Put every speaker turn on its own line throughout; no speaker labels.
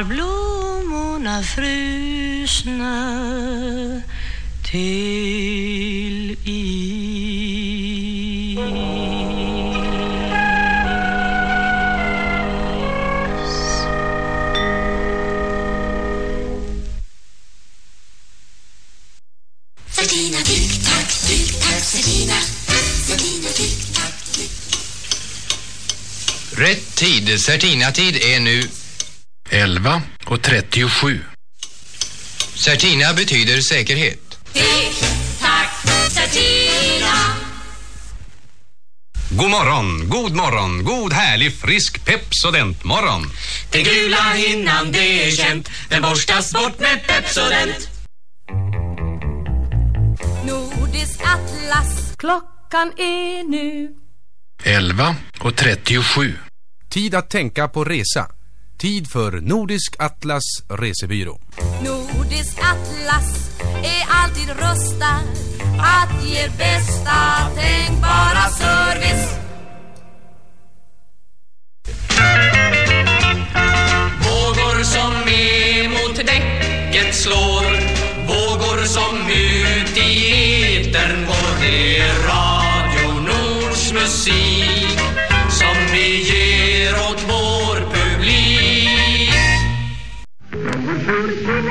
var blommorna frusna till is.
Tick
Rätt tid, Certina-tid är nu
11 och 37.
Certina betyder säkerhet.
Tick-tack, sardina.
God morgon, god morgon, god härlig frisk pepsodent-morgon.
Den gula hinnan det är känt Den borstas bort med Pepsodent
Nordisk atlas Klockan är nu
11 och 37.
Tid att tänka på resa. Tid för Nordisk Atlas Resebyrå.
Nordisk atlas är alltid rustad att ge bästa tänkbara service.
Vågor som emot däcket slår Vågor som ut i etern går. Det är Radio Nords musik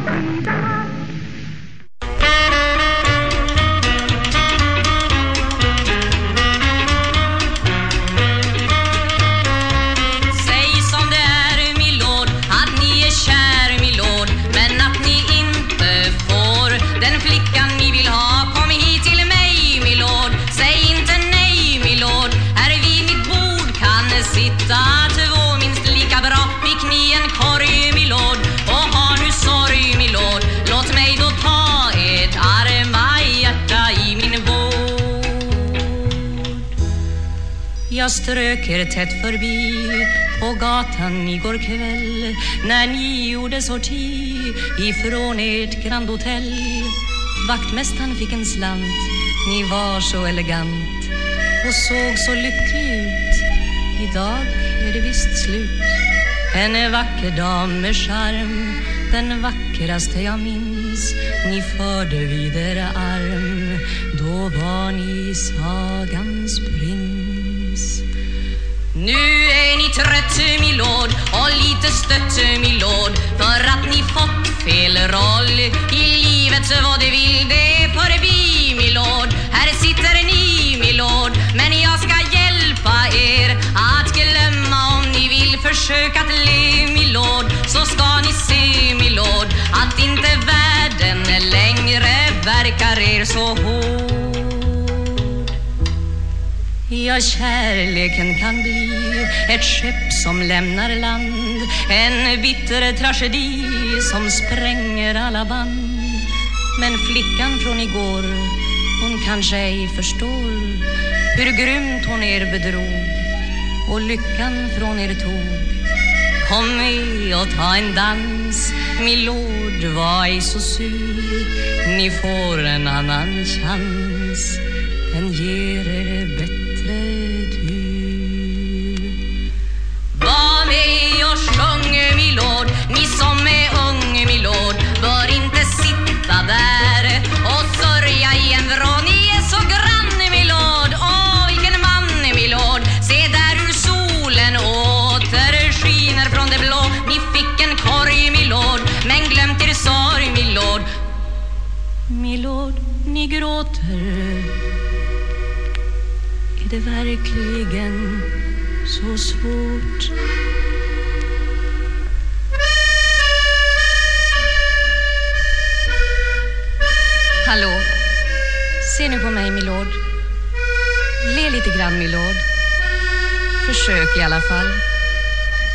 「
ダン」jag strök er tätt förbi på gatan igår kväll när ni gjorde sorti ifrån ert Grand Hotel. Vaktmästaren fick en slant, ni var så elegant och såg så lycklig ut. Idag är det visst slut. En vacker dam med charm, den vackraste jag minns. Ni förde vid er arm, då var ni sagans prins. Nu är ni trött, milord, och lite stött, milord För att ni fått fel roll i livet. Vad det vill det förbi, milord Här sitter ni, milord, men jag ska hjälpa er att glömma. Om ni vill försöka att le, milord Så ska ni se, milord, att inte världen längre verkar er så hård Ja, kärleken kan bli ett skepp som lämnar land. En bitter tragedi som spränger alla band. Men flickan från igår, hon kanske ej förstår Hur grymt hon er bedrog. Och lyckan från er tog. Kom med och ta en dans, min lord, var ej så sur. Ni får en annan chans, den ger er som är ung, milord Bör inte sitta där och sörja i en vrå Ni är så grann, milord, åh vilken man, milord Se där hur solen åter skiner från det blå. Ni fick en korg, milord, men glömt er sorg, milord Milord, ni gråter. Är det verkligen så svårt? Hallå? Se nu på mig, milord. Le lite grann, milord. Försök i alla fall.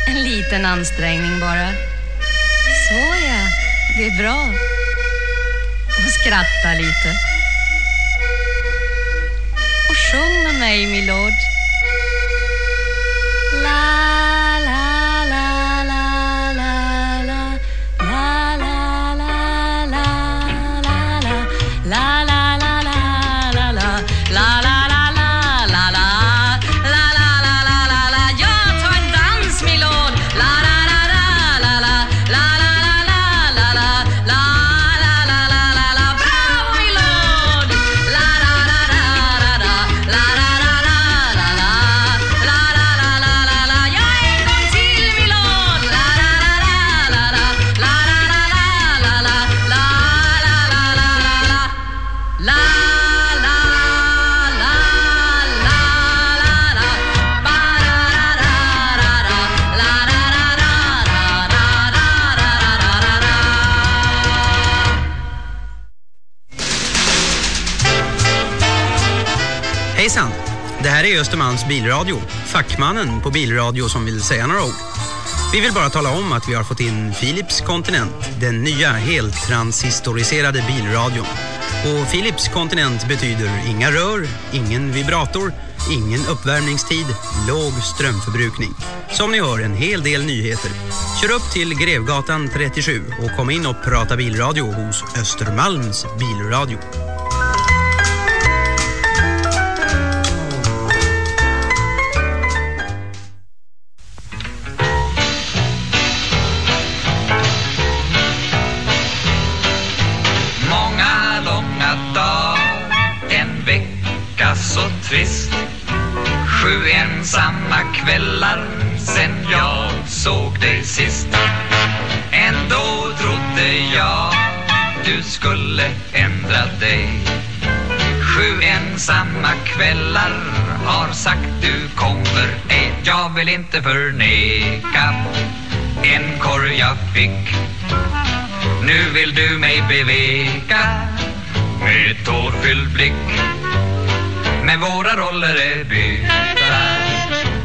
En liten ansträngning bara. Så ja, det är bra. Och skratta lite. Och sjung med mig, milord. La, la,
är Östermalms bilradio. Fackmannen på bilradio som vill säga några ord. Vi vill bara tala om att vi har fått in Philips Continent, den nya heltransistoriserade bilradion. Och Philips Continent betyder inga rör, ingen vibrator, ingen uppvärmningstid, låg strömförbrukning. Som ni hör en hel del nyheter. Kör upp till Grevgatan 37 och kom in och prata bilradio hos Östermalms bilradio.
Dig sist. Ändå trodde jag du skulle ändra dig. Sju ensamma kvällar har sagt du kommer ej. Jag vill inte förneka en korg jag fick. Nu vill du mig beveka med tårfylld blick. Men våra roller är bytta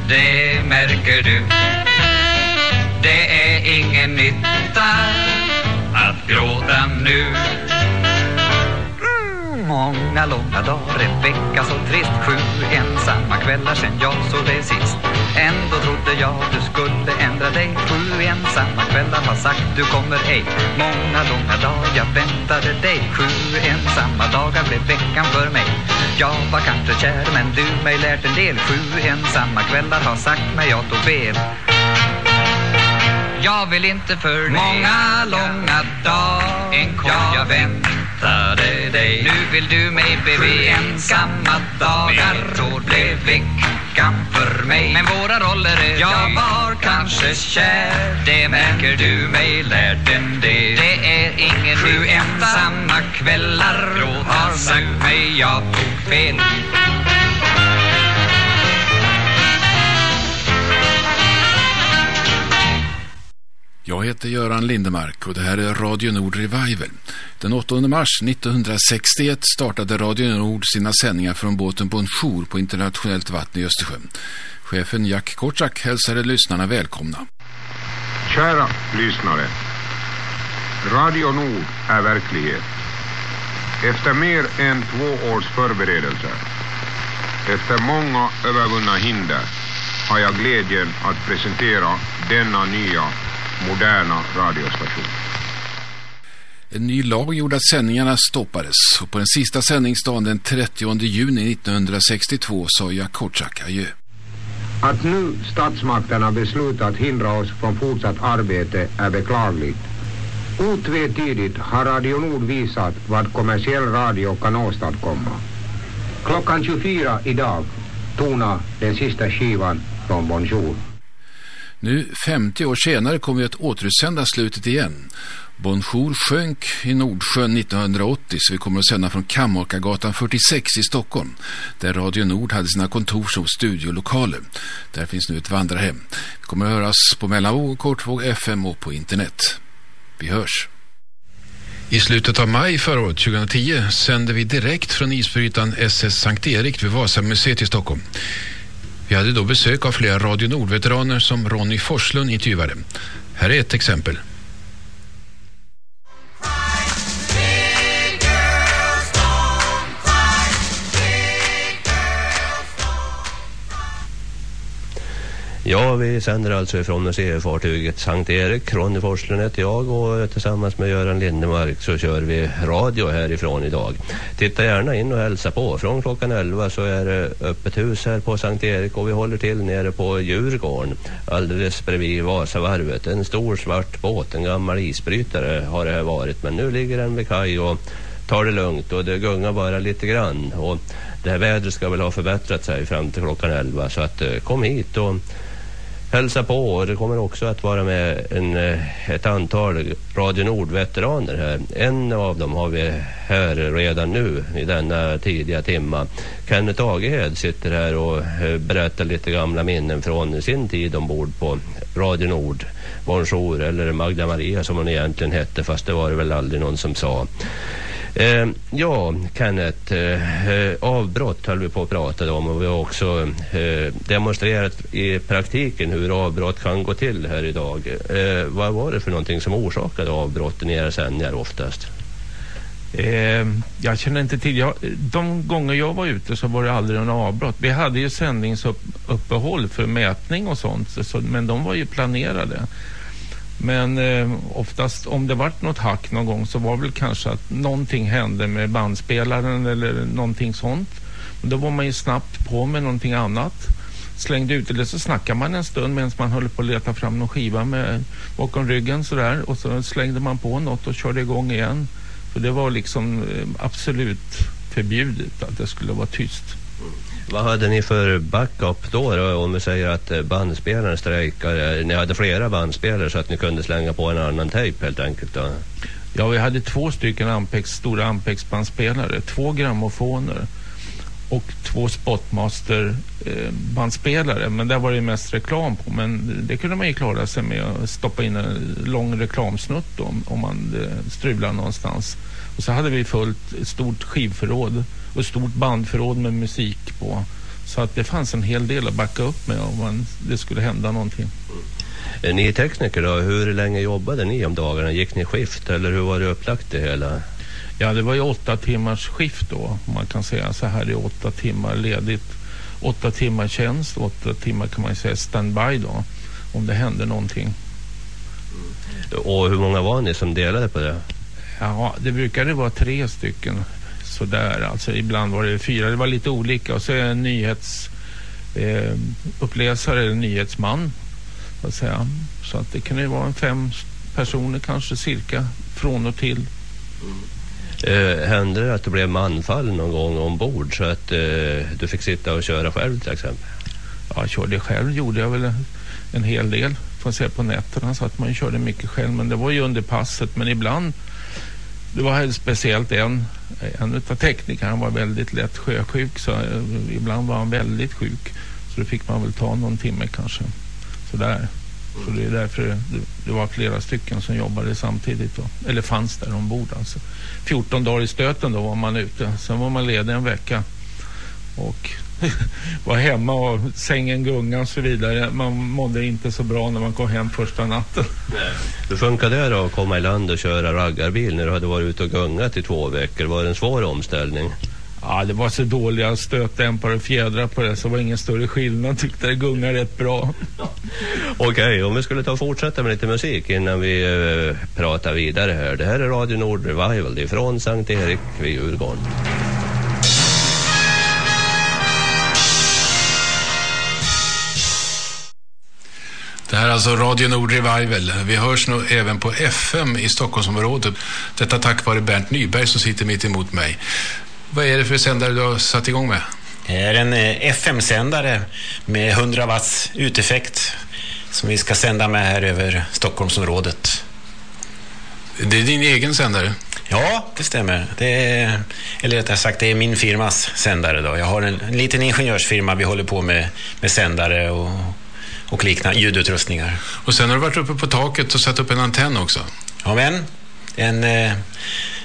Det märker du. Det är ingen nytta Att gråta nu. Mm, Många långa dagar, en vecka så trist. Sju ensamma kvällar sen jag såg dig sist. Ändå trodde jag du skulle ändra dig. Sju ensamma kvällar har sagt du kommer ej. Många långa dagar jag väntade dig. Sju ensamma dagar blev veckan för mig. Jag var kanske kär men du mig lärt en del. Sju ensamma kvällar har sagt mig jag tog fel jag vill inte förneka Många långa dagar En kort jag väntade dig. Nu vill du mig beveka Ensamma dagar. Tår blev veckan för mig. Men våra roller är Jag var kanske kär. Det märker du mig lärt en del. Det är ingen Sju ensamma kvällar Har sagt mig jag tog fel
Jag heter Göran Lindemark och det här är Radio Nord Revival. Den 8 mars 1961 startade Radio Nord sina sändningar från båten Bonjour på internationellt vatten i Östersjön. Chefen Jack Kortsak hälsade lyssnarna välkomna.
Kära lyssnare. Radio Nord är verklighet. Efter mer än två års förberedelser, efter många övervunna hinder, har jag glädjen att presentera denna nya, moderna radiostation.
En ny lag gjorde att sändningarna stoppades och på den sista sändningsdagen den 30 juni 1962 sa Jack Kortsak adjö.
Att nu statsmakterna beslutat hindra oss från fortsatt arbete är beklagligt. Otvetydigt har Radio Nord visat vad kommersiell radio kan åstadkomma. Klockan 24 idag tona den sista skivan från Bonjour.
Nu 50 år senare kommer vi att återutsända slutet igen. Bonjour sjönk i Nordsjön 1980 så vi kommer att sända från Kammakargatan 46 i Stockholm där Radio Nord hade sina kontor som studiolokaler. Där finns nu ett vandrarhem. Vi kommer att höras på mellanvåg, kortvåg, FM och på internet. Vi hörs. I slutet av maj förra året, 2010, sände vi direkt från isbrytaren SS Sankt Erik vid Vasamuseet i Stockholm.
Vi hade då besök av flera Radio Nord-veteraner som Ronny Forslund intervjuade. Här är ett exempel.
Ja, vi sänder alltså ifrån museifartyget Sankt Erik. Ronny Forslund heter jag och tillsammans med Göran Lindemark så kör vi radio härifrån idag. Titta gärna in och hälsa på. Från klockan 11 så är det öppet hus här på Sankt Erik och vi håller till nere på Djurgården. Alldeles bredvid Vasavarvet. En stor svart båt, en gammal isbrytare har det här varit. Men nu ligger den vid kaj och tar det lugnt och det gungar bara lite grann. Och det här vädret ska väl ha förbättrat sig fram till klockan 11 så att eh, kom hit och hälsa på och det kommer också att vara med en, eh, ett antal Radio Nord-veteraner här. En av dem har vi här redan nu i denna tidiga timma. Kenneth Agehed sitter här och eh, berättar lite gamla minnen från sin tid ombord på Radio Nord. Bonjour eller Magda Maria som hon egentligen hette fast det var det väl aldrig någon som sa. Eh, ja, Kenneth, eh, avbrott höll vi på att prata om och vi har också eh, demonstrerat i praktiken hur avbrott kan gå till här idag. Eh, vad var det för någonting som orsakade avbrotten i era sändningar oftast?
Eh, jag känner inte till. Jag, de gånger jag var ute så var det aldrig någon avbrott. Vi hade ju sändningsuppehåll för mätning och sånt, så, men de var ju planerade. Men eh, oftast om det vart något hack någon gång så var det väl kanske att någonting hände med bandspelaren eller någonting sånt. Men då var man ju snabbt på med någonting annat. Slängde ut eller så snackade man en stund medan man höll på att leta fram någon skiva med bakom ryggen sådär och så slängde man på något och körde igång igen. För det var liksom eh, absolut förbjudet att det skulle vara tyst.
Vad hade ni för backup då, då om vi säger att eh, bandspelaren strejkar? Eh, ni hade flera bandspelare så att ni kunde slänga på en annan tejp helt enkelt då?
Ja, vi hade två stycken Ampex, stora Ampex-bandspelare, två grammofoner och två Spotmaster-bandspelare. Eh, Men där var det mest reklam på. Men det kunde man ju klara sig med att stoppa in en lång reklamsnutt om, om man eh, strulade någonstans. Och så hade vi fullt ett stort skivförråd och ett stort bandförråd med musik på. Så att det fanns en hel del att backa upp med om man, det skulle hända någonting.
Mm. Ni är tekniker då, hur länge jobbade ni om dagarna? Gick ni skift eller hur var det upplagt det hela?
Ja, det var ju åtta timmars skift då. Man kan säga så här, det är åtta timmar ledigt. Åtta timmar tjänst, åtta timmar kan man säga standby då. Om det hände någonting.
Och hur många var ni som delade på det?
Ja, det brukade vara tre stycken sådär. Alltså ibland var det fyra, det var lite olika. Och så är en nyhetsuppläsare eh, eller nyhetsman. Så att, säga. så att det kunde vara en fem personer kanske cirka från och till.
Eh, hände det att det blev manfall någon gång ombord så att eh, du fick sitta och köra själv till exempel?
Ja, jag körde själv gjorde jag väl en, en hel del. Får se på nätterna så att man körde mycket själv. Men det var ju under passet. Men ibland det var speciellt en, en av teknikerna var väldigt lätt sjösjuk så eh, ibland var han väldigt sjuk. Så då fick man väl ta någon timme kanske. Sådär. Så det är därför det, det var flera stycken som jobbade samtidigt då. Eller fanns där ombord alltså. 14 dagar i stöten då var man ute. Sen var man ledig en vecka. Och var hemma och sängen gunga och så vidare. Man mådde inte så bra när man kom hem första natten.
Hur funkade det då att komma i land och köra raggarbil när du hade varit ute och gungat i två veckor? Var det en svår omställning?
Ja, det var så dåliga stötdämpare och fjädrar på det så det var ingen större skillnad. Tyckte det gungade rätt bra.
Okej, okay, om vi skulle ta och fortsätta med lite musik innan vi uh, pratar vidare här. Det här är Radio Nord Revival ifrån Sankt Erik vid Djurgården.
Det här är alltså Radio Nord Revival. Vi hörs nu även på FM i Stockholmsområdet. Detta tack vare Bernt Nyberg som sitter mitt emot mig. Vad är det för sändare du har satt igång med?
Det är en FM-sändare med 100 watts uteffekt som vi ska sända med här över Stockholmsområdet.
Det är din egen sändare?
Ja, det stämmer. Det är, eller rättare sagt, det är min firmas sändare. Då. Jag har en, en liten ingenjörsfirma. Vi håller på med, med sändare och och liknande ljudutrustningar.
Och sen har du varit uppe på taket och satt upp en antenn också?
Ja men, en eh,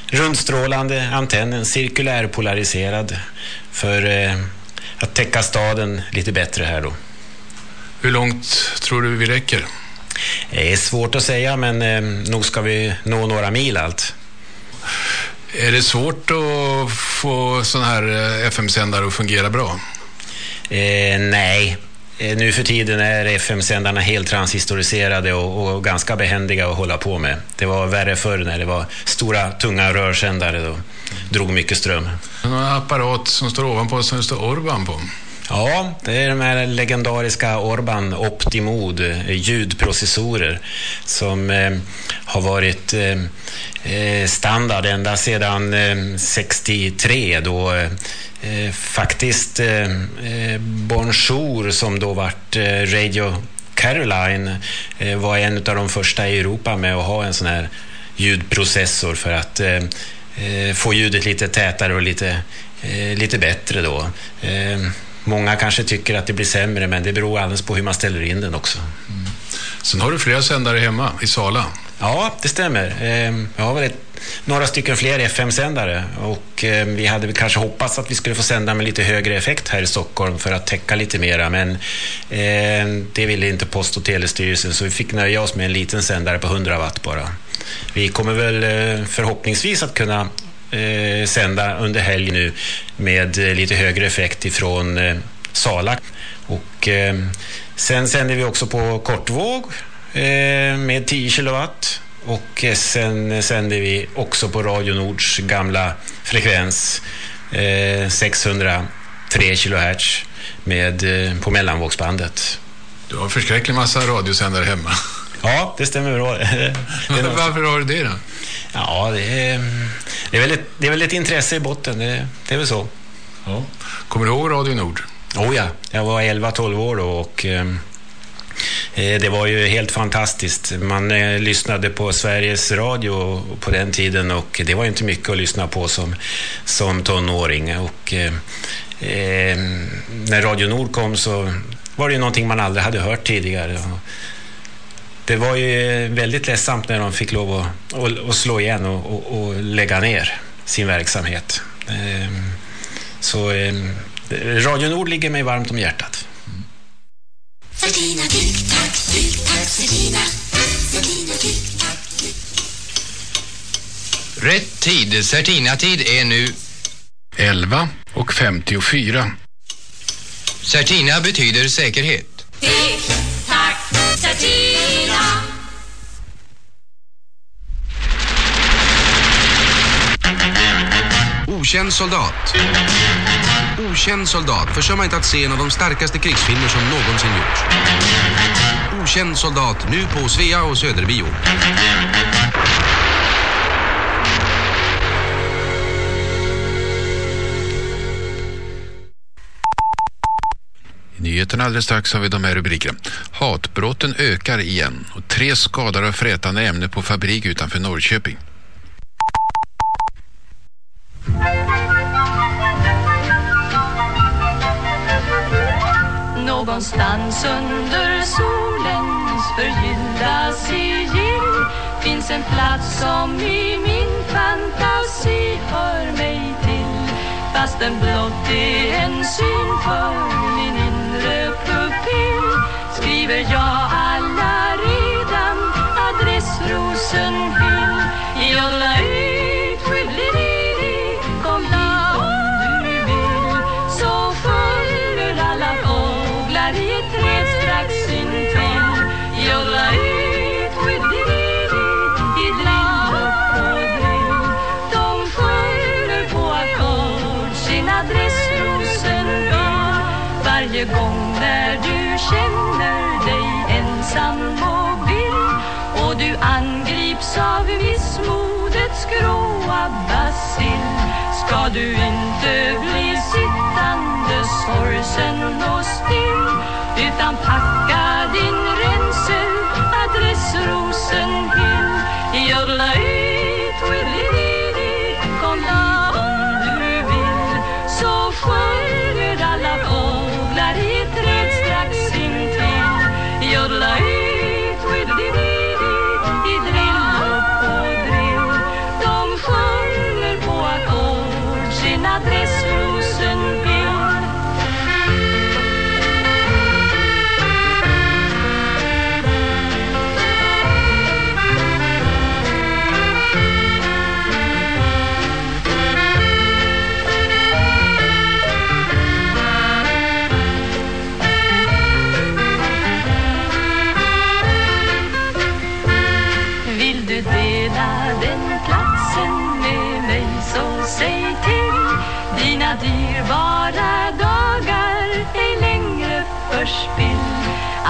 rundstrålande antenn, en cirkulär polariserad för eh, att täcka staden lite bättre här då.
Hur långt tror du vi räcker?
Det är svårt att säga, men eh, nog ska vi nå några mil allt.
Är det svårt att få sådana här eh, FM-sändare att fungera bra?
Eh, nej, Eh, nu för tiden är FM-sändarna helt transistoriserade och, och, ganska behändiga att hålla på med. Det var värre förr när det var stora, tunga rörsändare och drog mycket ström.
En apparat som står ovanpå som det står Orban på.
Ja, det är de här legendariska Orban Optimod eh, ljudprocessorer som eh, har varit eh, eh standard ända sedan eh, 63 då eh, eh, faktiskt eh, Bonjour som då vart Radio Caroline var en av de första i Europa med att ha en sån här ljudprocessor för att få ljudet lite tätare och lite, lite bättre då. Många kanske tycker att det blir sämre, men det beror alldeles på hur man ställer in den också. Mm.
Sen har du flera sändare hemma i Sala.
Ja, det stämmer. Ehm, jag har väl ett, några stycken fler FM-sändare och ehm, vi hade kanske hoppats att vi skulle få sända med lite högre effekt här i Stockholm för att täcka lite mera, men ehm, det ville inte Post- och telestyrelsen så vi fick nöja oss med en liten sändare på 100 watt bara. Vi kommer väl eh, förhoppningsvis att kunna eh, sända under helgen nu med eh, lite högre effekt ifrån eh, Sala. Och, eh, sen sänder vi också på kortvåg eh, med 10 kilowatt och eh, sen sänder vi också på Radio Nords gamla frekvens eh, 603 kHz med, eh, på mellanvågsbandet.
Du har en förskräcklig massa radiosändare hemma.
Ja, det stämmer bra.
Varför har du det då?
Ja, det är, det är, väl, ett, det är väl ett intresse i botten. Det, det är väl så.
Ja. Kommer du ihåg Radio Nord?
Oh ja, jag var 11-12 år då och ehm, eh, det var ju helt fantastiskt. Man eh, lyssnade på Sveriges Radio på den tiden och det var inte mycket att lyssna på som, som tonåring. Och, eh, ehm, när Radio Nord kom så var det ju någonting man aldrig hade hört tidigare. Det var ju väldigt ledsamt när de fick lov att, att, att slå igen och, och, och, lägga ner sin verksamhet. Ehm, så ehm, Radio Nord ligger mig varmt om hjärtat.
Rätt tid, Certina-tid är nu
11 och 54.
Certina betyder säkerhet.
Tick-tack, Certina.
Okänd soldat. Okänd soldat. Försumma inte att se en av de starkaste krigsfilmer som någonsin gjorts. Okänd soldat, nu på Svea och Söderbio.
I nyheterna alldeles strax har vi de här rubrikerna. Hatbrotten ökar igen och tre skadade av frätande ämne på fabrik utanför Norrköping.
Någonstans under solens förgyllda sigill finns en plats som i min fantasi hör mig till. Fast den blott är en syn för min inre pupill skriver jag alla redan adressrosen vill jolla ska du inte bli sittande sorgsen och still utan packa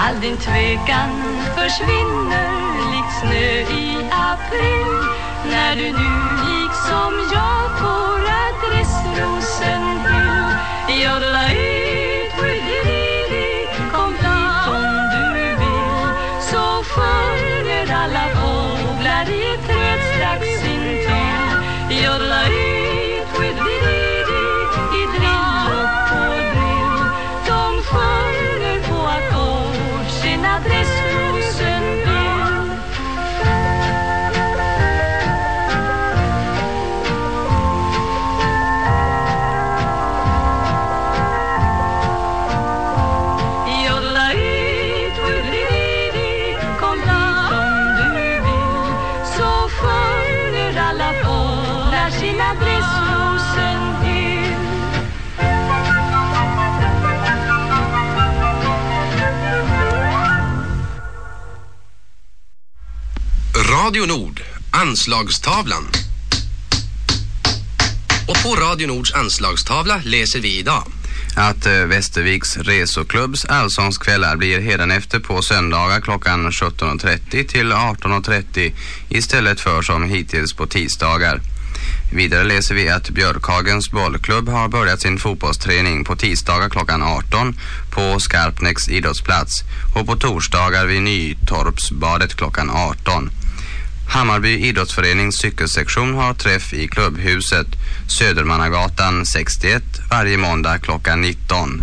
All din tvekan försvinner likt snö i april. När du nu liksom jag får adressrosen till Jodelarit,
Radio Nord, Anslagstavlan. Och på Radio Nords anslagstavla läser vi idag.
Att eh, Västerviks resoklubbs allsångskvällar blir hädanefter på söndagar klockan 17.30 till 18.30 istället för som hittills på tisdagar. Vidare läser vi att Björkhagens bollklubb har börjat sin fotbollsträning på tisdagar klockan 18 på Skarpnäcks idrottsplats och på torsdagar vid Nytorpsbadet klockan 18. Hammarby idrottsförenings cykelsektion har träff i klubbhuset Södermannagatan 61 varje måndag klockan 19.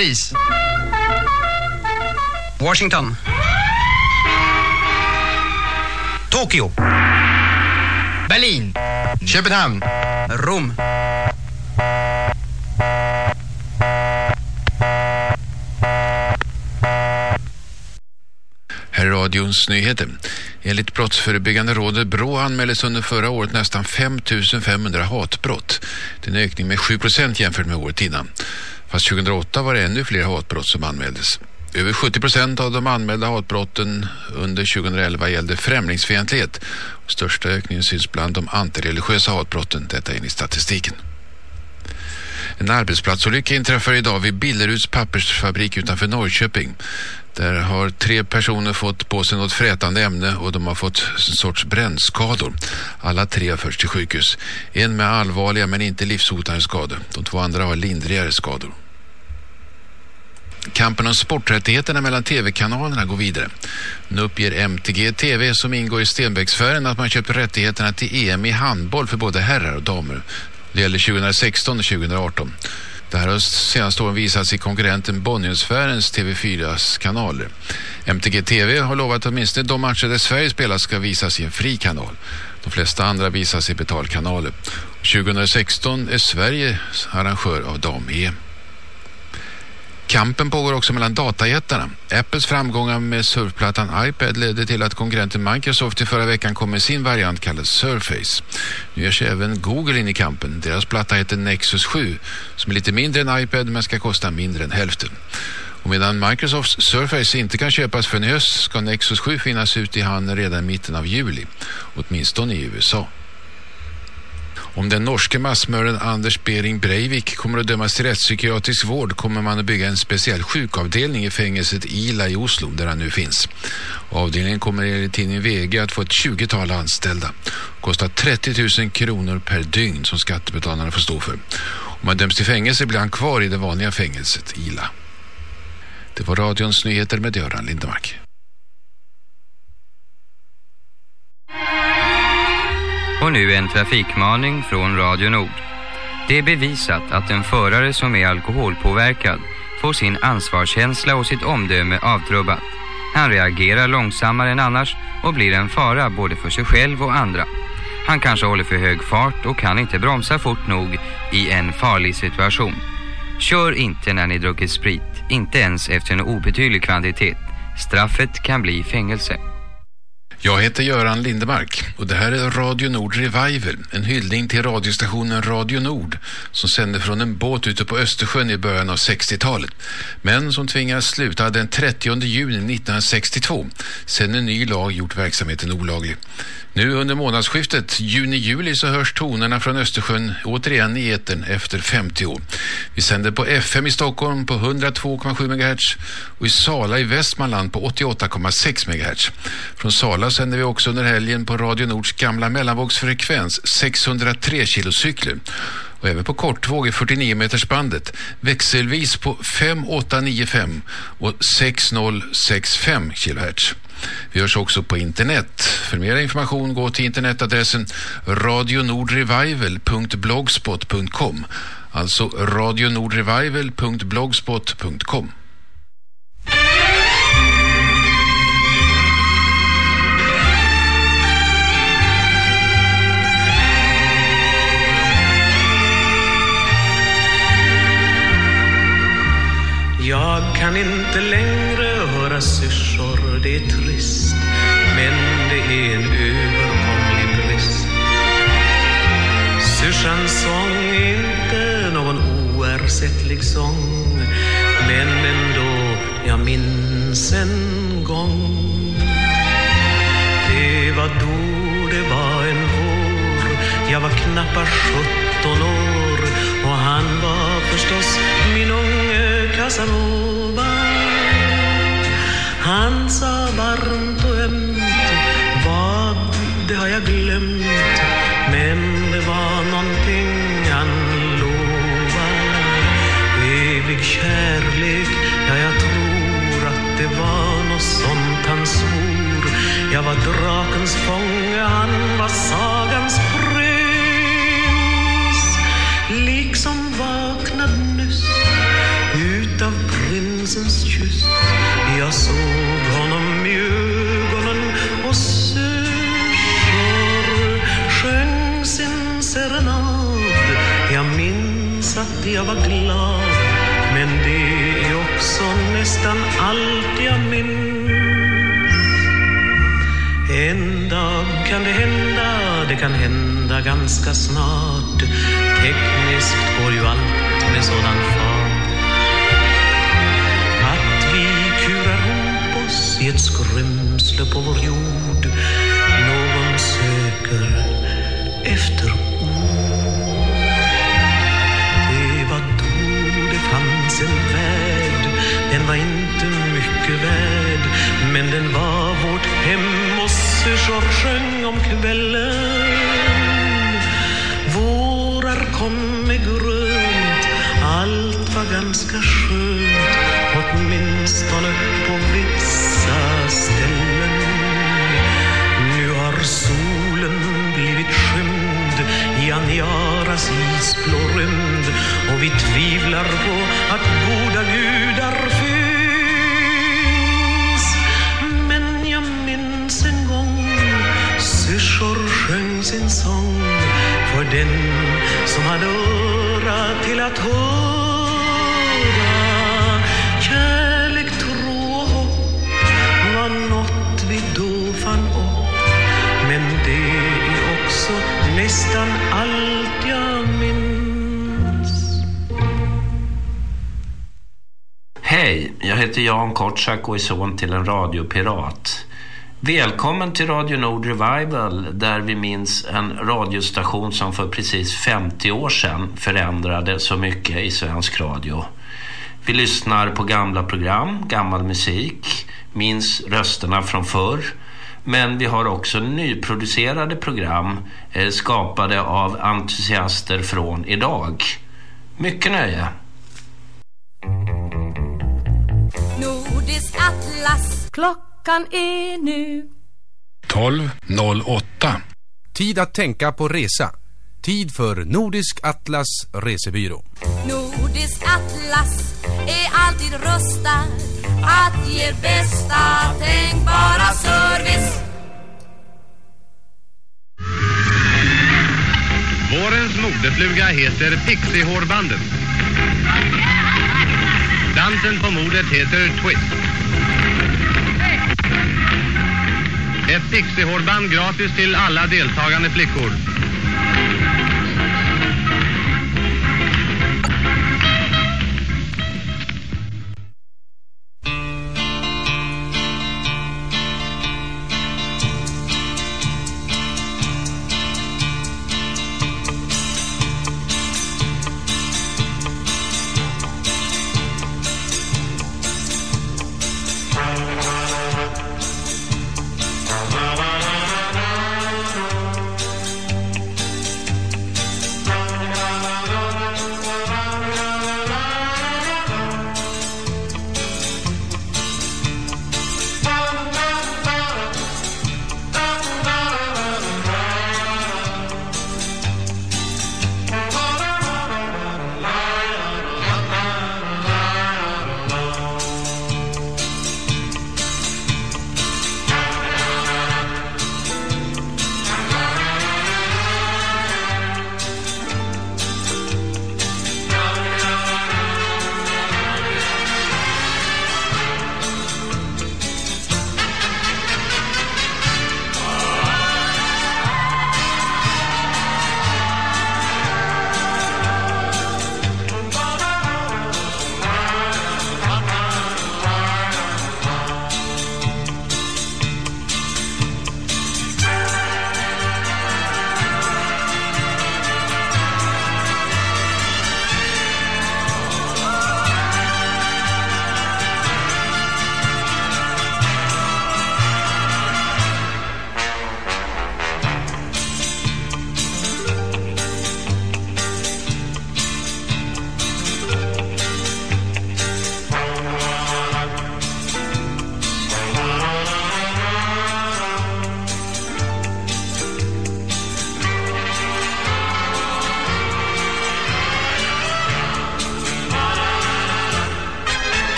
Paris.
Washington. Tokyo.
Berlin. Köpenhamn.
Rom.
Här är radions nyheter. Enligt Brottsförebyggande rådet BRÅ anmäldes under förra året nästan 5 500 hatbrott. Det är en ökning med 7 procent jämfört med året innan. Fast 2008 var det ännu fler hatbrott som anmäldes. Över 70 procent av de anmälda hatbrotten under 2011 gällde främlingsfientlighet. Största ökningen syns bland de antireligiösa hatbrotten, detta enligt statistiken. En arbetsplatsolycka inträffar idag vid Billeruds pappersfabrik utanför Norrköping. Där har tre personer fått på sig något frätande ämne och de har fått en sorts brännskador. Alla tre har förts till sjukhus. En med allvarliga men inte livshotande skador. De två andra har lindrigare skador. Kampen om sporträttigheterna mellan tv-kanalerna går vidare. Nu uppger MTG TV som ingår i Stenbecksfären att man köpt rättigheterna till EM i handboll för både herrar och damer. Det gäller 2016 och 2018. Det här har senaste åren visats i konkurrenten Bonniersfärens TV4s kanaler. MTG TV har lovat att åtminstone de matcher där Sverige spelar ska visas i en fri kanal. De flesta andra visas i betalkanaler. 2016 är Sverige arrangör av dam-EM. Kampen pågår också mellan datajättarna. Apples framgångar med surfplattan iPad ledde till att konkurrenten Microsoft i förra veckan kom med sin variant kallad Surface. Nu ger sig även Google in i kampen. Deras platta heter Nexus 7 som är lite mindre än iPad men ska kosta mindre än hälften. Och medan Microsofts Surface inte kan köpas förrän i höst ska Nexus 7 finnas ute i handeln redan i mitten av juli, åtminstone i USA. Om den norske massmördaren Anders Bering Breivik kommer att dömas till rättspsykiatrisk vård kommer man att bygga en speciell sjukavdelning i fängelset Ila i Oslo där han nu finns. Avdelningen kommer enligt tidningen VG att få ett 20-tal anställda. Kostar 30 000 kronor per dygn som skattebetalarna får stå för. Om man döms till fängelse blir han kvar i det vanliga fängelset Ila. Det var radions nyheter med Göran Lindemark.
Och nu en trafikmaning från Radio Nord. Det är bevisat att en förare som är alkoholpåverkad får sin ansvarskänsla och sitt omdöme avtrubbat. Han reagerar långsammare än annars och blir en fara både för sig själv och andra. Han kanske håller för hög fart och kan inte bromsa fort nog i en farlig situation. Kör inte när ni druckit sprit, inte ens efter en obetydlig kvantitet. Straffet kan bli fängelse.
Jag heter Göran Lindemark och det här är Radio Nord Revival, en hyllning till radiostationen Radio Nord som sände från en båt ute på Östersjön i början av 60-talet men som tvingas sluta den 30 juni 1962 sedan en ny lag gjort verksamheten olaglig. Nu under månadsskiftet juni-juli så hörs tonerna från Östersjön återigen i eten efter 50 år. Vi sänder på FM i Stockholm på 102,7 MHz och i Sala i Västmanland på 88,6 MHz. Från Sala sänder vi också under helgen på Radio Nords gamla mellanvågsfrekvens 603 kilocykler och även på kortvåg i 49 meters bandet växelvis på 5895 och 6065 kHz. Vi hörs också på internet. För mer information gå till internetadressen radionordrevival.blogspot.com alltså radionordrevival.blogspot.com
Jag kan inte längre höra syrsor, det är trist. Men det är en överkomlig brist. Syrsans sång är inte någon oersättlig sång. Men ändå, jag minns en gång. Det var då det var en vår. Jag var knappt 17 år Och han var förstås min unge Casanova. Han sa varmt och ömt Vad, det har jag glömt Men det var någonting han lovade Evig kärlek, ja jag tror att det var något sånt han svor. Jag var drakens fånge, han var sagans bror. Prinsens kyss. Jag såg honom i ögonen och syrsor sjöng sin serenad. Jag minns att jag var glad. Men det är också nästan allt jag minns. En dag kan det hända, det kan hända ganska snart. Tekniskt går ju allt med sådan fart. Vi ett skrymsle på vår jord. Någon söker efter ord. Det var då det fanns en värld. Den var inte mycket värd, men den var vårt hem och syrsor sjöng om kvällen. Vårar kom med grönt, allt var ganska skönt, åtminstone på vitt i Aniaras rymd och vi tvivlar på att goda gudar finns. Men jag minns en gång syrsor sjöng sin sång för den som hade öra till att höra. Nästan allt jag minns.
Hej, jag heter Jan Kortsak och är son till en radiopirat. Välkommen till Radio Nord Revival där vi minns en radiostation som för precis 50 år sedan förändrade så mycket i svensk radio. Vi lyssnar på gamla program, gammal musik, minns rösterna från förr. Men vi har också nyproducerade program eh, skapade av entusiaster från idag. Mycket nöje!
Nordisk atlas Klockan är nu
12.08.
Tid att tänka på resa. Tid för Nordisk Atlas Resebyrå.
Nordisk atlas är alltid rustad att ge bästa tänkbara service
Vårens modefluga heter Pixiehårbandet. Dansen på modet heter Twist. Ett Pixiehårband gratis till alla deltagande flickor.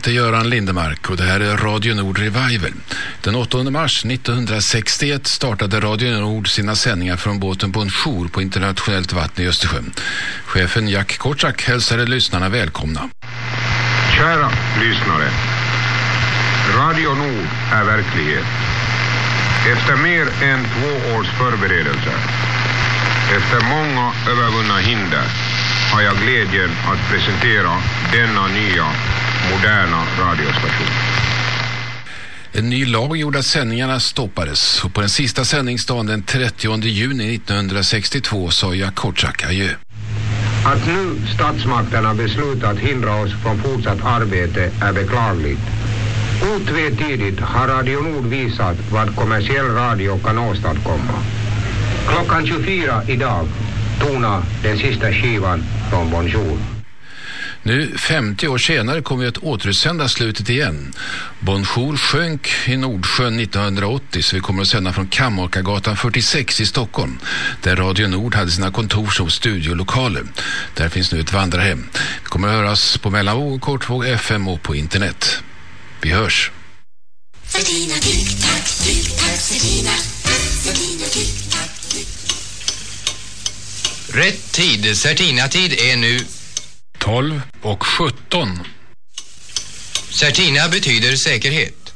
Heter Göran Lindemark och det här är Radio Nord Revival. Den 8 mars 1961 startade Radio Nord sina sändningar från båten Bonjour på internationellt vatten i Östersjön. Chefen Jack Kortsak hälsade lyssnarna välkomna.
Kära lyssnare. Radio Nord är verklighet. Efter mer än två års förberedelser, efter många övervunna hinder, har jag glädjen att presentera denna nya, moderna radiostation.
En ny lag gjorde att sändningarna stoppades och på den sista sändningsdagen den 30 juni 1962 sa Jack Kortsak adjö.
Att nu statsmakterna beslutat hindra oss från fortsatt arbete är beklagligt. Otvetydigt har Radio Nord visat vad kommersiell radio kan åstadkomma. Klockan 24 idag tona den sista skivan från Bonjour.
Nu 50 år senare kommer vi att återutsända slutet igen. Bonjour sjönk i Nordsjön 1980 så vi kommer att sända från Kammarkagatan 46 i Stockholm där Radio Nord hade sina kontor som studiolokaler. Där finns nu ett vandrarhem. Vi kommer att höras på mellanvåg, kortvåg, FM och på internet. Vi hörs!
Sardina,
Rätt tid. Sertina-tid är nu
12 och 17.
Certina betyder säkerhet.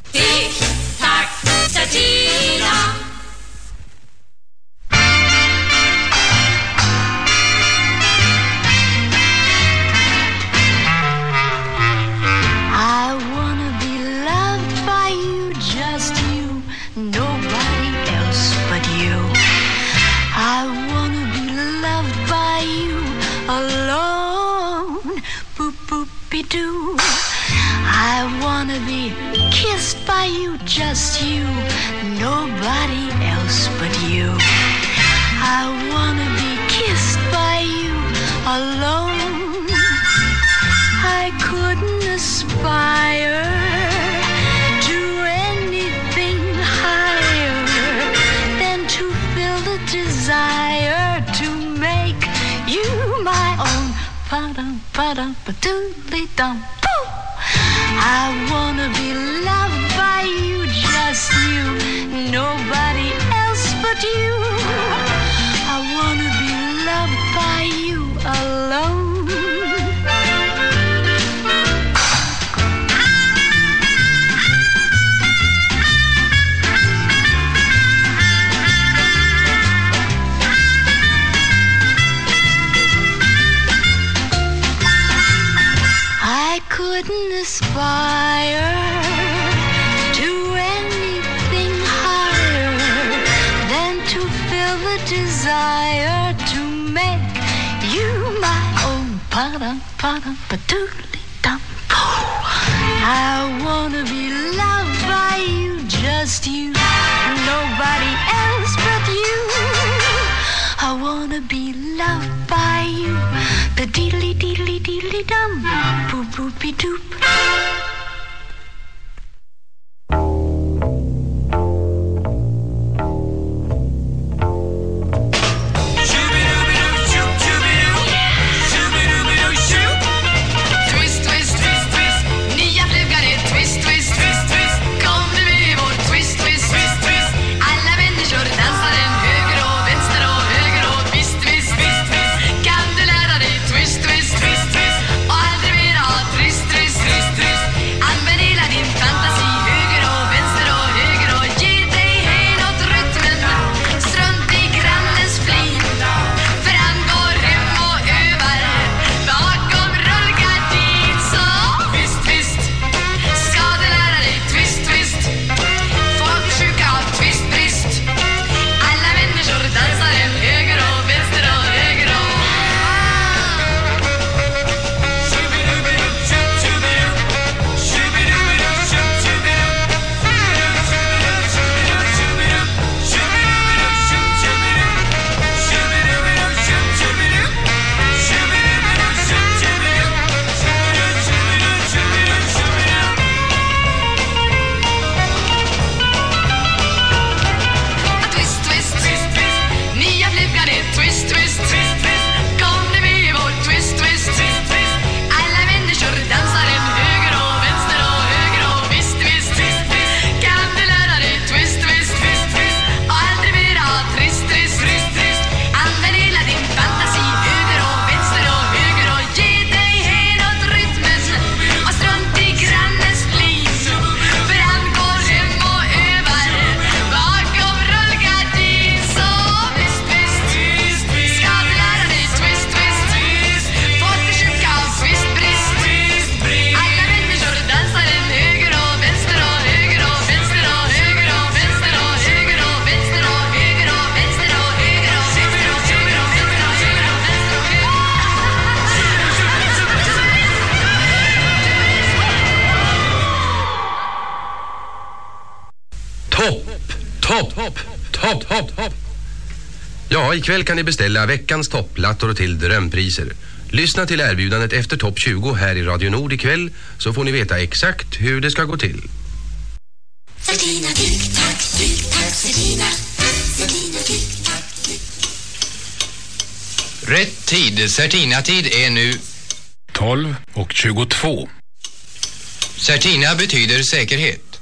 Ikväll kan ni beställa veckans topplattor till drömpriser. Lyssna till erbjudandet efter topp 20 här i Radio Nord ikväll så får ni veta exakt hur det ska gå till.
Sedina, tick, tack, tick, tack, Sedina. Sedina, tick, tack, tick.
Rätt tid, Sertina-tid är nu
12 och 22.
Sertina betyder säkerhet.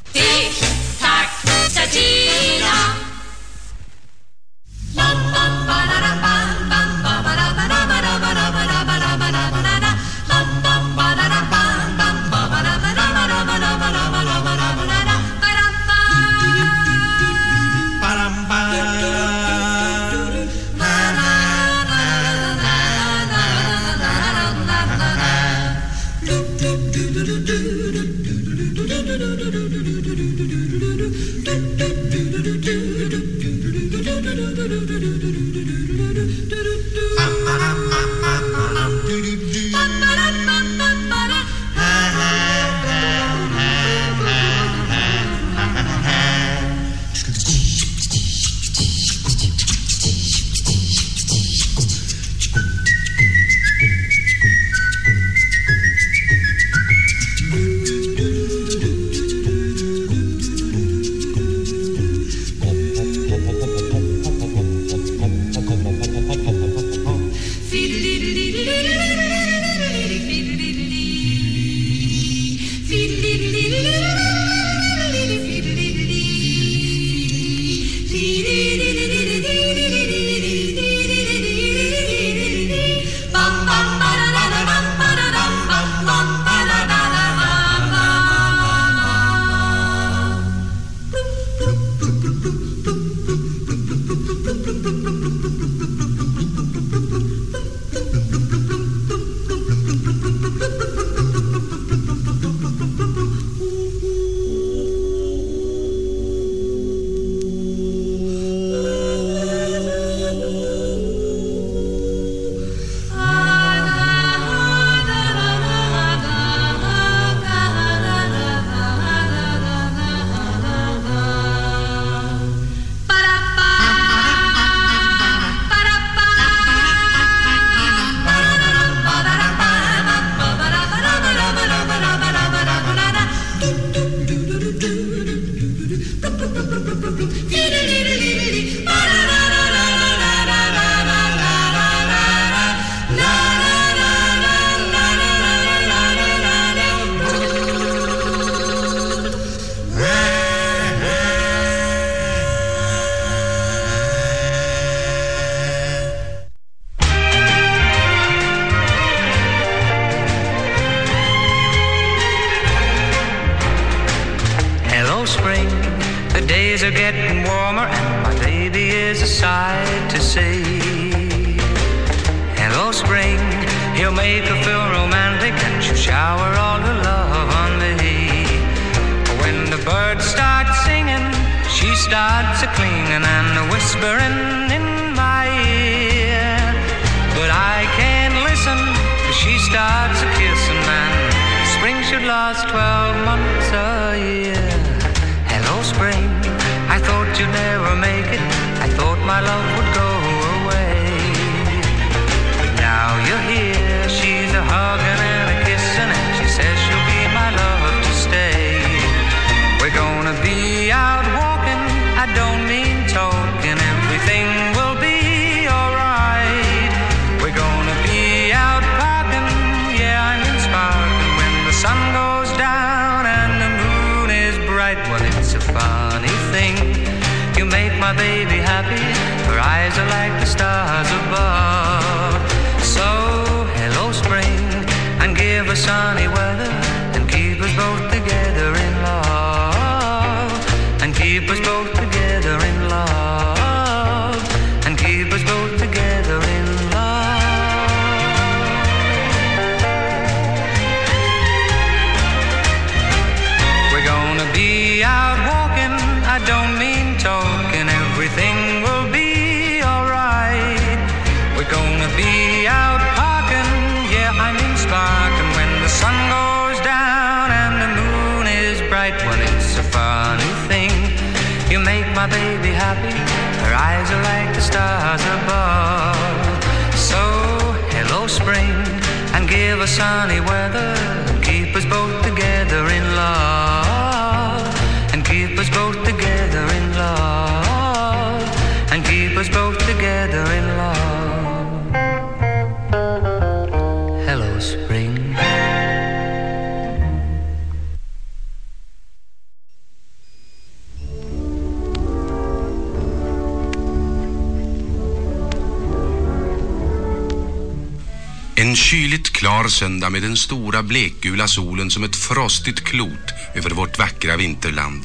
Frostigt klot över vårt vackra vinterland.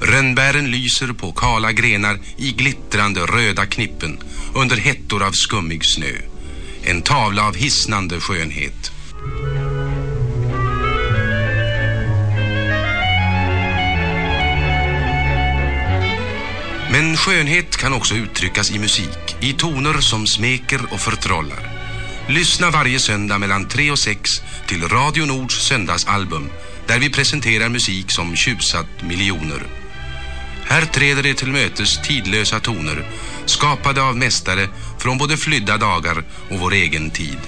Rönnbären lyser på kala grenar i glittrande röda knippen under hettor av skummig snö. En tavla av hisnande skönhet. Men skönhet kan också uttryckas i musik, i toner som smeker och förtrollar. Lyssna varje söndag mellan 3 och 6 till Radio Nords söndagsalbum där vi presenterar musik som tjusat miljoner. Här träder det till mötes tidlösa toner skapade av mästare från både flydda dagar och vår egen tid.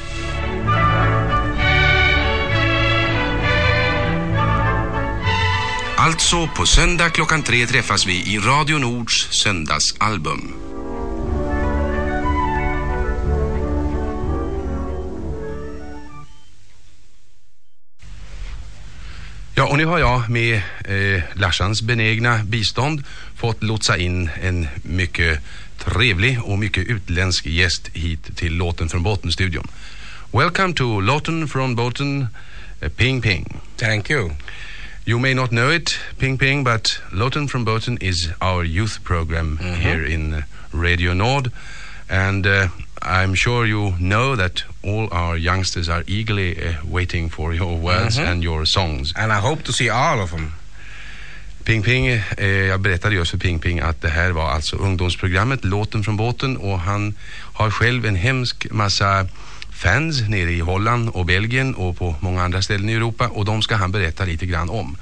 Alltså på söndag klockan tre träffas vi i Radio Nords söndagsalbum. Och nu har jag med eh, Larsans benägna bistånd fått lotsa in en mycket trevlig och mycket utländsk gäst hit till Låten från Båten-studion. Welcome to Låten från Båten, eh, Ping Ping.
Thank you.
You may not know it, Ping Ping, but Låten från Båten is our youth program
Mhm.
here in Radio Nord. And uh, I'm sure you know that all our youngsters are eagerly uh, waiting for your words
Mhm.
and your songs.
And I hope to see all of them.
Ping Ping, eh, jag berättade just för Ping Ping att det här var alltså ungdomsprogrammet Låten från båten och han har själv en hemsk massa fans nere i Holland och Belgien och på många andra ställen i Europa och de ska han berätta lite grann om.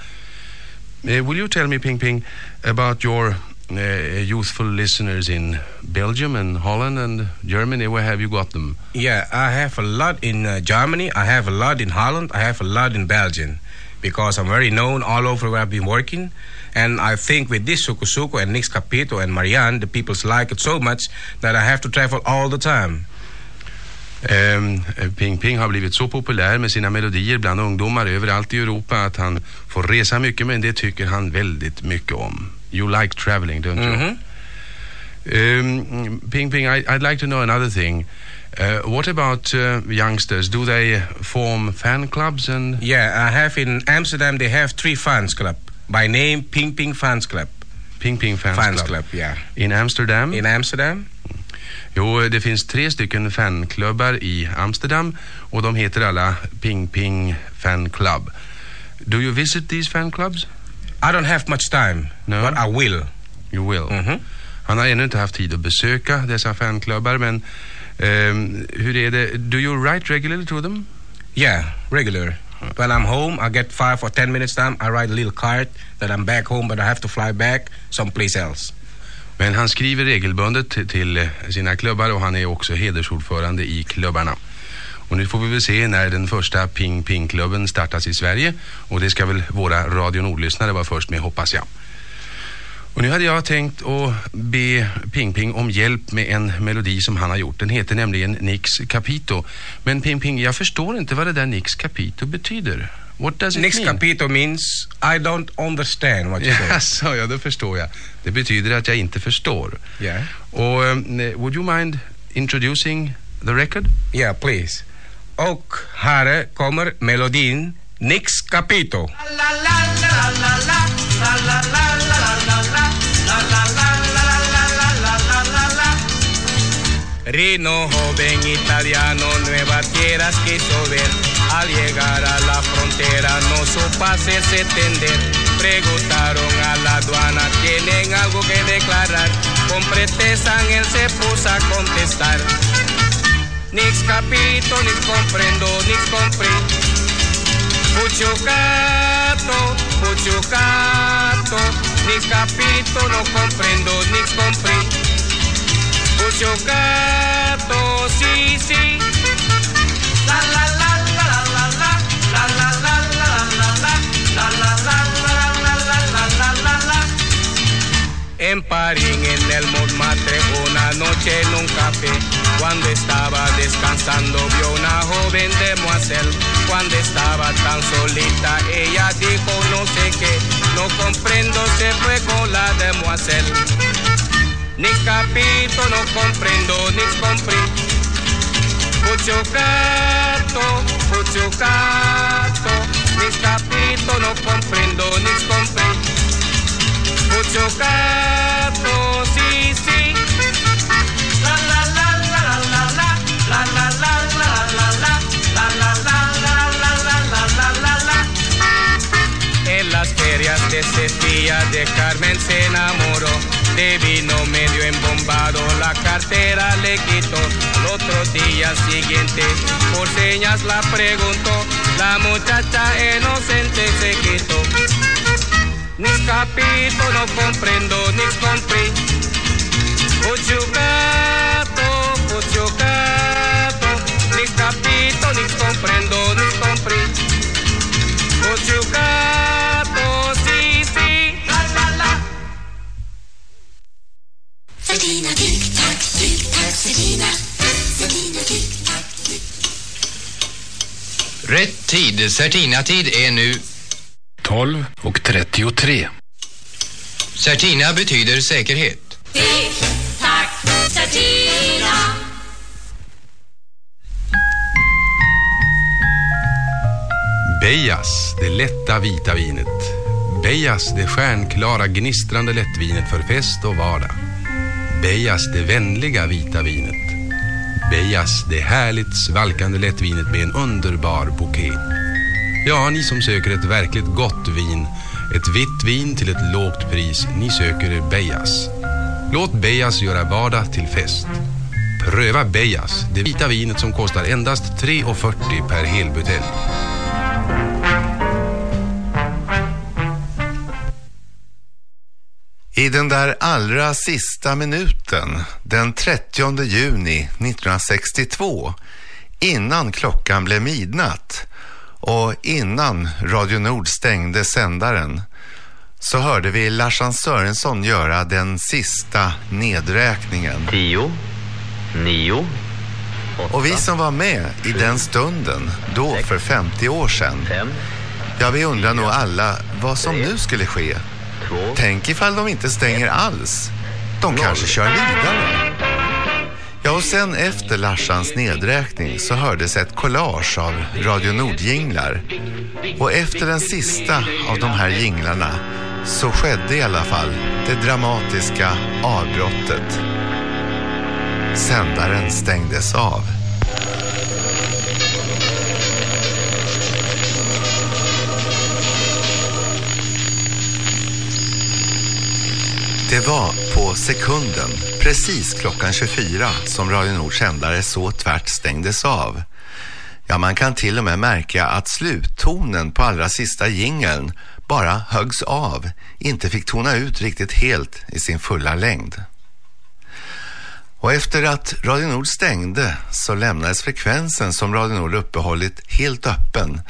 Eh, will you tell me Ping Ping about your uh, youthful listeners in Belgium and Holland and Germany? Where have you got them?
Yeah, I have a lot in uh, Germany. I have a lot in Holland. I have a lot in Belgium because I'm very known all over where I've been working. And I think with this Suku Suku and Nix Capito and Marianne, the people's like it so much that I have to travel all the time.
Ehm, Ping Ping har blivit så populär med sina melodier bland ungdomar överallt i Europa att han får resa mycket men det tycker han väldigt mycket om. You like traveling, don't you?
Mhm.
Um, Ping Ping, I, I'd like to know another thing. Uh, what about uh, youngsters? Do they form fan clubs and?
Yeah, I have in Amsterdam, they have three fans club. by name Ping Ping Fans Club.
Ping Ping Fans,
Fans
Club.
Club, yeah.
In Amsterdam?
In Amsterdam?
Jo, det finns tre stycken fanklubbar i Amsterdam och de heter alla Ping Ping Fan Club. Do you visit these fan clubs?
I don't have much time,
no.
but I will.
You will? Han har ännu inte haft tid att besöka dessa fanklubbar men ehm, hur är det? Do you write regularly to them?
Yeah, regular. When I'm home, I get five or ten minutes time. I write a little card that I'm back home, but I have to fly back someplace else.
Men han skriver regelbundet till- till eh, sina klubbar och han är också hedersordförande i klubbarna. Och nu får vi väl se när den första Ping Ping-klubben startas i Sverige och det ska väl våra Radio Nord-lyssnare vara först med hoppas jag. Och nu hade jag tänkt att be Ping Ping om hjälp med en melodi som han har gjort. Den heter nämligen Nix Capito. Men Ping Ping, jag förstår inte vad det där Nix Capito betyder. What does it
Next
mean?
capito means I don't understand what you say.
Jaså, ja, det förstår jag. Det betyder att jag inte förstår.
Yeah.
Och um, would you mind introducing the record?
Yeah, please. Och här kommer melodin Nix Capito. Rino joven italiano, nueva tierras quiso ver. Al llegar a la frontera no supo hacerse tender. Preguntaron a la aduana, ¿tienen algo que declarar? Con pretesa él se puso a contestar. Nix capito, nix comprendo, nix comprendo. Puchucato, puchucato, nix capito, no comprendo, nix comprendo. Puchucato, sí, sí. La la la la la la la la la la la la la la la la la la En Parín, en el Montmartre, una noche en un café, cuando estaba descansando, vio una joven de Moiselle. Cuando estaba tan solita, ella dijo no sé qué, no comprendo, se fue con la de Moiselle. Ni capito, no comprendo, ni compré. Puchucato, puchucato, ni capito, no comprendo, ni compré. Puchucato, sí, sí. La la la la la la la la la la la la la la la En las ferias de Cestilla de Carmen se enamoró. De cartera le quitó. El otro día siguiente, por señas la preguntó. La muchacha inocente se quitó. Ni capito, no comprendo, ni compré. Puchucato, puchucato, ni capito, ni comprendo, ni compré. Puchucato, sí, sí. La, la, la.
Sedina, tick-tack, tick
Rätt tid, Certina-tid är nu
12 och 33.
Certina betyder säkerhet.
Tick-tack, Sedina.
Bejas, det lätta vita vinet. Bejas, det stjärnklara gnistrande lättvinet för fest och vardag. Bejas, det vänliga vita vinet. Bejas, det härligt svalkande lättvinet med en underbar bouquet. Ja, ni som söker ett verkligt gott vin, ett vitt vin till ett lågt pris, ni söker Bejas. Låt Bejas göra vardag till fest. Pröva Bejas, det vita vinet som kostar endast 3,40 per helbutelj.
I den där allra sista minuten, den 30 juni 1962, innan klockan blev midnatt och innan Radio Nord stängde sändaren, så hörde vi Larsan Sörensson göra den sista nedräkningen.
10, 9,
Och vi som var med i den stunden, då för 50 år sedan, ja vi undrar nog alla vad som nu skulle ske. Tänk ifall de inte stänger alls. De kanske kör vidare. Ja, och sen efter Larsans nedräkning så hördes ett collage av Radio Nord-jinglar. Och efter den sista av de här jinglarna så skedde i alla fall det dramatiska avbrottet. Sändaren stängdes av. Det var på sekunden, precis klockan 24, som Radio Nords sändare så tvärt stängdes av. Ja, man kan till och med märka att sluttonen på allra sista jingeln bara höggs av, inte fick tona ut riktigt helt i sin fulla längd. Och efter att Radio Nord stängde så lämnades frekvensen som Radio Nord uppehållit helt öppen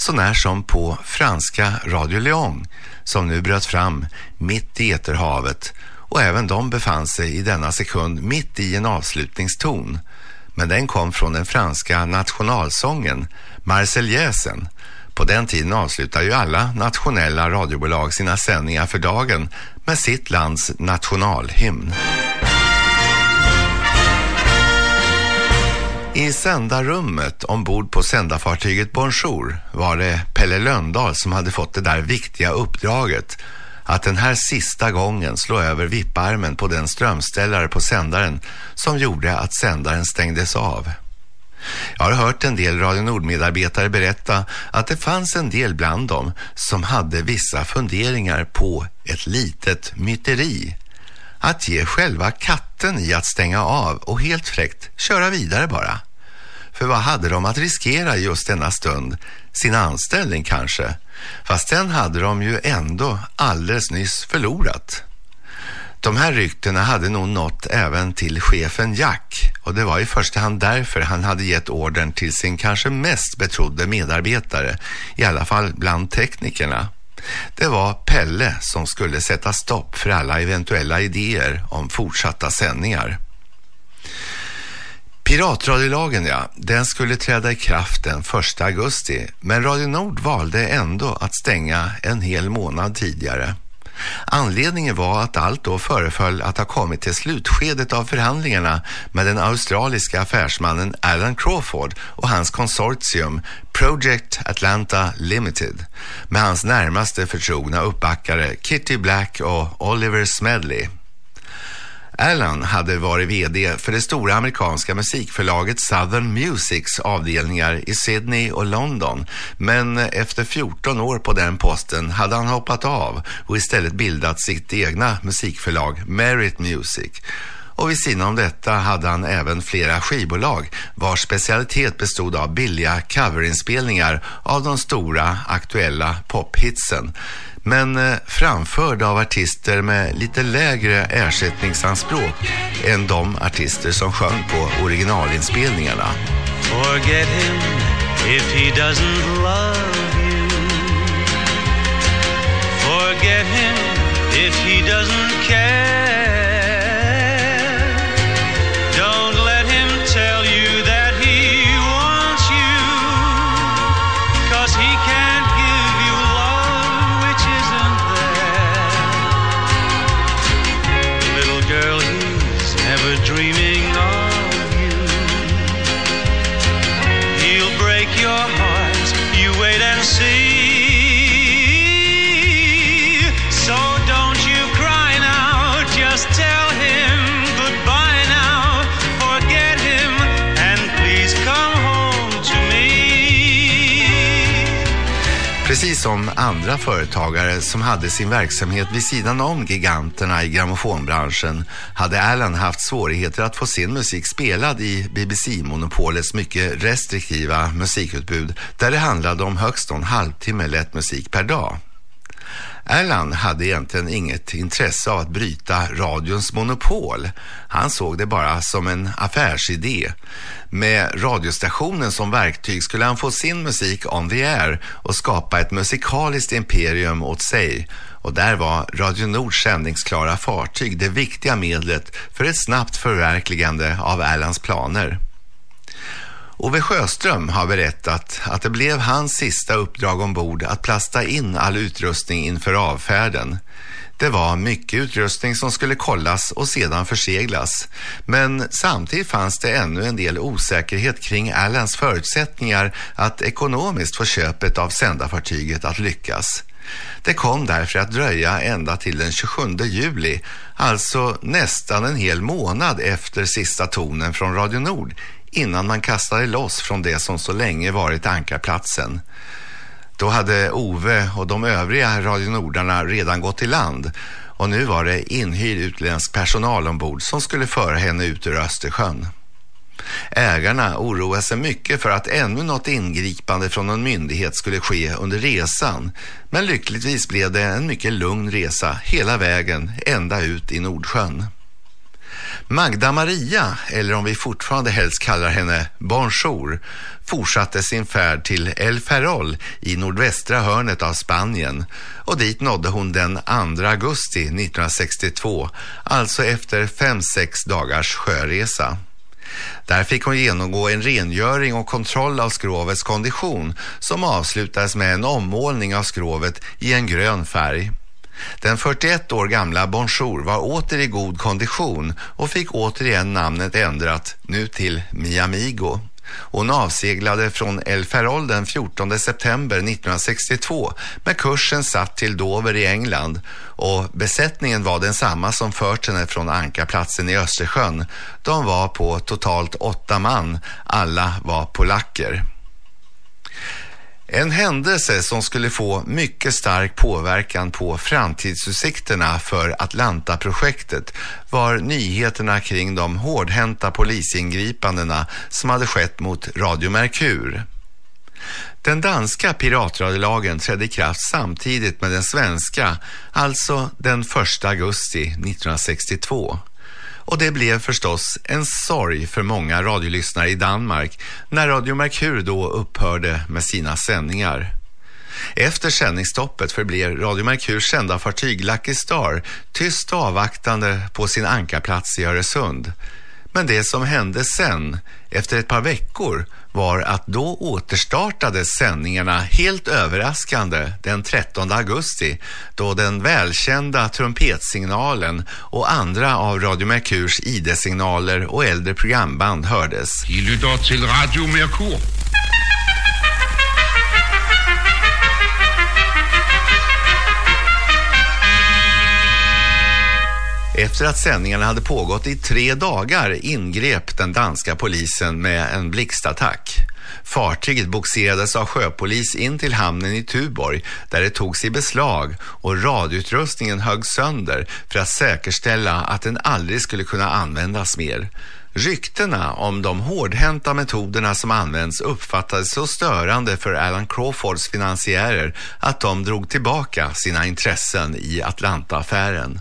så när som på franska Radio Lyon som nu bröt fram mitt i eterhavet och även de befann sig i denna sekund mitt i en avslutningston. Men den kom från den franska nationalsången Marseljäsen. På den tiden avslutar ju alla nationella radiobolag sina sändningar för dagen med sitt lands nationalhymn. I sändarrummet ombord på sändarfartyget Bonjour var det Pelle Löndahl som hade fått det där viktiga uppdraget att den här sista gången slå över vipparmen på den strömställare på sändaren som gjorde att sändaren stängdes av. Jag har hört en del Radio Nord-medarbetare berätta att det fanns en del bland dem som hade vissa funderingar på ett litet myteri. Att ge själva katten i att stänga av och helt fräckt köra vidare bara. För vad hade de att riskera just denna stund? Sin anställning kanske? Fast den hade de ju ändå alldeles nyss förlorat. De här ryktena hade nog nått även till chefen Jack och det var i första hand därför han hade gett ordern till sin kanske mest betrodde medarbetare, i alla fall bland teknikerna. Det var Pelle som skulle sätta stopp för alla eventuella idéer om fortsatta sändningar. Piratradiolagen, ja, den skulle träda i kraft den 1 augusti, men Radio Nord valde ändå att stänga en hel månad tidigare. Anledningen var att allt då föreföll att ha kommit till slutskedet av förhandlingarna med den australiska affärsmannen Alan Crawford och hans konsortium Project Atlanta Limited med hans närmaste förtrogna uppbackare Kitty Black och Oliver Smedley. Alan hade varit vd för det stora amerikanska musikförlaget Southern Musics avdelningar i Sydney och London. Men efter 14 år på den posten hade han hoppat av och istället bildat sitt egna musikförlag Merit Music. Och vid sidan om detta hade han även flera skivbolag vars specialitet bestod av billiga coverinspelningar av de stora aktuella pophitsen men eh, framförd av artister med lite lägre ersättningsanspråk än de artister som sjöng på originalinspelningarna.
Forget him if he doesn't love you. Forget him if he doesn't care.
Som andra företagare som hade sin verksamhet vid sidan om giganterna i grammofonbranschen hade Alan haft svårigheter att få sin musik spelad i BBC-monopolets mycket restriktiva musikutbud där det handlade om högst en halvtimme lätt musik per dag. Erland hade egentligen inget intresse av att bryta radions monopol. Han såg det bara som en affärsidé. Med radiostationen som verktyg skulle han få sin musik on the air och skapa ett musikaliskt imperium åt sig. Och där var Radio Nords sändningsklara fartyg det viktiga medlet för ett snabbt förverkligande av Erlands planer. Ove Sjöström har berättat att det blev hans sista uppdrag ombord att plasta in all utrustning inför avfärden. Det var mycket utrustning som skulle kollas och sedan förseglas. Men samtidigt fanns det ännu en del osäkerhet kring Allans förutsättningar att ekonomiskt få köpet av sändarfartyget att lyckas. Det kom därför att dröja ända till den 27 juli, alltså nästan en hel månad efter sista tonen från Radio Nord, innan man kastade loss från det som så länge varit ankarplatsen. Då hade Ove och de övriga radionordarna redan gått i land och nu var det inhyrd utländsk personal ombord som skulle föra henne ut ur Östersjön. Ägarna oroade sig mycket för att ännu något ingripande från en myndighet skulle ske under resan. Men lyckligtvis blev det en mycket lugn resa hela vägen ända ut i Nordsjön. Magda Maria, eller om vi fortfarande helst kallar henne Bonjour, fortsatte sin färd till El Ferrol i nordvästra hörnet av Spanien och dit nådde hon den 2 augusti 1962, alltså efter fem sex dagars sjöresa. Där fick hon genomgå en rengöring och kontroll av skrovets kondition som avslutades med en ommålning av skrovet i en grön färg. Den 41 år gamla Bonjour var åter i god kondition och fick återigen namnet ändrat, nu till Miamigo. Hon avseglade från El Ferrol den 14 september 1962 med kursen satt till Dover i England och besättningen var densamma som fört henne från ankarplatsen i Östersjön. De var på totalt åtta man, alla var polacker. En händelse som skulle få mycket stark påverkan på framtidsutsikterna för Atlanta-projektet var nyheterna kring de hårdhänta polisingripandena som hade skett mot Radio Merkur. Den danska piratradiolagen trädde i kraft samtidigt med den svenska, alltså den 1 augusti 1962. Och det blev förstås en sorg för många radiolyssnare i Danmark när Radio Merkur då upphörde med sina sändningar. Efter sändningsstoppet förblev Radio Merkurs sända fartyg Lucky Star tyst avvaktande på sin ankarplats i Öresund. Men det som hände sen, efter ett par veckor, var att då återstartades sändningarna helt överraskande den 13 augusti då den välkända trumpetsignalen och andra av Radio Merkurs ID-signaler och äldre programband hördes.
I till Radio Merkur.
Efter att sändningarna hade pågått i tre dagar ingrep den danska polisen med en blixtattack. Fartyget boxerades av sjöpolis in till hamnen i Tuborg där det togs i beslag och radioutrustningen höggs sönder för att säkerställa att den aldrig skulle kunna användas mer. Ryktena om de hårdhänta metoderna som används uppfattades så störande för Alan Crawfords finansiärer att de drog tillbaka sina intressen i Atlanta-affären.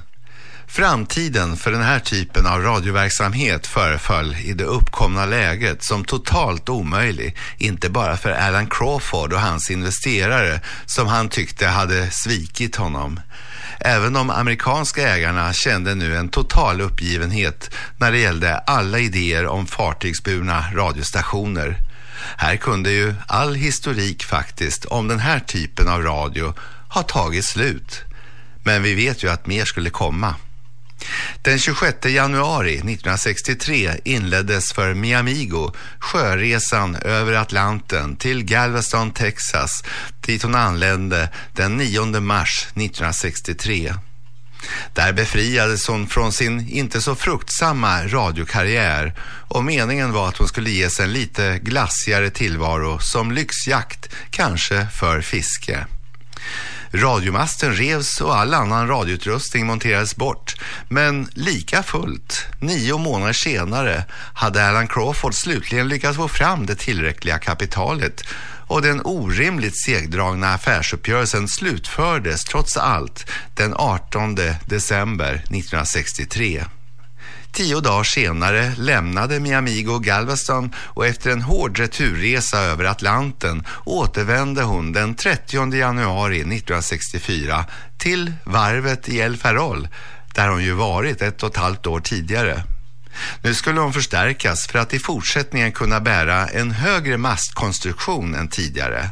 Framtiden för den här typen av radioverksamhet föreföll i det uppkomna läget som totalt omöjlig, inte bara för Alan Crawford och hans investerare som han tyckte hade svikit honom. Även de amerikanska ägarna kände nu en total uppgivenhet när det gällde alla idéer om fartygsburna radiostationer. Här kunde ju all historik faktiskt om den här typen av radio ha tagit slut. Men vi vet ju att mer skulle komma. Den 26 januari 1963 inleddes för Miamigo sjöresan över Atlanten till Galveston, Texas dit hon anlände den 9 mars 1963. Där befriades hon från sin inte så fruktsamma radiokarriär och meningen var att hon skulle ges en lite glassigare tillvaro som lyxjakt, kanske för fiske. Radiomasten revs och all annan radioutrustning monterades bort. Men lika fullt, nio månader senare, hade Alan Crawford slutligen lyckats få fram det tillräckliga kapitalet och den orimligt segdragna affärsuppgörelsen slutfördes trots allt den 18 december 1963. Tio dagar senare lämnade Miamigo Galveston och efter en hård returresa över Atlanten återvände hon den 30 januari 1964 till varvet i El Ferrol där hon ju varit ett och ett halvt år tidigare. Nu skulle de förstärkas för att i fortsättningen kunna bära en högre mastkonstruktion än tidigare.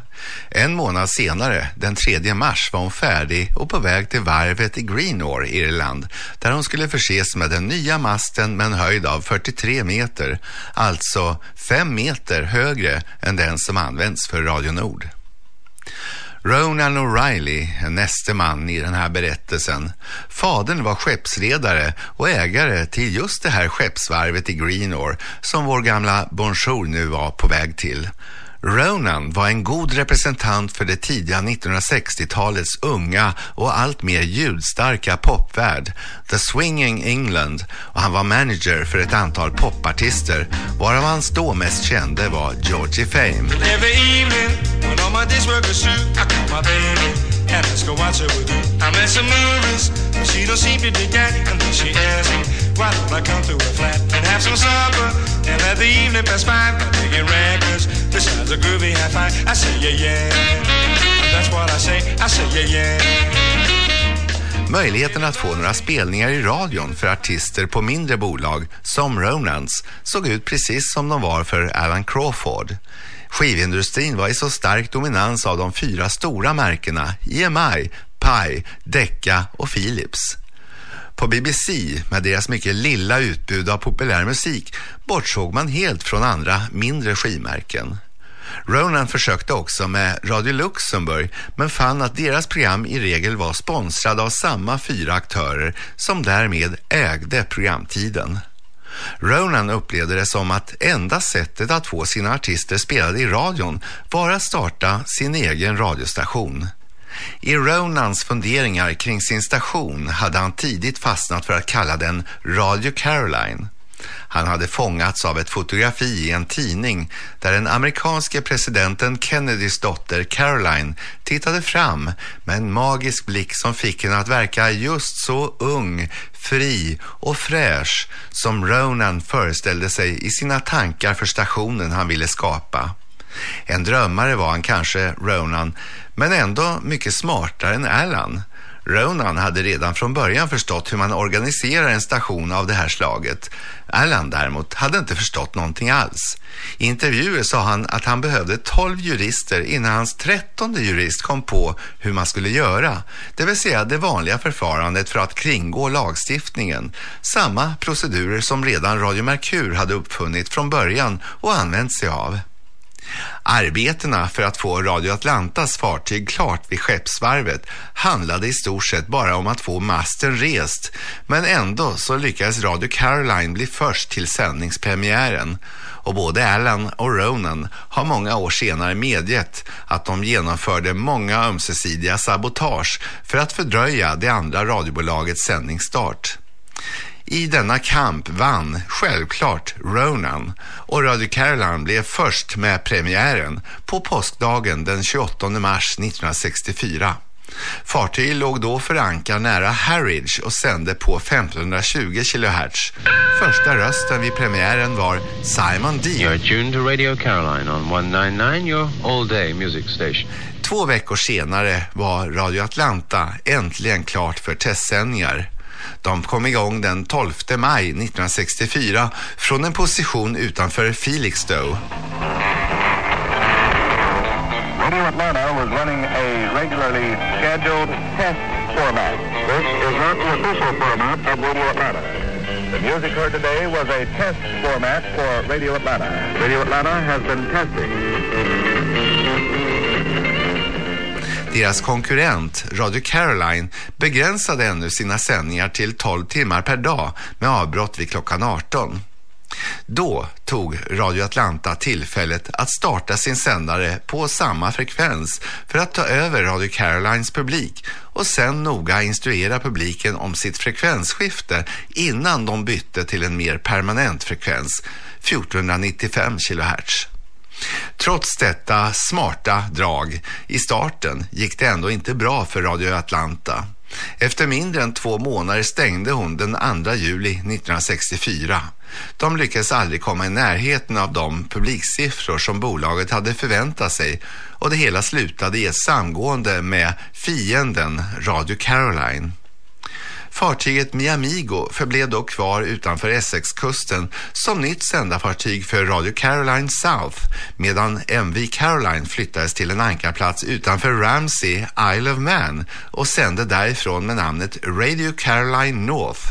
En månad senare, den 3 mars, var hon färdig och på väg till varvet i Greenore, Irland, där hon skulle förses med den nya masten med en höjd av 43 meter, alltså 5 meter högre än den som används för Radio Nord. Ronan O'Reilly är näste man i den här berättelsen. Fadern var skeppsredare och ägare till just det här skeppsvarvet i Greenore som vår gamla Bonjour nu var på väg till. Ronan var en god representant för det tidiga 1960-talets unga och allt mer ljudstarka popvärld, The Swinging England, och han var manager för ett antal popartister, varav hans då mest kände var Georgie Fame.
Every I call and let's go watch her with you. I met some movies, but she don't seem to dig that. And then she asks me, why don't I come to a flat and have some supper and let the evening pass by? By making records, besides a groovy high five. I say yeah yeah, that's what I say. I say yeah yeah.
Möjligheten att få några spelningar i radion för artister på mindre bolag som Ronans såg ut precis som de var för Alan Crawford. Skivindustrin var i så stark dominans av de fyra stora märkena EMI, Pi, Decca och Philips. På BBC, med deras mycket lilla utbud av populär musik, bortsåg man helt från andra mindre skivmärken. Ronan försökte också med Radio Luxemburg men fann att deras program i regel var sponsrade av samma fyra aktörer som därmed ägde programtiden. Ronan upplevde det som att enda sättet att få sina artister spelade i radion var att starta sin egen radiostation. I Ronans funderingar kring sin station hade han tidigt fastnat för att kalla den Radio Caroline. Han hade fångats av ett fotografi i en tidning där den amerikanske presidenten Kennedys dotter Caroline tittade fram med en magisk blick som fick henne att verka just så ung, fri och fräsch som Ronan föreställde sig i sina tankar för stationen han ville skapa. En drömmare var han kanske, Ronan, men ändå mycket smartare än Alan. Ronan hade redan från början förstått hur man organiserar en station av det här slaget. Alan däremot hade inte förstått någonting alls. I intervjuer sa han att han behövde 12 jurister innan hans trettonde jurist kom på hur man skulle göra. Det vill säga det vanliga förfarandet för att kringgå lagstiftningen. Samma procedurer som redan Radio Merkur hade uppfunnit från början och använt sig av. Arbetena för att få Radio Atlantas fartyg klart vid skeppsvarvet handlade i stort sett bara om att få masten rest, men ändå så lyckades Radio Caroline bli först till sändningspremiären. Och både Allen och Ronan har många år senare medgett att de genomförde många ömsesidiga sabotage för att fördröja det andra radiobolagets sändningsstart. I denna kamp vann självklart Ronan och Radio Caroline blev först med premiären på påskdagen den 28 mars 1964. Fartyget låg då för ankar nära Harwich och sände på 1520 kHz. Första rösten vid premiären var Simon Dean.
You're tuned to Radio Caroline on 199, your all-day music station.
Två veckor senare var Radio Atlanta äntligen klart för testsändningar. De kom igång den 12 maj 1964 från en position utanför Felixstowe.
Radio Atlanta was running a regularly scheduled test format. This is not the official format of Radio Atlanta. The music heard today was a test format for Radio Atlanta. Radio Atlanta has been testing.
Deras konkurrent, Radio Caroline, begränsade ännu sina sändningar till 12 timmar per dag med avbrott vid klockan 18. Då tog Radio Atlanta tillfället att starta sin sändare på samma frekvens för att ta över Radio Carolines publik och sen noga instruera publiken om sitt frekvensskifte innan de bytte till en mer permanent frekvens, 1495 kHz. Trots detta smarta drag i starten gick det ändå inte bra för Radio Atlanta. Efter mindre än två månader stängde hon den 2 juli 1964. De lyckades aldrig komma i närheten av de publiksiffror som bolaget hade förväntat sig och det hela slutade i ett samgående med fienden Radio Caroline. Fartyget Miamigo förblev dock kvar utanför Essexkusten som nytt sändarfartyg för Radio Caroline South medan MV Caroline flyttades till en ankarplats utanför Ramsey, Isle of Man och sände därifrån med namnet Radio Caroline North.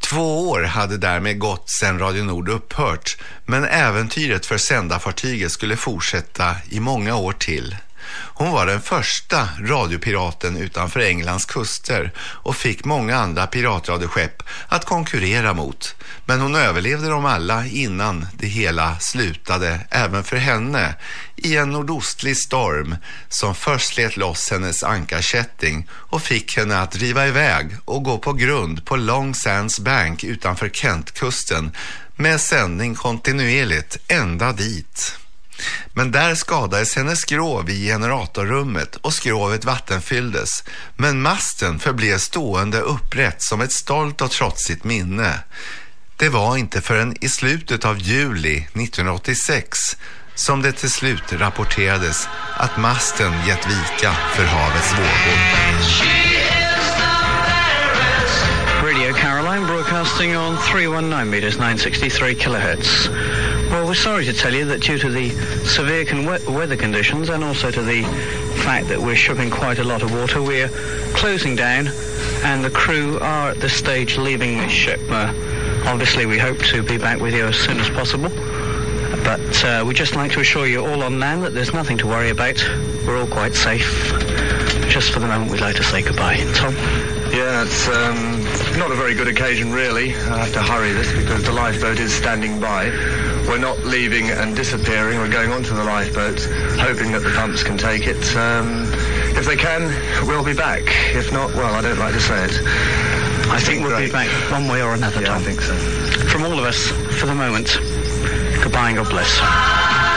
Två år hade därmed gått sedan Radio Nord upphört men äventyret för sändarfartyget skulle fortsätta i många år till. Hon var den första radiopiraten utanför Englands kuster och fick många andra piratradioskepp att konkurrera mot. Men hon överlevde dem alla innan det hela slutade, även för henne, i en nordostlig storm som först slet loss hennes ankarkätting och fick henne att driva iväg och gå på grund på Long Sands Bank utanför Kentkusten med sändning kontinuerligt ända dit. Men där skadades hennes skrov i generatorrummet och skrovet vattenfylldes. Men masten förblev stående upprätt som ett stolt och trotsigt minne. Det var inte förrän i slutet av juli 1986 som det till slut rapporterades att masten gett vika för havets vågor.
Radio Caroline broadcasting on 319 meters, 963 kilohertz. Well, we're sorry to tell you that due to the severe con- weather conditions and also to the fact that we're shipping quite a lot of water, we're closing down and the crew are at this stage leaving the ship. Uh, obviously, we hope to be back with you as soon as possible. But uh, we'd just like to assure you all on land that there's nothing to worry about. We're all quite safe. Just for the moment, we'd like to say goodbye. Tom?
Yeah, it's um, not a very good occasion, really. I have to hurry this because the lifeboat is standing by. We're not leaving and disappearing. We're going onto the lifeboat, hoping that the pumps can take it. Um, if they can, we'll be back. If not, well, I don't like to say it.
I think we'll be back one way or another,
Yeah,
Tom.
I think so.
From all of us, for the moment, goodbye and God bless.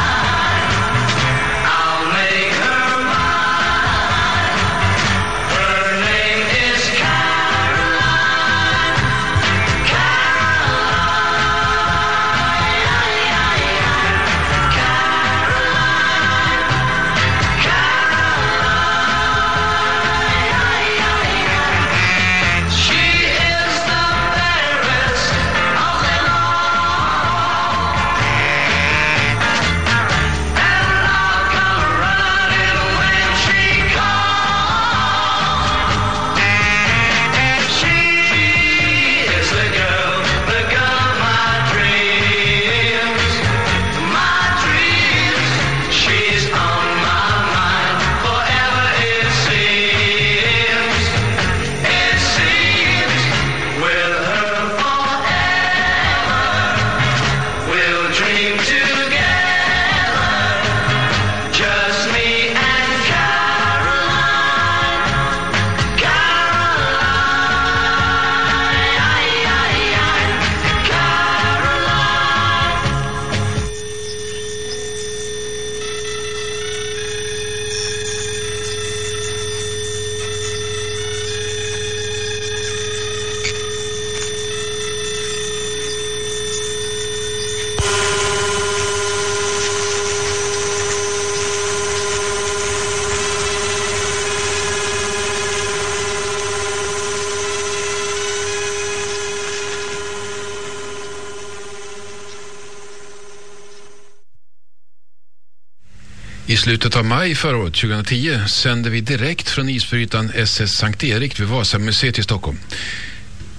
I slutet av maj förra året, 2010, sände vi direkt från isbrytaren SS Sankt Erik vid Vasamuseet i Stockholm.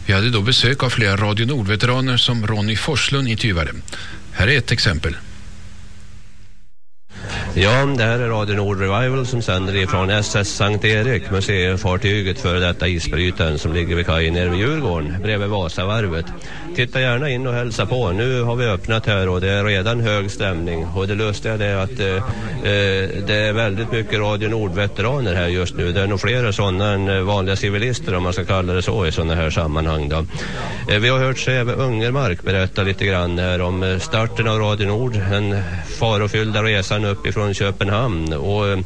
Vi hade då besök av flera Radio Nord-veteraner som Ronny Forslund intervjuade. Här är ett exempel.
Ja, det här är Radio Nord Revival som sänder ifrån SS Sankt Erik, museifartyget för detta isbrytaren som ligger vid kajen nere vid Djurgården, bredvid Vasavarvet. Titta gärna in och hälsa på. Nu har vi öppnat här och det är redan hög stämning. Och det lustiga är att eh, eh, det är väldigt mycket Radio Nord-veteraner här just nu. Det är nog flera sådana än eh, vanliga civilister om man ska kalla det så i sådana här sammanhang. Då. Eh, vi har hört Säve Ungermark berätta lite grann här om eh, starten av Radio Nord, den farofyllda resan uppifrån Köpenhamn och eh,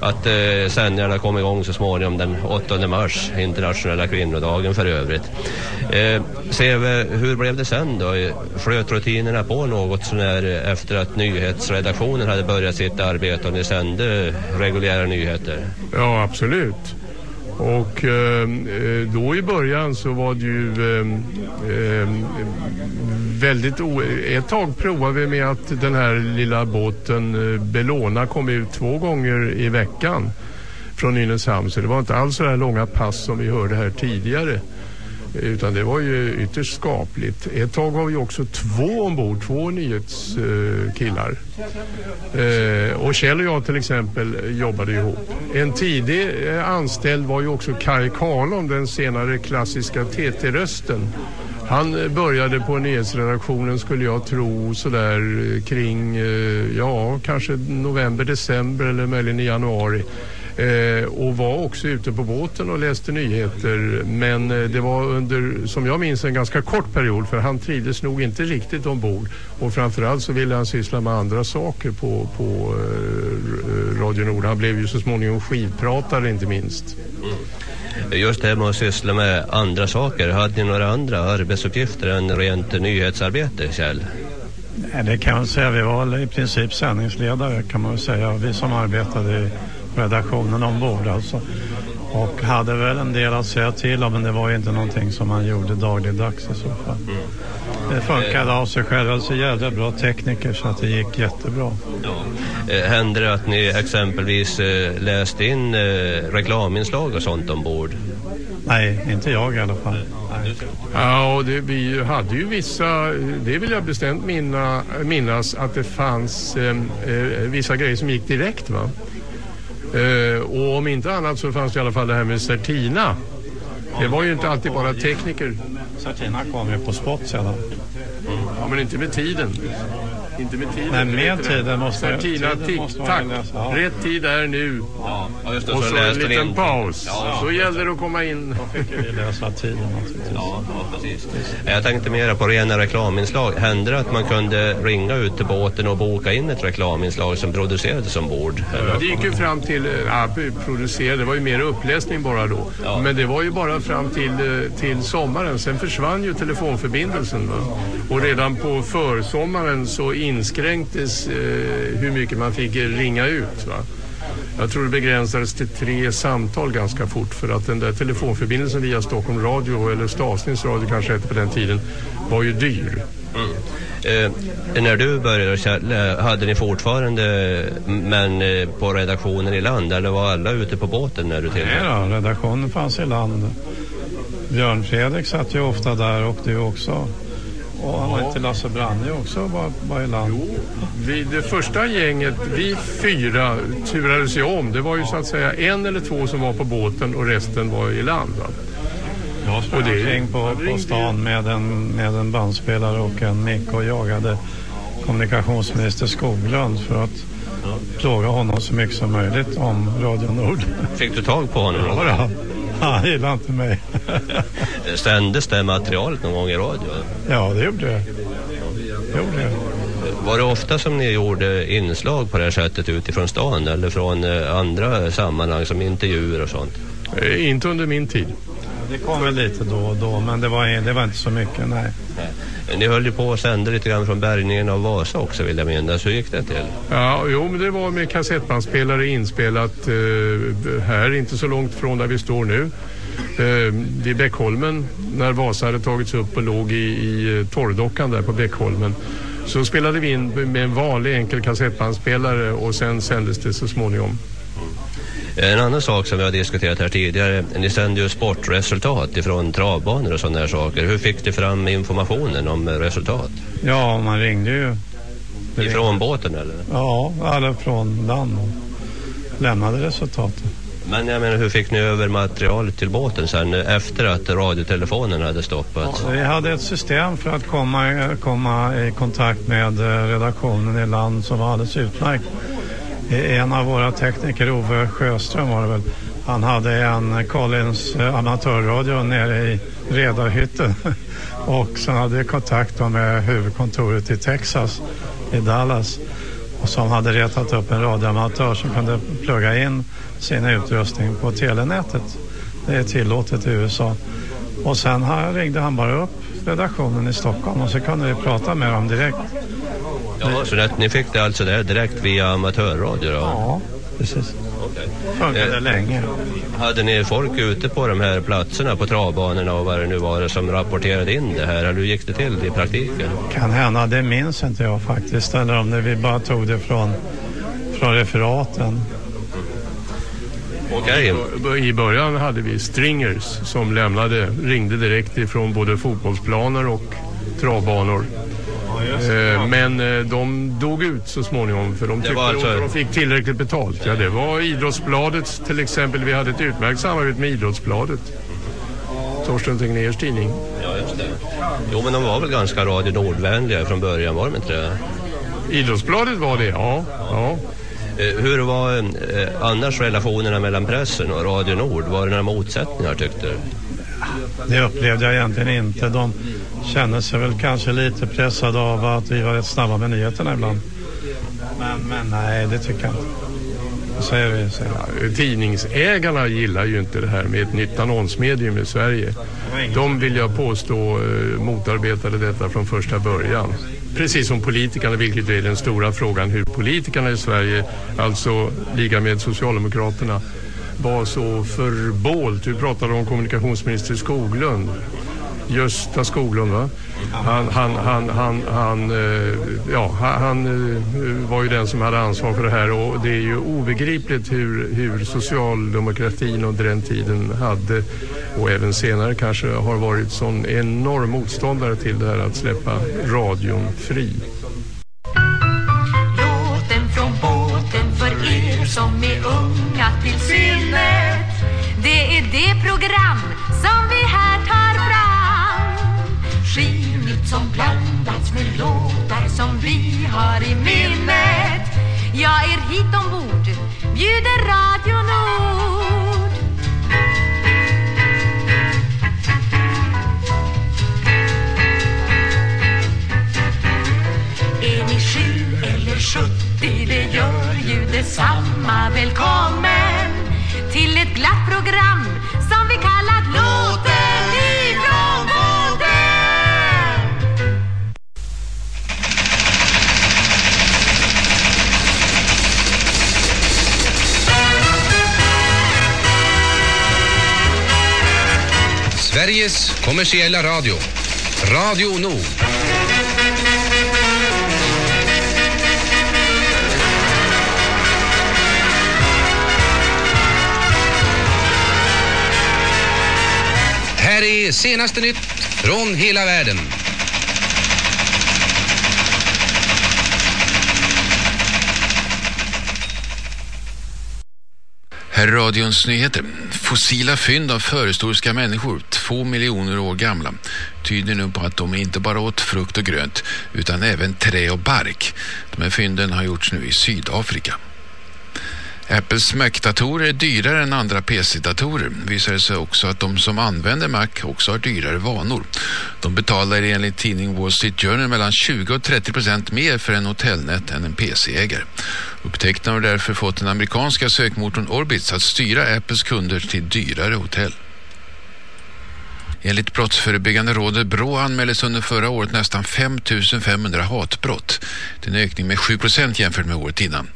att eh, sändningarna kom igång så småningom den 8 mars, internationella kvinnodagen för övrigt. Eh, Seve, hur blev det sen då? Flöt rutinerna på något sånär eh, efter att nyhetsredaktionen hade börjat sitt arbete och ni sände reguljära nyheter?
Ja, absolut. Och ehm, eh, då i början så var det ju eh, eh, väldigt... O- ett tag provade vi med att den här lilla båten eh, Bellona kom ut två gånger i veckan från Nynäshamn. Så det var inte alls så här långa pass som vi hörde här tidigare. Utan det var ju ytterst skapligt. Ett tag var vi också två ombord, två nyhetskillar. Eh, eh, och Kjell och jag till exempel jobbade ihop. En tidig eh, anställd var ju också Kai Karlon, den senare klassiska TT-rösten. Han eh, började på nyhetsredaktionen skulle jag tro sådär kring, eh, ja kanske november, december eller möjligen i januari. Eh, och var också ute på båten och läste nyheter. Men eh, det var under, som jag minns, en ganska kort period för han trivdes nog inte riktigt ombord. Och framförallt så ville han syssla med andra saker på, på eh, Radio Nord. Han blev ju så småningom skivpratare inte minst.
Just det här med att syssla med andra saker. Hade ni några andra arbetsuppgifter än rent nyhetsarbete, Kjell?
Nej, det kan man säga. Vi var i princip sändningsledare kan man väl säga. Vi som arbetade i redaktionen ombord alltså. Och hade väl en del att säga till om men det var ju inte någonting som man gjorde dagligdags i så fall. Det funkade av sig själv. Alltså jävla bra tekniker så att det gick jättebra.
Eh, Hände det att ni exempelvis eh, läste in eh, reklaminslag och sånt ombord?
Nej, inte jag i alla fall.
Ja, och det, vi hade ju vissa, det vill jag bestämt minna, minnas, att det fanns eh, eh, vissa grejer som gick direkt va. Eh, och om inte annat så fanns det i alla fall det här med Certina. Det var ju inte alltid bara tekniker.
Certina kom ju på spot sedan.
Ja, men inte med tiden. Inte med tiden.
Men
det
med tiden måste- man
tack.
ju läsa. Ja.
Rätt tid är nu.
Ja, just det,
och
så
så en liten
in.
paus.
Ja.
Så gällde det att komma in.
Då fick vi läsa tiden.
Ja, ja, precis. Jag tänkte mera på rena reklaminslag. Hände det att man kunde ringa ut till båten och boka in ett reklaminslag som producerades ombord?
Ja, det gick ju fram till, ja, producera, det var ju mer uppläsning bara då. Men det var ju bara fram till, eh, till sommaren. Sen försvann ju telefonförbindelsen. Va? Och redan på försommaren så inskränktes eh, hur mycket man fick ringa ut. Va? Jag tror det begränsades till tre samtal ganska fort för att den där telefonförbindelsen via Stockholm Radio eller Stavsnings Radio kanske hette på den tiden var ju dyr.
Eh, när du började hade ni fortfarande män eh, på redaktionen i land eller var alla ute på båten när du
Nej
tillhörde?
då, redaktionen fanns i land. Björn Fredrik satt ju ofta där och du också. Och han var inte Lasse Branne också var, var i land?
Jo, vi, det första gänget, vi fyra turades ju om. Det var ju så att säga en eller två som var på båten och resten var i land. Va?
Jag sprang
Och det-
omkring på, på stan med en, med en bandspelare och en mick och jagade kommunikationsminister Skoglund för att plåga honom så mycket som möjligt om Radio Nord.
Fick du tag på honom?
Ja, då. Han gillade inte mig.
Sändes det materialet någon gång i radio?
Ja, det gjorde det. Det gjorde det.
Var det ofta som ni gjorde inslag på det här sättet utifrån stan eller från eh, andra sammanhang som intervjuer och sånt?
Eh, inte under min tid.
Det kom väl lite då och då, men det var, det var inte så mycket, nej.
Ni höll ju på att sända lite grann från bärgningen av Vasa också vill jag minnas. Hur gick det till?
Ja, jo, men det var med kassettbandspelare inspelat eh, här, inte så långt från där vi står nu. Eh, vid Bäckholmen, när Vasa hade tagits upp och låg i, i eh, torrdockan där på Bäckholmen. Så spelade vi in med en vanlig enkel kassettbandspelare och sen sändes det så småningom.
En annan sak som vi har diskuterat här tidigare, ni sände ju sportresultat ifrån travbanor och sådana här saker. Hur fick du fram informationen om resultat?
Ja, man ringde ju.
Ifrån båten eller?
Ja, alla från land lämnade resultatet.
Men jag menar, hur fick ni över materialet till båten sen efter att radiotelefonen hade stoppats?
Vi hade ett system för att komma, komma i kontakt med eh, redaktionen i land som var alldeles utmärkt. Eh, en av våra tekniker, Ove Sjöström var det väl, han hade en Collins eh, amatörradio nere i redarhytten och sen hade vi kontakt med huvudkontoret i Texas, i Dallas och som hade retat upp en radioamatör som kunde plugga in sin utrustning på telenätet. Det är tillåtet i USA. Och sen ringde han bara upp redaktionen i Stockholm och så kunde vi prata med dem direkt.
Ja, så att ni fick det alltså där direkt via amatörradio då?
Ja, precis. Funkade
Eh,
länge.
Hade ni folk ute på de här platserna på travbanorna och vad det nu var som rapporterade in det här? Eller hur gick det till i praktiken?
Kan hända, det minns inte jag faktiskt. Eller om det vi bara tog det från, från referaten.
Okej.
I början hade vi stringers som lämnade, ringde direkt ifrån både fotbollsplaner och travbanor. Eh, Men eh, de dog ut så småningom för de tyckte
alltså-
att de fick tillräckligt betalt. Ja, det var Idrottsbladet till exempel. Vi hade ett utmärkt samarbete med Idrottsbladet. Torsten Tegnérs tidning.
Ja, just det. Jo, men de var väl ganska Radio Nordvänliga från början, var de inte det?
Idrottsbladet var det, ja. ja.
Eh, Hur var eh, annars relationerna mellan pressen och Radio Nord? Var det några motsättningar tyckte du?
Det upplevde jag egentligen inte. De kände sig väl kanske lite pressade av att vi var rätt snabba med nyheterna ibland. Men, men nej, det tycker jag inte. Säger vi? Säger vi?
Tidningsägarna gillar ju inte det här med ett nytt annonsmedium i Sverige. De vill jag påstå eh, motarbetade detta från första början. Precis som politikerna, vilket är den stora frågan, hur politikerna i Sverige, alltså lika med Socialdemokraterna, var så förbålt. Du pratade om kommunikationsminister Skoglund. Gösta Skoglund va? Han, han, han, han, han, eh, ja, han, eh, var ju den som hade ansvar för det här och det är ju obegripligt hur, hur socialdemokratin under den tiden hade och även senare kanske har varit sån enorm motståndare till det här att släppa radion fri.
Låten från båten för er som är unga till sinnet Det är det program som som blandats med låtar som vi har i minnet. Ja, er hit ombord bjuder Radio Nord. Är ni sju eller sjuttio, det gör ju detsamma. Välkommen till ett glatt program.
Sveriges kommersiella radio. Radio Nord. Här är senaste nytt från hela världen.
Här är radions nyheter. Fossila fynd av förhistoriska människor, två miljoner år gamla, tyder nu på att de inte bara åt frukt och grönt utan även trä och bark. De här fynden har gjorts nu i Sydafrika. Apples Mac-datorer är dyrare än andra PC-datorer. Visar det sig också att de som använder Mac också har dyrare vanor. De betalar enligt tidning Wall Street Journal mellan 20 och 30 procent mer för en hotellnät än en PC-ägare. Upptäckten har därför fått den amerikanska sökmotorn Orbitz att styra Apples kunder till dyrare hotell. Enligt Brottsförebyggande rådet BRÅ anmäldes under förra året nästan 5 500 hatbrott. Det är en ökning med 7 procent jämfört med året innan.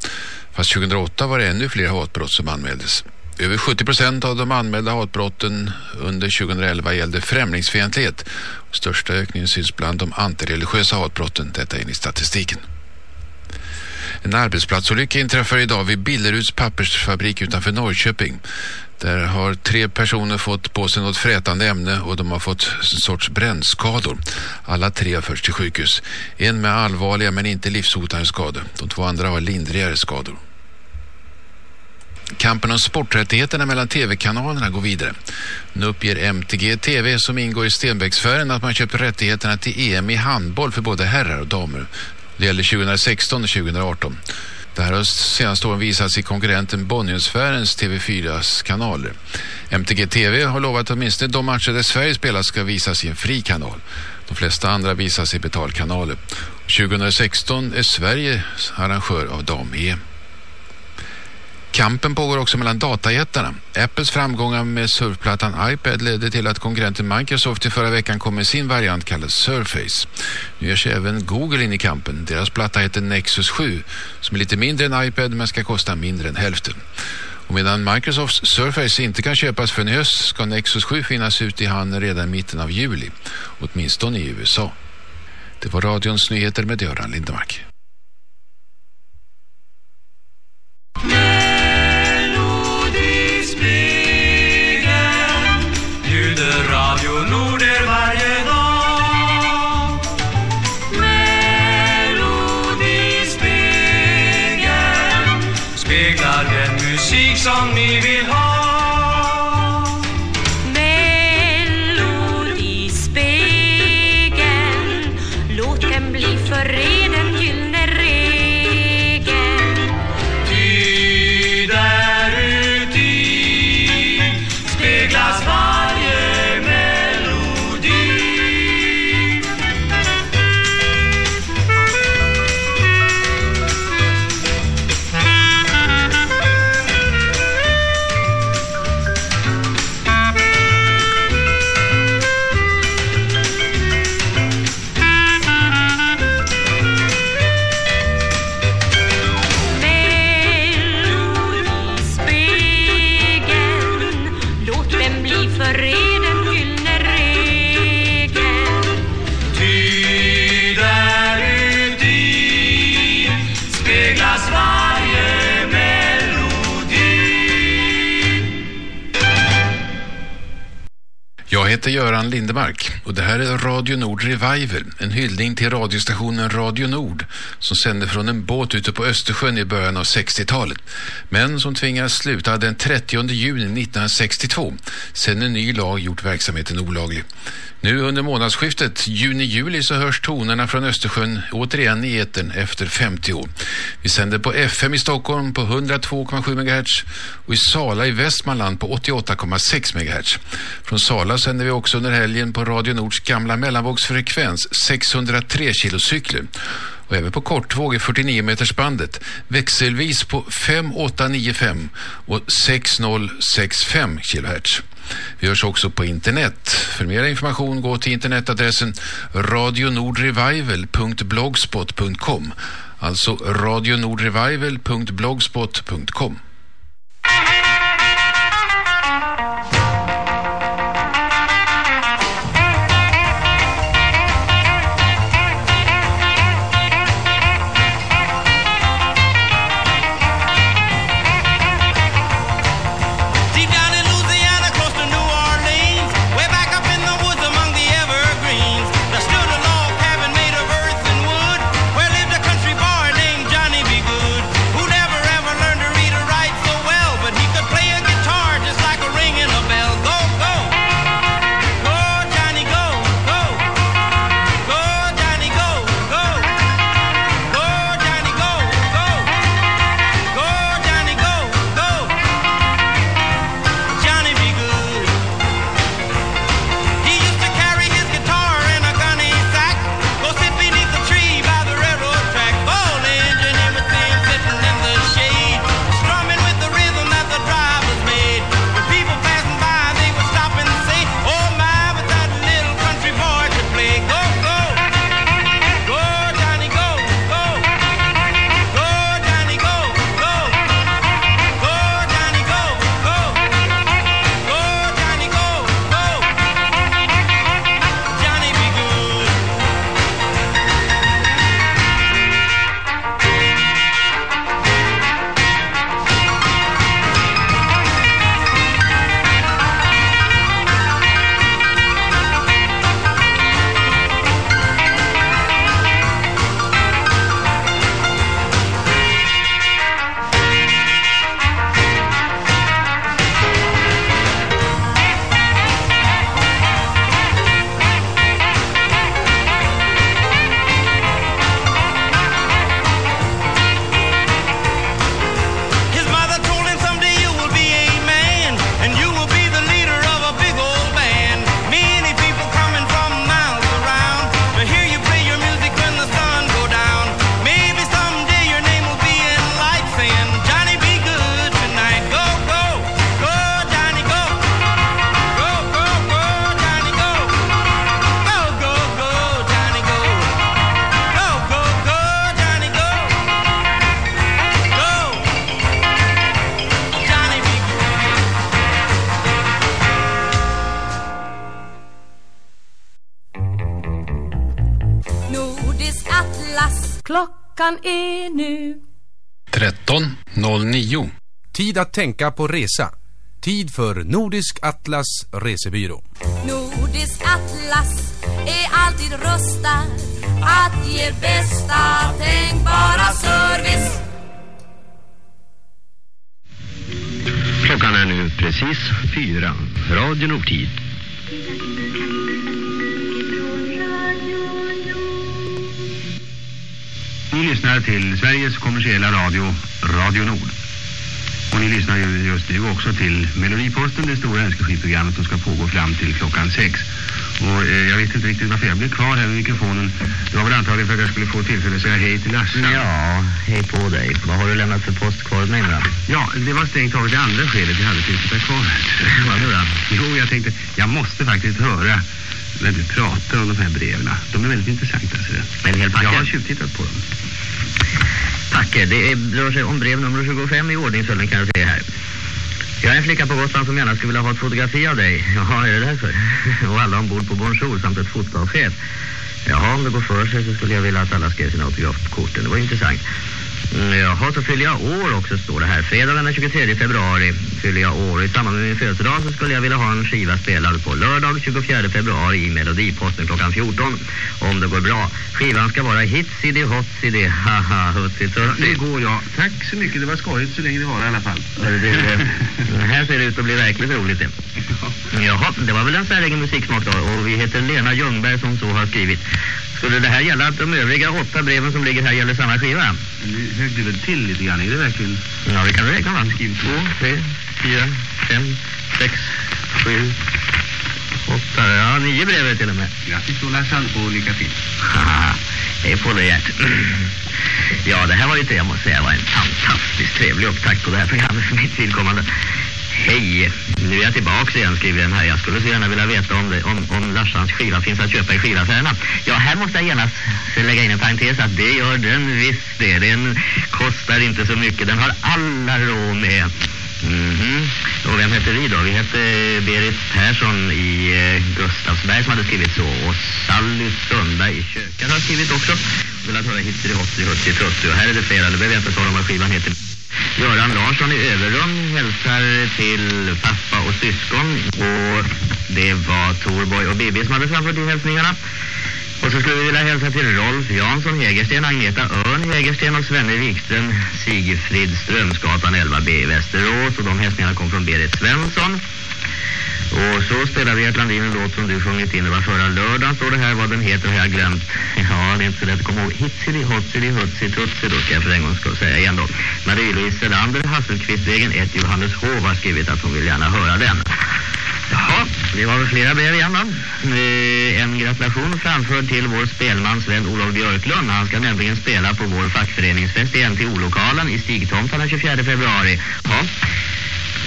Fast 2008 var det ännu fler hatbrott som anmäldes. Över 70 procent av de anmälda hatbrotten under 2011 gällde främlingsfientlighet. Största ökningen syns bland de antireligiösa hatbrotten, detta enligt statistiken. En arbetsplatsolycka inträffar idag vid Billeruds pappersfabrik utanför Norrköping. Där har tre personer fått på sig något frätande ämne och de har fått en sorts brännskador. Alla tre har förts till sjukhus. En med allvarliga men inte livshotande skador. De två andra har lindrigare skador. Kampen om sporträttigheterna mellan tv-kanalerna går vidare. Nu uppger MTG TV som ingår i Stenbecksfären att man köpt rättigheterna till EM i handboll för både herrar och damer. Det gäller 2016 och 2018. Det här har senaste åren visats i konkurrenten Bonniersfärens TV4s kanaler. MTG TV har lovat att åtminstone de matcher där Sverige spelar ska visas i en fri kanal. De flesta andra visas i betalkanaler. 2016 är Sverige arrangör av dam-EM. Kampen pågår också mellan datajättarna. Apples framgångar med surfplattan iPad ledde till att konkurrenten Microsoft i förra veckan kom med sin variant kallad Surface. Nu ger sig även Google in i kampen. Deras platta heter Nexus 7 som är lite mindre än iPad men ska kosta mindre än hälften. Och medan Microsofts Surface inte kan köpas förrän i höst ska Nexus 7 finnas ute i handeln redan i mitten av juli, åtminstone i USA. Det var radions nyheter med Göran Lindemark.
Spegeln bjuder Radio Nord er varje dag. Melodispegeln speglar den musik som ni vill ha.
Heter Göran Lindemark och det här är Radio Nord Revival, en hyllning till radiostationen Radio Nord som sände från en båt ute på Östersjön i början av 60-talet, men som tvingades sluta den 30 juni 1962 sedan en ny lag gjort verksamheten olaglig. Nu under månadsskiftet juni-juli så hörs tonerna från Östersjön återigen i etern efter 50 år. Vi sänder på FM i Stockholm på 102,7 MHz och i Sala i Västmanland på 88,6 MHz. Från Sala sänder vi också under helgen på Radio Nords gamla mellanvågsfrekvens 603 kilocykler och även på kortvåg i 49 meters bandet växelvis på 5895 och 6065 kHz. Vi hörs också på internet. För mer information gå till internetadressen radionordrevival.blogspot.com alltså radionordrevival.blogspot.com
Klockan är nu
13.09.
Tid att tänka på resa. Tid för Nordisk Atlas resebyrå.
Nordisk Atlas är alltid rustad att ge bästa tänkbara service.
Klockan är nu precis fyra. Radio Nordtid. Ni lyssnar till Sveriges kommersiella radio, Radio Nord. Och ni lyssnar ju just nu också till Melodiposten, det stora önskeskivprogrammet som ska pågå fram till klockan sex. Och eh, jag vet inte riktigt varför jag blev kvar här med mikrofonen. Det var väl antagligen för att jag skulle få tillfälle att säga hej till Lasse.
Ja, hej på dig. Vad har du lämnat för post kvar med mig?
Ja, det var strängt taget det andra skedet jag hade till att sitta kvar.
Vad då?
Jo, jag tänkte, jag måste faktiskt höra när du pratar om de här breven. De är väldigt intressanta. Så det.
En hel packe?
Jag har tjuvtittat på dem.
Packe, det rör sig om brev nummer 25 i ordningsföljden kan jag se här. Jag är en flicka på Gotland som gärna skulle vilja ha ett fotografi av dig. Jaha, är det därför? Och alla ombord på Bonjour samt ett foto av chef. Jaha, om det går för sig så skulle jag vilja att alla skrev sina autograf på korten. Det var intressant. Jaha, så fyller jag år också står det här. Fredagen den 23 februari fyller jag år. I samband med min födelsedag så skulle jag vilja ha en skiva spelad på lördag 24 februari i Melodiposten klockan 14. Om det går bra. Skivan ska vara hitsiddy hotsiddy, haha, hutsi-tutsi.
Det går ja. Tack så mycket. Det var skojigt så länge det var i alla fall.
Det, det, det här ser ut att bli verkligt roligt det. Jaha, det var väl en säregen musiksmak då. Och vi heter Lena Ljungberg som så har skrivit. Skulle det här gälla att de övriga åtta breven som ligger här gäller samma skiva?
Högg du väl till lite grann, är det verkligen?
Ja, vi kan räkna va?
Skriv
Två, tre, fyra, fem, sex, sju, åtta, ja nio brev är det till och med.
Grattis då Lassan och lycka till.
Haha, hej på dig Gert. Ja, det här var det jag måste säga var en fantastiskt trevlig upptakt på det här programmet för mitt vidkommande. Hej, nu är jag tillbaka igen skriver den här. Jag skulle så gärna vilja veta om, det, om, om Larsans skiva finns att köpa i skivaffärerna. Ja, här måste jag gärna lägga in en parentes att det gör den visst det. Den kostar inte så mycket. Den har alla råd med. Mm -hmm. Och vem heter vi då? Vi hette Berit Persson i eh, Gustavsberg som hade skrivit så. Och Sally Sundberg i Kökar har skrivit också. Vill att höra Hitteri Hotteri Hutteri Tutti. Och här är det flera. Det behöver jag inte tala om vad skivan heter. Göran Larsson i Överrum hälsar till pappa och syskon. Och det var Torborg och Bibi som hade framfört de hälsningarna. Och så skulle vi vilja hälsa till Rolf Jansson Hägersten, Agneta Örn Hägersten och Svenne Wikström, Sigfrid Strömsgatan 11B i Västerås. Och de hälsningarna kom från Berit Svensson. Och så spelar vi ett Landin en låt som du sjungit in. Det var förra lördagen står det här. Vad den heter har jag glömt. Ja, det är inte så lätt att komma ihåg. Hitsili, hotsili, hutsi, tutsi. Då ska jag för en gång ska säga igen då. Marie-Louise Selander, Hasselqvistvägen 1, Johannes H har skrivit att hon vill gärna höra den. Jaha, det var väl flera brev igen då. Eh, en gratulation framförd till vår spelman Sven Olof Björklund. Han ska nämligen spela på vår fackföreningsfest i NTO-lokalen i Stigtomta den 24 februari. Ja.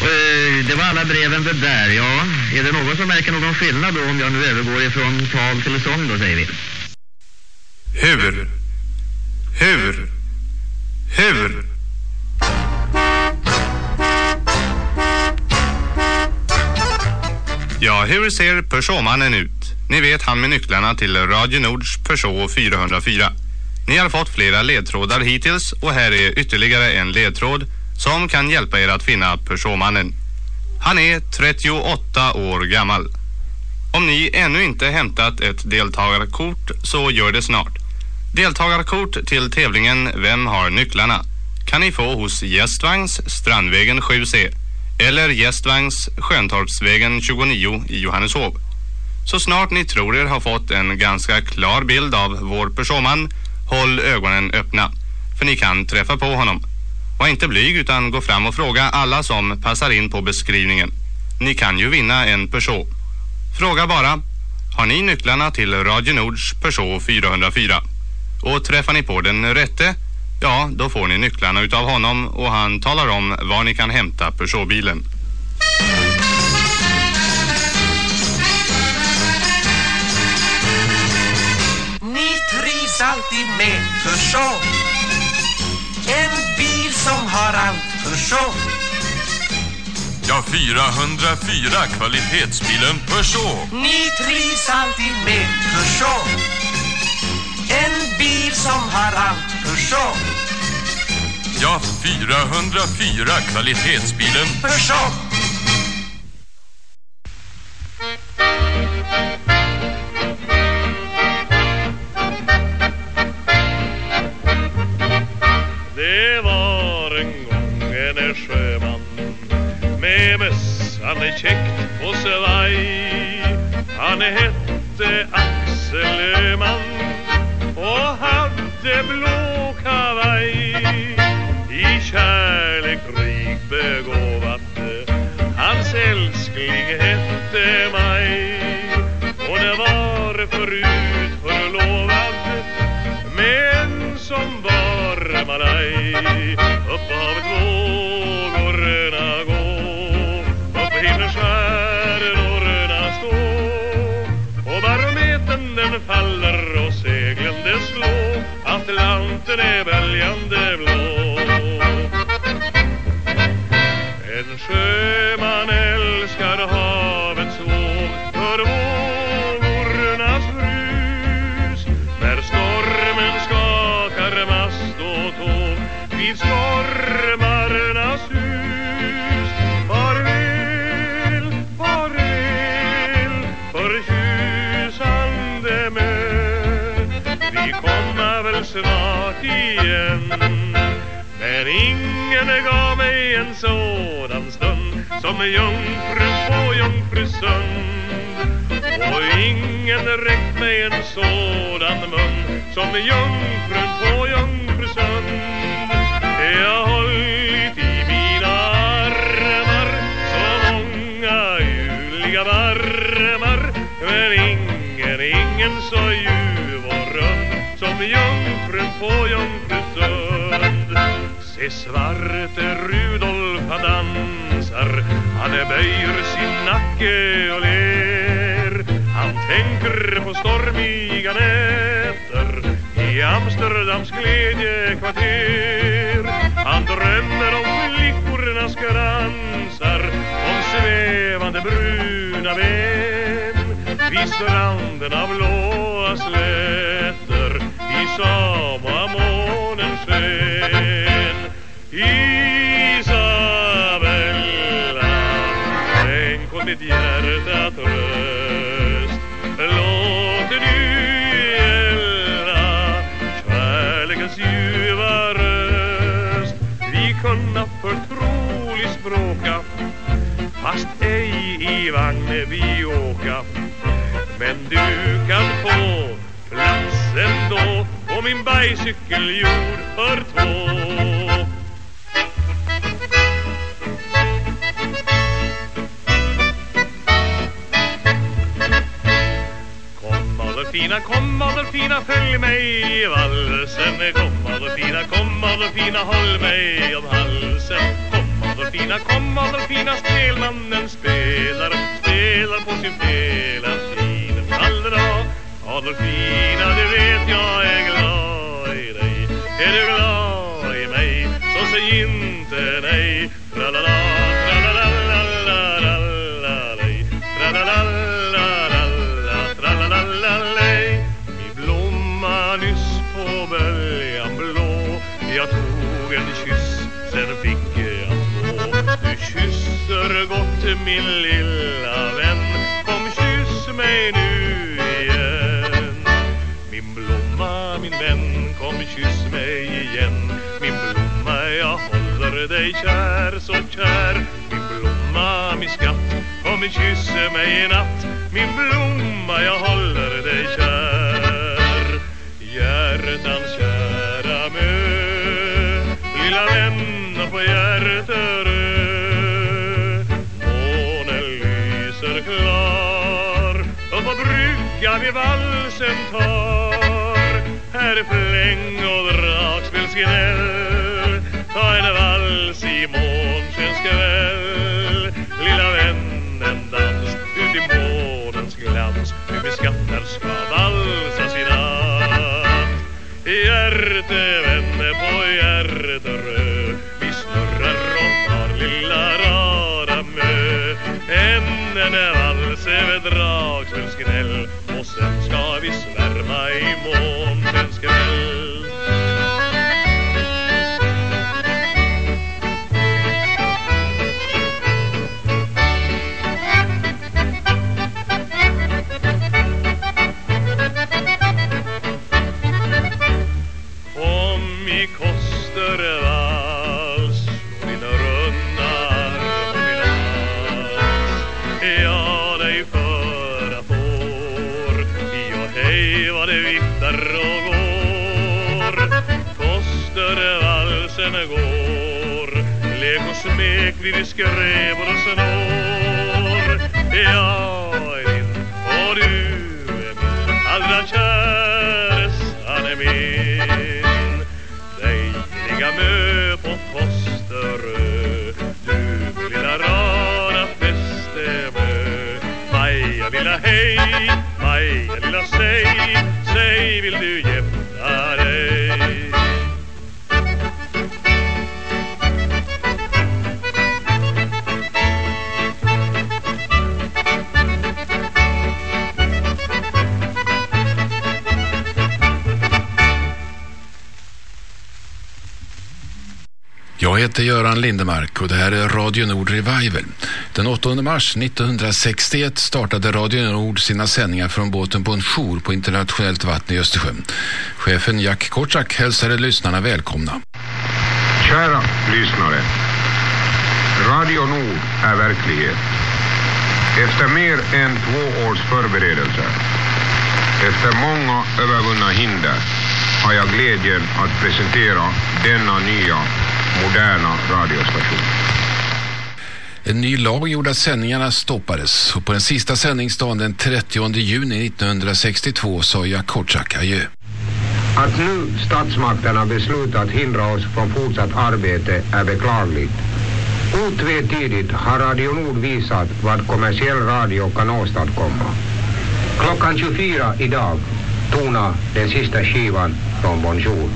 Eh, det var alla breven det där, ja. Är det någon som märker någon skillnad då om jag nu övergår ifrån tal till sång då säger vi?
Hur? Hur? Hur? Ja, hur ser Peugeot-mannen ut? Ni vet han med nycklarna till Radio Nords Peugeot 404. Ni har fått flera ledtrådar hittills och här är ytterligare en ledtråd som kan hjälpa er att finna Peugeotmannen. Han är 38 år gammal. Om ni ännu inte hämtat ett deltagarkort så gör det snart. Deltagarkort till tävlingen Vem har nycklarna? kan ni få hos Gästvagns Strandvägen 7C eller Gästvagns Sköntorpsvägen 29 i Johanneshov. Så snart ni tror er ha fått en ganska klar bild av vår personman, håll ögonen öppna, för ni kan träffa på honom. Var inte blyg utan gå fram och fråga alla som passar in på beskrivningen. Ni kan ju vinna en Peugeot. Fråga bara, har ni nycklarna till Radio Nords Peugeot 404? Och träffar ni på den rätte, ja då får ni nycklarna utav honom och han talar om var ni kan hämta Peugeot-bilen.
Ni trivs alltid med Peugeot En som har allt Peugeot
Ja, 404 kvalitetsbilen Peugeot.
Ni trivs alltid med Peugeot. En bil som har allt Peugeot
Ja, 404 kvalitetsbilen
Peugeot.
Det var Han är käckt på svaj. Han hette Axel Öhman och hade blå kavaj. I kärlek rikt begåvad, hans älskling hette Maj. Hon var förut förlovad med en som var malaj Upp av vågorna faller och seglen det slå Atlanten är väljande blå. En sjöman älskar havets ingen gav mig en sådan stund Som jungfrun på Jungfrusund. Och ingen räckt mig en sådan mun Som jungfrun på Jungfrusund. Jag hållit i mina armar Så många juliga varmar Men ingen, ingen så ljuv och rund Som jungfrun på Jungfrusund. Se svarte Rudolf han dansar Han böjer sin nacke och ler. Han tänker på stormiga nätter I Amsterdams glädjekvarter. Han drömmer om flickornas kransar Om svävande bruna ben. Vid stranden av blåa slätter I samma mål Fast ej i vagn vi åka. Men du kan få plats ändå På min bajscykel gjord för två. Kom Adolfina, kom Adolfina, följ mig i valsen. Kom Adolfina, kom Adolfina, håll mig om halsen. Adolfina, kom Adolfina, spelmannen spelar Spelar på sin felaskin Allra Adolfina, du vet jag är glad i dig. Är du glad i mig, så säg inte nej Tralala, kysser gott min lilla vän. Kom kyss mig nu igen. Min blomma, min vän, kom kyss mig igen. Min blomma, jag håller dig kär, så kär. Min blomma, min skatt, kom kyss mig i natt. Min blomma, jag håller dig kär. Hjärtans kära mö. Lilla vän på hjärtat brygga vid valsen tar Här fläng och dragspelsgnäll Ta en vals i månskenskväll Lilla vän, en dans ut i månens glans. Hur vi skattar ska valsas i natt Hjärtevän sen ska vi svärma i månsens skräll vi skrävor och snår Jag är din och du är min allra kärestan är min. Dejliga mö på Kosterö Du min lilla rara fästemö Maja lilla hej, Maja lilla säg. Säg vill du gifta
Jag heter Göran Lindemark och det här är Radio Nord Revival. Den 8 mars 1961 startade Radio Nord sina sändningar från båten på en jour på internationellt vatten i Östersjön. Chefen Jack Kortsak hälsade lyssnarna välkomna.
Kära lyssnare. Radio Nord är verklighet. Efter mer än två års förberedelser, efter många övervunna hinder, har jag glädjen att presentera denna nya, moderna radiostation.
En ny lag gjorde att sändningarna stoppades och på den sista sändningsdagen den 30 juni 1962 sa Jack Kortsak adjö.
Att nu statsmakterna beslutat hindra oss från fortsatt arbete är beklagligt. Otvetydigt har Radio Nord visat vad kommersiell radio kan åstadkomma. Klockan 24 idag tona den sista skivan från Bonjour.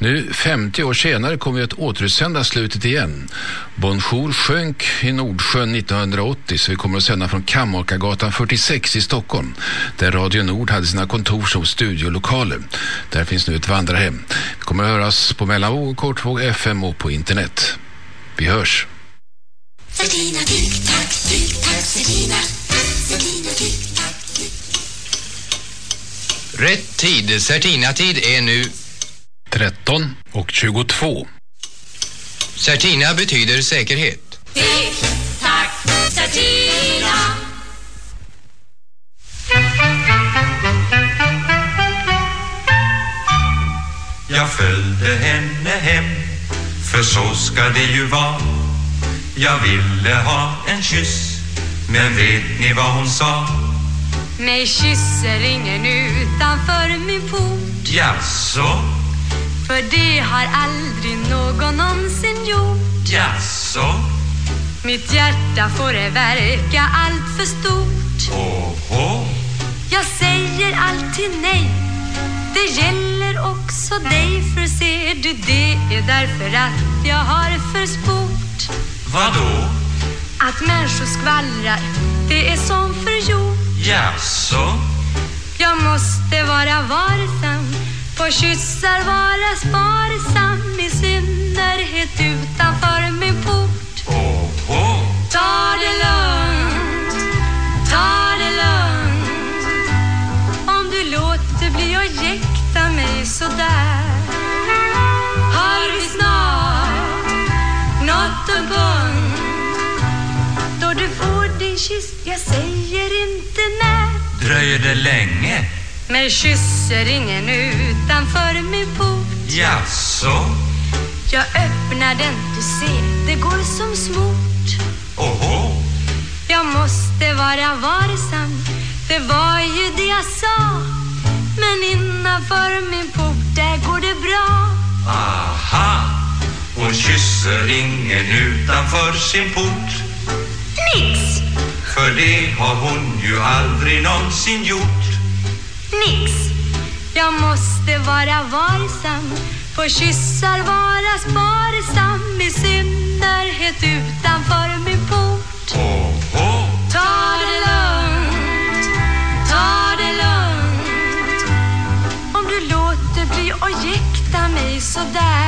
Nu 50 år senare kommer vi att återutsända slutet igen. Bonjour sjönk i Nordsjön 1980 så vi kommer att sända från Kammakargatan 46 i Stockholm där Radio Nord hade sina kontor som studiolokaler. Där finns nu ett vandrarhem. Vi kommer att höras på mellanvåg, kortvåg, FM och på internet. Vi hörs.
Certina, tick-tack, tick-tack, Certina. Certina, tick-tack.
Rätt tid, Certina-tid är nu
13 och 22.
Certina betyder säkerhet.
Tick-tack, Certina.
Jag följde henne hem För så ska det ju vara Jag ville ha en kyss Men vet ni vad hon sa?
Mig kysser ingen utanför min port
Jaså,
För det har aldrig någon någonsin gjort.
Jaså?
Mitt hjärta får det verka allt för stort.
Åhå
Jag säger alltid nej. Det gäller också dig För ser du det är därför att jag har för sport.
Vadå?
Att människor skvallrar Det är som förgjort
Jaså?
Jag måste vara varsam På kyssar vara sparsam I synnerhet utanför min port.
Åhå
Ta det lugnt Ta det lugnt. Om du låter bli att jäkta mig sådär kyss Jag säger inte när.
Dröjer det länge?
Mig kysser ingen utanför min port.
Jaså?
Jag öppnar den, du ser, det går som smort.
Åhå
Jag måste vara varsam, det var ju det jag sa. Men innanför min port, där går det bra.
Aha. Hon kysser ingen utanför sin port.
Nix,
För det har hon ju aldrig någonsin gjort.
Nix Jag måste vara varsam, på kyssar vara sparsam I synnerhet utanför min port.
Åhå
Ta det lugnt, ta det lugnt. Om du låter sådär.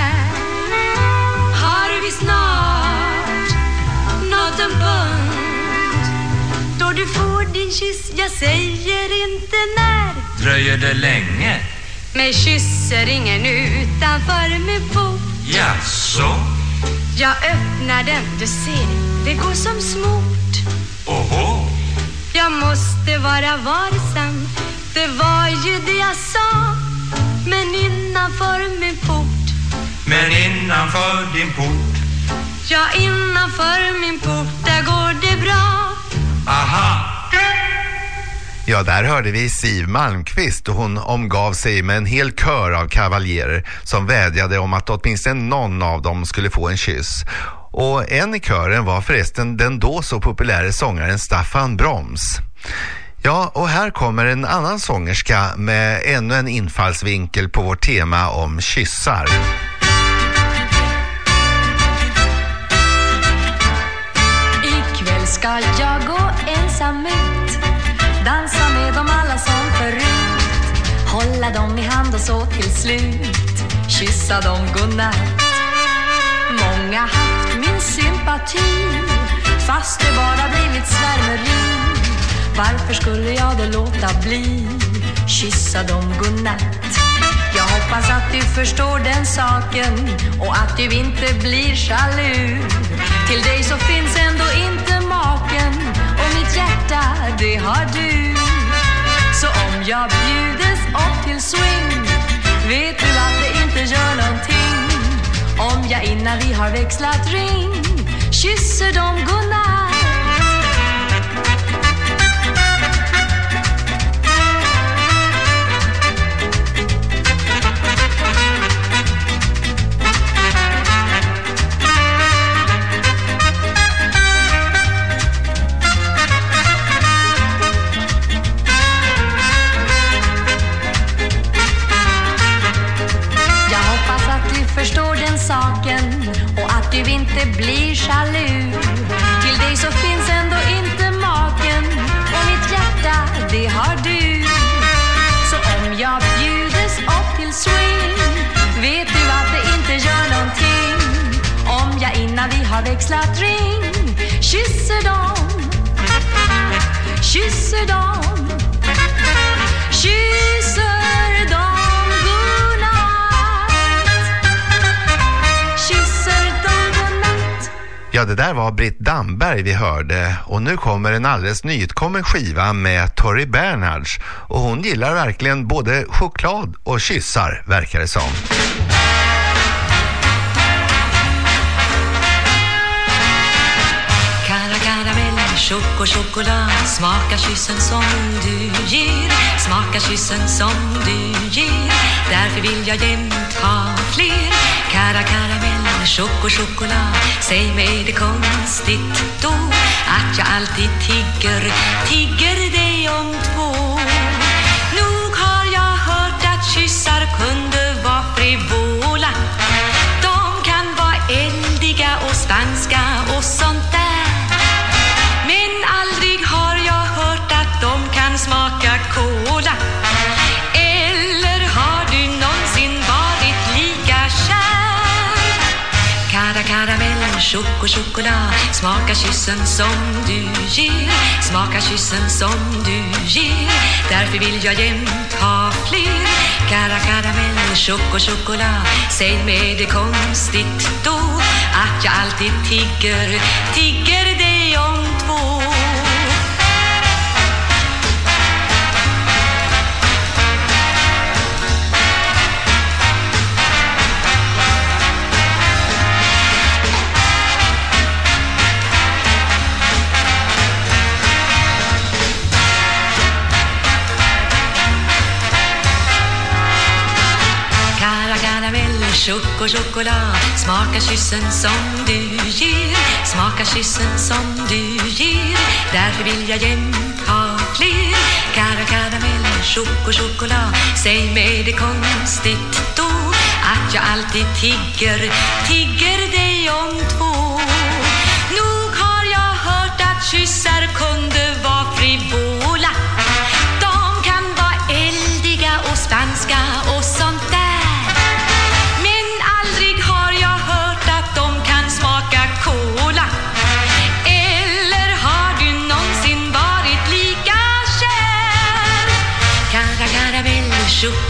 har då du får din kyss. Jag säger inte när.
Dröjer det länge?
Mig kysser ingen utanför min port.
Jaså?
Jag öppnar den, du ser, det går som smort.
Oho?
Jag måste vara varsam, det var ju det jag sa. Men innanför min port,
Men innanför din port?
ja innanför min port, där går det bra.
Aha!
Ja, där hörde vi Siv Malmqvist och hon omgav sig med en hel kör av kavaljerer som vädjade om att åtminstone någon av dem skulle få en kyss. Och en i kören var förresten den då så populära sångaren Staffan Broms. Ja, och här kommer en annan sångerska med ännu en infallsvinkel på vårt tema om kyssar.
Ikväll ska jag gå Dansa med dem alla som förut. Hålla dem i hand och så till slut. Kyssa dem godnatt. Många haft min sympati. Fast det bara blivit svärmeri. Varför skulle jag då låta bli? Kyssa dem godnatt. Jag hoppas att du förstår den saken Och att du inte blir jalu Till dig så finns ändå inte mitt hjärta det har du. Så om jag bjudes upp till swing Vet du att det inte gör någonting. Om jag innan vi har växlat ring Kysser dem godnatt förstår den saken och att du inte blir jalu. Till dig så finns ändå inte maken och mitt hjärta det har du. Så om jag bjudes upp till swing vet du att det inte gör någonting om jag innan vi har växlat ring kysser dem, kysser dem,
Ja, det där var Britt Damberg vi hörde. Och nu kommer en alldeles nyutkommen skiva med Tori Bernhards. Och hon gillar verkligen både choklad och kyssar verkar det som.
Kara karamell, choklad. Smaka kyssen som du ger. Smaka kyssen som du ger. Därför vill jag jämt ha fler. Kara karamell, Choco choklad Säg mig det konstigt då Att jag alltid tigger, tigger dig om två. Nog har jag hört att kyssar kunde vara frivola. De kan vara eldiga och spanska och sånt. Choco choklad Smaka kyssen som du ger. Smaka kyssen som du ger. Därför vill jag jämt ha fler. Kara karamell, choco choklad Säg mig det konstigt då Att jag alltid tigger, tigger dig om två Choco chocolat, choklad. Smaka kyssen som du ger. Smaka kyssen som du ger. Därför vill jag jämt ha fler. Kara karamell, choco choklad. Säg mig det konstigt då. Att jag alltid tigger, tigger dig om två.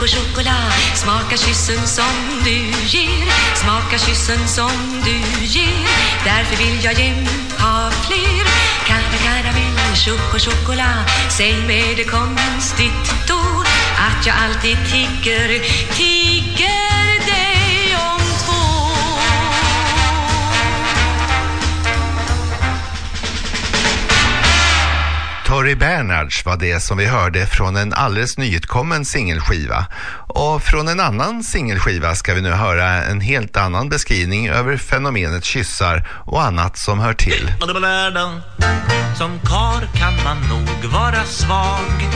Choco, choklad. Smaka kyssen som du ger. Smaka kyssen som du ger. Därför vill jag jämt ha fler. Kara, karamell, och choklad. Säg mig det konstigt då Att jag alltid tigger, tigger.
Tori Bernhards var det som vi hörde från en alldeles nyutkommen singelskiva. Och från en annan singelskiva ska vi nu höra en helt annan beskrivning över fenomenet kyssar och annat som hör till.
Som kar kan man nog vara svag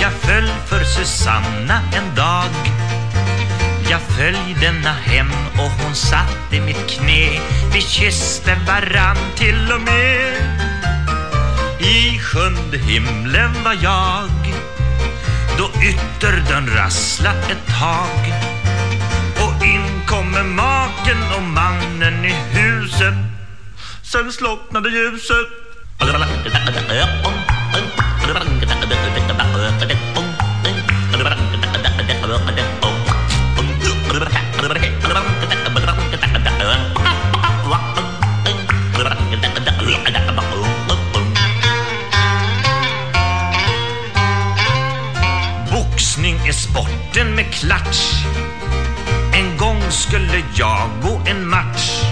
Jag föll för Susanna en dag Jag följde denna hem och hon satt i mitt knä Vi kysste varann till och med i sjunde himlen var jag Då ytterdörren rassla ett tag. Och in kommer maken och mannen i huset Sen slocknade ljuset. Sporten med klatsch. En gång skulle jag gå en match.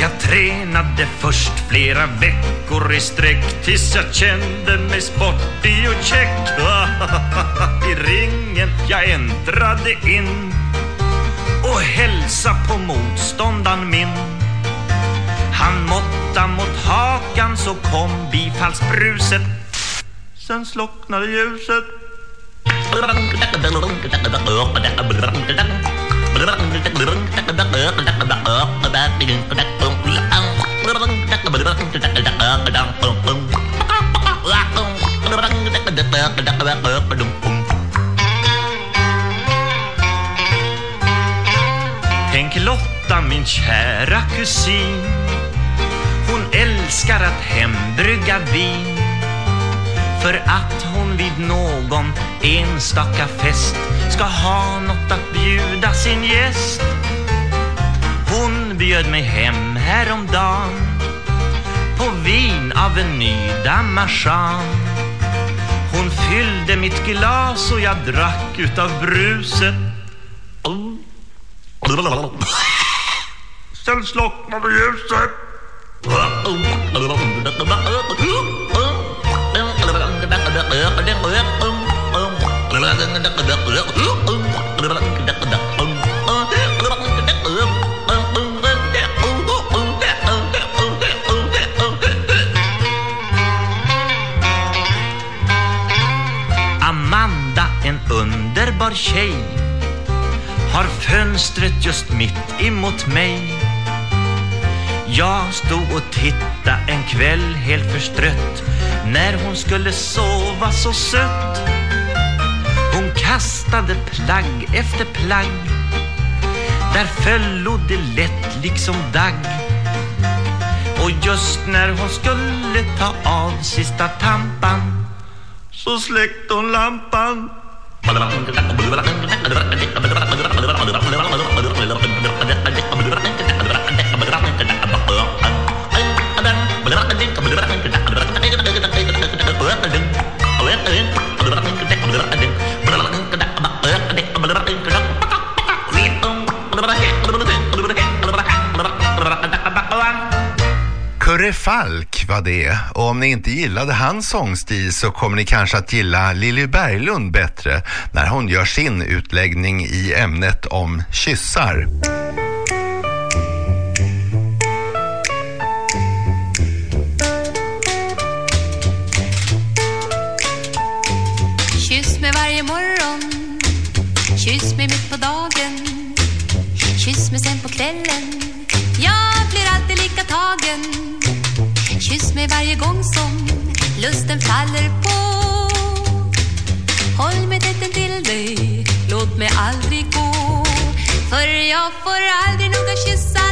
Jag tränade först flera veckor i sträck Tills jag kände mig sportig och check I ringen jag äntrade in Och hälsa på motståndaren min. Han måtta mot hakan så kom bifallsbruset. Sen slocknade ljuset. Tänk Lotta, min kära kusin. Hon älskar att hembrygga vin. För att hon vid någon enstaka fest Ska ha något att bjuda sin gäst. Hon bjöd mig hem häromdagen På vin av en ny damarsan Hon fyllde mitt glas och jag drack utav bruset. Sen slocknade ljuset. Amanda, en underbar tjej Har fönstret just mitt emot mig. Jag stod och titta en kväll helt förstrött när hon skulle sova så sött Hon kastade plagg efter plagg Där föll det lätt liksom dagg Och just när hon skulle ta av sista tampan Så släckte hon lampan
Sture Falk var det och om ni inte gillade hans sångstil så kommer ni kanske att gilla Lilly Berglund bättre när hon gör sin utläggning i ämnet om kyssar.
Kyss mig varje morgon. Kyss mig mitt på dagen. Kyss mig sen på kvällen. Varje gång som lusten faller på. Håll mig tätt till dig Låt mig aldrig gå. För jag får aldrig nog av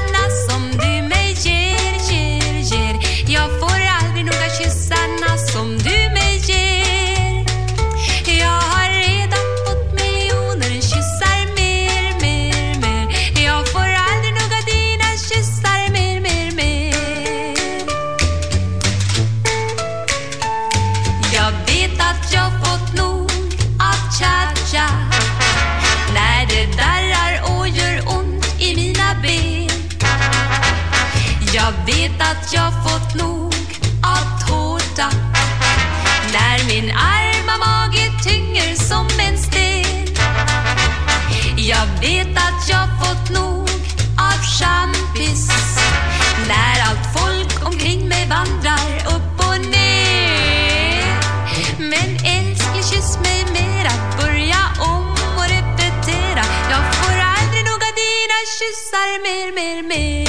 mer, mer.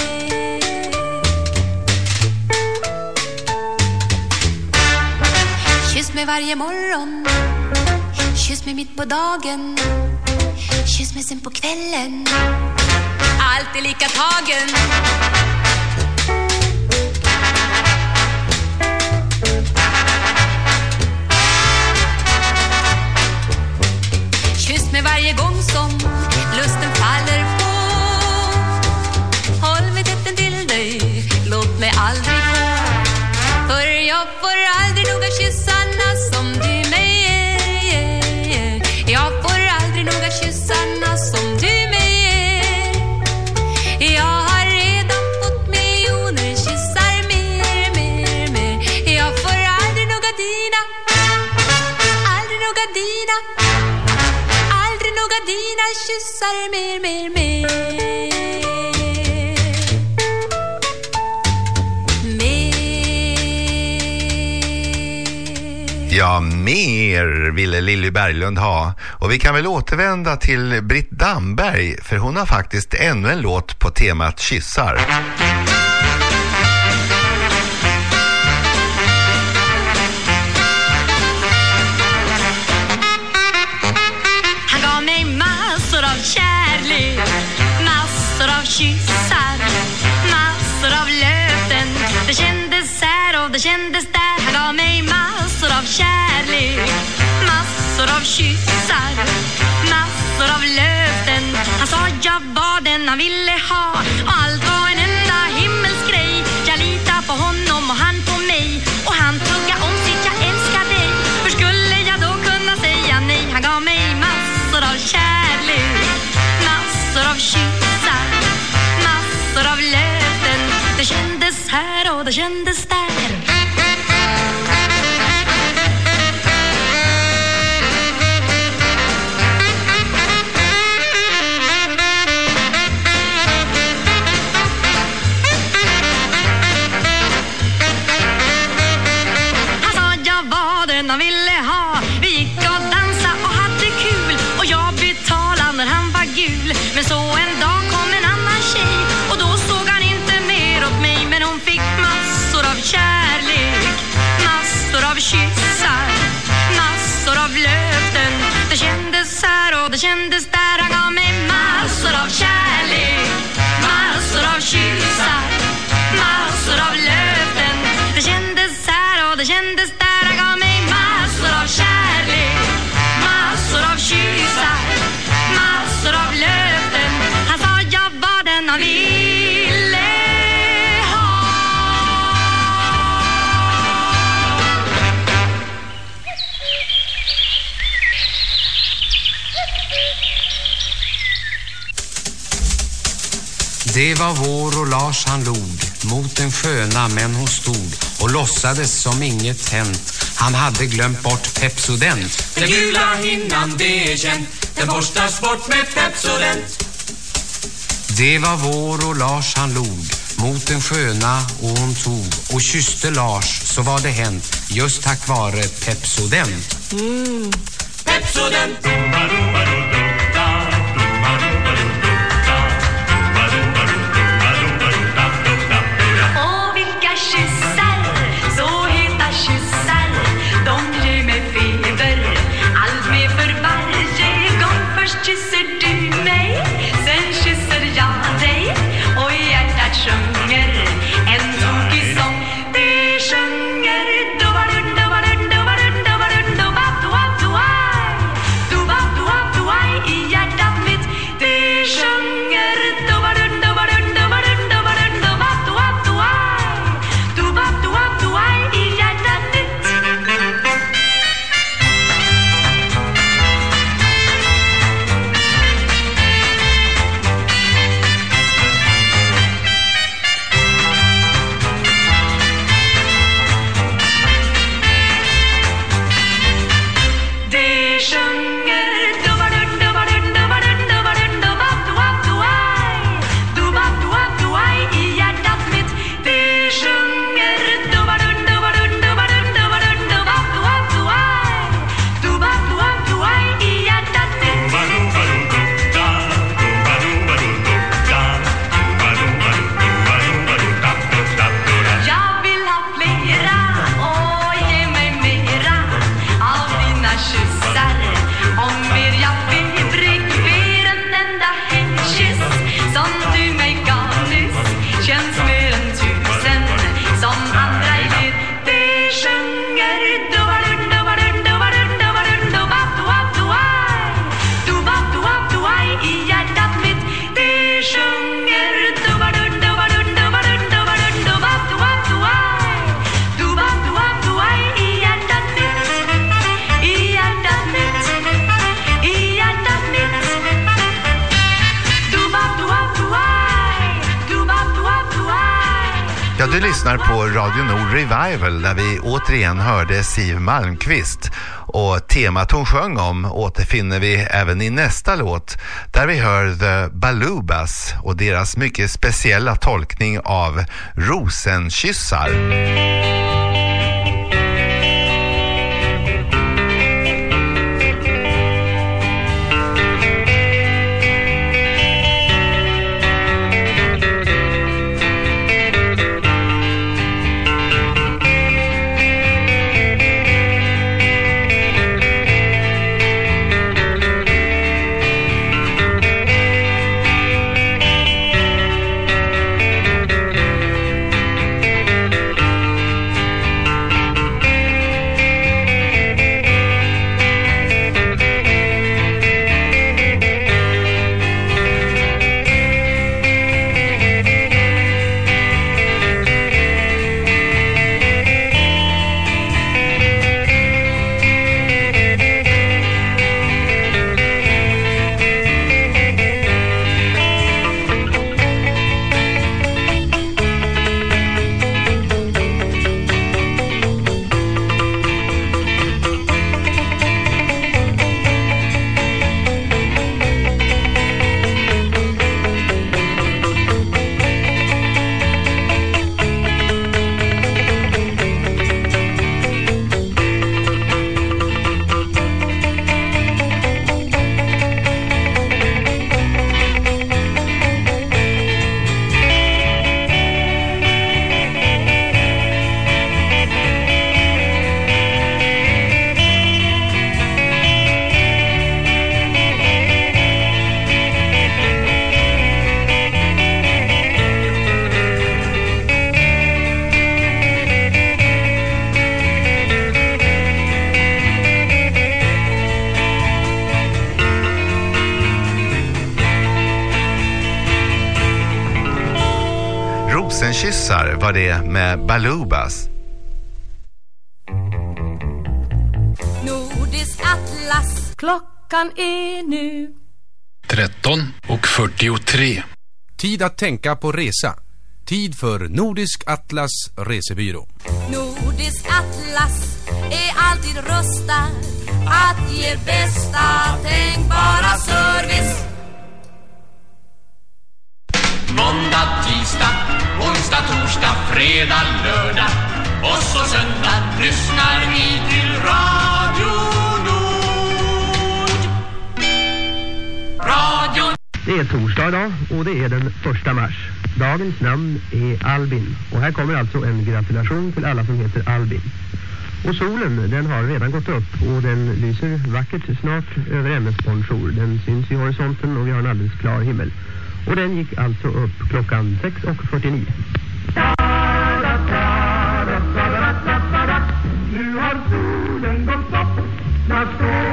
Kyss mig varje morgon. Kyss mig mitt på dagen. Kyss mig sen på kvällen. Alltid lika tagen. Kyss mig varje gång som lusten faller. dansar mer, mer, mer
Ja, mer ville Lilly Berglund ha. Och vi kan väl återvända till Britt Damberg, för hon har faktiskt ännu en låt på temat kyssar.
Understand. Det var
vår och Lars han log Mot den sköna men hon stod Och låtsades som inget hänt Han hade glömt bort Pepsodent
Den gula hinnan det är känt Den borstas bort med Pepsodent
Det var vår och Lars han log mot den sköna och hon tog och kysste Lars så var det hänt just tack vare Pepsodent.
Mm. Pepsodent!
Radio Nord Revival där vi återigen hörde Siv Malmqvist. Och temat hon sjöng om återfinner vi även i nästa låt där vi hör The Balubas och deras mycket speciella tolkning av Rosenkyssar. Rosenkyssar
Tid att tänka på resa. Tid för Nordisk Atlas resebyrå.
Nordisk atlas är alltid rustad att ge bästa tänkbara service.
Måndag, tisdag, onsdag, torsdag, fredag, lördag och så söndag lyssnar vi till Radio
Det är torsdag idag och det är den första mars. Dagens namn är Albin och här kommer alltså en gratulation till alla som heter Albin. Och solen den har redan gått upp och den lyser vackert snart över MS Bonjour. Den syns i horisonten och vi har en alldeles klar himmel. Och den gick alltså upp klockan 6.49.
Nu har solen gått upp,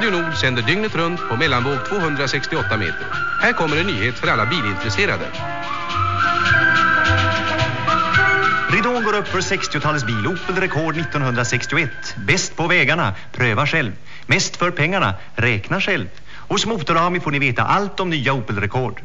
Radio Nord
sänder dygnet runt på mellanvåg 268 meter. Här kommer en nyhet för alla bilintresserade.
Ridån går upp för 60-talets bil, Opel Rekord 1961. Bäst på vägarna, pröva själv. Mest för pengarna, räkna själv. Hos Motorami får ni veta allt om nya Opel Rekord.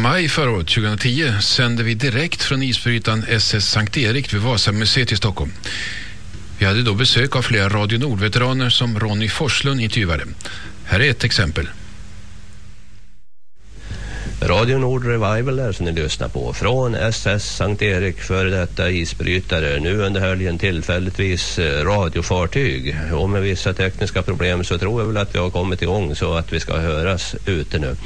Maj förra året, 2010, sände vi direkt från isbrytaren SS Sankt Erik vid Vasamuseet i Stockholm. Vi hade då besök av flera Radio Nord-veteraner som Ronny Forslund intervjuade. Här är ett exempel.
Radio Nord Revival där som ni lyssnar på. Från SS Sankt Erik, före detta isbrytare. Nu under helgen tillfälligtvis eh, radiofartyg. Och med vissa tekniska problem så tror jag väl att vi har kommit igång så att vi ska höras ute nu.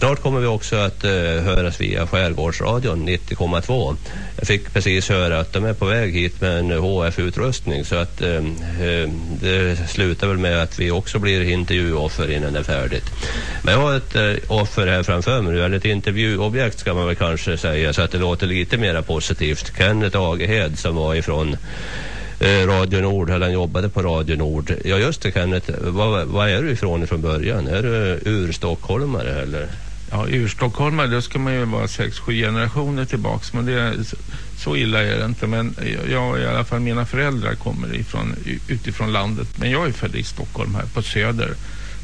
Snart kommer vi också att eh, höras via Skärgårdsradion 90,2. Jag fick precis höra att de är på väg hit med en HF-utrustning så att eh, eh, det slutar väl med att vi också blir intervjuoffer innan det är färdigt. Men jag har ett eh, offer här framför mig nu, eller ett intervjuobjekt ska man väl kanske säga så att det låter lite mer positivt. Kenneth Agehed som var ifrån eh, Radio Nord, eller han jobbade på Radio Nord. Ja just det Kenneth, vad, vad är du ifrån från början? Är du eh, urstockholmare eller?
Ja, urstockholmare, då ska man ju vara sex, sju generationer tillbaks. Men det så illa är det inte. Men jag, i alla fall mina föräldrar kommer ifrån, utifrån landet. Men jag är född i Stockholm här på Söder.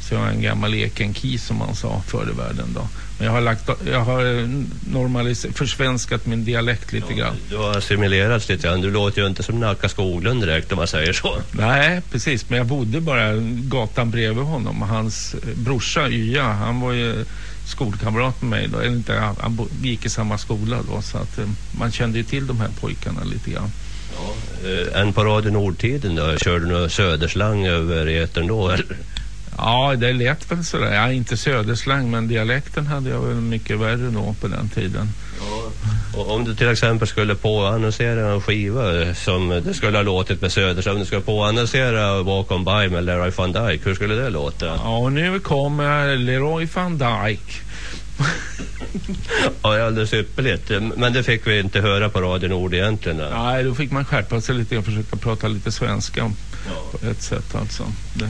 Så jag är en gammal ekenki som man sa förr i världen då. Men jag har, lagt, jag har normaliserat, försvenskat min dialekt lite
Ja,
grann.
Du har assimilerats lite grann. Du låter ju inte som Nacka Skoglund direkt om man säger så.
Nej, precis. Men jag bodde bara gatan bredvid honom. Hans eh, brorsa Ya, han var ju skolkamrat med mig då. Eller inte, han vi gick i samma skola då. Så att eh, man kände ju till de här pojkarna lite grann.
Eh, än på Radio Nord-tiden då? Kör du någon söderslang över etern då eller?
Ja, det lät väl sådär. Ja, inte söderslang, men dialekten hade jag väl mycket värre då på den tiden.
Och om du till exempel skulle påannonsera en skiva som det skulle ha låtit med Söders, om du skulle påannonsera Walk on by med Leroy van Dijk, hur skulle det låta?
Ja, och nu kommer Leroy van Dijk.
Ja, det är alldeles ypperligt. Men det fick vi inte höra på Radio Nord egentligen.
Nej, då fick man skärpa sig lite och försöka prata lite svenska på ett sätt alltså. Det.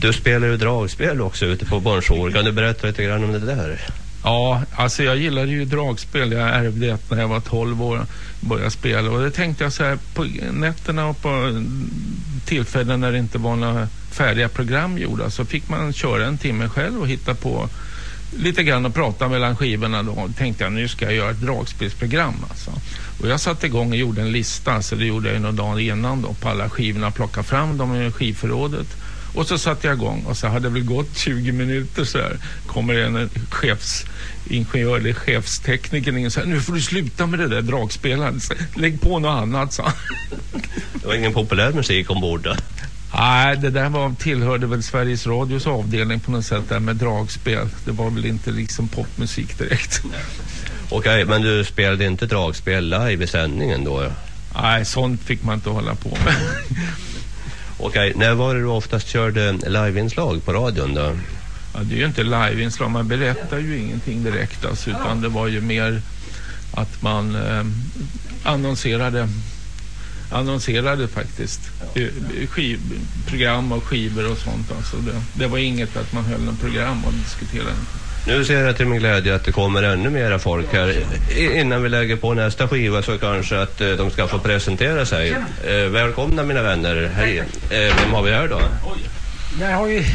Du spelar ju dragspel också ute på Bonjour. Kan du berätta lite grann om det där?
Ja, alltså jag gillade ju dragspel. Jag ärvde ett när jag var 12 år och började spela. Och det tänkte jag så här på nätterna och på tillfällen när det inte var några färdiga program gjorda så fick man köra en timme själv och hitta på lite grann och prata mellan skivorna då. Och tänkte jag nu ska jag göra ett dragspelsprogram alltså. Och jag satte igång och gjorde en lista, så det gjorde jag ju någon dag innan då på alla skivorna, plocka fram dem i skivförrådet. Och så satte jag igång och så hade det väl gått 20 minuter så här. Kommer en chefsingenjör eller chefstekniker in och säger nu får du sluta med det där dragspelandet. Lägg på något annat, så.
Det var ingen populär musik ombord då?
Nej, det där var, tillhörde väl Sveriges Radios avdelning på något sätt där med dragspel. Det var väl inte liksom popmusik direkt.
Okej, men du spelade inte dragspel live i sändningen då?
Nej, sånt fick man inte hålla på med.
Okej, när var det du oftast körde liveinslag på radion då?
Ja, det är ju inte liveinslag, man berättar ju ingenting direkt alltså, utan det var ju mer att man eh, annonserade annonserade faktiskt skiv, program och skivor och sånt. Alltså det, det var inget att man höll en program och diskuterade.
Nu ser jag till min glädje att det kommer ännu mera folk här. I- Innan vi lägger på nästa skiva så kanske att eh, de ska få presentera sig. Eh, välkomna mina vänner. Hej. Eh, vem har vi här då?
Där har vi,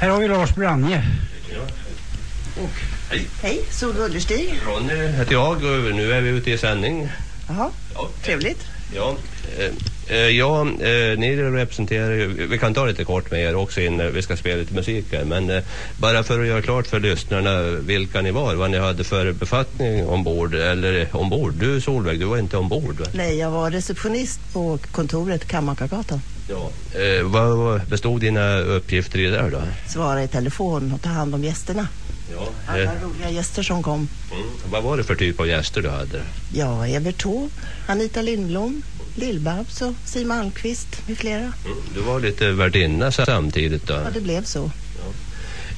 här har vi Lars Branje.
Hej.
Hej, Sol Ullerstig.
Ronny heter jag och nu är vi ute i sändning.
Jaha, trevligt.
Ja, eh, ja eh, ni representerar ju, vi kan ta lite kort med er också innan vi ska spela lite musik här, men eh, bara för att göra klart för lyssnarna vilka ni var, vad ni hade för befattning ombord, eller eh, ombord. Du Solveig, du var inte ombord va?
Nej, jag var receptionist på kontoret Kammakargatan.
Ja. Eh, vad, vad bestod dina uppgifter i där då?
Svara i telefon och ta hand om gästerna.
Ja.
Alla
Eh,
roliga gäster som kom.
mm, vad var det för typ av gäster du hade?
Ja, Evert Taube, Anita Lindblom, Lill-Babs och Siw Malmkvist med flera.
Mm, du var lite värdinna samtidigt då?
Ja, det blev så.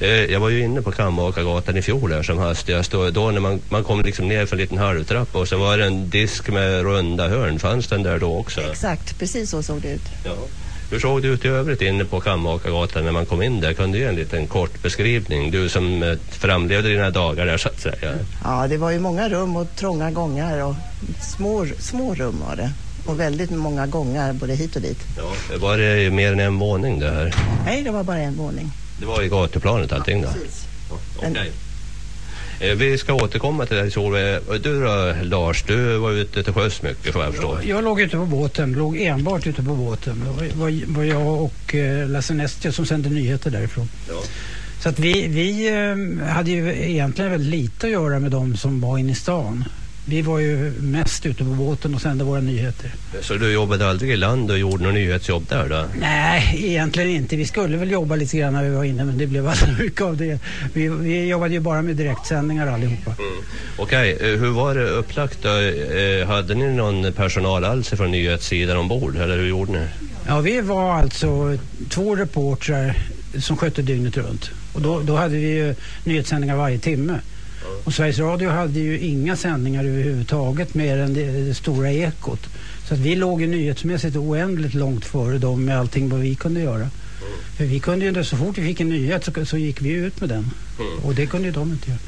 Eh, jag var ju inne på Kammakargatan i fjol här som hastigast och då när man, man kom liksom ner för en liten halvtrappa och sen var det en disk med runda hörn. Fanns den där då också?
Exakt, precis så såg det ut.
Ja. Hur såg det ut i övrigt inne på Kammakargatan när man kom in där? Kunde du ge en liten kort beskrivning? Du som eh, framlevde dina dagar där så att säga.
Ja, det var ju många rum och trånga gångar och små, små rum var det. Och väldigt många gångar både hit och dit.
Ja. Var det mer än en våning det här?
Nej, det var bara en våning.
Det var i gatuplanet allting då?
Precis.
Okej. Eh, Vi ska återkomma till dig Solveig. Du då Lars, du var ute till sjöss mycket får jag förstå.
Jag låg ute på båten, låg enbart ute på båten. Det var, var, jag och eh, Lasse Nestio som sände nyheter därifrån. Så att vi, vi eh, hade ju egentligen väldigt lite att göra med de som var inne i stan. Vi var ju mest ute på båten och sände våra nyheter.
Så du jobbade aldrig i land och gjorde något nyhetsjobb där då?
Nej, egentligen inte. Vi skulle väl jobba lite grann när vi var inne men det blev aldrig mycket av det. Vi, vi jobbade ju bara med direktsändningar allihopa.
Okej, eh, hur var det upplagt då? Eh, Hade ni någon personal alls från nyhetssidan ombord eller hur gjorde ni?
Ja, vi var alltså två reportrar som skötte dygnet runt. Och då, då hade vi ju nyhetssändningar varje timme. Och Sveriges Radio hade ju inga sändningar överhuvudtaget mer än det, det stora ekot. Så att vi låg ju nyhetsmässigt oändligt långt före dem med allting vad vi kunde göra. För vi kunde ju inte, så fort vi fick en nyhet så, så gick vi ut med den. Och det kunde ju de inte göra.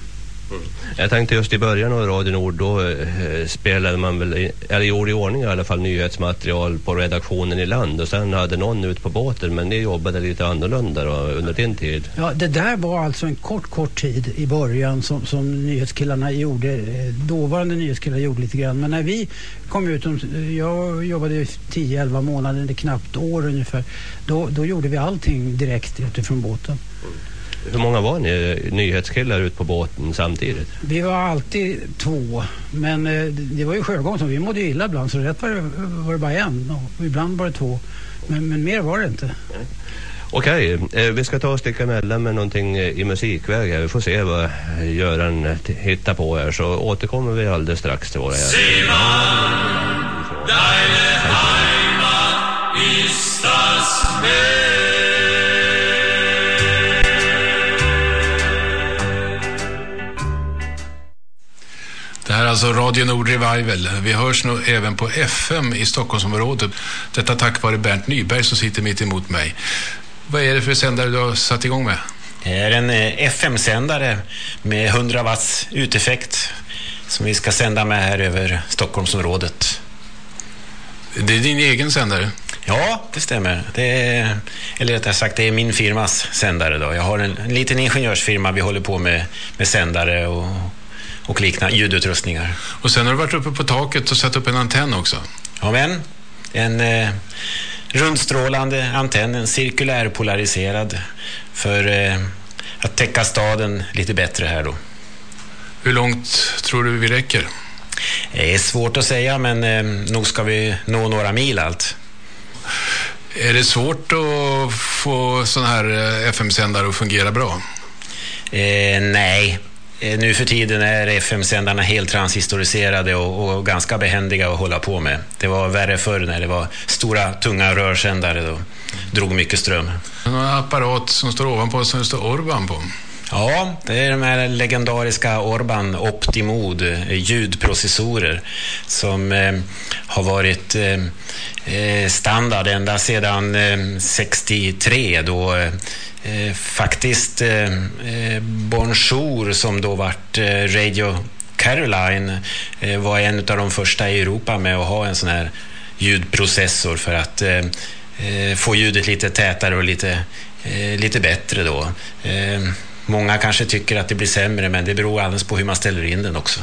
Jag tänkte just i början av Radio Nord då eh, spelade man väl, i- eller gjorde i ordning i alla fall nyhetsmaterial på redaktionen i land och sen hade någon ut på båten men ni jobbade lite annorlunda då, under din tid.
Ja, det där var alltså en kort, kort tid i början som, som nyhetskillarna gjorde. eh, Dåvarande nyhetskillar gjorde lite grann. Men när vi kom ut, om- jag jobbade i 10-11 månader, knappt år ungefär. Då, då gjorde vi allting direkt utifrån båten.
Hur många var ni nyhetskillar ut på båten samtidigt?
Vi var alltid två, men eh, det var ju sjögång så vi mådde illa ibland så rätt var det, var det bara en och ibland var det två. Men, men mer var det inte.
Okej, eh, vi ska ta och sticka emellan med någonting eh, i musikväg här. Vi får se vad Göran hittar på här så återkommer vi alldeles strax till våra gäster.
Det här är alltså Radio Nord Revival. Vi hörs nog även på FM i Stockholmsområdet. Detta tack vare Bernt Nyberg som sitter mitt emot mig. Vad är det för sändare du har satt igång med?
Det är en eh, FM-sändare med 100 watts uteffekt som vi ska sända med här över Stockholmsområdet.
Det är din egen sändare?
Ja, det stämmer. Det är, eller rättare sagt, det är min firmas sändare. Då. Jag har en, en liten ingenjörsfirma. Vi håller på med, med sändare och, och liknande ljudutrustningar.
Och sen har du varit uppe på taket och satt upp en antenn också.
Ja, men en eh, rundstrålande antenn, en cirkulär polariserad för eh, att täcka staden lite bättre här då.
Hur långt tror du vi räcker?
Det är svårt att säga, men eh, nog ska vi nå några mil allt.
Är det svårt att få sån här eh, FM-sändare att fungera bra?
Eh, nej, Eh, nu för tiden är FM-sändarna helt transistoriserade och, och ganska behändiga att hålla på med. Det var värre förr när det var stora, tunga rörsändare och drog mycket ström.
En apparat som står ovanpå som det står Orban på.
Ja, det är de här legendariska Orban Optimod eh, ljudprocessorer som eh, har varit eh, eh standard ända sedan eh, 63 då eh, eh, faktiskt eh, Bonjour som då vart eh, Radio Caroline eh, var en av de första i Europa med att ha en sån här ljudprocessor för att eh, få ljudet lite tätare och lite, eh, lite bättre då. Många kanske tycker att det blir sämre men det beror alldeles på hur man ställer in den också.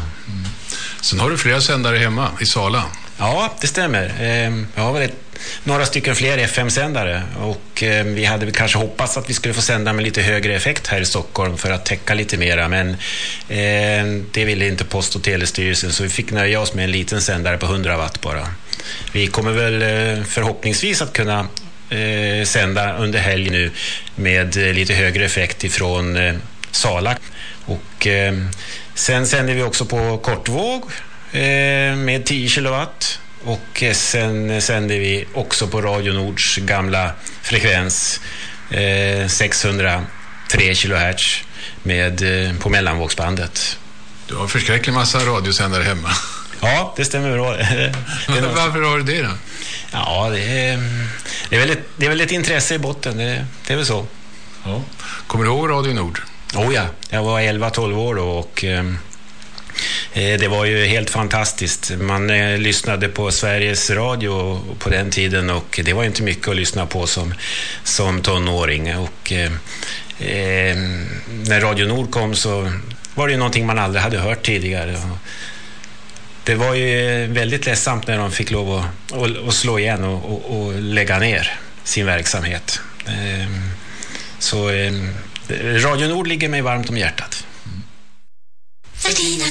Sen har du flera sändare hemma i Sala.
Ja, det stämmer. Eh, Jag har väl ett, några stycken fler FM-sändare och eh, vi hade väl kanske hoppats att vi skulle få sända med lite högre effekt här i Stockholm för att täcka lite mera men eh, det ville inte Post- och telestyrelsen så vi fick nöja oss med en liten sändare på 100 watt bara. Vi kommer väl eh, förhoppningsvis att kunna eh, sända under helgen nu med eh, lite högre effekt ifrån eh, Sala och eh, sen sänder vi också på kortvåg eh, med 10 kilowatt och eh, sen sänder vi också på Radio Nords gamla frekvens eh, 603 kilohertz med, eh, på mellanvågsbandet.
Du har en förskräcklig massa radiosändare hemma.
Ja, det stämmer bra. Det
Varför har du det då?
Ja, det är, det är, väl ett, det är väl ett intresse i botten. Det, det är väl så.
Ja. Kommer du ihåg Radio Nord?
Oh ja, jag var 11-12 år då och ehm, eh, det var ju helt fantastiskt. Man eh, lyssnade på Sveriges Radio på den tiden och det var inte mycket att lyssna på som, som tonåring. Och, eh, eh, när Radio Nord kom så var det ju någonting man aldrig hade hört tidigare. Det var ju väldigt ledsamt när de fick lov att, att, att slå igen och, och, och lägga ner sin verksamhet. Ehm, Så eh, Radio Nord ligger mig varmt om hjärtat.
Tick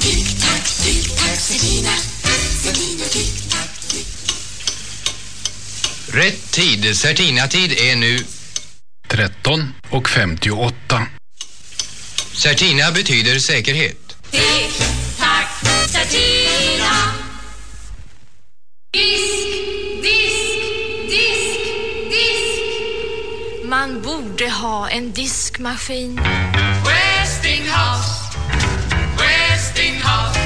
Rätt tid, Certina-tid är nu
13 och 58.
Certina betyder säkerhet.
Tick-tack, Certina.
Man borde ha en diskmaskin.
Westinghouse, Westinghouse.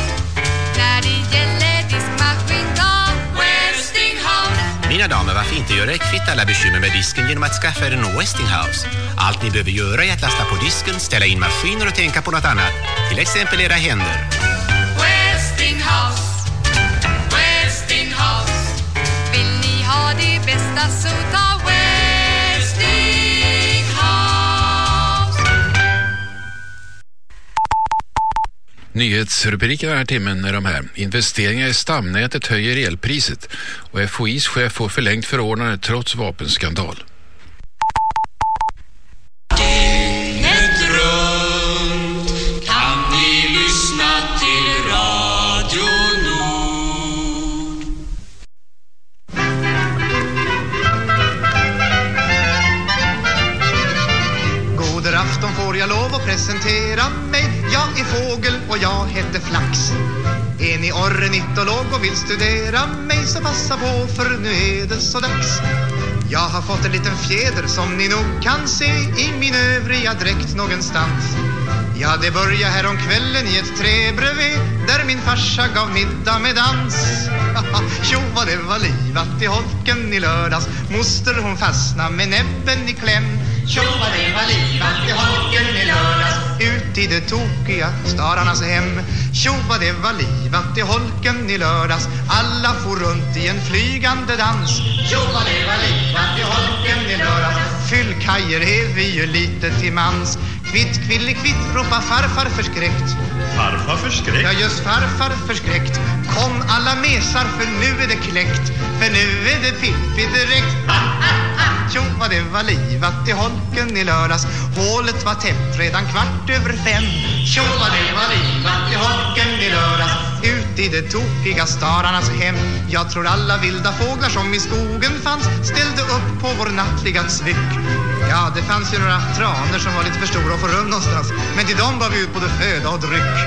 När det gäller diskmaskin då, Westinghouse.
Mina damer, varför inte göra er kvitt alla bekymmer med disken genom att skaffa er en Westinghouse? Allt ni behöver göra är att lasta på disken, ställa in maskiner och tänka på något annat. Till exempel era händer.
Westinghouse, Westinghouse. Vill ni ha det bästa så ta
Nyhetsrubrikerna den här timmen är de här. Investeringar i stamnätet höjer elpriset och FOIs chef får förlängt förordnande trots vapenskandal.
God afton får jag lov att presentera jag är fågel och jag heter Flax. Är ni ornitolog och vill studera mig så passa på för nu är det så dags. Jag har fått en liten fjäder som ni nog kan se i min övriga dräkt någonstans. Ja, det börjar här om kvällen i ett trä bredvid Där min farsa gav middag med dans. Tjo vad det var livat i holken i lördags. Moster hon fastna med näbben i kläm. Tjo vad det var livat i holken i lördags. Ut i det tokiga stararnas hem. Tjo vad det var livat i holken i lördags. Alla for runt i en flygande dans. Tjo vad det var livat i holken i lördags. Fyllkajer är vi ju lite till mans. Kvitt, kville, kvitt, ropar farfar förskräckt.
Farfar förskräckt?
Ja, just farfar förskräckt. Kom alla mesar för nu är det kläckt. För nu är det Pippi direkt Tjo vad det var livat i holken i lördags Hålet var täppt redan kvart över fem Tjo vad det var livat i holken i lördags Ut i det tokiga stararnas hem Jag tror alla vilda fåglar som i skogen fanns Ställde upp på vår nattliga tryck Ja, det fanns ju några traner som var lite för stora att få rum någonstans. Men till dem var vi ut både föda och dryck.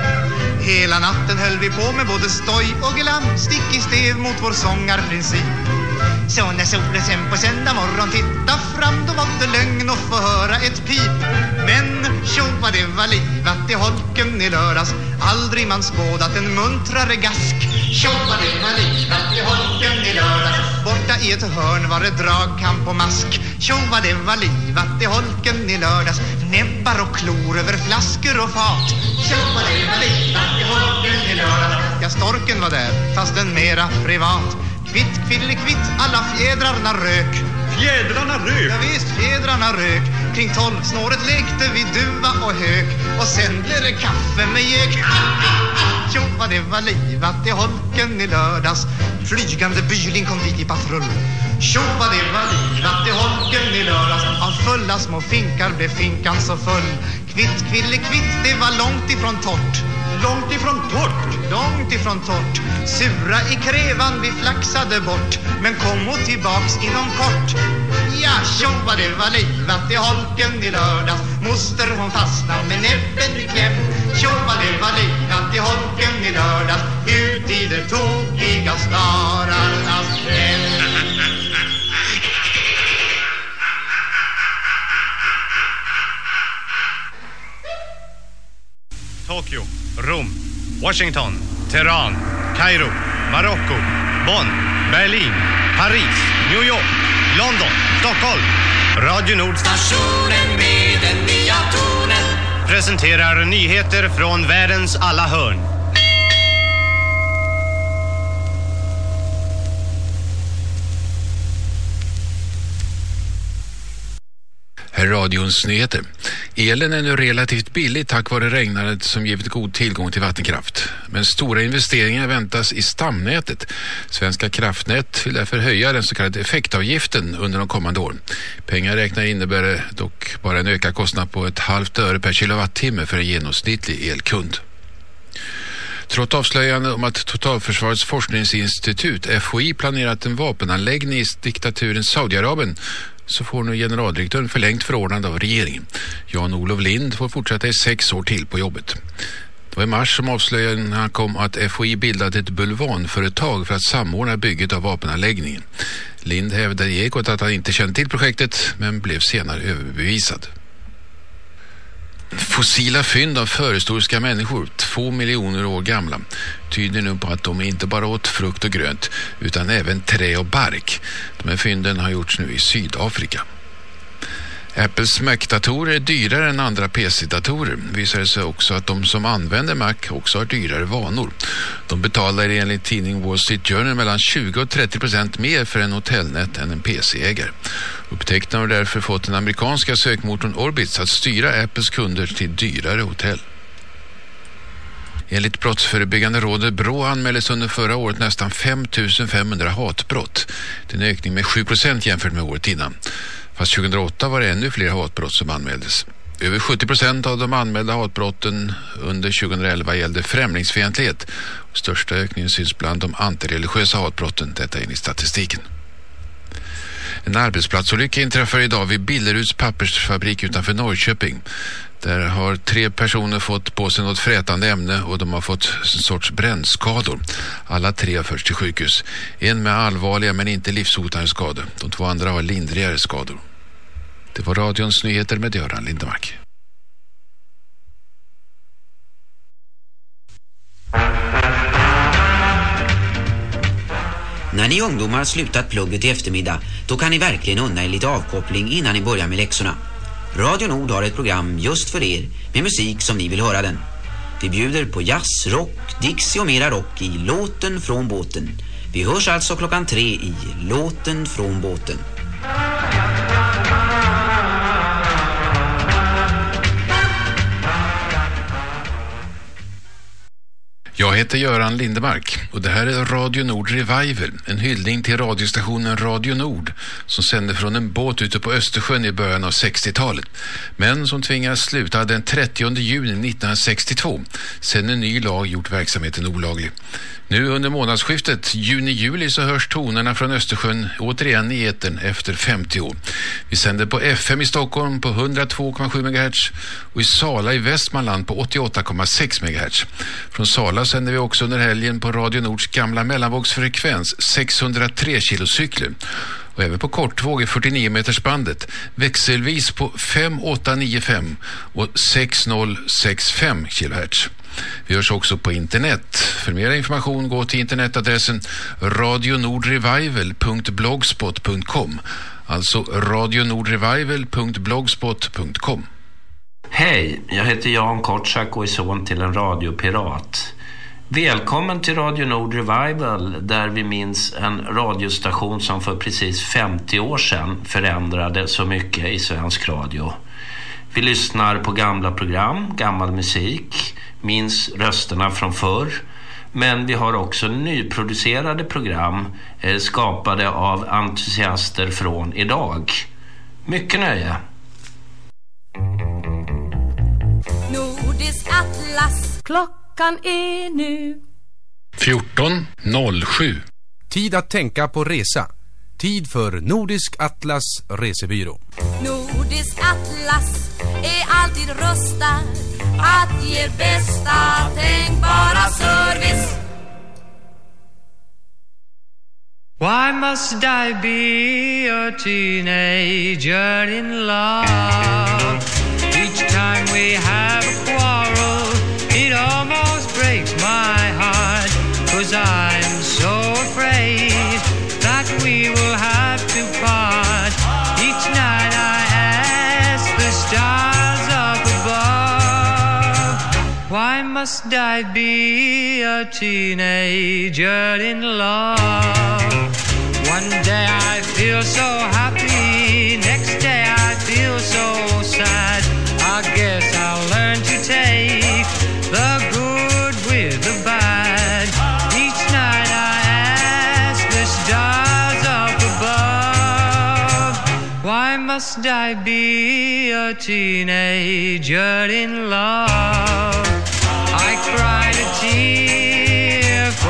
Hela natten höll vi på med både stoj och glam. Stick i stev mot vår sångarprincip. Så när solen sen på söndag morgon titta' fram Då var det lögn att få höra ett pip. Men tjo vad det var livat i holken i lördags. Aldrig man skådat en muntrare gask. Tjo vad det var livat i holken i lördags. Borta i ett hörn var det dragkamp och mask. Tjo vad det var livat i holken i lördags. Näbbar och klor över flaskor och fat. Tjo vad det var livat i holken i lördags. Ja, storken var där, fast den mera privat. Kvitt, kvittelikvitt, alla fjädrarna rök. Fjädrarna rök? Ja, visst, fjädrarna rök. Kring tolvsnåret lekte vi duva och hök. Och sen blev det kaffe med gök. Jo, vad det var livat i holken i lördags. Flygande byling kom dit i patrull. Tjo vad det var livat i holken i lördags Av fulla små finkar blev finkan så full Kvitt, kville, kvitt, det var långt ifrån torrt Långt ifrån torrt, långt ifrån torrt Sura i krevan vi flaxade bort Men kom och tillbaks inom kort Ja, tjo vad det var livat i holken i lördags. Moster hon fastnade med näbben i kläm Tjo vad det var livat i holken i lördags. Ut i det tokiga stararnas kväll
Tokyo, Rom, Washington, Teheran, Kairo, Marocko, Bonn, Berlin, Paris, New York, London, Stockholm. Radio Nord
Stationen med den nya tonen
presenterar nyheter från världens alla hörn.
Här är radions nyheter. Elen är nu relativt billig tack vare regnandet som givit god tillgång till vattenkraft. Men stora investeringar väntas i stamnätet. Svenska kraftnät vill därför höja den så kallade effektavgiften under de kommande åren. Pengar räknar innebär det dock bara en ökad kostnad på ett halvt öre per kilowattimme för en genomsnittlig elkund. Trots avslöjande om att Totalförsvarets forskningsinstitut FOI planerat en vapenanläggning i diktaturen Saudiarabien så får nu generaldirektören förlängt förordnande av regeringen. Jan-Olof Lind får fortsätta i sex år till på jobbet. Det var i mars som avslöjandena kom att FOI bildade ett bulvanföretag för att samordna bygget av vapenanläggningen. Lind hävdade i Ekot att han inte kände till projektet men blev senare överbevisad. Fossila fynd av förhistoriska människor, två miljoner år gamla, tyder nu på att de inte bara åt frukt och grönt utan även trä och bark. De här fynden har gjorts nu i Sydafrika. Apples Mac-datorer är dyrare än andra PC-datorer. Visar det sig också att de som använder Mac också har dyrare vanor. De betalar enligt tidning Wall Street Journal mellan 20 och 30 procent mer för en hotellnät än en PC-ägare. Upptäckten har därför fått den amerikanska sökmotorn Orbitz att styra Apples kunder till dyrare hotell. Enligt Brottsförebyggande rådet BRÅ anmäldes under förra året nästan 5 500 hatbrott. Det är en ökning med 7 procent jämfört med året innan. Fast 2008 var det ännu fler hatbrott som anmäldes. Över 70 procent av de anmälda hatbrotten under 2011 gällde främlingsfientlighet. Största ökningen syns bland de antireligiösa hatbrotten, detta enligt statistiken. En arbetsplatsolycka inträffar idag vid Billeruds pappersfabrik utanför Norrköping. Där har tre personer fått på sig något frätande ämne och de har fått en sorts brännskador. Alla tre har förts till sjukhus. En med allvarliga men inte livshotande skador. De två andra har lindrigare skador. Det var radions nyheter med Göran Lindemark.
När ni ungdomar har slutat plugget i eftermiddag, då kan ni verkligen unna er lite avkoppling innan ni börjar med läxorna. Radio Nord har ett program just för er med musik som ni vill höra den. Vi bjuder på jazz, rock, dixie och mera rock i Låten från båten. Vi hörs alltså klockan tre i Låten från båten.
Jag heter Göran Lindemark och det här är Radio Nord Revival, en hyllning till radiostationen Radio Nord som sände från en båt ute på Östersjön i början av 60-talet men som tvingas sluta den 30 juni 1962 sedan en ny lag gjort verksamheten olaglig. Nu under månadsskiftet juni-juli så hörs tonerna från Östersjön återigen i etern efter 50 år. Vi sänder på FM i Stockholm på 102,7 MHz och i Sala i Västmanland på 88,6 MHz. Från Sala sänder vi också under helgen på Radio Nords gamla mellanvågsfrekvens 603 kilocykler och även på kortvåg i 49 meters bandet växelvis på 5895 och 6065 kHz. Vi hörs också på internet. För mer information gå till internetadressen radionordrevival.blogspot.com alltså radionordrevival.blogspot.com
Hej, jag heter Jan Kortsak och är son till en radiopirat. Välkommen till Radio Nord Revival där vi minns en radiostation som för precis 50 år sedan förändrade så mycket i svensk radio. Vi lyssnar på gamla program, gammal musik, minns rösterna från förr. Men vi har också nyproducerade program eh, skapade av entusiaster från idag. Mycket nöje!
Nordisk atlas Klockan är nu
14.07
Tid att tänka på resa. Tid för Nordisk Atlas Resebyrå.
Nordisk atlas är alltid rustad att ge bästa tänkbara service
Why must I be a teenager in love? Each time we have must I be a teenager in love? One day I feel so happy, next day I feel so sad. I guess I'll learn to take the good with the bad. Each night I ask the stars up above, why must I be a teenager in love?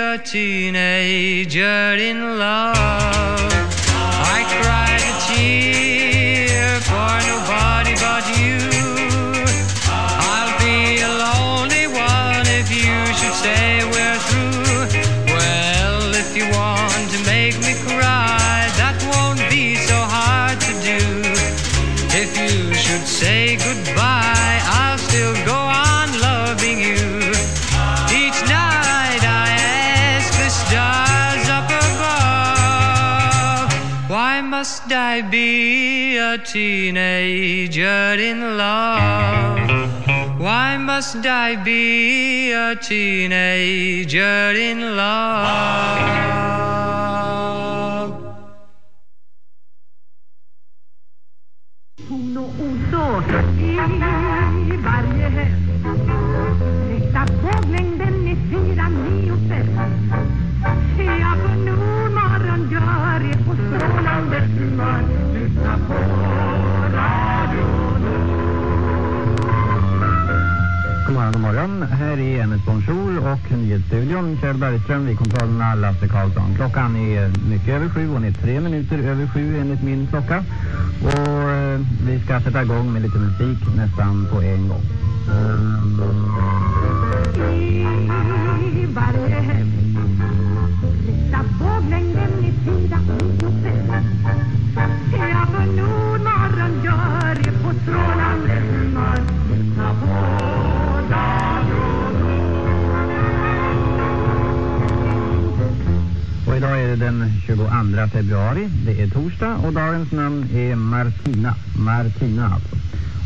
a teenager in love? I be a teenager in love? Why must I be a teenager in love?
Ton och osås i varje Sverige på strålande humör. Lyssna på Radio
God morgon, god morgon. Här är Emmet Bonjour och nyhetsstudion. Kjell Bergström vid kontrollerna Lasse Karlsson. Klockan är mycket över sju och är tre minuter över sju enligt min klocka. Och eh, vi ska sätta igång med lite musik nästan på en gång.
i varje hem sida, våglängden i sida, nio på Nordmorgon gör det på strålande humör. Lyssna på Och idag är det
den 22 februari, det är torsdag och dagens namn är Martina, Martina alltså.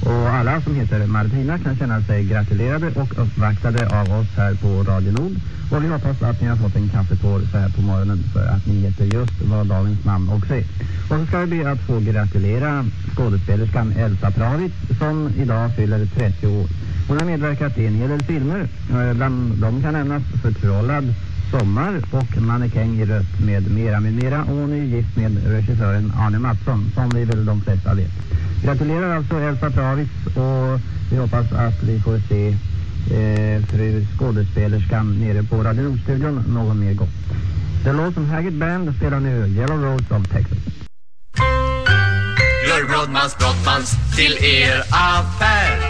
Och alla som heter Martina kan känna sig gratulerade och uppvaktade av oss här på Radio Nord. Och vi hoppas att ni har fått en kaffetår så här på morgonen för att ni heter just vad dagens namn också är. Och så ska vi be att få gratulera skådespelerskan Elsa Pravitz som idag fyller 30 år. Hon har medverkat i en hel del filmer. Eh, bland dem kan nämnas Förtrollad, Sommar och Mannekäng i rött med mera med mera. Och hon är gift med regissören Arne Mattsson som vi väl de flesta vet. Gratulerar alltså Elsa Travis och vi hoppas att vi får se eh, fru skådespelerskan nere på Radio Nordstudion någon mer gång. The Lawson Haggard Band spelar nu Yellow Rose of Texas.
Brodmans Brottmans till er affär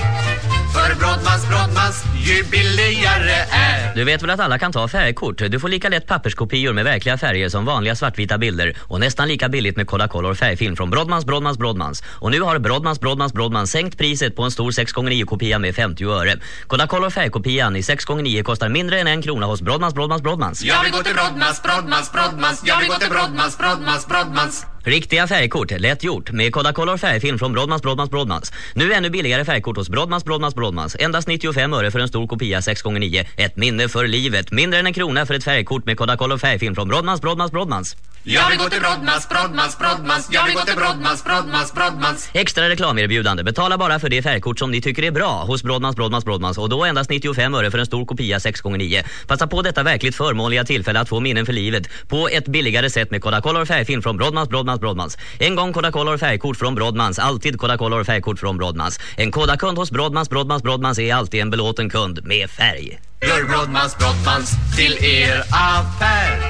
För Brodmans Brottmans ju billigare är
Du vet väl att alla kan ta färgkort? Du får lika lätt papperskopior med verkliga färger som vanliga svartvita bilder och nästan lika billigt med Kodacolor färgfilm från Brodmans, Brodmans, Brodmans. Och nu har Brodmans, Brodmans, Brodmans sänkt priset på en stor 6x9 kopia med 50 öre. Kodacolor färgkopian i 6x9 kostar mindre än en krona hos Brodmans, Brodmans, Brodmans.
Jag vill gå till Brodmans, Brodmans, Brodmans Jag vill gå till Brodmans, Brodmans, Brodmans
Riktiga färgkort, lätt gjort, med Kodacolor färgfilm från Brodmans, Brodmans, Brodmans. Nu ännu billigare färgkort hos Brodmans, Brodmans, Brodmans. Endast 95 öre för en stor kopia 6x9. Ett minne för livet. Mindre än en krona för ett färgkort med Kodacolor färgfilm från Brodmans, Brodmans, Brodmans.
Jag vill gå till Brodmans, Brodmans, Brodmans Jag vill gå till Brodmans, Brodmans, Brodmans
Extra reklamerbjudande. Betala bara för det färgkort som ni tycker är bra hos Brodmans, Brodmans, Brodmans och då endast 95 öre för en stor kopia 6x9. Passa på detta verkligt förmånliga tillfälle att få minnen för livet på ett billigare sätt med Kodacolor färgfilm från Brodmans, Brodmans, Brodmans. En gång Kodacolor färgkort från Brodmans, alltid Kodacolor färgkort från Brodmans. En Kodakund hos Brodmans, Brodmans, Brodmans är alltid en belåten kund med färg.
Gör Brodmans, Brodmans till er affär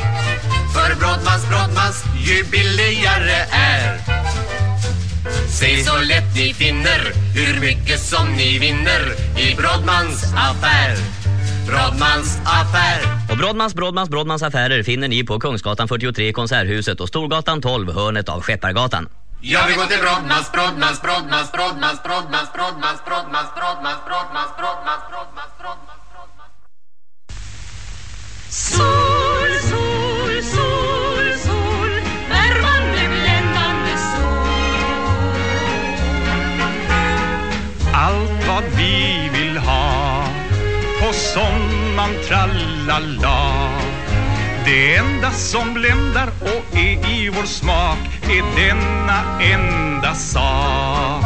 För Brodmans, Brodmans ju billigare är Se så lätt ni finner hur mycket som ni vinner i Brodmans affär Brodmans affär
Och Brodmans, Brodmans, Brodmans affärer finner ni på Kungsgatan 43 Konserthuset och Storgatan 12 hörnet av Skeppargatan.
Jag vill gå till Brodmans, Brodmans, Brodmans, Brodmans, Brodmans, Brodmans, Brodmans, Brodmans, Brodmans, Brodmans, Brodmans, Brodmans
Sol, sol, sol, sol Värmande, bländande sol
Allt vad vi vill på sommaren trallala Det enda som bländar och är i vår smak är denna enda sak.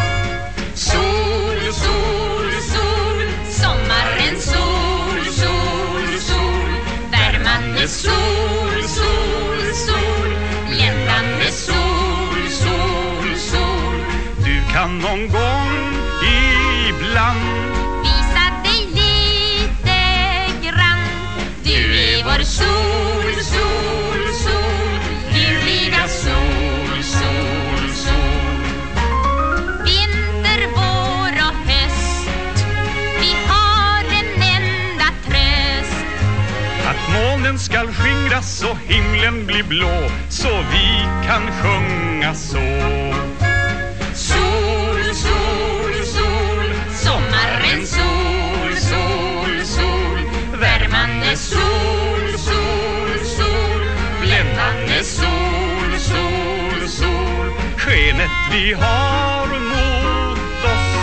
Sol, sol, sol Sommarens sol, sol, sol. Värmande sol, sol, sol. Bländande sol, sol, sol.
Du kan någon gång ibland
sol, sol, sol Ljuvliga sol, sol, sol. Vinter, vår och höst Vi har en enda tröst.
Att molnen skall skingras och himlen bli blå Så vi kan sjunga så.
Sol, sol, sol Sommarens sol, sol, sol Värmande sol,
Skenet vi har mot oss.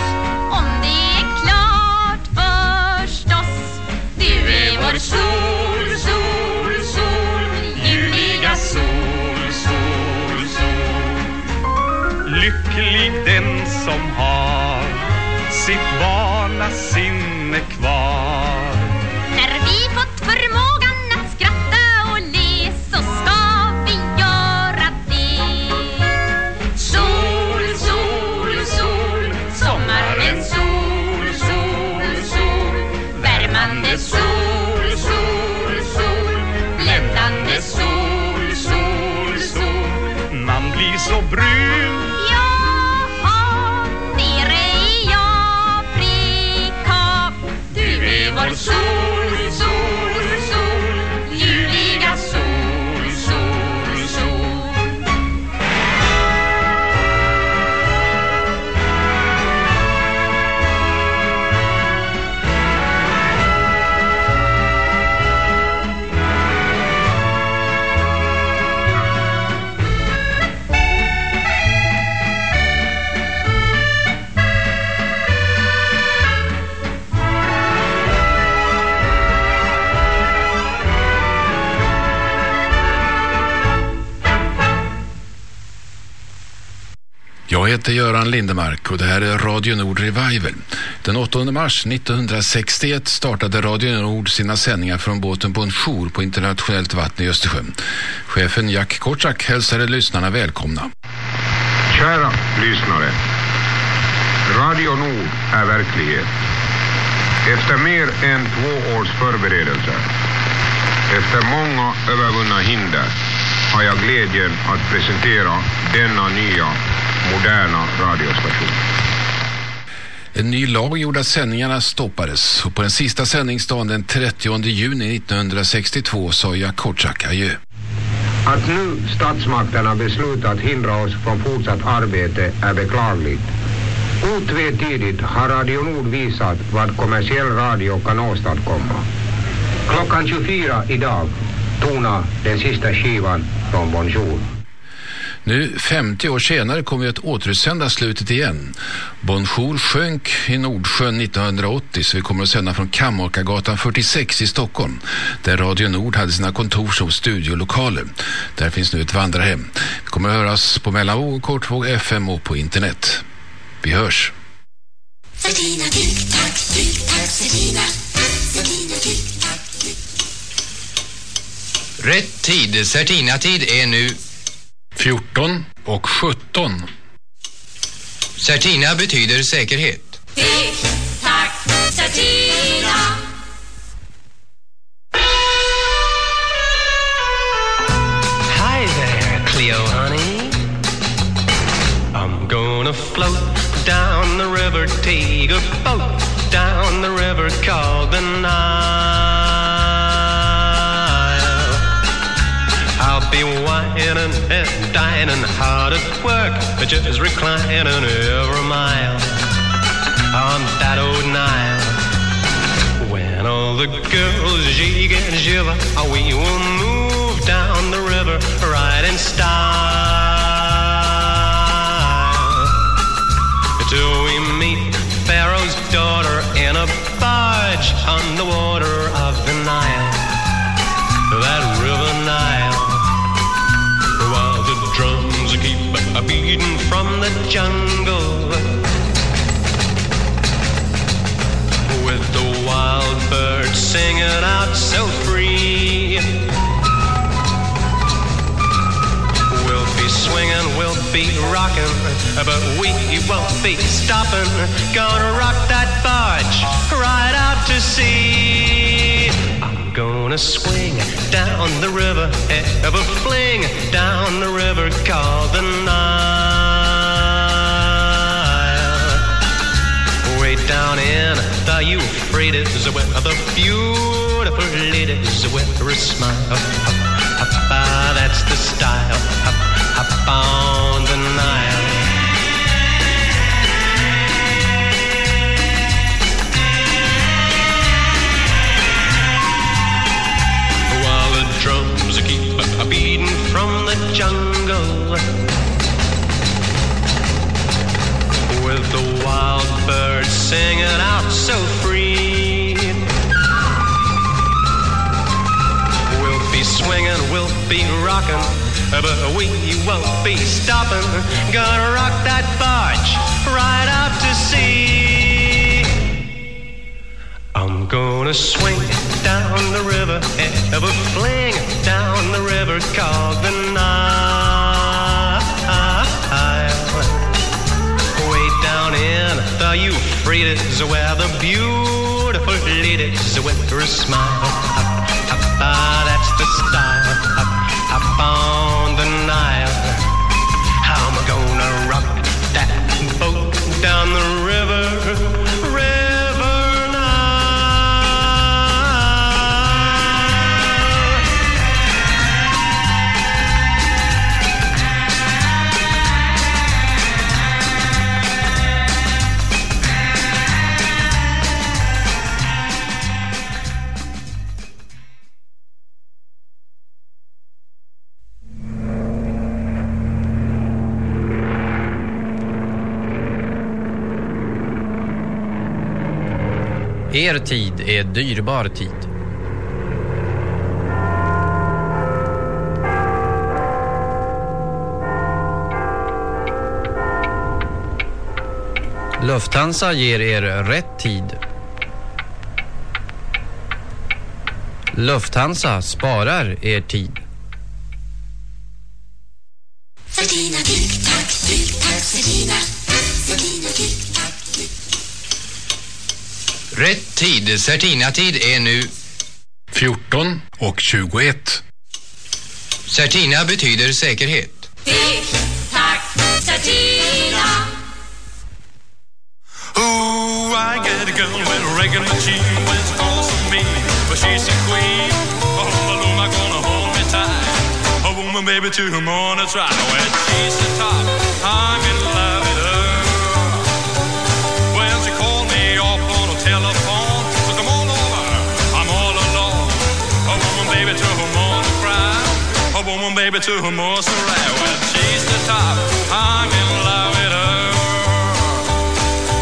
Om det är klart förstås. Du är vår sol, sol, sol. Ljuvliga sol, sol, sol.
Lycklig den som har sitt
barn
Jag heter Göran Lindemark och det här är Radio Nord Revival. Den 8 mars 1961 startade Radio Nord sina sändningar från båten på en jour på internationellt vatten i Östersjön. Chefen Jack Kortsak hälsade lyssnarna välkomna.
Kära lyssnare. Radio Nord är verklighet. Efter mer än två års förberedelser, efter många övervunna hinder, har jag glädjen att presentera denna nya, moderna radiostation.
En ny lag gjorde att sändningarna stoppades och på den sista sändningsdagen den 30 juni 1962 sa Jack Kortsak adjö.
Att nu statsmakterna beslutat hindra oss från fortsatt arbete är beklagligt. Otvetydigt har Radio Nord visat vad kommersiell radio kan åstadkomma. Klockan 24 idag tonar den sista skivan från Bonjour.
Nu 50 år senare kommer vi att återutsända slutet igen. Bonjour sjönk i Nordsjön 1980 så vi kommer att sända från Kammarkagatan 46 i Stockholm där Radio Nord hade sina kontors och studiolokaler. Där finns nu ett vandrarhem. Vi kommer att höras på mellanvåg, kortvåg, FM och på internet. Vi hörs.
Certina, tick-tack, tick-tack, Certina. Certina,
Rätt tid, Certina-tid är nu
14 och 17.
Certina betyder säkerhet.
Tick-tack, Certina.
Hi there, Cleo, honey. I'm gonna float down the river, take a boat down the river called the Nile. Be whining and dining, hard at work, just reclining every mile on that old Nile. When all the girls jig and shiver, we will move down the river right in style. Till we meet Pharaoh's daughter in a barge on the water a from the jungle. With the wild birds singing out so free. We'll be swinging, we'll be rocking, but we won't be stopping. Gonna rock that barge right out to sea. Gonna swing down the river, ever fling down the river called the Nile. Way down in the Euphrates, where the beautiful ladies wear a smile. That's the style. Up, up on the Nile. From the jungle. With the wild birds singing out so free. We'll be swinging, we'll be rocking, but we won't be stopping. Gonna rock that barge right out to sea. I'm gonna swing down the river, ever fling down the river called the Nile. Way down in the Euphrates, where the beautiful ladies wear a smile. Ah, that's the style.
Er tid är dyrbar tid.
Lufthansa ger er rätt tid. Lufthansa sparar er tid.
Tid, Certina-tid är nu
14 och 21.
Certina betyder säkerhet.
Tick-tack, Certina.
Ooh, I get a girl with a regular me, but she's queen. Oh, Maluma gonna hold me tight. A woman, baby, to whom I wanna try. When she's the top, I'm in love woman, baby, to whom I wanna she's the top, I'm in love with her.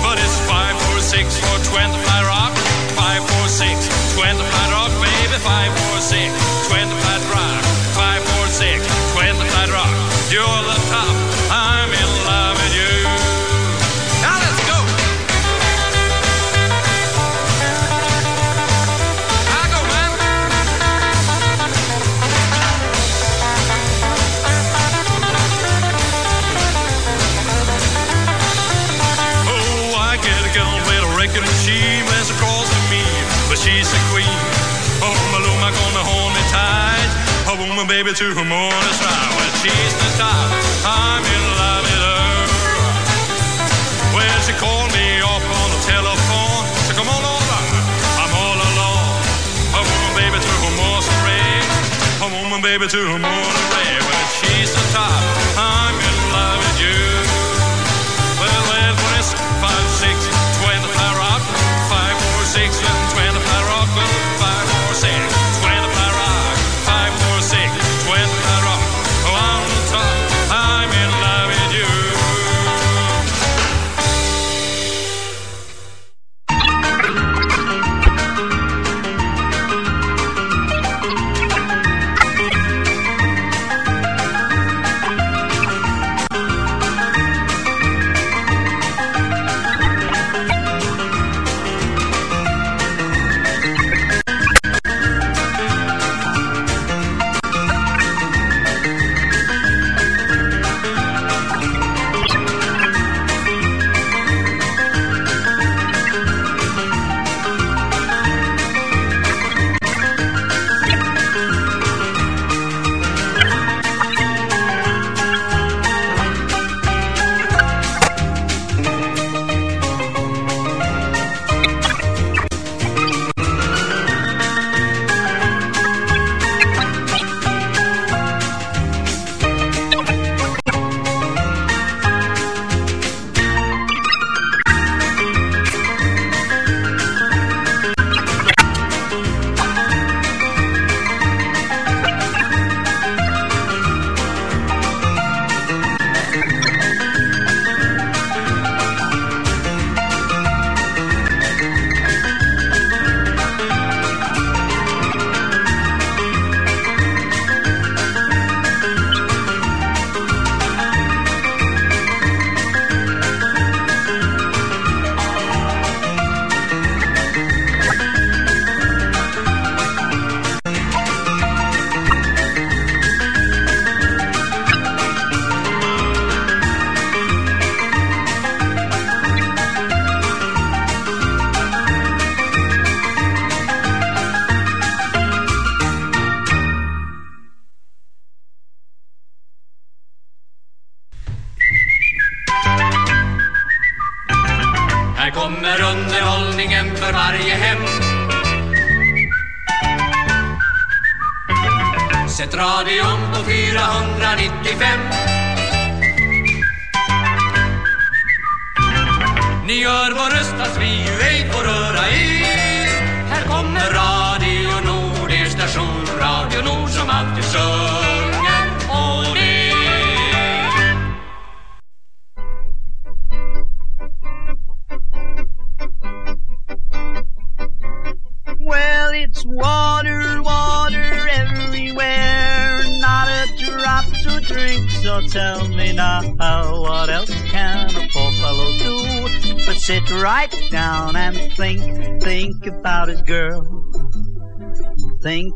But it's five, four, six, four, twenty-five rock. Five, four, six, twenty-five rock, baby. Five, four, six, twenty-five rock. Five, four, six, twenty-five rock. You're A woman, baby, to whom I wanna try. Well, she's the top. I'm in love with her. Well, she called me up on the telephone. So come on over. I'm all alone. A woman, baby, to whom I wanna ring. A woman, baby, to whom I wanna ring. Well, she's the top.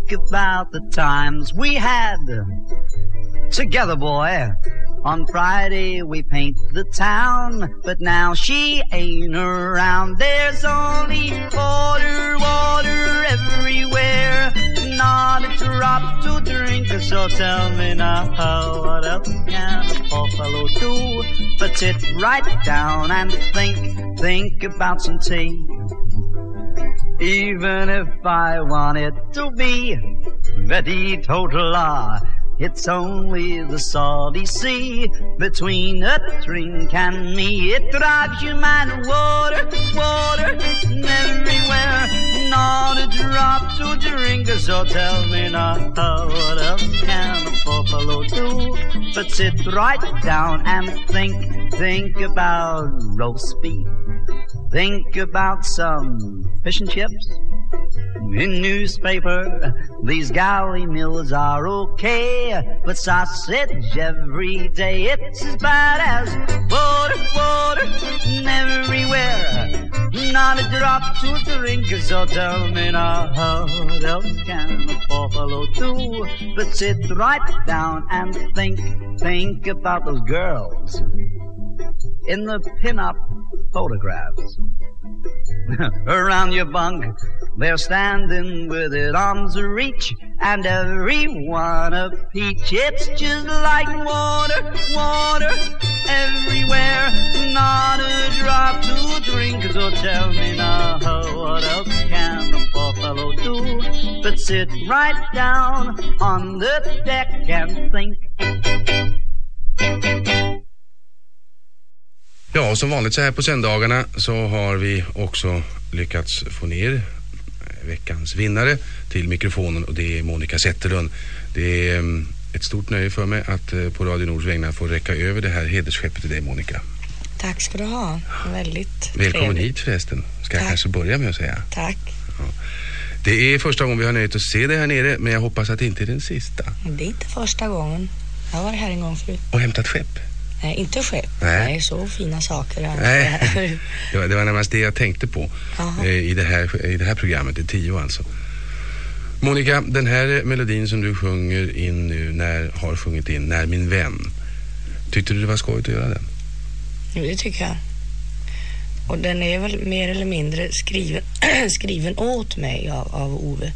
Think about the times we had together, boy. On Friday we paint the town, but now she ain't around. There's only water, water everywhere. Not a drop to drink, so tell me now, what else can a buffalo do? But sit right down and think, think about some tea. Even if I want it to be very total, ah, it's only the salty sea between a drink and me. It drives you mad. Water, water, everywhere. Not a drop to drink. So tell me now, what else can a buffalo do? But sit right down and think, think about roast beef. Think about some fish and chips in newspaper. These galley meals are okay, but sausage every day it's as bad as water, water everywhere. Not a drop to drink, so tell me now what else can a buffalo do? But sit right down and think, think about those girls in the pin-up photographs around your bunk. They're standing with it arms reach, and every one a peach. It's just like water, water everywhere. Not a drop to drink, so tell me now, what else can a poor fellow do? But sit right down on the deck and think.
Ja, som vanligt så här på söndagarna så har vi också lyckats få ner veckans vinnare till mikrofonen och det är Monica Zetterlund. Det är mm, ett stort nöje för mig att eh, på Radio Nords vägnar få räcka över det här hedersskeppet till dig Monica.
Tack ska du ha. Väldigt
Välkommen
trevligt.
hit förresten, ska jag
Tack.
kanske börja med att säga.
Tack.
Det är första gången vi har nöjt att se dig här nere men jag hoppas att det inte är den sista.
Det är inte första gången. Jag har varit här en gång förut.
Och hämtat skepp.
Nej, inte skepp.
Nej.
Nej, så fina saker. här.
Nej, det var, det var närmast det jag tänkte på eh, i, det här, i det här programmet, i tio alltså. Monica, den här melodin som du sjunger in nu, när, har sjungit in, När min vän. Tyckte du det var skojigt att göra den?
Jo, det tycker jag. Och den är väl mer eller mindre skriven, skriven åt mig av, av Ove.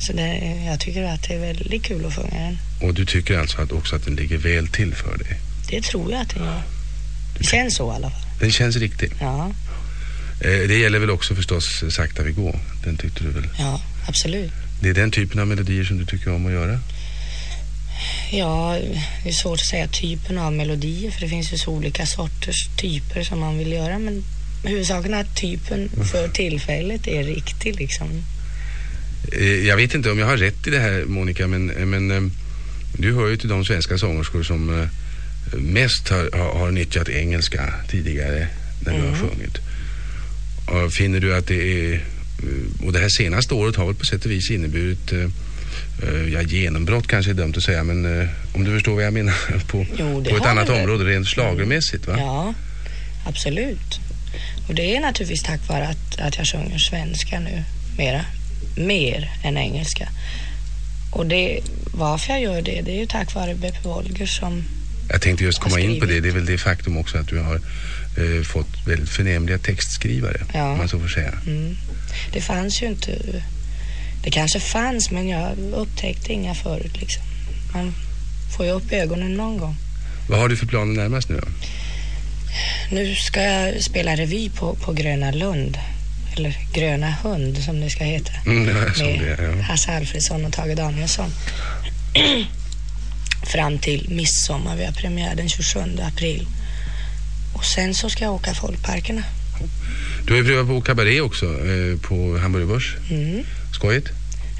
Så det, jag tycker att det är väldigt kul att sjunga den.
Och du tycker alltså att också att den ligger väl till för dig?
Det tror jag att den gör. Det känns så i alla fall.
Den känns riktig.
Ja,
Eh, det gäller väl också förstås Sakta vi går. Den tyckte du väl?
ja, absolut.
Det är den typen av melodier som du tycker om att göra?
Ja, det är svårt att säga typen av melodier för det finns ju så olika sorters typer som man vill göra men huvudsaken är att typen för tillfället är riktig liksom.
Eh, Jag vet inte om jag har rätt i det här Monica men, men eh, du hör ju till de svenska sångerskor som eh, mest har, har, nyttjat engelska tidigare när du har sjungit. Och finner du att det är, eh, och det här senaste året har väl på sätt och vis inneburit eh, eh, Ja, genombrott kanske är dumt att säga men om du förstår vad jag menar på,
Jo,
på ett annat
det
område rent schlagermässigt va?
Ja, absolut. Och det är naturligtvis tack vare att, att jag sjunger svenska nu mera, mer än engelska. Och det, varför jag gör det, det är ju tack vare Beppe Wolger som
Jag tänkte just komma in på det. Det är väl det faktum också att du har eh, fått väldigt förnämliga textskrivare.
Ja.
Om man så får säga.
Mm. Det fanns ju inte... Det kanske fanns, men jag upptäckte inga förut liksom. Man får ju upp ögonen någon gång.
Vad har du för planer närmast nu då?
Nu ska jag spela revy på, på Gröna Lund. Eller Gröna Hund som det ska heta.
Mm, det
med
det, ja.
Hasse Alfredsson och Tage Danielsson. Fram till midsommar. Vi har premiär den 27 april. Och sen så ska jag åka folkparkerna.
Du har ju prövat på kabaré också eh, på Hamburger Börs.
Mm.
Skojigt.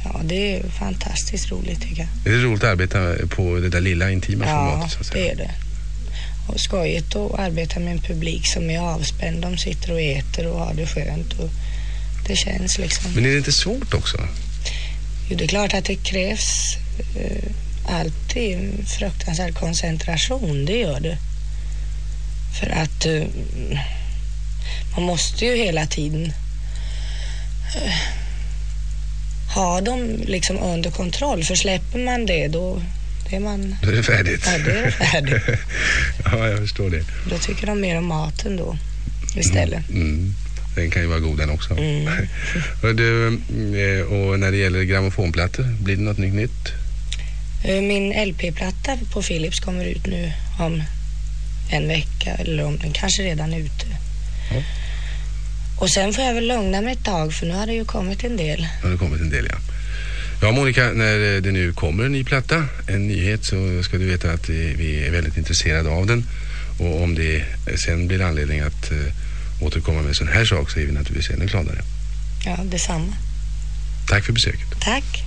Ja, det är fantastiskt roligt tycker jag.
Är det roligt att arbeta på det där lilla intima
Ja,
formatet säga?
det är det. Och skojigt att arbeta med en publik som är avspänd. De sitter och äter och har det skönt. Och det känns liksom...
Men är det inte svårt också?
Jo, det är klart att det krävs eh, alltid fruktansvärd koncentration. Det gör det. För att... Eh, man måste ju hela tiden eh, ha dem liksom under kontroll. För släpper man det då det är man...
Då är det färdigt.
Ja, det är färdigt.
ja, jag förstår det.
Då tycker de mer om maten då istället.
Mm. Den kan ju vara god den också.
Mm.
Du, eh, och när det gäller grammofonplattor, blir det något nytt
Min LP-platta på Philips kommer ut nu om en vecka eller om den kanske redan är ute.
Ja.
Och sen får jag väl lugna mig ett tag för nu har det ju kommit en del.
Ja, det har kommit en del, ja. Ja, Monica, när det nu kommer en ny platta, en nyhet, så ska du veta att eh, vi är väldigt intresserade av den. Och om det sen blir anledning att eh, återkomma med en sån här sak så är vi naturligtvis ännu gladare.
Ja, detsamma.
Tack för besöket.
Tack.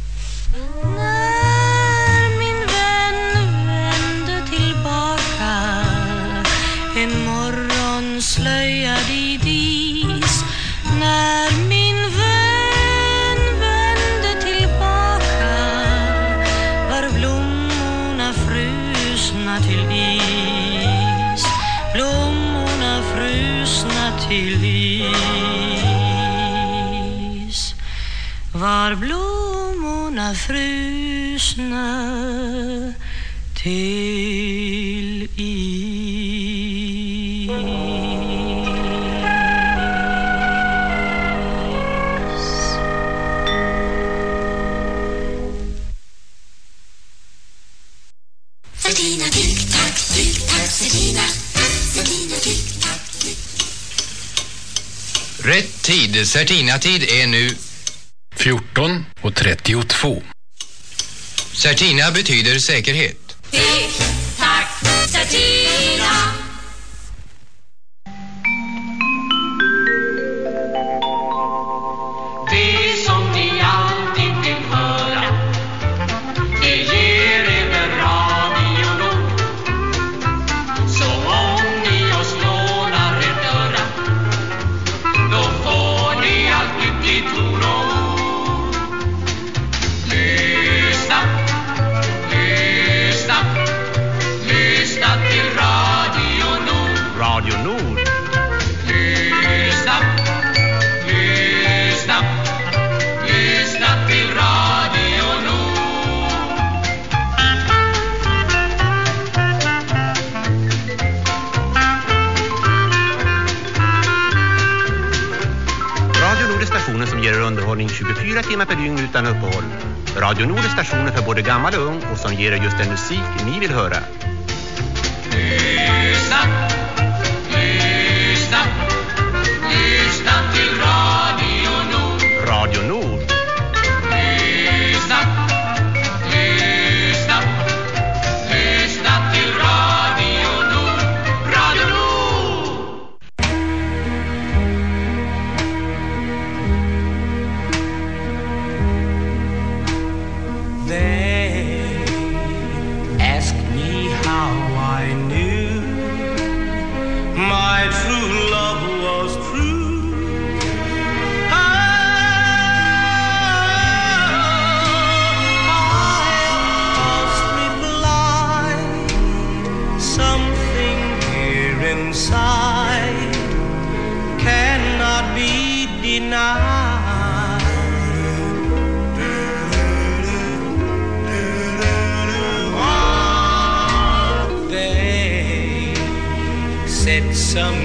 Slöjad i dis När min vän vände tillbaka var blommorna frusna till is. Blommorna frusna till is. Var blommorna frusna till is.
Tid, Certina-tid är nu
14 och 32.
Certina betyder säkerhet.
Tick-tack, Certina.
Det
24 timmar per dygn utan uppehåll. Radio Nord är stationen för både gammal och ung och som ger er just den musik ni vill höra.
Lyssna, lyssna, lyssna till Radio Nord.
Radio Nord.
some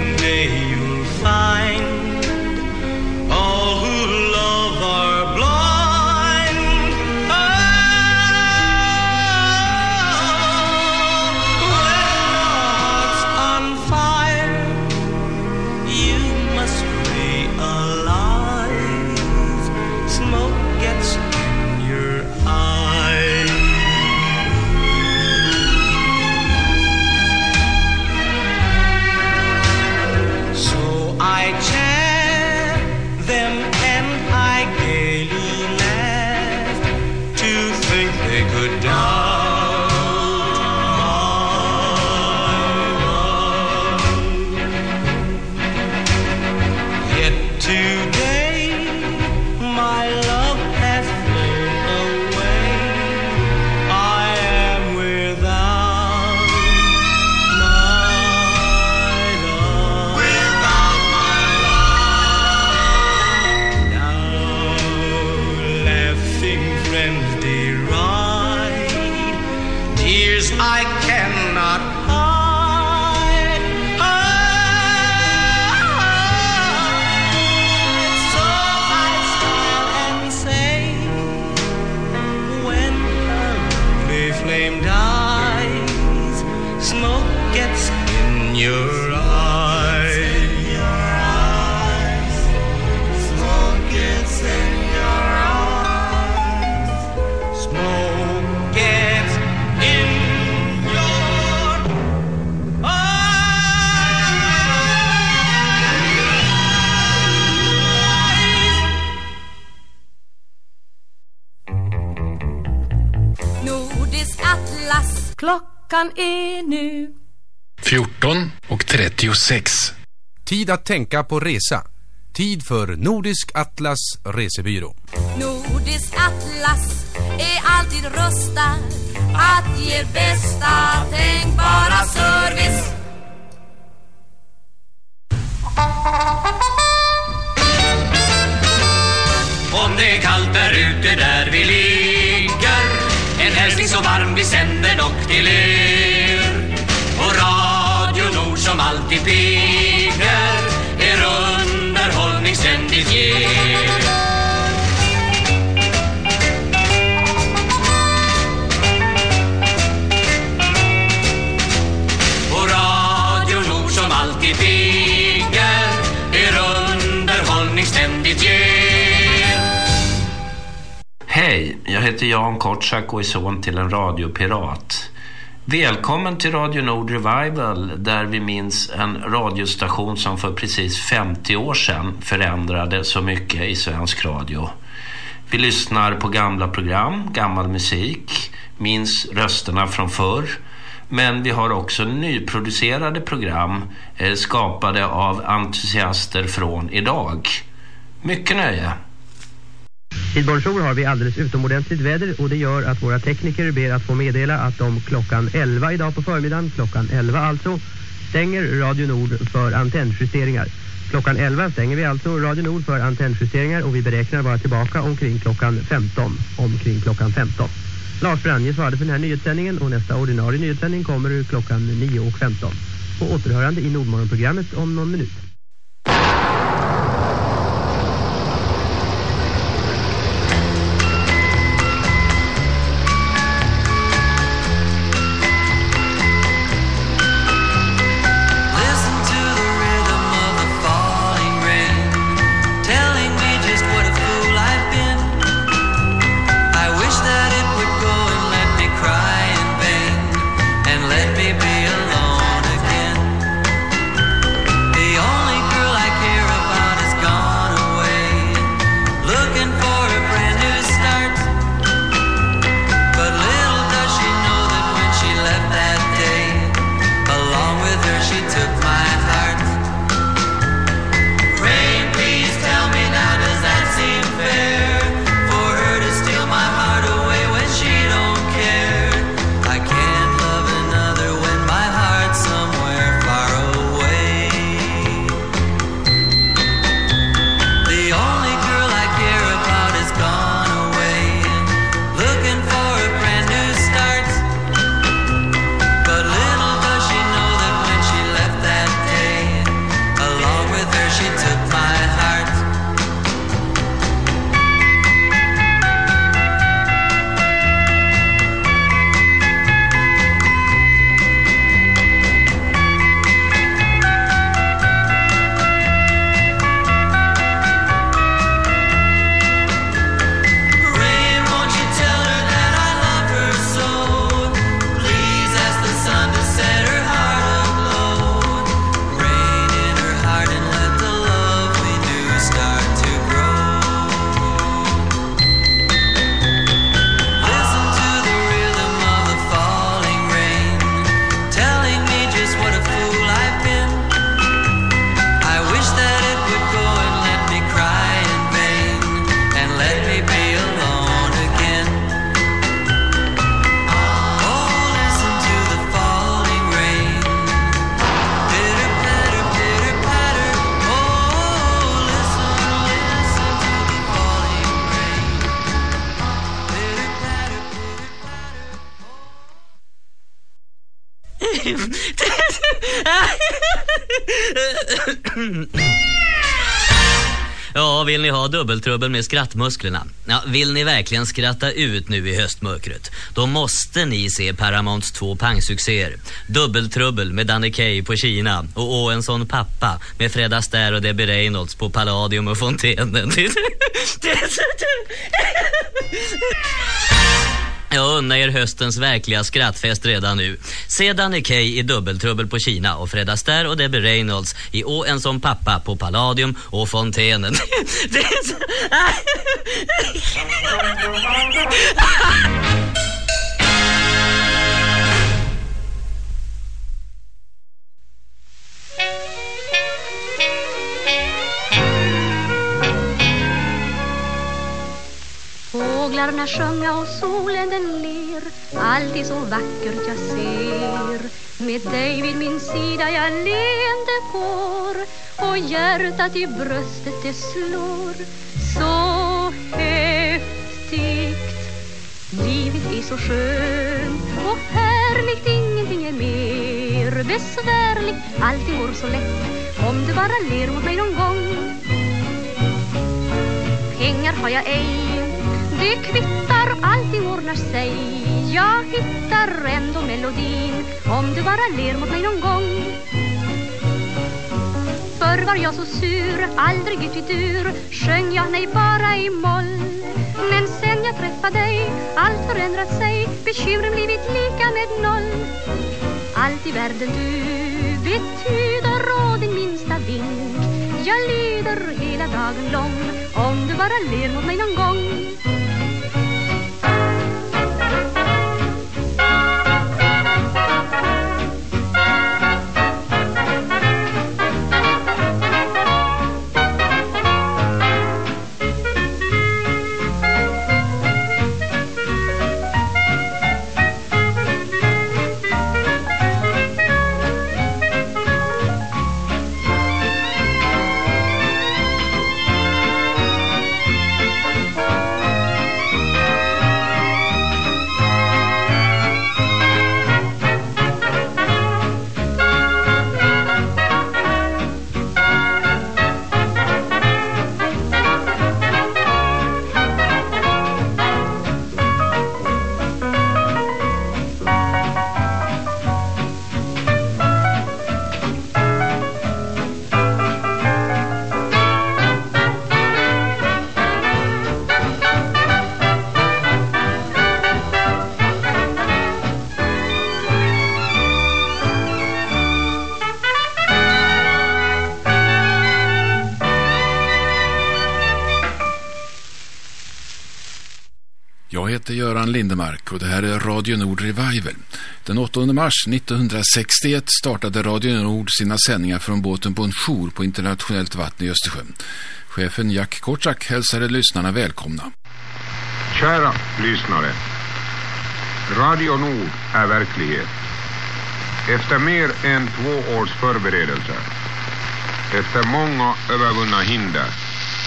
Klockan är nu
14 och 36.
Tid att tänka på resa. Tid för Nordisk Atlas Resebyrå.
Nordisk atlas är alltid rustad att ge bästa tänkbara service.
Om det är kallt där ute där vi ligger En hälsning så varm vi sänder dock till er som alltid piggar Er underhållning ständigt ger Och Radio Nord som alltid piggar Er underhållning ständigt ger
Hej, jag heter Jan Kortsak och är son till en radiopirat. Välkommen till Radio Nord Revival där vi minns en radiostation som för precis 50 år sedan förändrade så mycket i svensk radio. Vi lyssnar på gamla program, gammal musik, minns rösterna från förr. Men vi har också nyproducerade program eh, skapade av entusiaster från idag. Mycket nöje!
Vid Bonjour har vi alldeles utomordentligt väder och det gör att våra tekniker ber att få meddela att de klockan 11 idag på förmiddagen, klockan 11 alltså, stänger Radio Nord för antennjusteringar. Klockan 11 stänger vi alltså Radio Nord för antennjusteringar och vi beräknar vara tillbaka omkring klockan 15. Omkring klockan 15. Lars Branje svarade för den här nyhetssändningen och nästa ordinarie nyhetssändning kommer klockan 9.15. På återhörande i Nordmorgonprogrammet om någon minut.
Ha dubbeltrubbel med skrattmusklerna? Ja, vill ni verkligen skratta ut nu i höstmörkret? Då måste ni se Paramounts två pangsuccéer. Dubbeltrubbel med Danny Kaye på Kina och Åensson pappa med Fred Astaire och Debbie Reynolds på Palladium och Fontänen. Jag unnar er höstens verkliga skrattfest redan nu. Se Danny Kaye i Dubbeltrubbel på Kina och Fred Astaire och Debbie Reynolds i Å en som pappa på Palladium och Fontänen. Det är så...
Fåglarna sjunga och solen den ler. Allt är så vackert jag ser. Med dig vid min sida jag leende går. Och hjärtat i bröstet det slår. Så häftigt. Livet är så skönt. Och härligt Ingenting är mer. Besvärligt. Allting går så lätt. Om du bara ler mot mig någon gång. Pengar har jag ej det kvittar, allting ordnar sig Jag hittar ändå melodin Om du bara ler mot mig någon gång. Förr var jag så sur, aldrig i dur Sjöng jag nej bara i moll. Men sen jag träffade dig Allt förändrat sig Bekymren blivit lika med noll. Allt i världen du betyder Och din minsta vink. Jag lyder hela dagen lång Om du bara ler mot mig någon gång.
Heter Göran Lindemark och det här är Radio Nord Revival. Den 8 mars 1961 startade Radio Nord sina sändningar från båten Bonjour på internationellt vatten i Östersjön. Chefen Jack Kortsak hälsade lyssnarna välkomna.
Kära lyssnare. Radio Nord är verklighet. Efter mer än två års förberedelser, efter många övervunna hinder,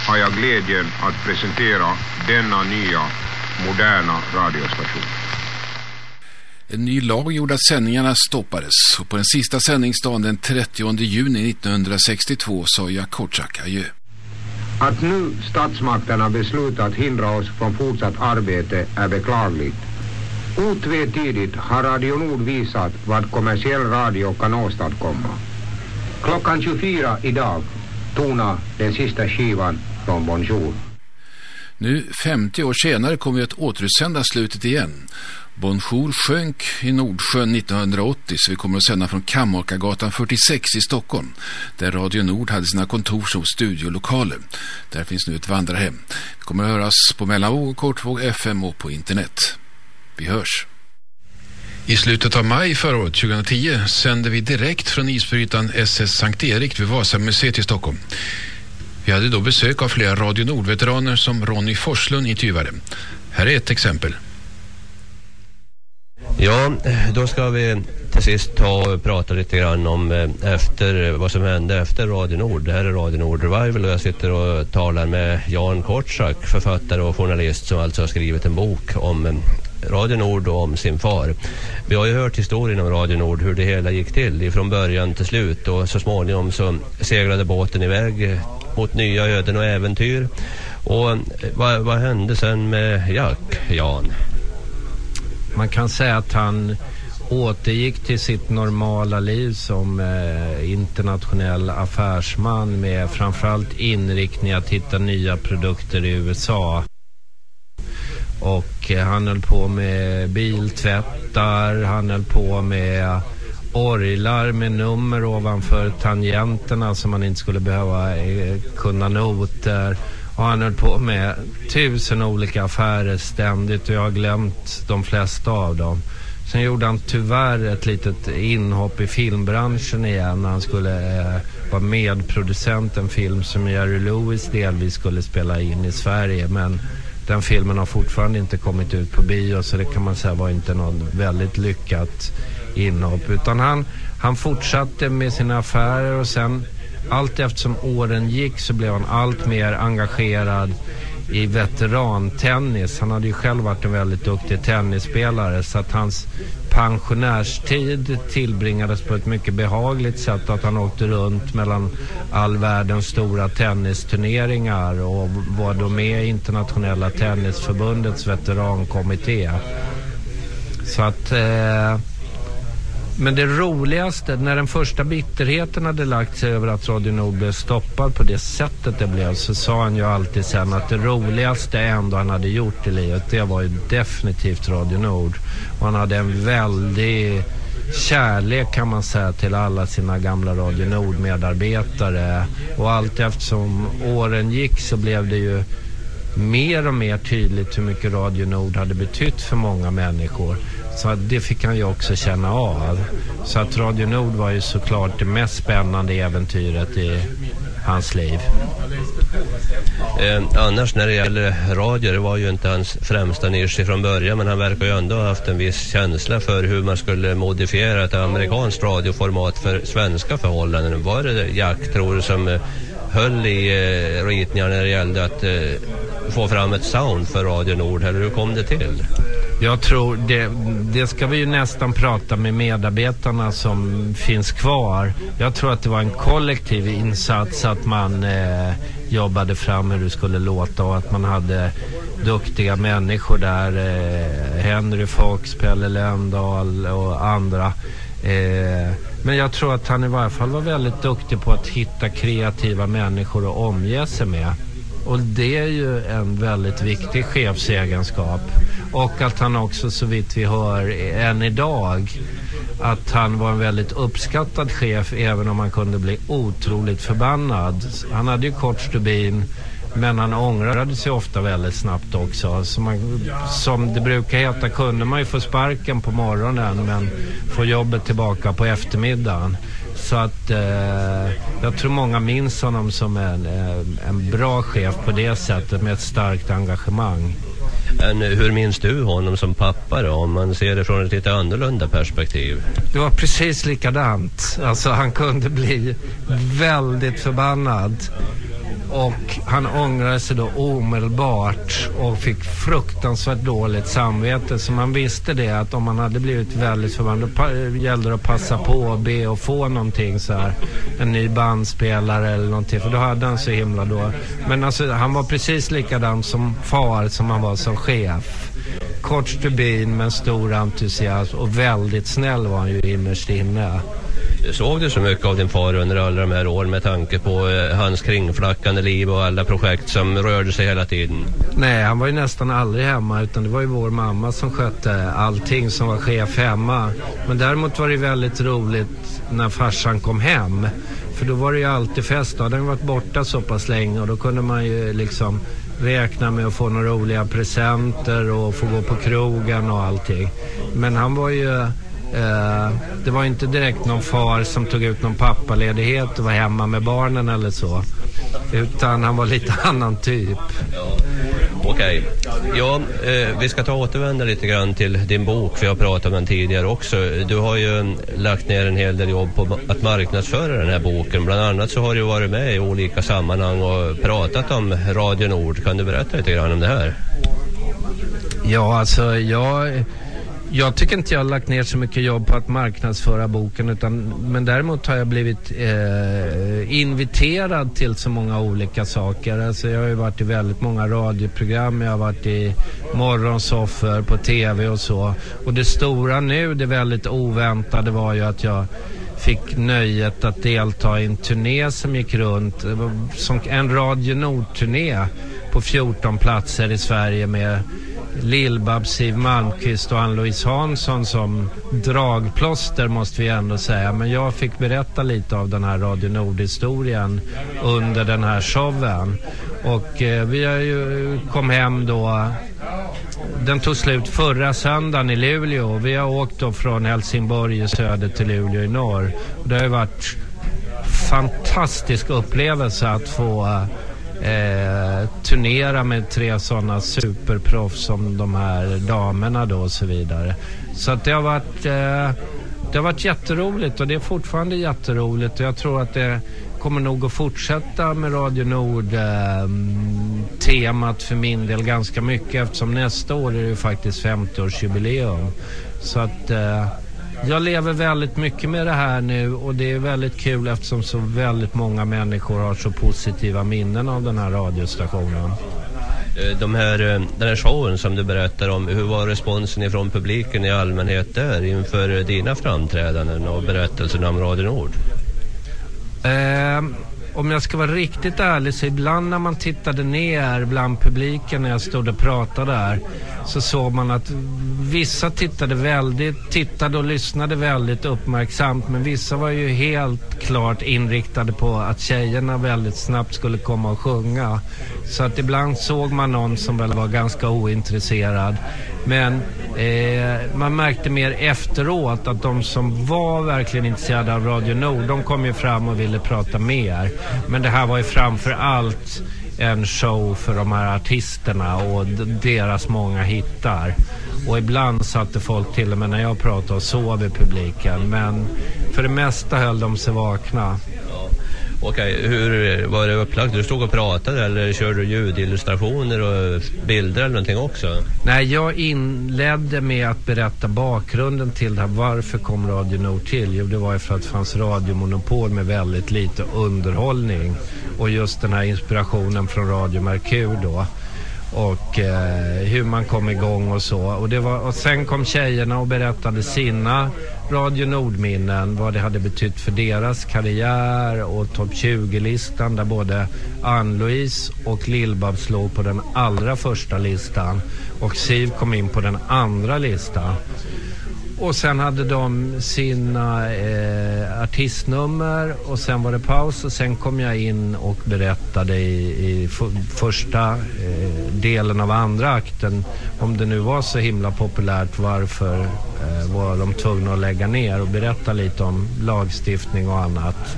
har jag glädjen att presentera denna nya, moderna radiostation.
En ny lag gjorde att sändningarna stoppades och på den sista sändningsdagen den 30 juni 1962 sa Jack Kortsak adjö.
Att nu statsmakterna beslutat hindra oss från fortsatt arbete är beklagligt. Otvetydigt har Radio Nord visat vad kommersiell radio kan åstadkomma. Klockan 24 idag tonar den sista skivan från Bonjour.
Nu 50 år senare kommer vi att återutsända slutet igen. Bonjour sjönk i Nordsjön 1980 så vi kommer att sända från Kammakargatan 46 i Stockholm där Radio Nord hade sina kontors- och studiolokaler. Där finns nu ett vandrarhem. Vi kommer att höras på mellanvåg, kortvåg, FM och på internet. Vi hörs. I slutet av maj förra året, 2010, sände vi direkt från isbrytaren SS Sankt Erik vid Vasamuseet i Stockholm. Vi hade då besök av flera Radio Nord-veteraner som Ronny Forslund intervjuade. Här är ett exempel.
Ja, då ska vi till sist ta och prata lite grann om eh, efter, eh, vad som hände efter Radio Nord. Det här är Radio Nord Revival och jag sitter och talar med Jan Kortsak, författare och journalist som alltså har skrivit en bok om eh, Radio Nord och om sin far. Vi har ju hört historien om Radio Nord, hur det hela gick till ifrån början till slut och så småningom så seglade båten iväg mot nya öden och äventyr. Och eh, vad, vad hände sen med Jack, Jan?
Man kan säga att han återgick till sitt normala liv som eh, internationell affärsman med framförallt inriktning att hitta nya produkter i USA. Och eh, han höll på med biltvättar, han höll på med orglar med nummer ovanför tangenterna så man inte skulle behöva eh, kunna noter. Och han höll på med tusen olika affärer ständigt och jag har glömt de flesta av dem. Sen gjorde han tyvärr ett litet inhopp i filmbranschen igen när han skulle eh, vara medproducent en film som Jerry Lewis delvis skulle spela in i Sverige. Men den filmen har fortfarande inte kommit ut på bio så det kan man säga var inte något väldigt lyckat inhopp. Utan han, han fortsatte med sina affärer och sen allt eftersom åren gick så blev han allt mer engagerad i veterantennis. Han hade ju själv varit en väldigt duktig tennisspelare så att hans pensionärstid tillbringades på ett mycket behagligt sätt. Att han åkte runt mellan all världens stora tennisturneringar och var då med i internationella tennisförbundets veterankommitté. Så att eh, men det roligaste, när den första bitterheten hade lagt sig över att Radio Nord blev stoppad på det sättet det blev så sa han ju alltid sen att det roligaste ändå han hade gjort i livet det var ju definitivt Radio Nord. Och han hade en väldig kärlek kan man säga till alla sina gamla Radio Nord-medarbetare. Och allt eftersom åren gick så blev det ju mer och mer tydligt hur mycket Radio Nord hade betytt för många människor. Så det fick han ju också känna av. Så att Radio Nord var ju såklart det mest spännande äventyret i hans liv.
Eh, annars när det gäller radio, det var ju inte hans främsta nisch från början men han verkar ju ändå ha haft en viss känsla för hur man skulle modifiera ett amerikanskt radioformat för svenska förhållanden. Var det Jack, tror du, som eh, höll i eh, ritningar när det gällde att eh, få fram ett sound för Radio Nord, eller hur kom det till?
Jag tror det, det ska vi ju nästan prata med medarbetarna som finns kvar. Jag tror att det var en kollektiv insats att man eh, jobbade fram hur det skulle låta och att man hade duktiga människor där. Eh, Henry Fox, Pelle Lönndahl och andra. Eh, men jag tror att han i varje fall var väldigt duktig på att hitta kreativa människor att omge sig med. Och det är ju en väldigt viktig chefsegenskap. Och att han också så vitt vi hör än idag att han var en väldigt uppskattad chef även om han kunde bli otroligt förbannad. Han hade ju kort stubin men han ångrade sig ofta väldigt snabbt också. Så man, som det brukar heta kunde man ju få sparken på morgonen men få jobbet tillbaka på eftermiddagen. Så att eh, jag tror många minns honom som en, eh, en bra chef på det sättet med ett starkt engagemang.
Men hur minns du honom som pappa då, om man ser det från ett lite annorlunda perspektiv?
Det var precis likadant. Alltså han kunde bli väldigt förbannad. Och han ångrade sig då omedelbart och fick fruktansvärt dåligt samvete. Så man visste det att om man hade blivit väldigt förbannad då gällde det att passa på och be och få någonting så här. En ny bandspelare eller någonting. För då hade han så himla då. Men alltså han var precis likadan som far som han var som chef. Kort stubin men stor entusiasm och väldigt snäll var han ju innerst inne.
Såg du så mycket av din far under alla de här åren med tanke på eh, hans kringflackande liv och alla projekt som rörde sig hela tiden?
Nej, han var ju nästan aldrig hemma utan det var ju vår mamma som skötte allting som var chef hemma. Men däremot var det väldigt roligt när farsan kom hem. För då var det ju alltid fest. Då hade han varit borta så pass länge och då kunde man ju liksom räkna med att få några roliga presenter och få gå på krogen och allting. Men han var ju Eh, det var inte direkt någon far som tog ut någon pappaledighet och var hemma med barnen eller så. Utan han var lite annan typ.
Okej. Ja, eh, vi ska ta återvända lite grann till din bok. Vi har pratat om den tidigare också. Du har ju lagt ner en hel del jobb på att marknadsföra den här boken. Bland annat så har du varit med i olika sammanhang och pratat om Radio Nord. Kan du berätta lite grann om det här?
Ja, alltså jag jag tycker inte jag har lagt ner så mycket jobb på att marknadsföra boken utan, men däremot har jag blivit eh, inviterad till så många olika saker. Alltså jag har ju varit i väldigt många radioprogram, jag har varit i morgonsoffer på tv och så. Och det stora nu, det väldigt oväntade var ju att jag fick nöjet att delta i en turné som gick runt, som en Radio Nord-turné på 14 platser i Sverige med Lill-Babs, Siw Malmkvist och Ann-Louise Hansson som dragplåster måste vi ändå säga. Men jag fick berätta lite av den här Radio Nord-historien under den här showen. Och eh, vi har ju kom hem då den tog slut förra söndagen i Luleå. Vi har åkt då från Helsingborg i söder till Luleå i norr. Och det har ju varit fantastisk upplevelse att få eh, eh, turnera med tre sådana superproffs som de här damerna då och så vidare. Så att det har varit eh, det har varit jätteroligt och det är fortfarande jätteroligt och jag tror att det kommer nog att fortsätta med Radio Nord eh, temat för min del ganska mycket eftersom nästa år är det ju faktiskt 50-årsjubileum. Så att eh, jag lever väldigt mycket med det här nu och det är väldigt kul eftersom så väldigt många människor har så positiva minnen av den här radiostationen.
Eh, De här, eh, den här showen som du berättar om, hur var responsen ifrån publiken i allmänhet där inför eh, dina framträdanden och berättelserna om Radio Nord?
Ehm, om jag ska vara riktigt ärlig så ibland när man tittade ner bland publiken när jag stod och pratade där så såg man att vissa tittade väldigt, tittade och lyssnade väldigt uppmärksamt men vissa var ju helt klart inriktade på att tjejerna väldigt snabbt skulle komma och sjunga. Så att ibland såg man någon som väl var ganska ointresserad. Men eh, man märkte mer efteråt att de som var verkligen intresserade av Radio Nord, de kom ju fram och ville prata mer. Men det här var ju framför allt en show för de här artisterna och deras många hittar. Och ibland satte folk till och med när jag pratade och sov i publiken. Men för det mesta höll de sig vakna.
Okej, hur var det upplagt? Du stod och pratade eller körde du ljudillustrationer och bilder eller någonting också?
Nej, jag inledde med att berätta bakgrunden till det här. Varför kom Radio Nord till? Jo, det var ju för att det fanns radiomonopol med väldigt lite underhållning. Och just den här inspirationen från Radio Merkur då. Och eh, hur man kom igång och så. Och, det var, och sen kom tjejerna och berättade sina Radio Nordminnen, Vad det hade betytt för deras karriär och topp 20-listan där både Ann-Louise och Lill-Babs låg på den allra första listan. Och Siv kom in på den andra listan. Och sen hade de sina eh, artistnummer och sen var det paus och sen kom jag in och berättade i, i första eh, delen av andra akten om det nu var så himla populärt varför eh, var de tvungna att lägga ner och berätta lite om lagstiftning och annat.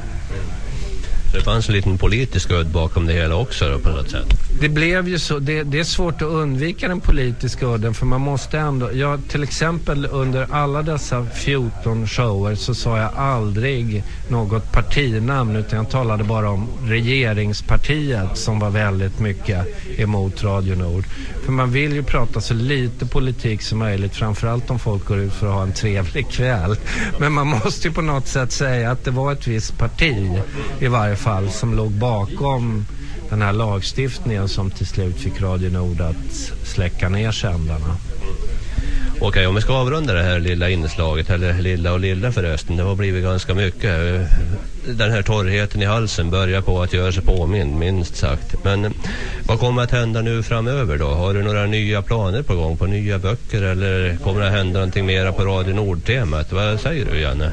Det fanns en liten politisk udd bakom det hela också då, på något sätt?
Det blev ju så, det, det är svårt att undvika den politiska udden för man måste ändå, jag till exempel under alla dessa 14 shower så sa jag aldrig något partinamn utan jag talade bara om regeringspartiet som var väldigt mycket emot Radio Nord. För man vill ju prata så lite politik som möjligt framförallt om folk går ut för att ha en trevlig kväll. Men man måste ju på något sätt säga att det var ett visst parti i varje fall som låg bakom den här lagstiftningen som till slut fick Radio Nord att släcka ner sändarna.
Okej, om vi ska avrunda det här lilla inslaget, eller lilla och lilla förresten, det har blivit ganska mycket. Den här torrheten i halsen börjar på att göra sig påmind, minst sagt. Men eh, vad kommer att hända nu framöver då? Har du några nya planer på gång på nya böcker eller kommer det att hända någonting mera på Radio Nord-temat? Vad säger du, Janne?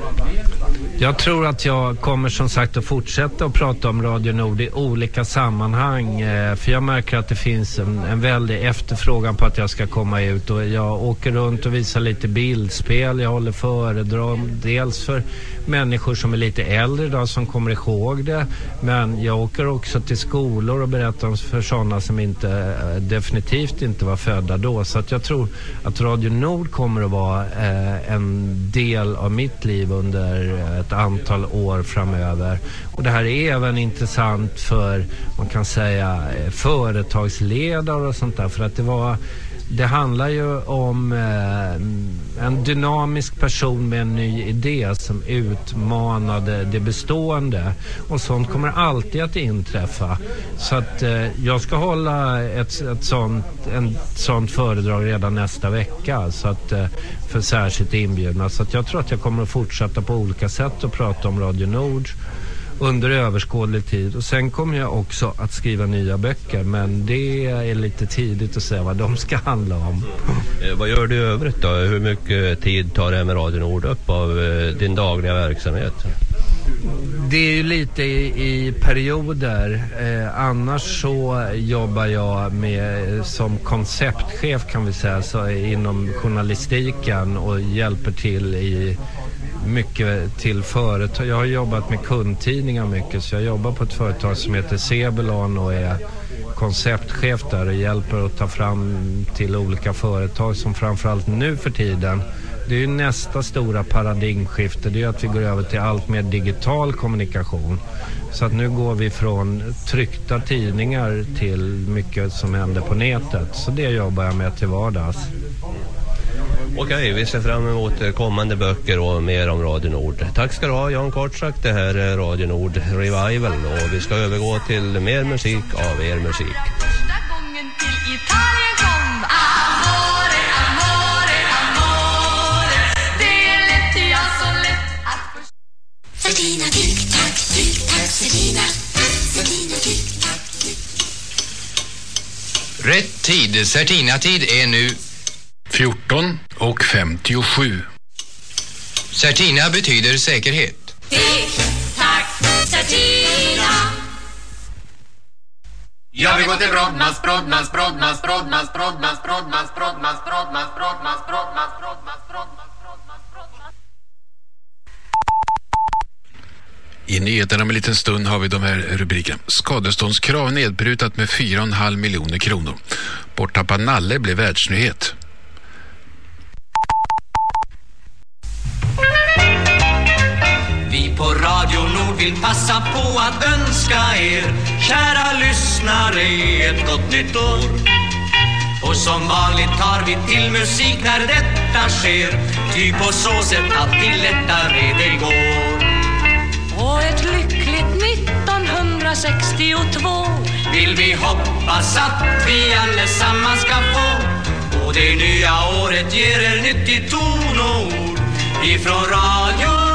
Jag tror att jag kommer som sagt att fortsätta att prata om Radio Nord i olika sammanhang. Eh, för jag märker att det finns en, en väldig efterfrågan på att jag ska komma ut. Och jag åker runt och visar lite bildspel. Jag håller föredrag. Dels för människor som är lite äldre idag som kommer ihåg det. Men jag åker också till skolor och berättar om för sådana som inte, eh, definitivt inte var födda då. Så att jag tror att Radio Nord kommer att vara eh, en del av mitt liv under eh, ett antal år framöver. Och det här är även intressant för, man kan säga, eh, företagsledare och sånt där. För att det var det handlar ju om eh, en dynamisk person med en ny idé som utmanade det bestående. Och sånt kommer alltid att inträffa. Så att eh, jag ska hålla ett, ett sånt, en sånt föredrag redan nästa vecka. Så att, eh, för särskilt inbjudna. Så att jag tror att jag kommer att fortsätta på olika sätt att prata om Radio Nord under överskådlig tid. Och sen kommer jag också att skriva nya böcker men det är lite tidigt att säga vad de ska handla om.
Eh, vad gör du i övrigt då? Hur mycket tid tar det här med Radio Nord upp av eh, din dagliga verksamhet?
Det är ju lite i, i perioder. Eh, annars så jobbar jag med som konceptchef kan vi säga så, inom journalistiken och hjälper till i mycket till företag. Jag har jobbat med kundtidningar mycket så jag jobbar på ett företag som heter Sebelon och är konceptchef där och hjälper att ta fram till olika företag som framförallt nu för tiden det är ju nästa stora paradigmskifte. Det är att vi går över till allt mer digital kommunikation. Så att nu går vi från tryckta tidningar till mycket som händer på nätet. Så det jobbar jag med till vardags.
Okej, vi ser fram emot eh, kommande böcker och mer om Radio Nord. Tack ska du ha Jan Kortsak. Det här är Radio Nord Revival och vi ska övergå till mer musik av er musik.
tick-tack, tick-tack,
Rätt tid, Certina-tid är nu
14 och 57.
Certina betyder säkerhet.
Tick-tack, Certina
Jag vill gå till Brodmans, Brodmans, Brodmans, Brodmans, Brodmans, Brodmans, Brodmans, Brodmans, Brodmans, Brodmans, Brodmans, Brodmans.
I nyheterna om en liten stund har vi de här rubrikerna. Skadeståndskrav nedbrutat med 4,5 miljoner kronor. Borttappad nalle blev världsnyhet.
Vill passa på att önska er kära lyssnare ett gott nytt år. Och som vanligt tar vi till musik när detta sker Ty på så sätt alltid lättare det går.
Och ett lyckligt 1962
Vill vi hoppas att vi allesammans ska få. Och det nya året ger er nyttig ton och ord Ifrån Radio,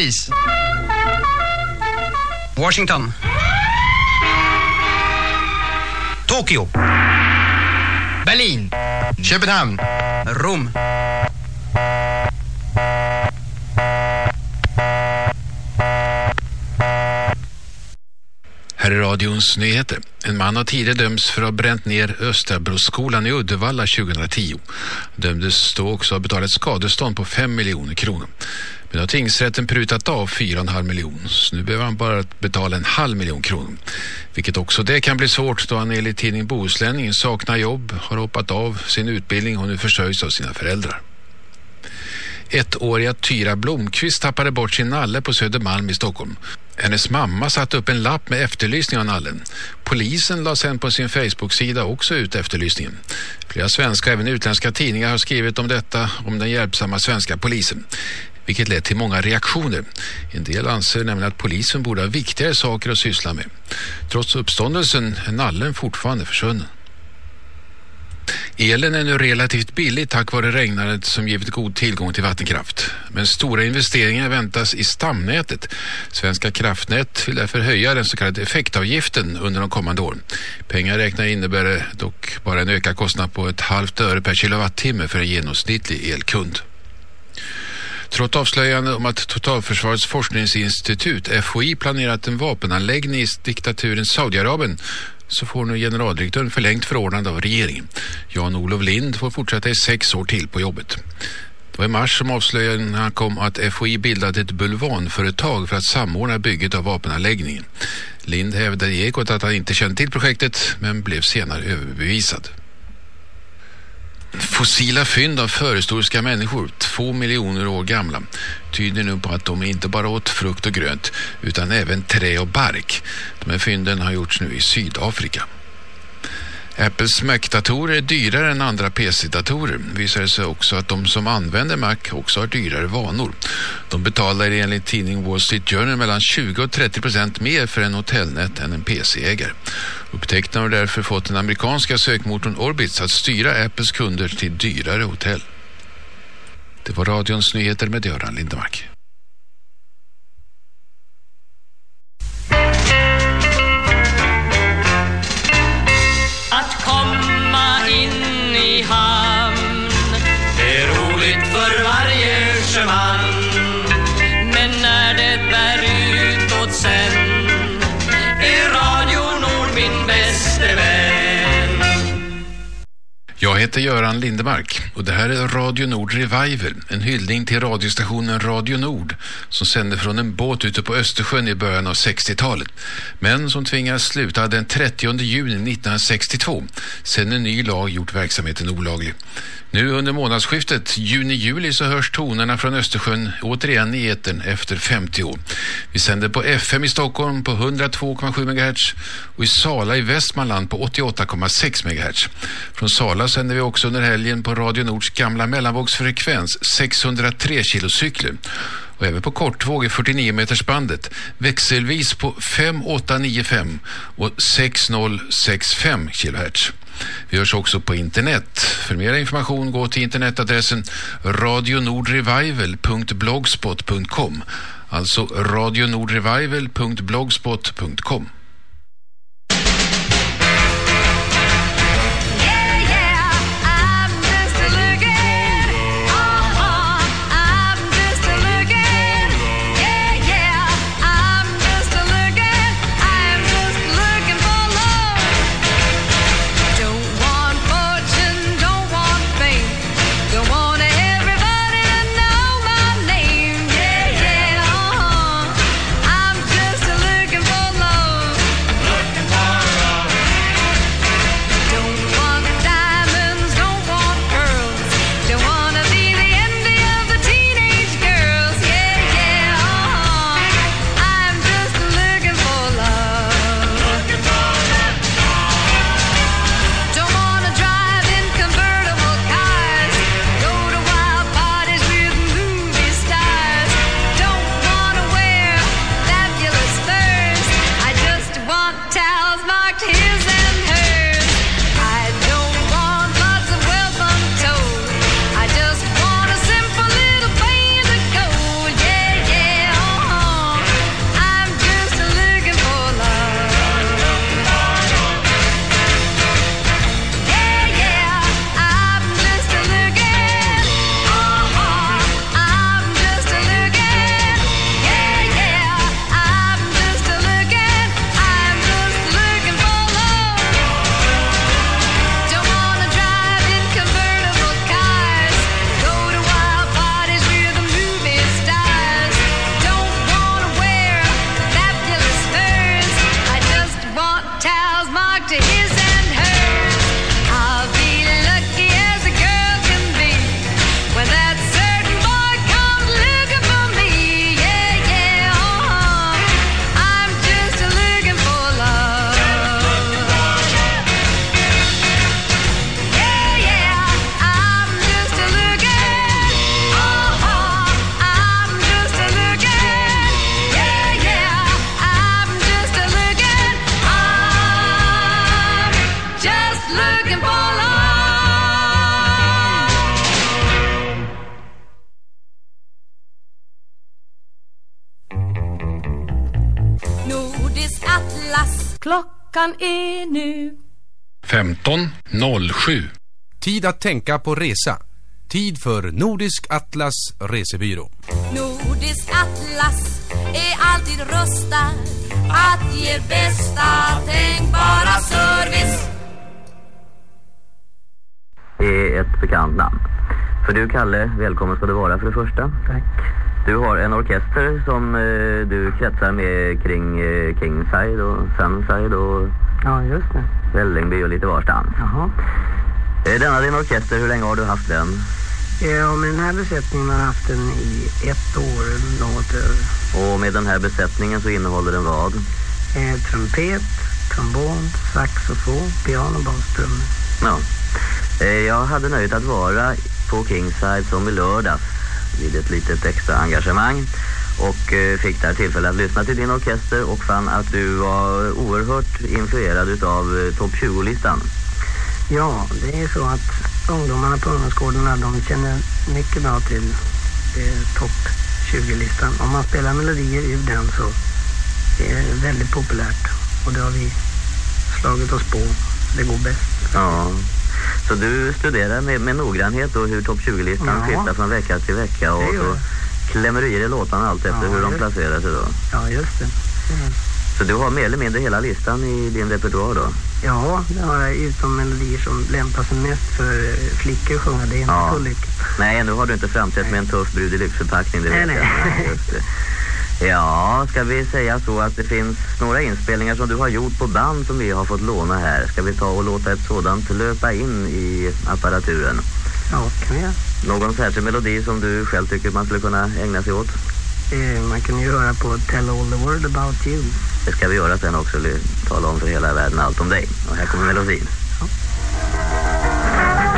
Paris. Washington. Tokyo. Berlin. Köpenhamn. Rom.
Här är radions nyheter. En man har tidigare dömts för att ha bränt ner Östabroskolan i Uddevalla 2010. Dömdes då också att betala ett skadestånd på 5 miljoner kronor. Men har tingsrätten prutat av 4,5 miljoner. Så nu behöver han bara betala en halv miljon kronor. Vilket också det kan bli svårt då han enligt tidningen Bohuslänningen saknar jobb, har hoppat av sin utbildning och nu försörjs av sina föräldrar. Ettåriga Tyra Blomqvist tappade bort sin nalle på Södermalm i Stockholm. Hennes mamma satte upp en lapp med efterlysning av nallen. Polisen la sen på sin Facebook-sida också ut efterlysningen. Flera svenska, även utländska tidningar har skrivit om detta, om den hjälpsamma svenska polisen. Vilket lett till många reaktioner. En del anser nämligen att polisen borde ha viktigare saker att syssla med. Trots uppståndelsen är nallen fortfarande försvunnen. Elen är nu relativt billig tack vare regnandet som givit god tillgång till vattenkraft. Men stora investeringar väntas i stamnätet. Svenska kraftnät vill därför höja den så kallade effektavgiften under de kommande åren. Pengar räknar innebär det dock bara en ökad kostnad på ett halvt öre per kilowattimme för en genomsnittlig elkund. Trots avslöjande om att Totalförsvarets forskningsinstitut FOI planerat en vapenanläggning i diktaturen Saudiarabien så får nu generaldirektören förlängt förordnande av regeringen. Jan-Olof Lind får fortsätta i sex år till på jobbet. Det var i mars som avslöjandena kom att FOI bildade ett bulvanföretag för att samordna bygget av vapenanläggningen. Lind hävdade i Ekot att han inte kände till projektet men blev senare överbevisad. Fossila fynd av förhistoriska människor, två miljoner år gamla, tyder nu på att de inte bara åt frukt och grönt utan även trä och bark. De här fynden har gjorts nu i Sydafrika. Apples Mac-datorer är dyrare än andra PC-datorer. Visar det sig också att de som använder Mac också har dyrare vanor. De betalar enligt tidning Wall Street Journal mellan 20 och 30 procent mer för en hotellnät än en PC-ägare. Upptäckten har därför fått den amerikanska sökmotorn Orbitz att styra Apples kunder till dyrare hotell. Det var radions nyheter med Göran Lindemark. Jag heter Göran Lindemark och det här är Radio Nord Revival, en hyllning till radiostationen Radio Nord som sände från en båt ute på Östersjön i början av 60-talet men som tvingades sluta den 30 juni 1962 sedan en ny lag gjort verksamheten olaglig. Nu under månadsskiftet juni-juli så hörs tonerna från Östersjön återigen i etern efter 50 år. Vi sänder på FM i Stockholm på 102,7 MHz och i Sala i Västmanland på 88,6 MHz. Från Sala sänder vi också under helgen på Radio Nords gamla mellanvågsfrekvens 603 kilocykler och även på kortvåg i 49 meters bandet växelvis på 5895 och 6065 kHz. Vi hörs också på internet. För mer information gå till internetadressen radionordrevival.blogspot.com alltså radionordrevival.blogspot.com 15.07
Tid att tänka på resa. Tid för Nordisk Atlas Resebyrå.
Nordisk Atlas är alltid rustad att ge bästa tänkbara service.
är ett bekant namn. För du, Kalle, välkommen ska du vara för det första.
Tack.
Du har en orkester som eh, du kretsar med kring eh, Kingside och Sunside och
Ja, just det.
Vällingby och lite varstans.
Jaha.
Eh, denna din orkester, hur länge har du haft den?
Ja, med den här besättningen har jag haft den i ett år eller något över.
Och med den här besättningen så innehåller den vad?
Eh, trumpet, trombon, saxofon, piano, bas, trummor.
Ja. Eh, jag hade nöjet att vara på Kingside som i lördags vid ett litet extra engagemang och eh, fick där tillfälle att lyssna till din orkester och fann att du var oerhört influerad utav eh, topp 20-listan.
Ja, det är så att ungdomarna på ungdomsgårdarna de känner mycket bra till eh, topp 20-listan. Om man spelar melodier ur den så är det väldigt populärt och det har vi slagit oss på. Det går bäst.
Ja. Så du studerar med, med noggrannhet då hur topp 20-listan
Ja.
skiftar från vecka till vecka och så klämmer du i dig låtarna allt efter
Ja,
hur de placerar sig då.
Ja, just det. Mm.
Så du har mer eller mindre hela listan i din repertoar då?
Ja, det har jag utom melodier som lämpar sig mest för eh, flickor att sjunga. Det är inte
Ja.
så lyckat.
Nej, nu har du inte framträtt med en tuff brud i lyxförpackning, det
Nej,
vet
nej.
jag. Det. Ja, ska vi säga så att det finns några inspelningar som du har gjort på band som vi har fått låna här. Ska vi ta och låta ett sådant löpa in i apparaturen?
Ja, kan vi göra.
Någon särskild melodi som du själv tycker man skulle kunna ägna sig åt?
Eh, man kan ju höra på Tell All The World About You.
Det ska vi göra sen också, tala om för hela världen allt om dig. Och här kommer melodin.
When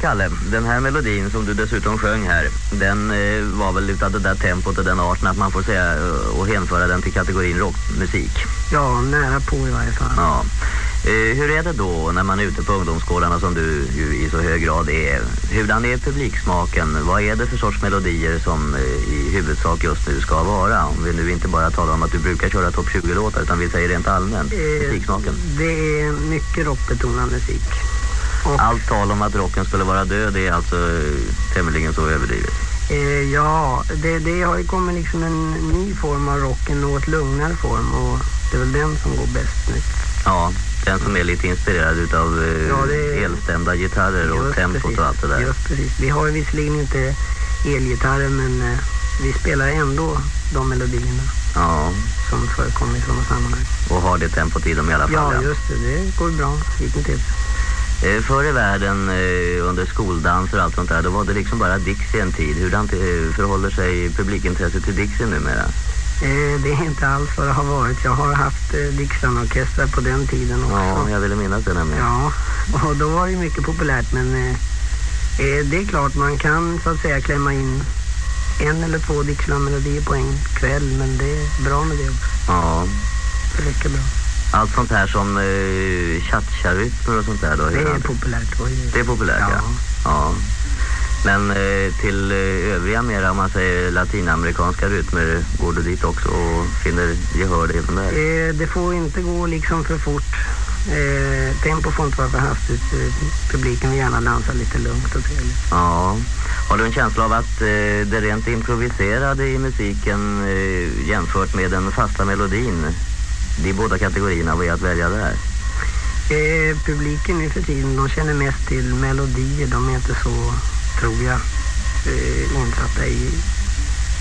Kalle, den här melodin som du dessutom sjöng här, den eh, var väl utav det där tempot och den arten att man får säga eh, och hänföra den till kategorin rockmusik.
Ja, nära på i varje fall.
Ja. Eh, hur är det då när man är ute på ungdomsgårdarna som du ju i så hög grad är? Hurdan är publiksmaken? Vad är det för sorts melodier som eh, i huvudsak just nu ska vara? Om vi nu inte bara talar om att du brukar köra topp 20-låtar utan vi säger rent allmänt,
Eh,
musiksmaken.
Det är mycket rockbetonad musik.
Allt tal om att rocken skulle vara död är alltså eh, tämligen så överdrivet.
Eh, ja, det, det har ju kommit liksom en ny form av rock, en något lugnare form och det är väl den som går bäst nu.
Ja, den som är lite inspirerad utav eh,
Ja, det-
elstämda gitarrer och tempot
precis,
och allt det där.
Just precis. Vi har ju visserligen inte elgitarrer men eh, vi spelar ändå de melodierna
Ja,
som förekommer i sådana sammanhang.
och har det tempot i dem i alla fall.
Ja, just det. Det går bra hittills.
Eh, Förr i världen eh, under skoldanser och allt sånt där, då var det liksom bara Dixie en tid. Hur eh, förhåller sig publikintresset till Dixie numera?
Eh, det är inte alls vad det har varit. Jag har haft eh, Dixon-orkestrar på den tiden också.
Ja, jag ville minnas det nämligen.
Ja, och då var det mycket populärt men eh, det är klart man kan så att säga klämma in en eller två Dixieland-melodier på en kväll men det är bra med det också.
Ja.
Det räcker bra.
Allt sånt här som eh, cha-cha-rytmer och sånt där då?
Det är populärt. Är
Det är populärt, ja. ja. Men eh, till eh, övriga mera, om man säger latinamerikanska rytmer, går du dit också och finner gehör även där?
Eh, det får inte gå liksom för fort. Eh, tempo får inte vara för hastigt. Eh, publiken vill gärna dansa lite lugnt och trevligt.
Ja. Har du en känsla av att eh, det rent improviserade i musiken eh, jämfört med den fasta melodin, de båda kategorierna, vad är att välja där?
Eh, publiken nu för tiden, de känner mest till melodier. De är inte så, tror jag, eh, insatta i,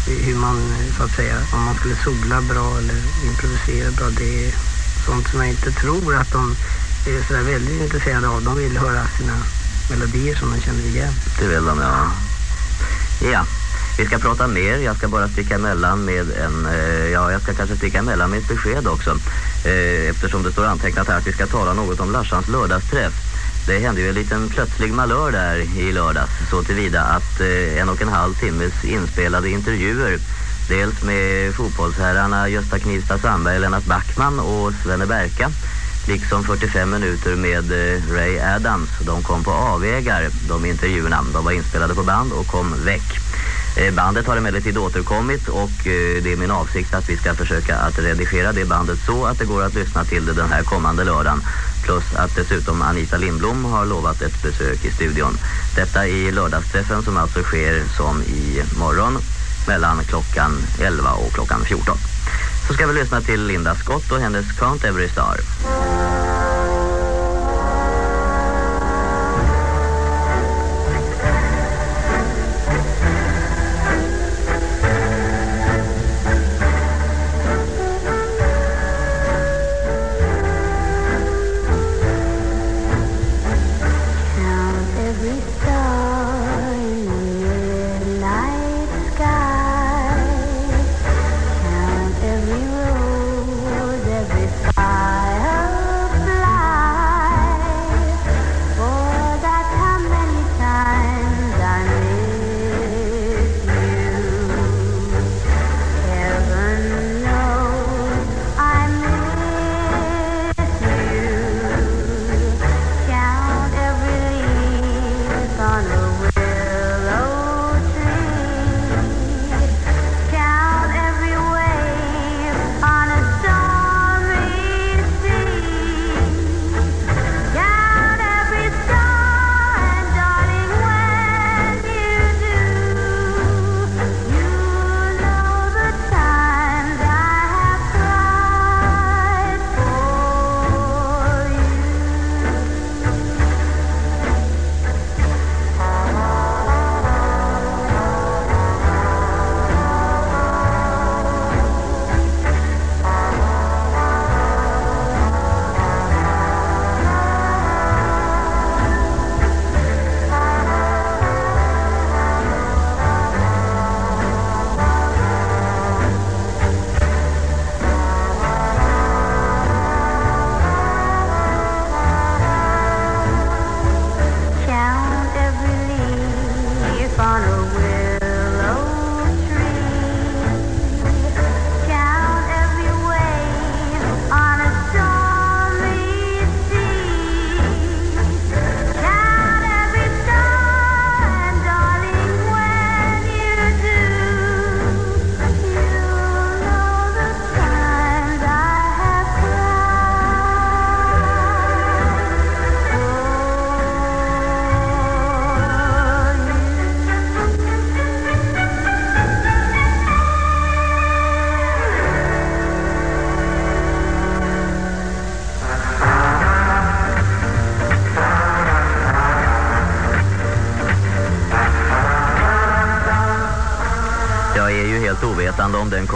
hur man, så att säga, om man skulle sola bra eller improvisera bra. Det är sånt som jag inte tror att de är sådär väldigt intresserade av. De vill höra sina melodier som de känner igen.
Det vill de, ja. Ja, vi ska prata mer. Jag ska bara sticka emellan med en... Eh, ja, jag ska kanske sticka emellan med ett besked också. Eh, eftersom det står antecknat här att vi ska tala något om Larsans lördagsträff. Det hände ju en liten plötslig malör där i lördags så tillvida att eh, en och en halv timmes inspelade intervjuer dels med fotbollsherrarna Gösta Knivsta Sandberg, Lennart Backman och Svenne Berka liksom 45 minuter med eh, Ray Adams. De kom på avvägar, de intervjuerna. De var inspelade på band och kom väck. Eh, bandet har emellertid återkommit och eh, det är min avsikt att vi ska försöka att redigera det bandet så att det går att lyssna till det den här kommande lördagen. Plus att dessutom Anita Lindblom har lovat ett besök i studion. Detta i lördagsträffen som alltså sker som i morgon mellan klockan 11 och klockan 14. Så ska vi lyssna till Linda Scott och hennes Count Every Star.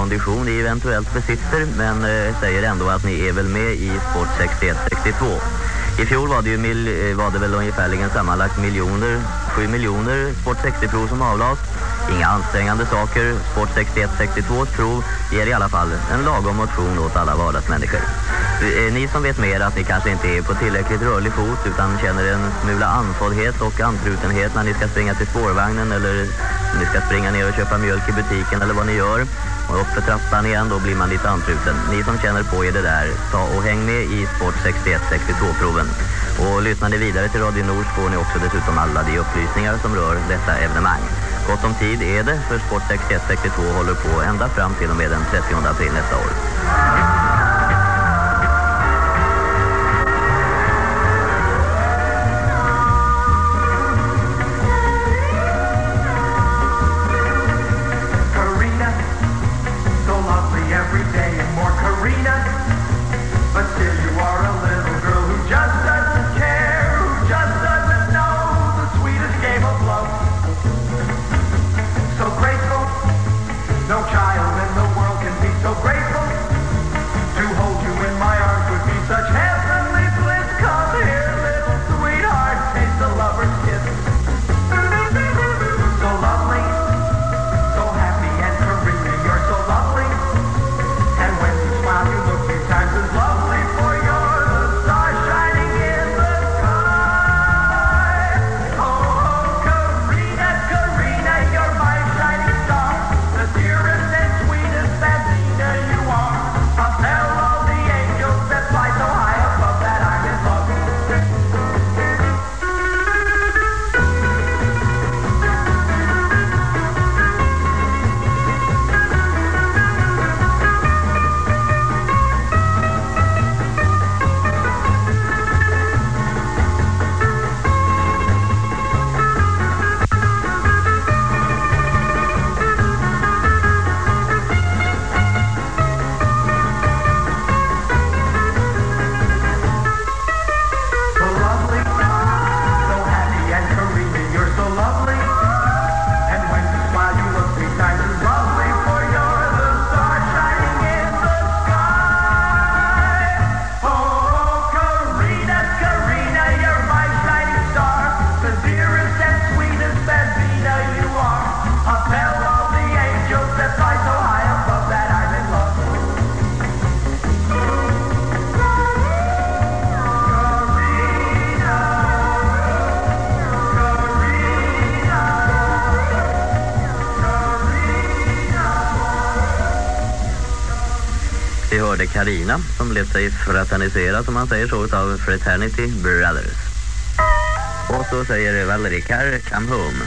Kondition ni eventuellt besitter men eh, säger ändå att ni är väl med i Sport 61-62. I fjol var det ju mil, eh, var det väl ungefärligen sammanlagt miljoner, 7 miljoner Sport 60-prov som avlades.
Inga ansträngande saker. Sport 61-62 prov ger i alla fall en lagom motion åt alla vardagsmänniskor. Eh, ni som vet mer att ni kanske inte är på tillräckligt rörlig fot utan känner en smula andfåddhet och antrutenhet när ni ska springa till spårvagnen eller ni ska springa ner och köpa mjölk i butiken eller vad ni gör. Och upp för trappan igen, då blir man lite antruten. Ni som känner på er det där, ta och häng med i Sport 61-62-proven. Och lyssnar ni vidare till Radio Nord får ni också dessutom alla de upplysningar som rör detta evenemang. Gott om tid är det, för Sport 61-62 håller på ända fram till och med den 30 april nästa år.
Karina
som lät sig fraternisera, som man säger så, av Fraternity Brothers. Och så säger Valerie Carr, come home.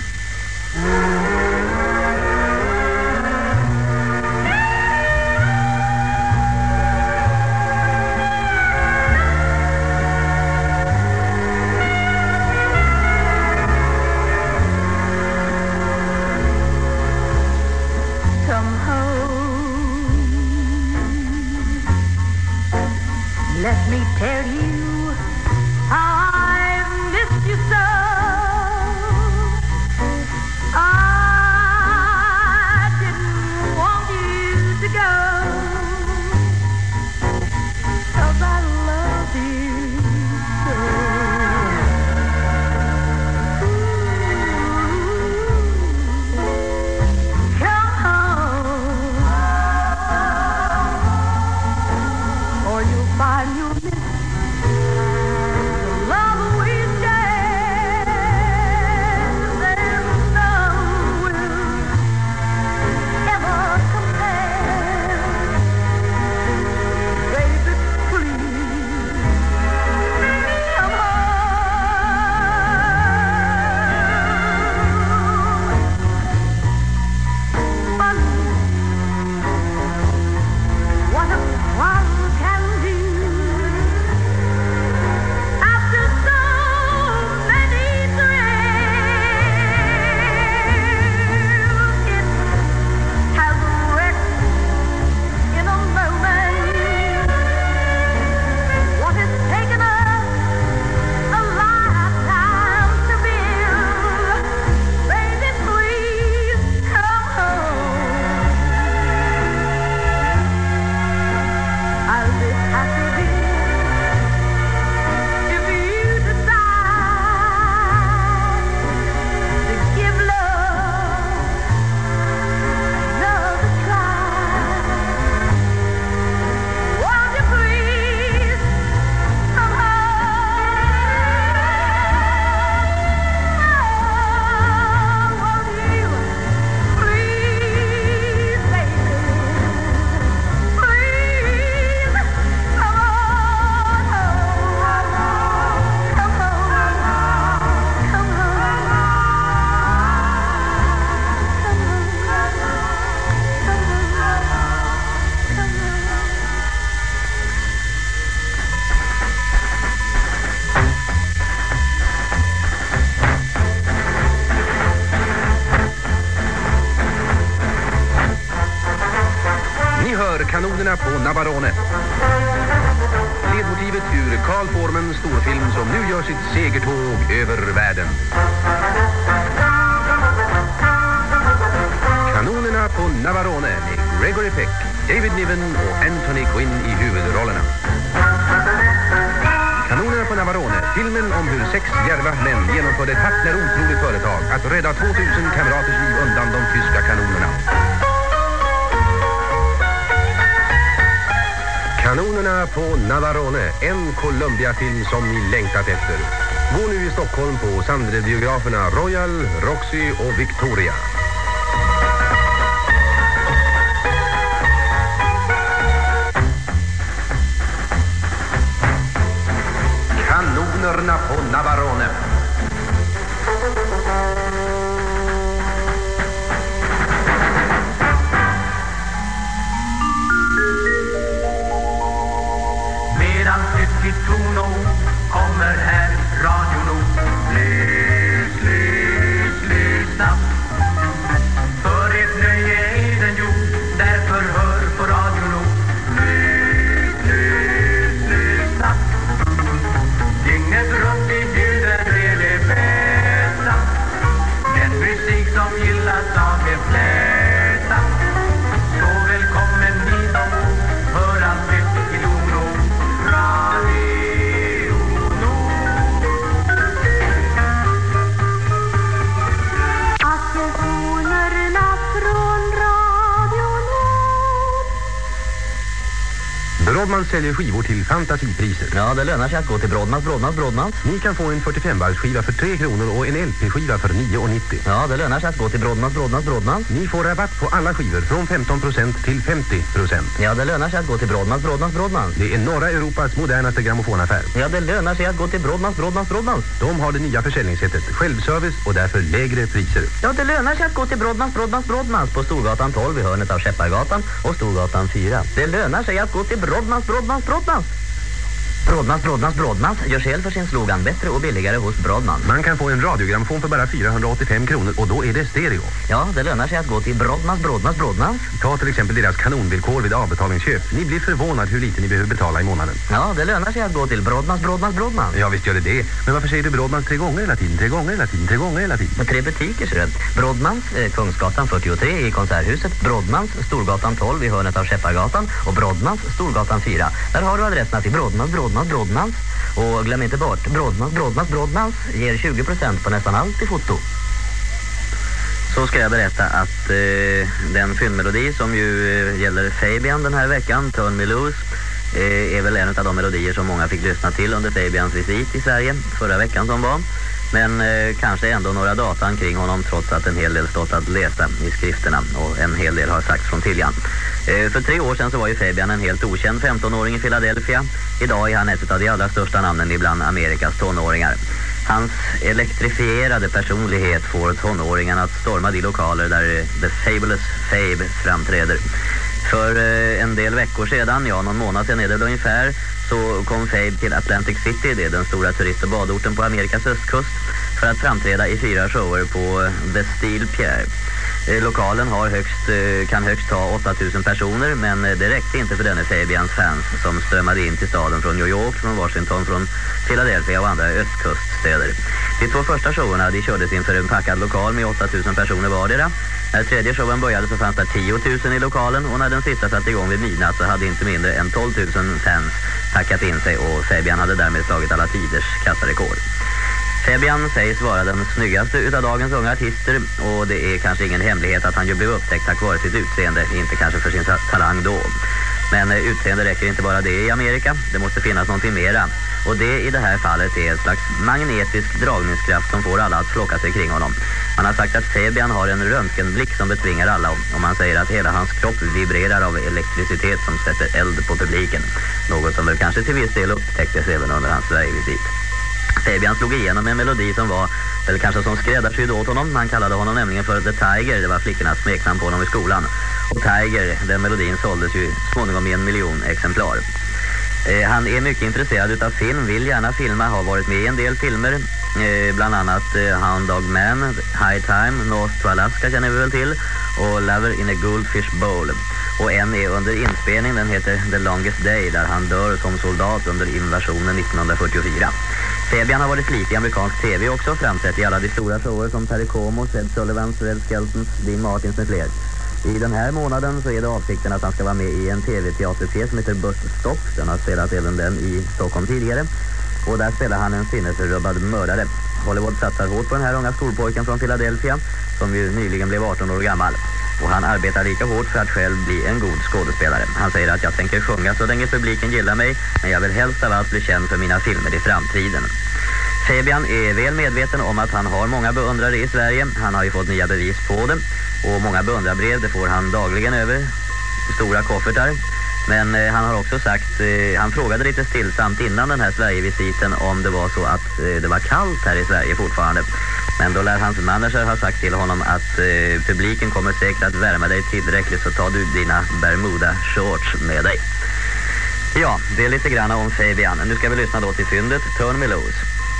Till fantasipriser.
Ja, det lönar sig att gå till Brodmans, Brodmans, Brodmans.
Ni kan få en 45-varvsskiva för 3 kronor och en LP-skiva för 9,90.
Ja, det lönar sig att gå till Brodmans, Brodmans, Brodmans.
Ni får rabatt på alla skivor från 15% till 50%.
Ja, det lönar sig att gå till Brodmans, Brodmans, Brodmans.
Det är norra Europas modernaste grammofonaffär.
Ja, det lönar sig att gå till Brodmans, Brodmans, Brodmans.
De har det nya försäljningssättet självservice och därför lägre priser.
Ja, det lönar sig att gå till Brodmans, Brodmans, Brodmans på Storgatan 12 i hörnet av Skeppargatan och Storgatan 4. Det lönar sig att gå till Brodmans, Brodmans, Brodmans. Brodmans, Brodmans, Brodmans gör skäl för sin slogan bättre och billigare hos Brodman.
Man kan få en radiogrammofon för bara 485 kronor och då är det stereo.
Ja, det lönar sig att gå till Brodmans, Brodmans, Brodmans.
Ta till exempel deras kanonvillkor vid avbetalningsköp. Ni blir förvånad hur lite ni behöver betala i månaden.
Ja, det lönar sig att gå till Brodmans, Brodmans, Brodmans.
Ja, visst gör det det. Men varför säger du Brodmans tre gånger hela tiden? Tre gånger hela tiden? Tre gånger hela tiden?
Med tre butiker ser du. Brodmans, eh, Kungsgatan 43 i Konserthuset. Brodmans, Storgatan 12 i hörnet av Skeppargatan. Och Brodmans, Storgatan 4. Där har du adresserna till Brodmans, Brodmans, Brodmans. Och glöm inte bort, Brodmans, Brodmans, Brodmans ger 20% på nästan allt i foto. Så ska jag berätta att eh, den filmmelodi som ju eh, gäller Fabian den här veckan, Turn Me Loose, eh, är väl en av de melodier som många fick lyssna till under Fabians visit i Sverige förra veckan som var. Men eh, kanske ändå några datan kring honom trots att en hel del stått att läsa i skrifterna och en hel del har sagts från Tiljan. Eh, för tre år sedan så var ju Fabian en helt okänd 15-åring i Philadelphia. Idag är han ett av de allra största namnen ibland Amerikas tonåringar. Hans elektrifierade personlighet får tonåringarna att storma de lokaler där The Fabulous Fabe framträder. För eh, en del veckor sedan, ja någon månad sedan är det väl ungefär, så kom Fabe till Atlantic City, det är den stora turist- och badorten på Amerikas östkust, för att framträda i fyra shower på eh, The Steel Pier. Eh, lokalen har högst, kan högst ta 8000 personer men det räckte inte för denne Fabians fans som strömmade in till staden från New York, från Washington, från Philadelphia och andra östkust östkuststäder. De två första showerna de kördes inför en packad lokal med 8000 personer vardera. När tredje showen började så fanns det 10 000 i lokalen och när den sista satte igång vid midnatt så hade inte mindre än 12 000 fans packat in sig och Fabian hade därmed slagit alla tiders kassarekord. Fabian sägs vara den snyggaste utav dagens unga artister och det är kanske ingen hemlighet att han ju blev upptäckt tack vare sitt utseende, inte kanske för sin talang då. Men eh, utseende räcker inte bara det i Amerika, det måste finnas någonting mera. Och det i det här fallet är en slags magnetisk dragningskraft som får alla att flocka sig kring honom. Man har sagt att Fabian har en röntgenblick som betvingar alla och man säger att hela hans kropp vibrerar av elektricitet som sätter eld på publiken. Något som väl kanske till viss del upptäcktes även under hans Sverigevisit. Fabian slog igenom en melodi som var väl kanske som skräddarsydd åt honom. Han kallade honom nämligen för The Tiger. Det var flickornas smeknamn på honom i skolan. Och Tiger, den melodin såldes ju småningom i en miljon exemplar. Eh, han är mycket intresserad utav film, vill gärna filma, har varit med i en del filmer. Eh, bland annat eh, Hound Dog Man, High Time, North to Alaska känner vi väl till. Och Lover in a Goldfish Bowl. Och en är under inspelning, den heter The Longest Day där han dör som soldat under invasionen 1944. Fabian har varit flitig i amerikansk tv också, framsett i alla de stora shower som Terry Como, Ed Sullivans, Red Skeltons, Dean Martins med fler. I den här månaden så är det avsikten att han ska vara med i en tv-teaterpjäs som heter Busstopp. Den har spelat även den i Stockholm tidigare. Och där spelar han en sinnesrubbad mördare. Hollywood satsar hårt på den här unga skolpojken från Philadelphia som ju nyligen blev 18 år gammal. Och han arbetar lika hårt för att själv bli en god skådespelare. Han säger att jag tänker sjunga så länge publiken gillar mig men jag vill helst av allt bli känd för mina filmer i framtiden. Fabian är väl medveten om att han har många beundrare i Sverige. Han har ju fått nya bevis på det. Och många beundrarbrev, det får han dagligen över. Stora koffertar. Men eh, han har också sagt, eh, han frågade lite stillsamt innan den här Sverigevisiten om det var så att eh, det var kallt här i Sverige fortfarande. Men då lär hans manager ha sagt till honom att eh, publiken kommer säkert att värma dig tillräckligt så tar du dina Bermuda shorts med dig. Ja, det är lite grann om Fabian. Nu ska vi lyssna då till fyndet Turn Me Loose.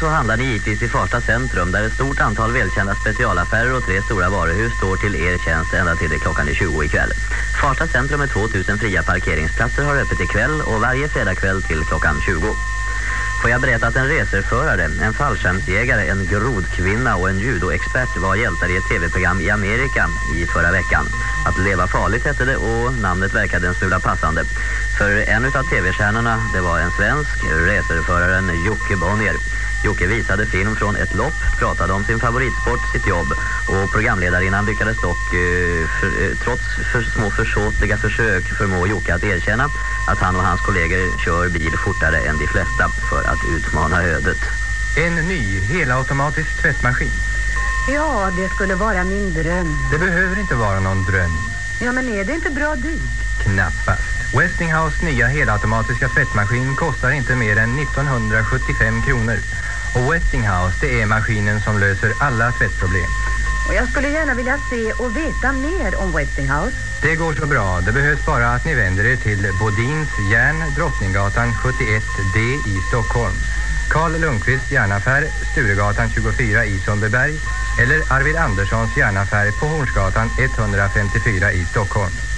så handlar ni givetvis i Farsta centrum där ett stort antal välkända specialaffärer och tre stora varuhus står till er tjänst ända till det klockan är 20 ikväll. Farsta centrum med 2000 fria parkeringsplatser har öppet ikväll och varje fredagkväll till klockan 20. Får jag berätta att en reserförare, en fallskärmsjägare, en grodkvinna och en judoexpert var hjältar i ett tv-program i Amerika i förra veckan. Att leva farligt hette det och namnet verkade en smula passande. För en av tv-stjärnorna, det var en svensk, racerföraren Jocke Bonnier. Jocke visade film från ett lopp, pratade om sin favoritsport, sitt jobb och programledarinnan lyckades dock, eh, för, eh, trots för små försåtliga försök, förmå Jocke att erkänna att han och hans kollegor kör bil fortare än de flesta för att utmana ödet.
En ny helautomatisk tvättmaskin.
Ja, det skulle vara min dröm.
Det behöver inte vara någon dröm.
Ja, men är det inte bra dyrt?
Knappast. Westinghouse nya helautomatiska tvättmaskin kostar inte mer än 1975 kronor. Och Westinghouse det är maskinen som löser alla tvättproblem.
Och jag skulle gärna vilja se och veta mer om Westinghouse.
Det går så bra. Det behövs bara att ni vänder er till Bodins järn Drottninggatan 71D i Stockholm. Karl Lundqvist järnaffär Sturegatan 24 i Sundbyberg eller Arvid Anderssons järnaffär på Hornsgatan 154 i Stockholm.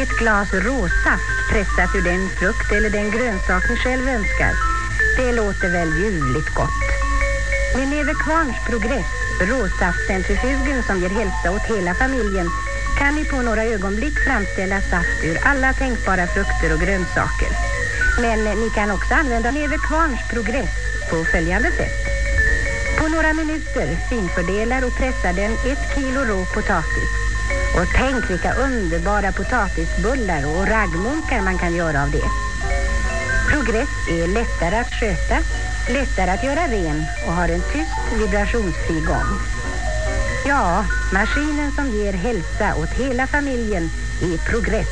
Ett glas råsaft pressat ur den frukt eller den grönsak ni själv önskar. Det låter väl ljuvligt gott. Med Neve Kvarns progress, råsaftcentrifugen som ger hälsa åt hela familjen, kan ni på några ögonblick framställa saft ur alla tänkbara frukter och grönsaker. Men ni kan också använda Neve Kvarns progress på följande sätt. På några minuter finfördelar och pressar den ett kilo rå potatis. Och tänk vilka underbara potatisbullar och raggmunkar man kan göra av det. Progress är lättare att sköta, lättare att göra ren och har en tyst vibrationsfri gång. Ja, maskinen som ger hälsa åt hela familjen är Progress,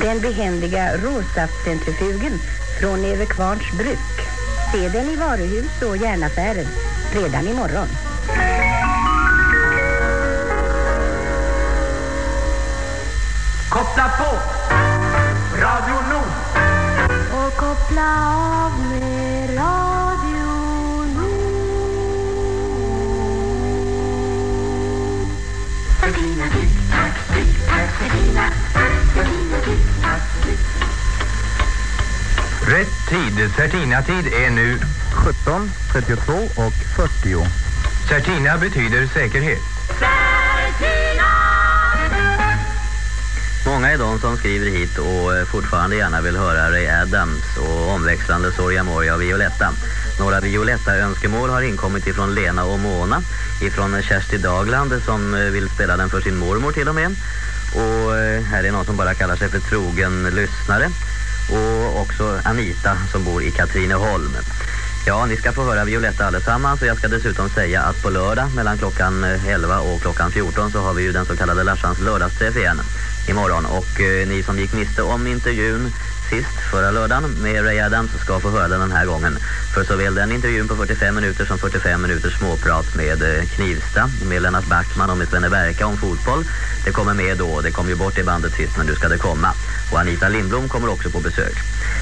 den behändiga råsaftcentrifugen från Everkvarns bruk. Se den i varuhus och järnaffärer redan imorgon.
Koppla på! Radio Nord.
Och koppla av med Radio
tick.
Rätt tid, Certina-tid är nu 17, 32 och 40. Certina betyder säkerhet.
Många är de som skriver hit och eh, fortfarande gärna vill höra Ray Adams och omväxlande Soria Moria och Violetta. Några Violetta-önskemål har inkommit ifrån Lena och Mona, ifrån Kersti Dagland som eh, vill spela den för sin mormor till och med. Och eh, här är någon som bara kallar sig för trogen lyssnare. Och också Anita som bor i Katrineholm. Ja, ni ska få höra Violetta allesammans och jag ska dessutom säga att på lördag mellan klockan 11 och klockan 14 så har vi ju den så kallade Larsans lördagsträff igen imorgon. Och eh, ni som gick miste om intervjun sist förra lördagen med Ray Adams ska få höra den den här gången. För såväl den intervjun på 45 minuter som 45 minuters småprat med eh, Knivsta, med Lennart Backman och med Svenne Berka om fotboll. Det kommer med då, det kom ju bort i bandet sist men nu ska det komma. Och Anita Lindblom kommer också på besök.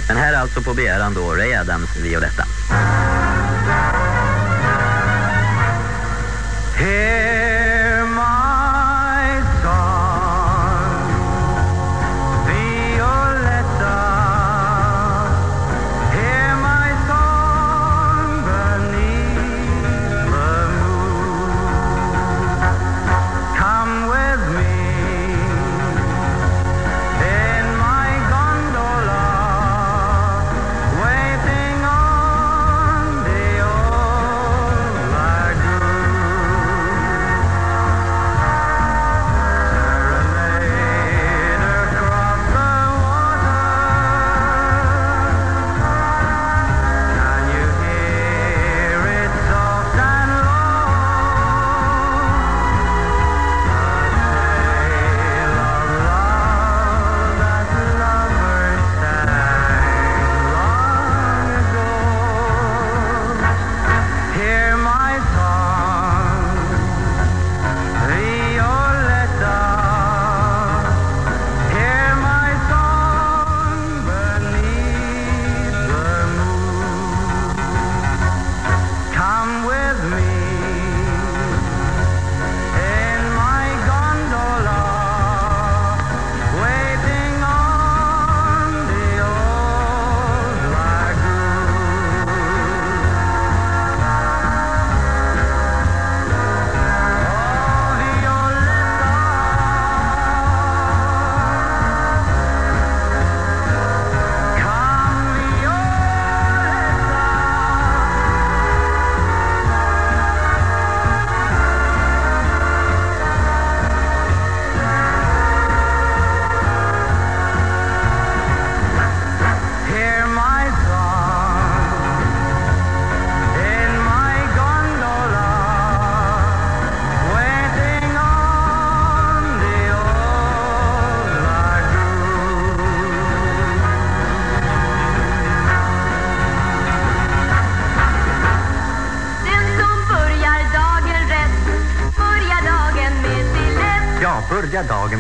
Men här alltså på begäran då Ray Adams Violetta.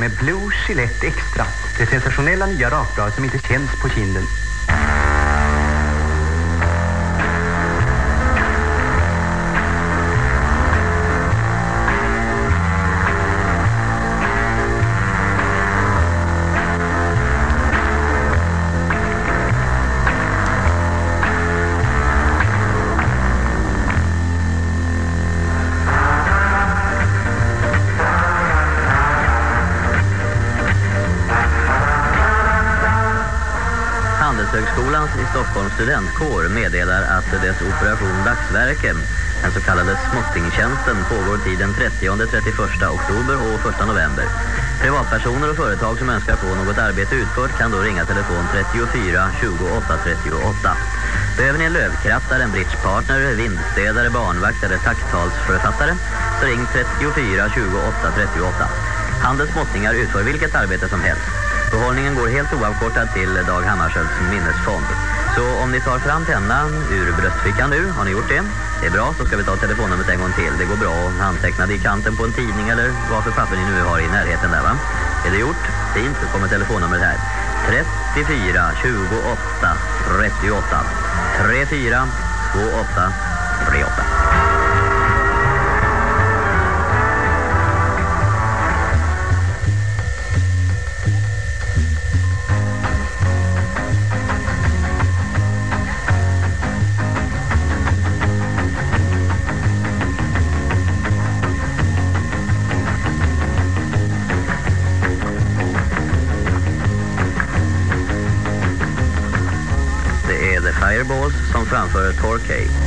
Med
Blue Gillette Extra. Det sensationella nya rakblad som inte känns på kinden.
Stockholms studentkår meddelar att dess operation Dagsverke, den så kallade småttingtjänsten, pågår tiden 30-31 oktober och 1 november. Privatpersoner och företag som önskar få något arbete utfört kan då ringa telefon 34 28 38. Behöver ni en lövkrattare, en bridgepartner, vindstädare, barnvakt eller tacktalsförfattare så ring 34 28 38. Handels måttningar utför vilket arbete som helst. Behållningen går helt oavkortad till Dag Hammarskjölds minnesfond. Så om ni tar fram pennan ur bröstfickan nu, har ni gjort det? Det är bra, så ska vi ta telefonnumret en gång till. Det går bra att anteckna det i kanten på en tidning eller vad för papper ni nu har i närheten där va? Är det gjort? Fint, så kommer telefonnumret här. 34 28 38 34 28 38 framför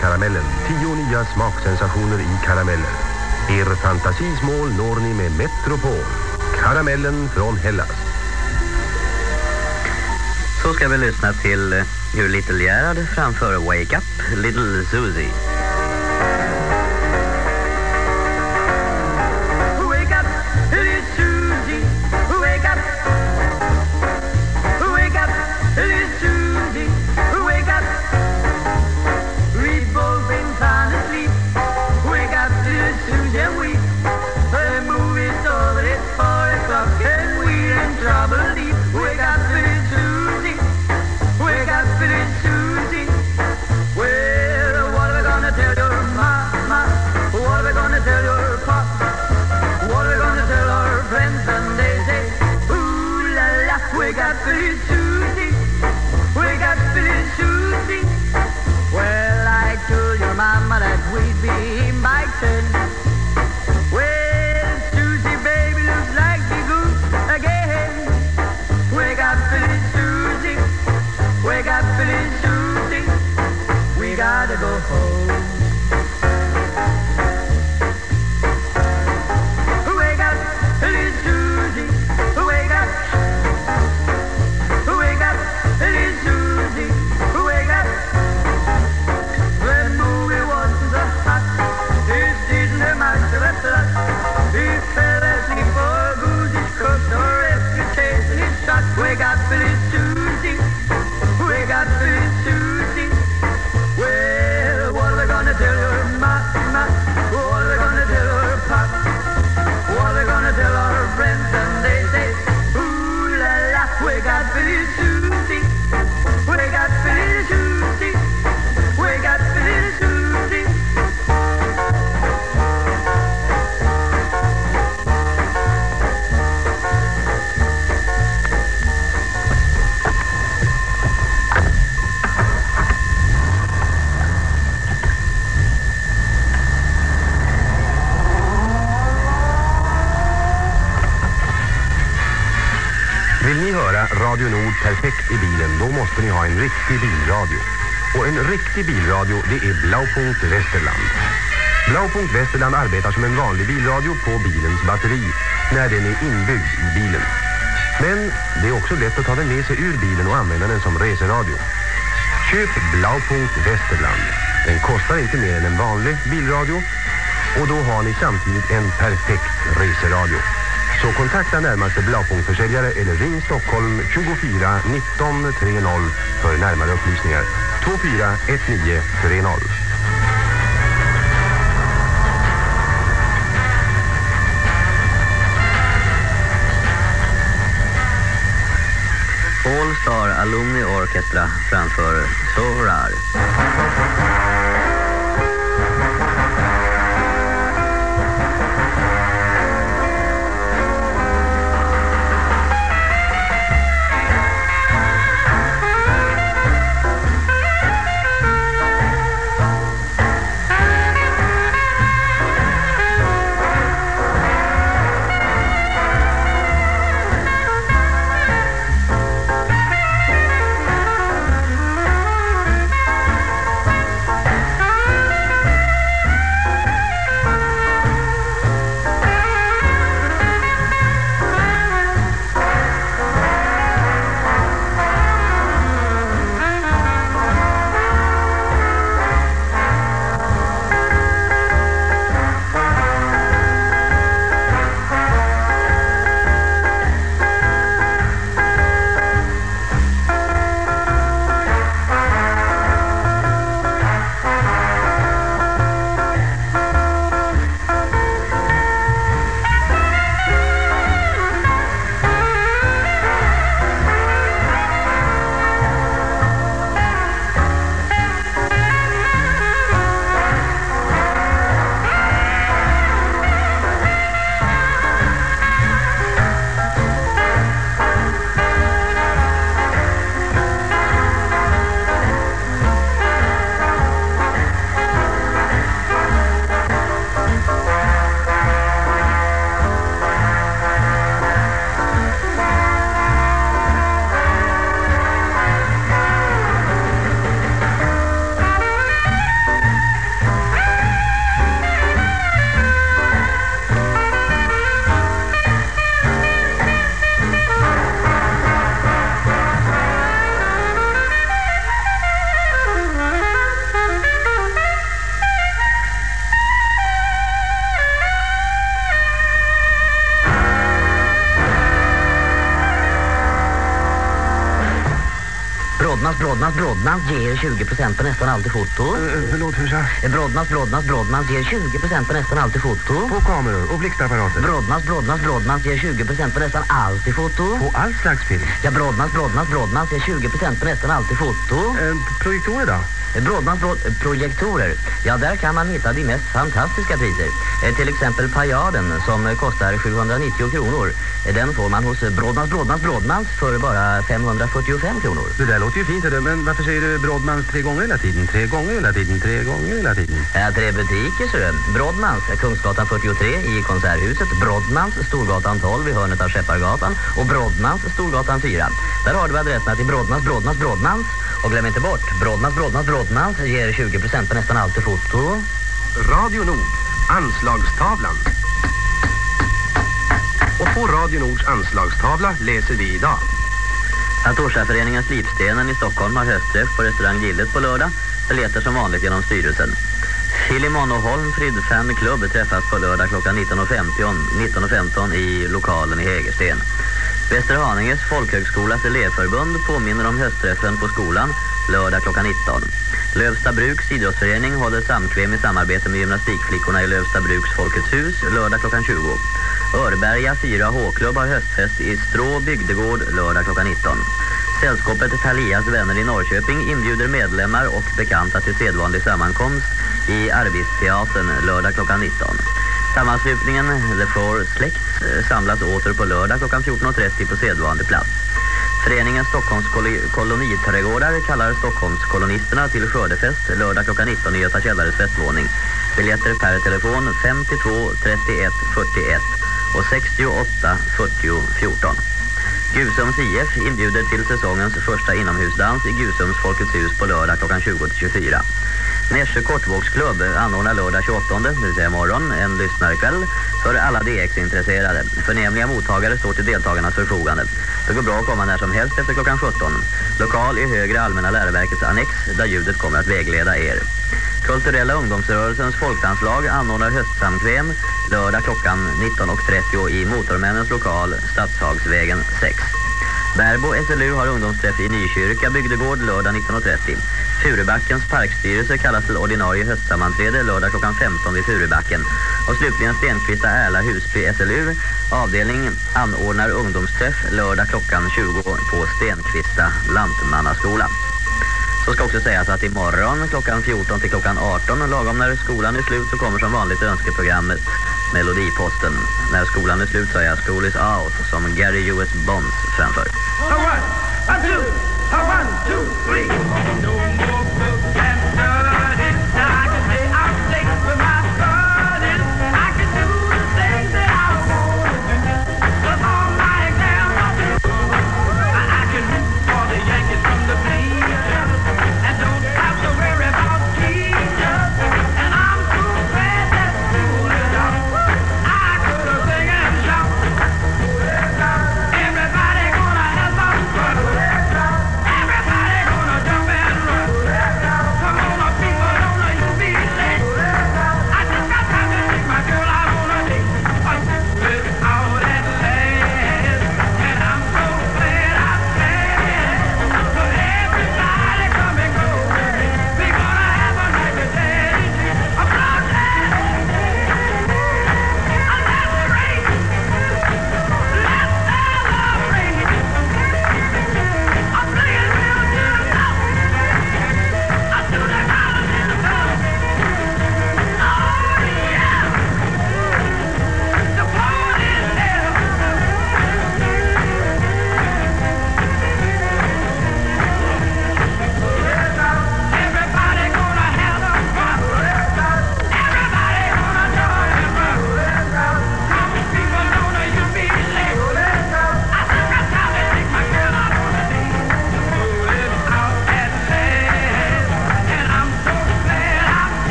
karamellen. Tio nya smaksensationer i karameller. Er fantasismål når ni med Metropol. Karamellen från Hellas.
Så ska vi lyssna till eh, hur Little Gerhard framför Wake Up Little Susie.
Riktig bilradio, det är Blaupunkt Westerland. Blaupunkt Västerland arbetar som en vanlig bilradio på bilens batteri när den är inbyggd i bilen. Men det är också lätt att ta den med sig ur bilen och använda den som reseradio. Köp Blaupunkt Westerland. Den kostar inte mer än en vanlig bilradio och då har ni samtidigt en perfekt reseradio. Så kontakta närmaste Blaupunktförsäljare eller ring Stockholm 24 19 30 för närmare upplysningar. 241930.
All Star Alumni Orchestra framför So Brodmans ger 20% på nästan allt i foto.
förlåt, hur sa?
Brodmans, Brodmans, Brodmans ger 20% på nästan allt i foto.
På kameror och blixtapparater.
Brodmans, Brodmans, Brodmans ger 20% på nästan allt i foto.
På all slags film.
Ja, Brodmans, Brodmans, Brodmans ger 20% på nästan allt i foto.
Eh, projektorer då?
Brodmans brod projektorer. Ja, där kan man hitta de mest fantastiska priser. Eh, till exempel Pajaden som eh, kostar 790 kronor. Eh, den får man hos Brodmans, Brodmans, Brodmans för bara 545 kronor.
Det där låter ju fint, det, men varför säger du Brodmans tre gånger hela tiden? Tre gånger hela tiden, tre gånger hela tiden.
Ja, tre butiker så du. Brodmans, Kungsgatan 43 i Konserthuset. Brodmans, Storgatan 12 i hörnet av Skeppargatan. Och Brodmans, Storgatan 4. Där har du adresserna till Brodmans, Brodmans, Brodmans. Och glöm inte bort, Brodmans, Brodmans, Brodmans ger 20% på nästan allt i foto.
Radio Nord, anslagstavlan. Och på Radio Nords anslagstavla läser vi idag.
Atorsaföreningen Slipstenen i Stockholm har höstträff på restaurang Gillet på lördag. Biljetter som vanligt genom styrelsen. Filimon och Holm Fridfan Club träffas på lördag klockan 19.15 19.15 i lokalen i Hägersten. Västerhaninges folkhögskolas elevförbund påminner om höstträffen på skolan lördag klockan 19. Lövsta Bruks idrottsförening håller samkväm i samarbete med gymnastikflickorna i Lövsta Bruks Folkets hus lördag klockan 20. Örberga 4H-klubb har höstfest i Strå bygdegård lördag klockan 19. Sällskapet Talias vänner i Norrköping inbjuder medlemmar och bekanta till sedvanlig sammankomst i Arbisteatern lördag klockan 19. Sammanslutningen The Four Släkts eh, samlas åter på lördag klockan 14.30 på sedvanlig plats. Föreningen Stockholms koloniträdgårdar kallar Stockholmskolonisterna till skördefest lördag klockan 19 i Göta Källares festvåning. Biljetter per telefon 52 31 41 och 68 40 14. Gusums IF inbjuder till säsongens första inomhusdans i Gusums Folkets hus på lördag klockan 20-24. Nässjö kortvågsklubb anordnar lördag 28, det vill säga morgon, en lyssnarkväll för alla DX-intresserade. Förnämliga mottagare står till deltagarnas förfogande. Det går bra att komma när som helst efter klockan 17. Lokal i högre allmänna läroverkets annex där ljudet kommer att vägleda er. Kulturella ungdomsrörelsens folkdanslag anordnar höstsamkväm lördag klockan 19.30 i Motormännens lokal Stadshagsvägen 6. Bärbo SLU har ungdomsträff i Nykyrka bygdegård lördag 19.30. Furubackens parkstyrelse kallas till ordinarie höstsammanträde lördag klockan 15 vid Furubacken. Och slutligen Stenkvista Ärla Husby SLU avdelning anordnar ungdomsträff lördag klockan 20 på Stenkvista Lantmannaskola. Så ska också sägas att imorgon klockan 14 till klockan 18 lagom när skolan är slut så kommer som vanligt önskeprogrammet Melodiposten. När skolan är slut så är jag School is out som Gary U.S. Bonds framför.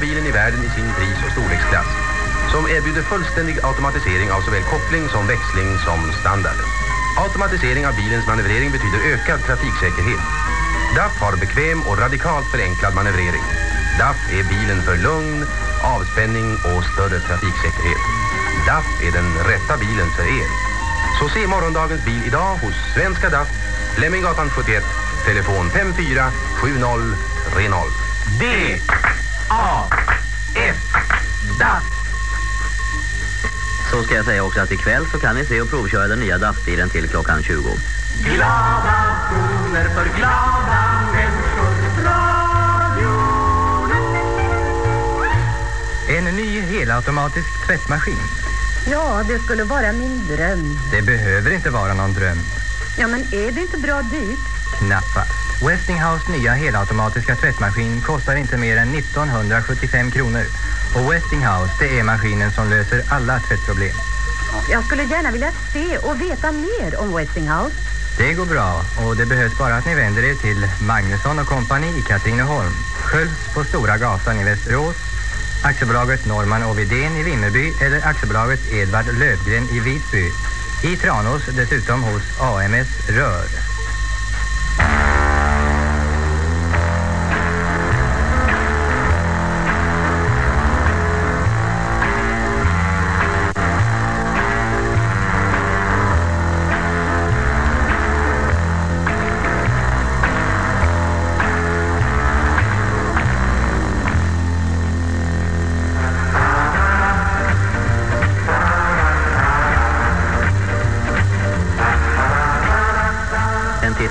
Den bilen i världen i sin pris- och storleksklass som erbjuder fullständig automatisering av såväl koppling som växling som standard. Automatisering av bilens manövrering betyder ökad trafiksäkerhet. DAF har bekväm och radikalt förenklad manövrering. DAF är bilen för lugn, avspänning och större trafiksäkerhet. DAF är den rätta bilen för er. Så se morgondagens bil idag hos Svenska DAF, Fleminggatan 71, telefon 547030.
D A DAF
Så ska jag säga också att ikväll så kan ni se och provköra den nya DAF-bilen till klockan 20.
Glada toner för glada människor. Radio
En ny helautomatisk tvättmaskin.
Ja, det skulle vara min dröm.
Det behöver inte vara någon dröm.
Ja, men är det inte bra dyrt?
Knappast. Westinghouse nya helautomatiska tvättmaskin kostar inte mer än 1975 kronor. Och Westinghouse, det är maskinen som löser alla tvättproblem.
Jag skulle gärna vilja se och veta mer om Westinghouse.
Det går bra och det behövs bara att ni vänder er till Magnusson och kompani i Katrineholm. Sköljs på Stora gatan i Västerås. Aktiebolaget Norman och Vidén i Vimmerby eller aktiebolaget Edvard Lövgren i Vitby. I Tranås dessutom hos AMS Rör.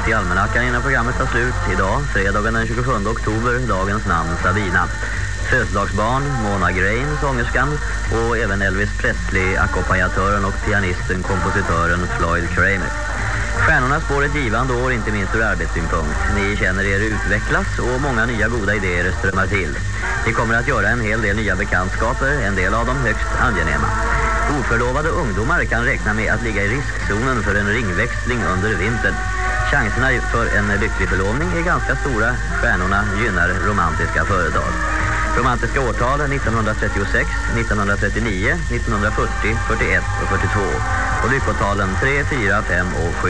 I almanackan innan programmet tar slut. Idag, fredagen den 27 oktober, dagens namn Sabina. Födelsedagsbarn, Mona Grain, sångerskan och även Elvis Presley, ackompanjatören och pianisten, kompositören Floyd Kramer. Stjärnorna spår ett givande år, inte minst ur arbetssynpunkt. Ni känner er utvecklas och många nya goda idéer strömmar till. Ni kommer att göra en hel del nya bekantskaper, en del av dem högst angenäma. Oförlovade ungdomar kan räkna med att ligga i riskzonen för en ringväxling under vintern. Chanserna för en lycklig förlovning är ganska stora. Stjärnorna gynnar romantiska företag. Romantiska årtal 1936, 1939, 1940, 41 och 42. Och lyckotalen 3, 4, 5 och 7.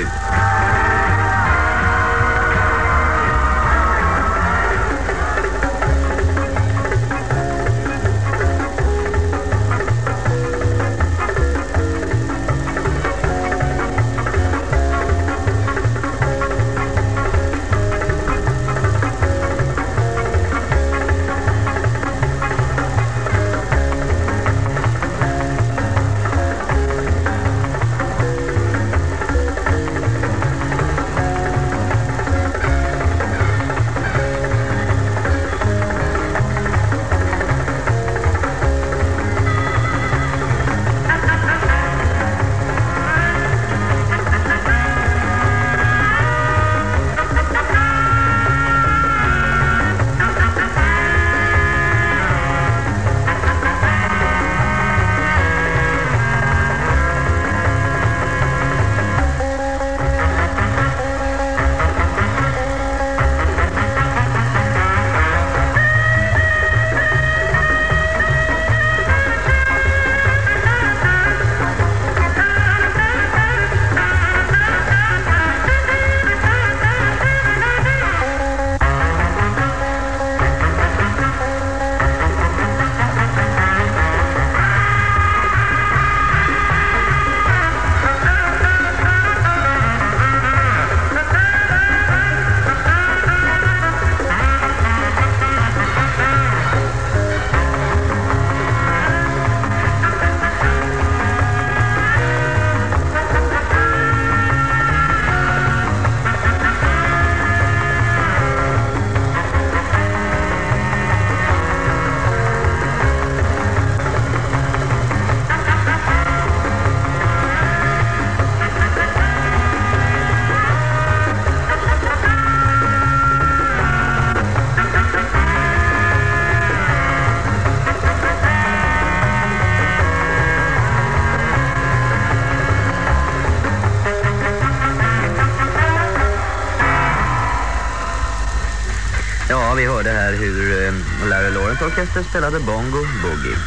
Larry spelade bongo boogie.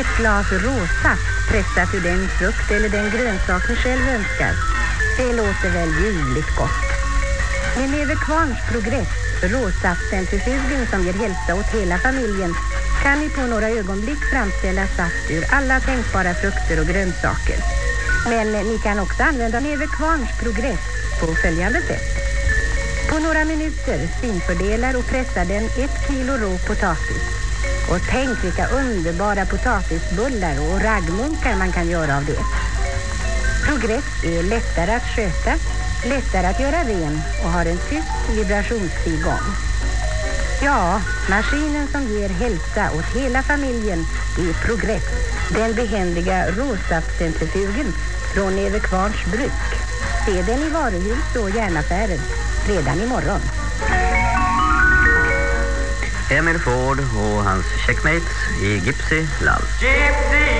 Ett glas råsaft pressat ur den frukt eller den grönsak ni själv önskar. Det låter väl ljuvligt gott. Med Leverkvarns progress, råsaftcentrifugen som ger hälsa åt hela familjen, kan ni på några ögonblick framställa saft ur alla tänkbara frukter och grönsaker. Men ni kan också använda Leverkvarns progress på följande sätt. På några minuter finfördelar och pressar den ett kilo rå potatis. Och tänk vilka underbara potatisbullar och raggmunkar man kan göra av det. Progress är lättare att sköta, lättare att göra ren och har en tyst vibrationsfri gång. Ja, maskinen som ger hälsa åt hela familjen är Progress, den behändiga råsaftcentrifugen från Everkvarns bruk. Se den i varuhus och järnaffärer redan imorgon.
Emil Ford och hans checkmates i Gypsy Love.
Gypsy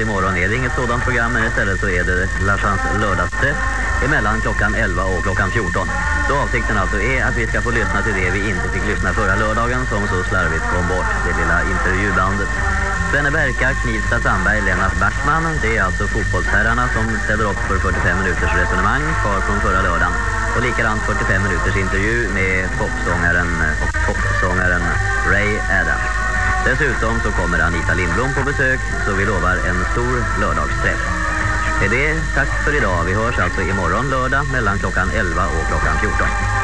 att imorgon är det inget sådant program men istället så är det Larsans lördagsträff emellan klockan 11 och klockan 14. Då avsikten alltså är att vi ska få lyssna till det vi inte fick lyssna förra lördagen som så slarvigt kom bort, det lilla intervjubandet. Svenne Berka, Knivsta Sandberg, Lennart Backman. Det är alltså fotbollsherrarna som ställer upp för 45 minuters resonemang kvar från förra lördagen. Och likadant 45 minuters intervju med popsångaren eh, och popsångaren Ray Adams. Dessutom så kommer Anita Lindblom på besök så vi lovar en stor lördagsträff. Med det, tack för idag. Vi hörs alltså imorgon lördag mellan klockan 11 och klockan 14.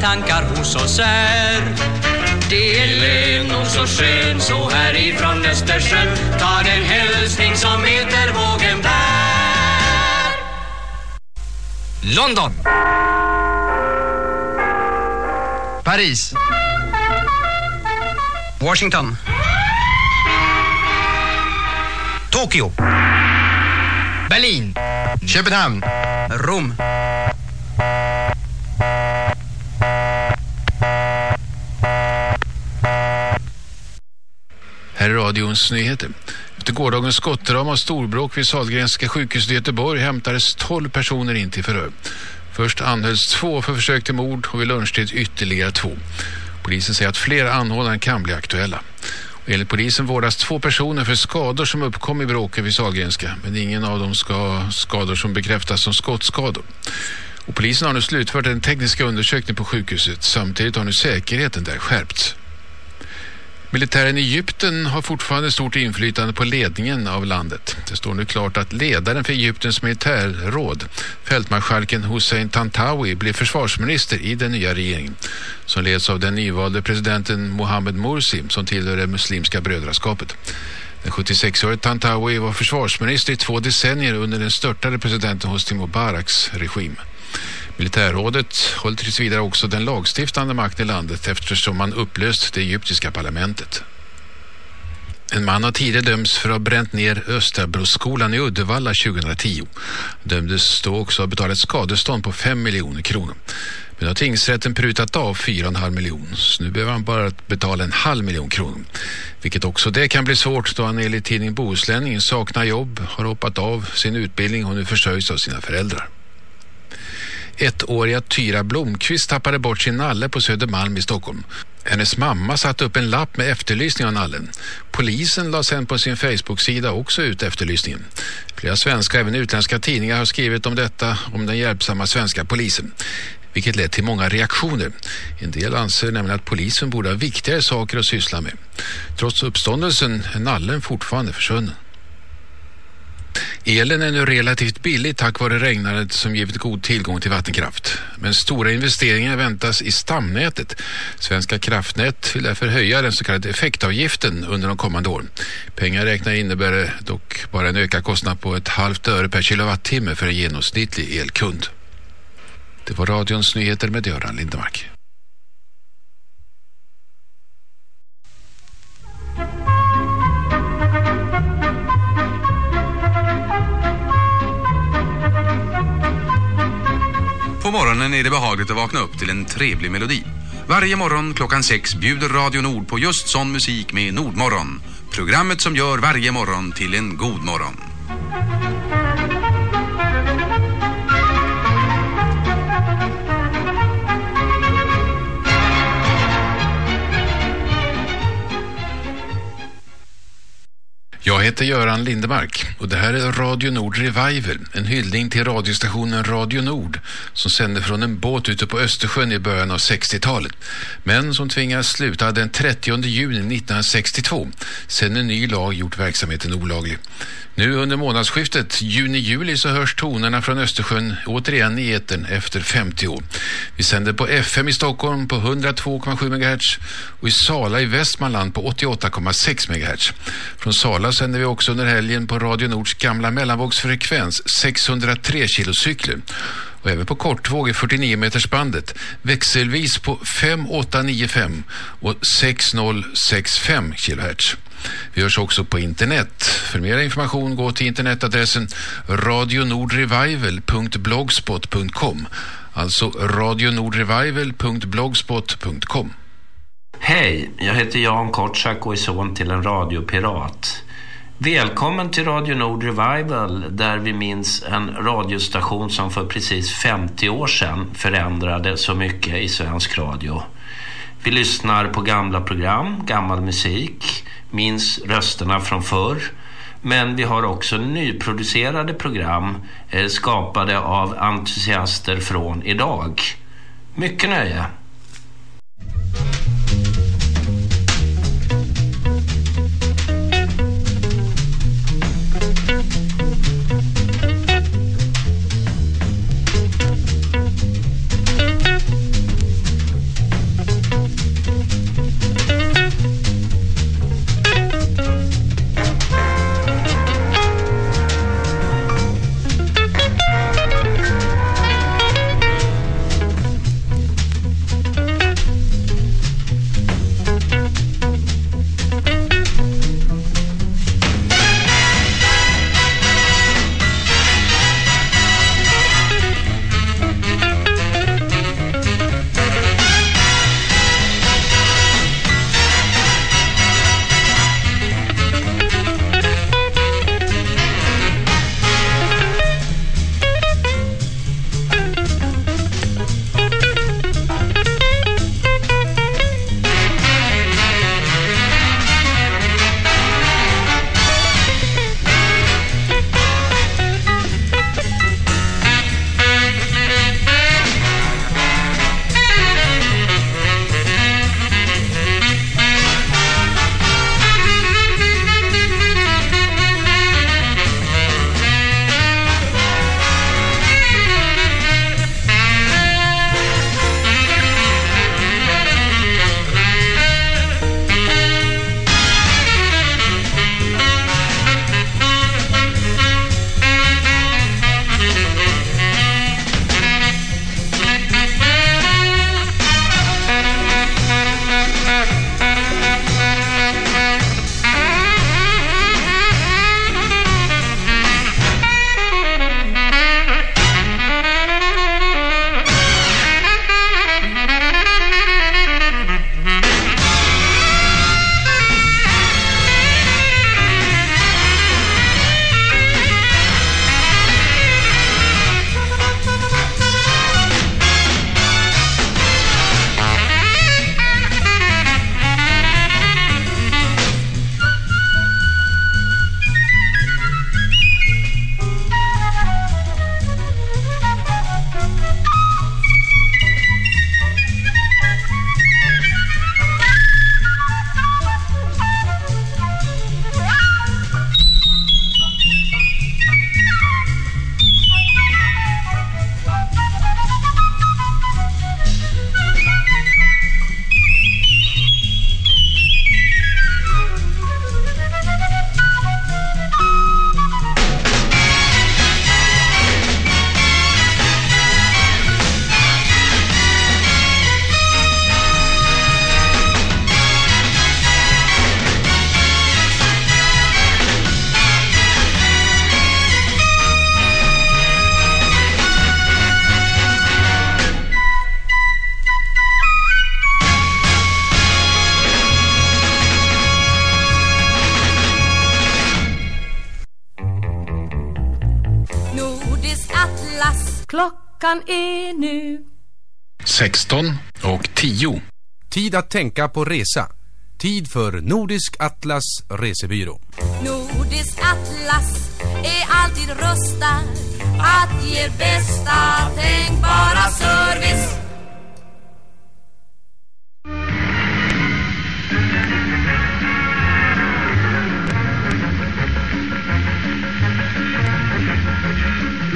Tankar hos oss är det är nog så skön så härifrån Östersjön Ta den hälsning som heter vågen bär
London. Paris. Washington. Tokyo. Berlin. Köpenhamn. Rom.
Här är radions nyheter. Efter gårdagens skottdrama och storbråk vid Sahlgrenska sjukhuset i Göteborg hämtades 12 personer in till förhör. Först anhölls två för försök till mord och vid lunchtid ytterligare två. Polisen säger att flera anhållanden kan bli aktuella. Och enligt polisen vårdas två personer för skador som uppkom i bråket vid Sahlgrenska. Men ingen av dem ska ha skador som bekräftas som skottskador. Och polisen har nu slutfört en tekniska undersökning på sjukhuset. Samtidigt har nu säkerheten där skärpts. Militären i Egypten har fortfarande stort inflytande på ledningen av landet. Det står nu klart att ledaren för Egyptens militärråd, fältmarskalken Hussein Tantawi, blir försvarsminister i den nya regeringen som leds av den nyvalde presidenten Mohammed Morsi som tillhör det muslimska brödraskapet. Den 76-årige Tantawi var försvarsminister i två decennier under den störtade presidenten Hosni Mubaraks regim. Militärrådet håller tills vidare också den lagstiftande makten i landet eftersom man upplöst det egyptiska parlamentet. En man har tidigare dömts för att ha bränt ner Östabroskolan i Uddevalla 2010. Dömdes då också att betala ett skadestånd på 5 miljoner kronor. Men har tingsrätten prutat av 4,5 miljoner så nu behöver han bara betala en halv miljon kronor. Vilket också det kan bli svårt då han enligt tidningen Bohuslänningen saknar jobb, har hoppat av sin utbildning och nu försörjs av sina föräldrar. Ettåriga Tyra Blomqvist tappade bort sin nalle på Södermalm i Stockholm. Hennes mamma satte upp en lapp med efterlysning av nallen. Polisen la sen på sin Facebook-sida också ut efterlysningen. Flera svenska, även utländska tidningar har skrivit om detta, om den hjälpsamma svenska polisen. Vilket lett till många reaktioner. En del anser nämligen att polisen borde ha viktigare saker att syssla med. Trots uppståndelsen är nallen fortfarande försvunnen. Elen är nu relativt billig tack vare regnandet som givit god tillgång till vattenkraft. Men stora investeringar väntas i stamnätet. Svenska kraftnät vill därför höja den så kallade effektavgiften under de kommande åren. Pengar räknar innebär det dock bara en ökad kostnad på ett halvt öre per kilowattimme för en genomsnittlig elkund. Det var radions nyheter med Göran Lindemark.
Morgonen är det behagligt att vakna upp till en trevlig melodi. Varje morgon klockan sex bjuder Radio Nord på just sån musik med Nordmorgon. Programmet som gör varje morgon till en god morgon.
Jag heter Göran Lindemark och det här är Radio Nord Revival, en hyllning till radiostationen Radio Nord som sände från en båt ute på Östersjön i början av 60-talet men som tvingas sluta den 30 juni 1962 sedan en ny lag gjort verksamheten olaglig. Nu under månadsskiftet juni-juli så hörs tonerna från Östersjön återigen i etern efter 50 år. Vi sänder på FM i Stockholm på 102,7 MHz och i Sala i Västmanland på 88,6 MHz. Från Sala sänder vi också under helgen på Radio Nords gamla mellanvågsfrekvens 603 kilocykler och även på kortvåg i 49 metersbandet växelvis på 5895 och 6065 kHz. Vi hörs också på internet. För mer information gå till internetadressen radionordrevival.blogspot.com Alltså radionordrevival.blogspot.com
Hej, jag heter Jan Kortsak och är son till en radiopirat. Välkommen till Radio Nord Revival där vi minns en radiostation som för precis 50 år sedan förändrade så mycket i svensk radio. Vi lyssnar på gamla program, gammal musik, minns rösterna från förr. Men vi har också nyproducerade program eh, skapade av entusiaster från idag. Mycket nöje!
13 och 10.
Tid att tänka på resa.
Tid för Nordisk Atlas resebyrå.
Nordisk Atlas är alltid rustad att ge bästa tänkbara service.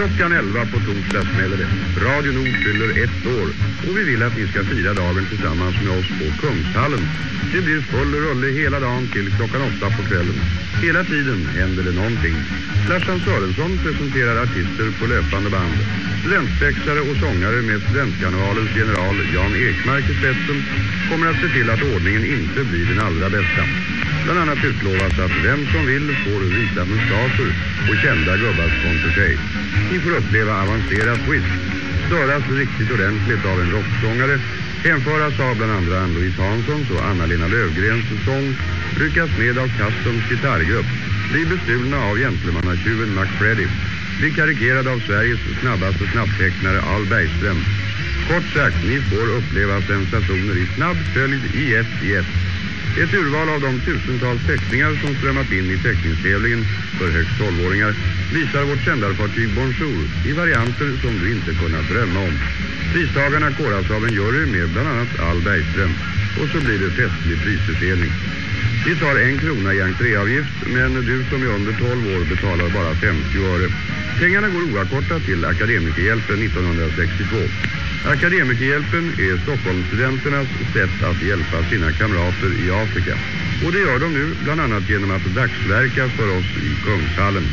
Klockan 11 på torsdag smäller det. Radio Nord fyller ett år och vi vill att ni ska fira dagen tillsammans med oss på Kungshallen. Det blir full rulle hela dagen till klockan 8 på kvällen. Hela tiden händer det någonting. Larsan Sörensson presenterar artister på löpande band. Studentspexare och sångare med Studentkanalens general Jan Ekmark i spetsen kommer att se till att ordningen inte blir den allra bästa. Bland annat utlovas att vem som vill får vita mustascher och kända gubbars kontortej. Ni får uppleva avancerad twist, störas riktigt ordentligt av en rocksångare, hänföras av bland andra Ann-Louise Hanssons och Anna-Lena Lövgrens sång, ryckas med av Customs gitarrgrupp, bli bestulna av gentlemannatjuven McFreddy, bli karikerad av Sveriges snabbaste snabbtecknare Al Bergström. Kort sagt, ni får uppleva sensationer i snabb följd i ett i ett. Ett urval av de tusentals teckningar som strömmat in i teckningstävlingen för högst 12-åringar visar vårt sändarfartyg Bonjour i varianter som du inte kunnat drömma om. Pristagarna koras av en jury med bland annat Al Bergström och så blir det festlig prisutdelning. Vi tar en krona i entréavgift men du som är under 12 år betalar bara 50 öre. Pengarna går oavkortat till Akademikerhjälpen 1962. Akademikerhjälpen är Stockholmsstudenternas sätt att hjälpa sina kamrater i Afrika. Och det gör de nu bland annat genom att dagsverka för oss i Kungshallen.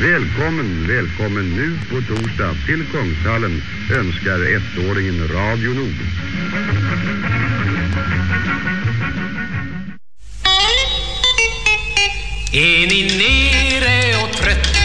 Välkommen, välkommen nu på torsdag till Kungshallen önskar ettåringen Radio Nord.
Är ni nere och trött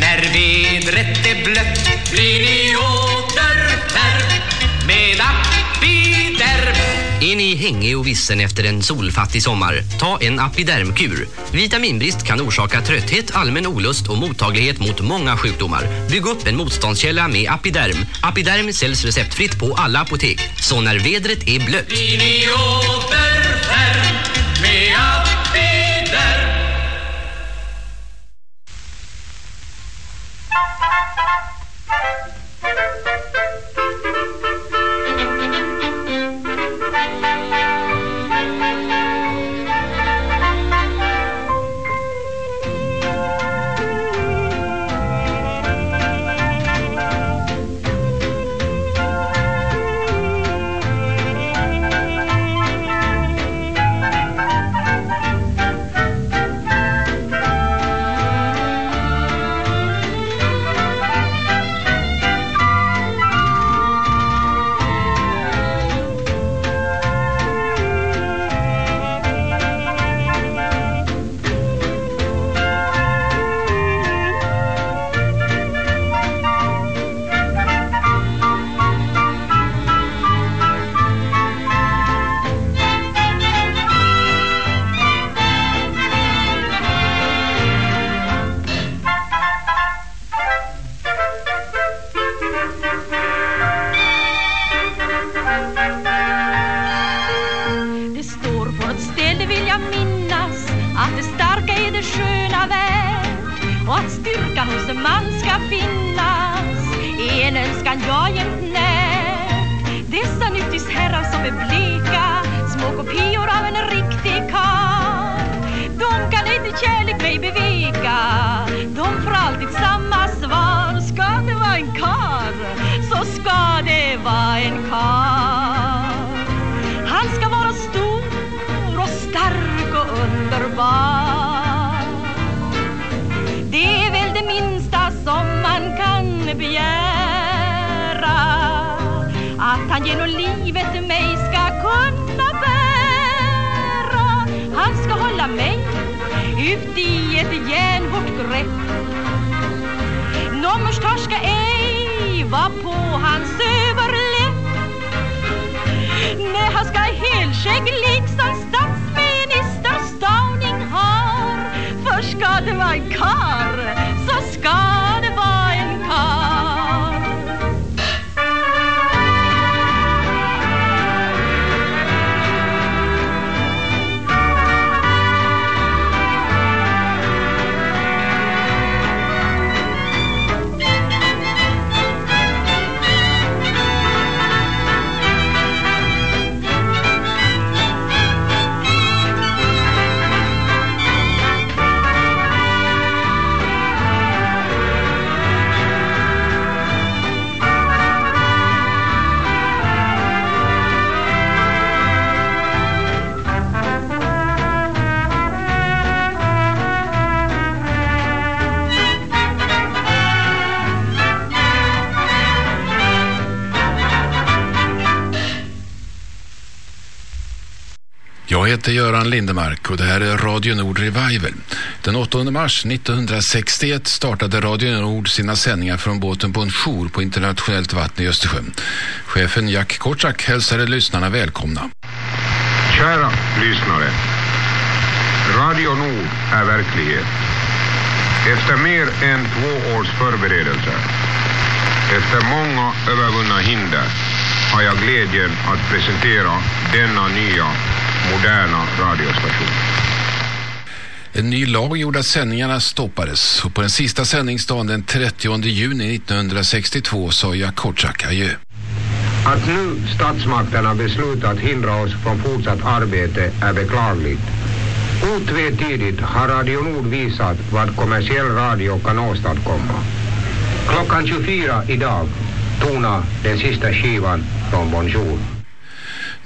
när vädret är blött blir ni åter här med Apiderm.
Är ni hängig och vissen efter en solfattig sommar? Ta en Apidermkur. Vitaminbrist kan orsaka trötthet, allmän olust och mottaglighet mot många sjukdomar. Bygg upp en motståndskälla med Apiderm. Apiderm säljs receptfritt på alla apotek. Så när vädret är blött.
Blir ni åter här med Apiderm.
Jag
heter Göran Lindemark och det här är Radio Nord Revival. Den 8 mars 1961 startade Radio Nord sina sändningar från båten på en jour på internationellt vatten i Östersjön. Chefen Jack Kortsak hälsade lyssnarna välkomna.
Kära lyssnare. Radio Nord är verklighet. Efter mer än två års förberedelser, efter många övervunna hinder, har jag glädjen att presentera denna nya, moderna radiostation.
En ny lag gjorde att sändningarna stoppades och på den sista sändningsdagen den 30 juni 1962 sa Jack Kortsak adjö.
Att nu statsmakterna beslutat hindra oss från fortsatt arbete är beklagligt. Otvetydigt har Radio Nord visat vad kommersiell radio kan åstadkomma. Klockan 24 idag tonar den sista skivan från Bonjour.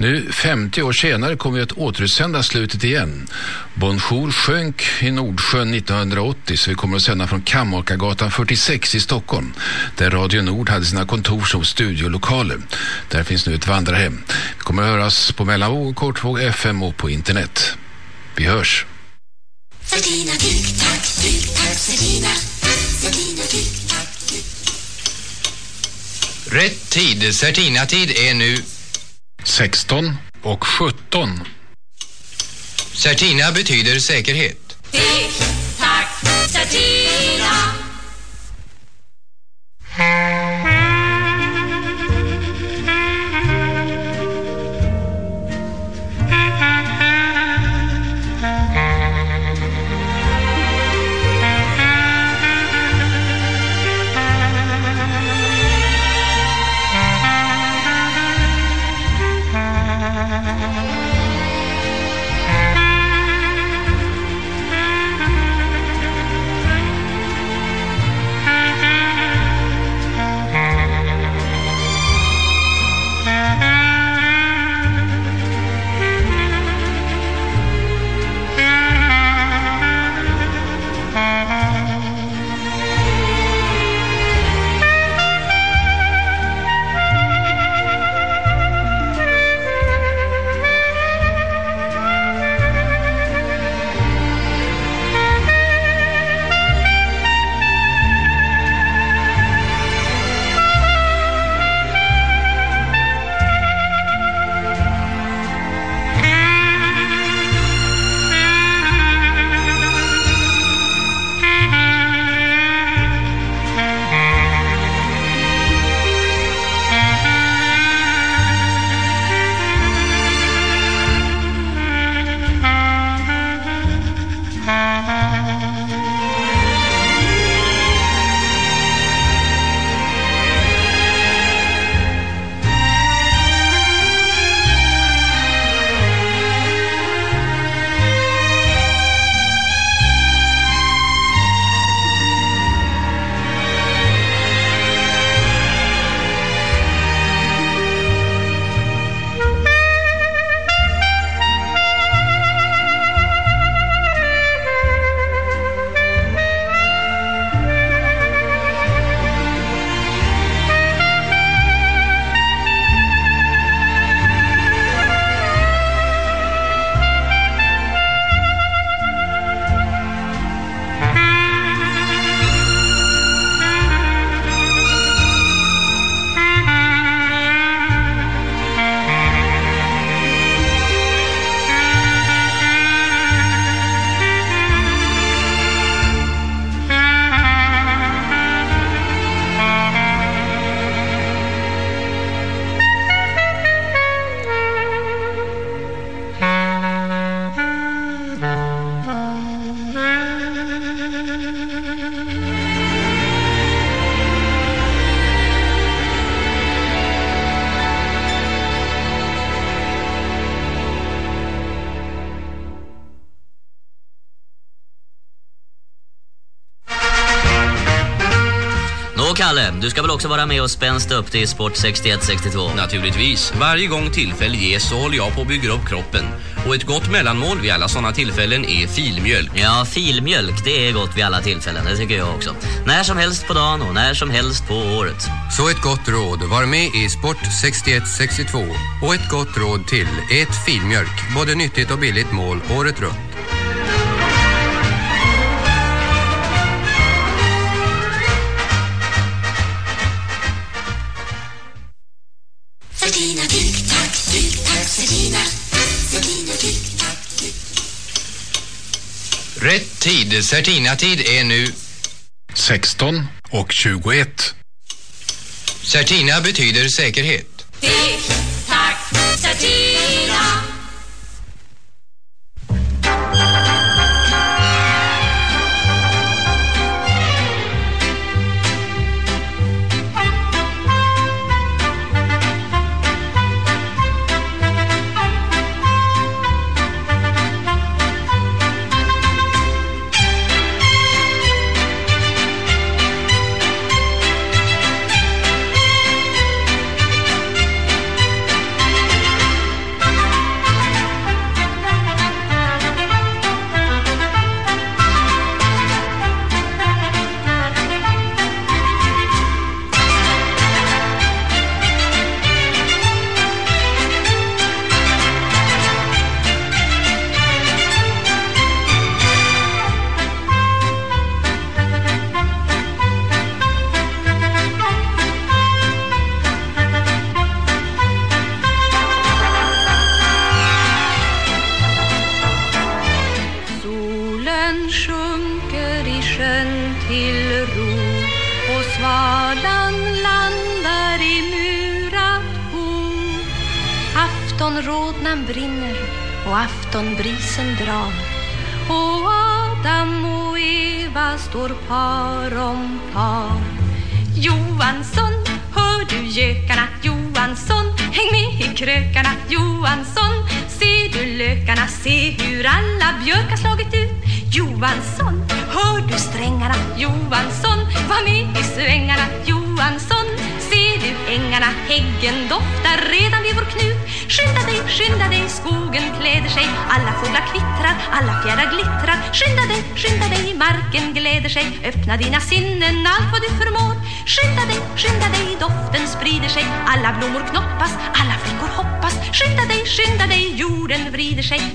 Nu 50 år senare kommer vi att återutsända slutet igen. Bonjour sjönk i Nordsjön 1980 så vi kommer att sända från Kammarkagatan 46 i Stockholm där Radio Nord hade sina kontor som studiolokaler. Där finns nu ett vandrarhem. Vi kommer att höras på mellanvåg, kortvåg, FM och på internet. Vi hörs.
Tick-tack,
Rätt tid, Certina-tid är nu
16 och 17.
Certina betyder säkerhet.
tick-tack, Certina.
Du ska väl också vara med och spänsta upp till Sport 61-62?
Naturligtvis. Varje gång tillfälle ges så håller jag på att bygga upp kroppen. Och ett gott mellanmål vid alla sådana tillfällen är filmjölk.
Ja, filmjölk, det är gott vid alla tillfällen, det tycker jag också. När som helst på dagen och när som helst på året.
Så ett gott råd, var med i Sport 61-62. Och ett gott råd till, ät filmjölk. Både nyttigt och billigt mål året runt.
Tid, Certina-tid är nu
16 och 21.
Certina betyder säkerhet.
Tick-tack,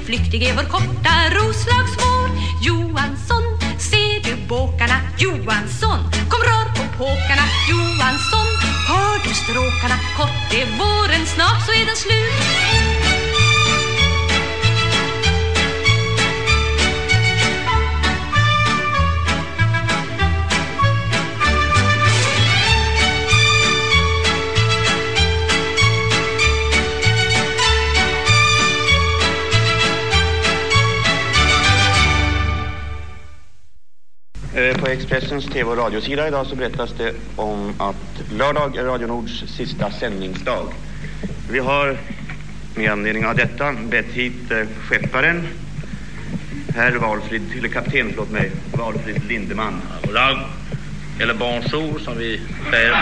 Flyktig är vår korta
Expressens tv och radiosida idag så berättas det om att lördag är Radio Nords sista sändningsdag. Vi har med anledning av detta bett hit eh, skepparen, herr Valfrid, eller kapten, förlåt mig, Valfrid Lindeman.
Goddag. Eller bonjour som vi säger.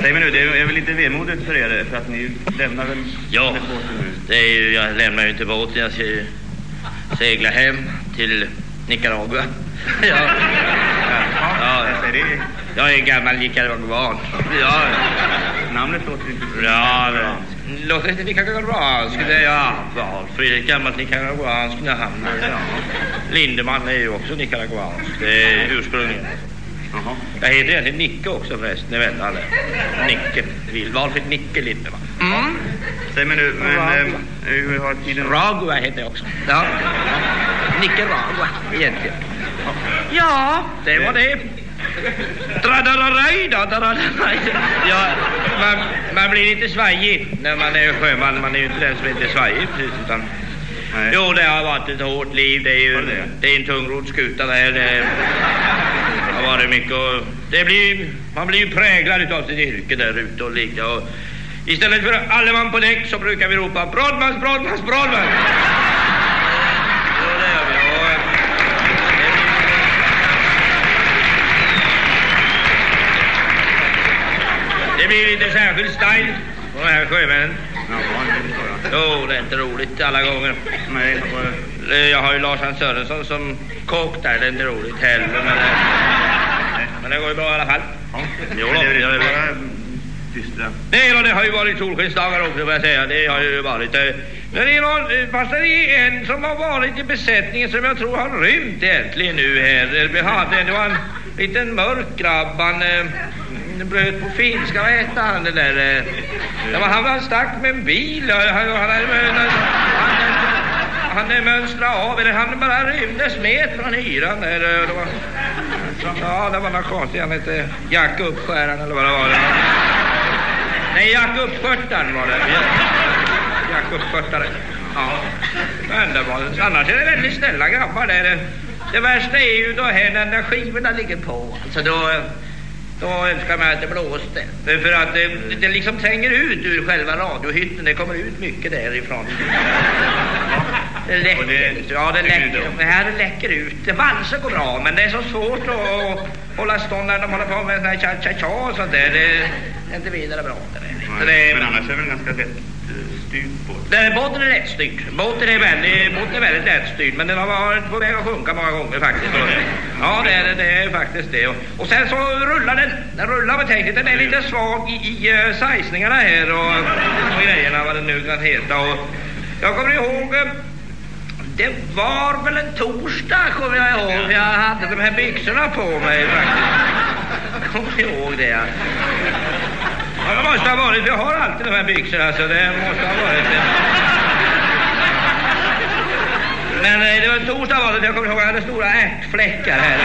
Säg mig nu, det är väl lite vemodigt för er för att ni lämnar väl
Ja, det är ju, jag lämnar ju inte båten. Jag ska ju segla hem till Nicaragua. ja. Ja,
ja.
Jag är gammal nicaraguan. Ja.
Namnet låter inte så
Ja, låter inte är ja, Valfrid, ett gammalt nicaraguanskt namn. Ja. Lindeman är ju också är ursprungligen. Jag heter egentligen Nicke också förresten, emellan. Nicke. Valfrid Nicke Lindeman.
Mm. Mig nu, men eh, hur har tiden...
Ragua heter jag också. Ja. Nicaragua, egentligen. Ja, det var det. Ja, man, man blir lite svajig när man är sjöman. Man är ju inte den som inte är svajig precis, utan... Jo, det har varit ett hårt liv. Det är ju det är en tungrodd skuta där. Det har varit mycket och det blir, man blir ju präglad utav sitt yrke där ute och ligga och istället för alle man på däck så brukar vi ropa Brodmans, Brodmans, Brodmans. Jo, det gör vi. Och, eh, blir lite särskild style på de här sjömännen. Jo, det är inte roligt alla gånger.
Nej,
Eh, Jag har ju Lars-Hans Sörensson som kock där. Det är inte roligt heller. Men, eh, men det går ju bra i alla fall. Jo, då,
det är
det. Nej, då, det har ju varit solskensdagar också får jag säga. Det har ju varit. eh, Men det är någon, eh, fast det är en som har varit i besättningen som jag tror har rymt egentligen nu här. Eh, det var en liten mörk grabb. Han bröd bröt på finska. Vad hette han det där? Eh? Ja, han var stack med en bil. Han, Han, han, han, han, han är mönstrad av, eller han bara rymde smet från hyran där. Eh, det var, ja, det var något konstigt. Han hette Jack Uppskäraren eller vad det var. Nej, Jack Uppskörtaren var det. Jack Uppskörtare. Ja, underbart. Annars är det väldigt snälla grabbar där. Det värsta är ju då här när när skivorna ligger på. Alltså då, eh, då önskar man att det blåste. För att det, det liksom tränger ut ur själva radiohytten. Det kommer ut mycket därifrån. Det läcker, ja, det läcker. Det här läcker ut. Det valser går bra, men det är så svårt att, hålla stånd när de håller på med cha-cha-cha och sånt där. Det är inte vidare bra. Det det är,
Men annars är det väl ganska lätt eh, styrt på.
Nej, båten är lättstyrd. Båten är väldigt, båten är väldigt lättstyrd, men den har varit på väg att sjunka många gånger faktiskt. Ja, det är, det, är faktiskt det. Och, sen så rullar den. Den rullar betänkligt. Den är lite svag i, i uh, sajsningarna här och, och grejerna, vad det nu kan heta. Och jag kommer ihåg... eh, det var väl en torsdag, kommer jag ihåg. för Jag hade de här byxorna på mig faktiskt. Kommer ihåg det. Ja. Det måste ha varit, jag har alltid de här byxorna, så det måste ha varit det. Men eh, det var torsdag var det, jag kommer ihåg att jag hade stora ärtfläckar här.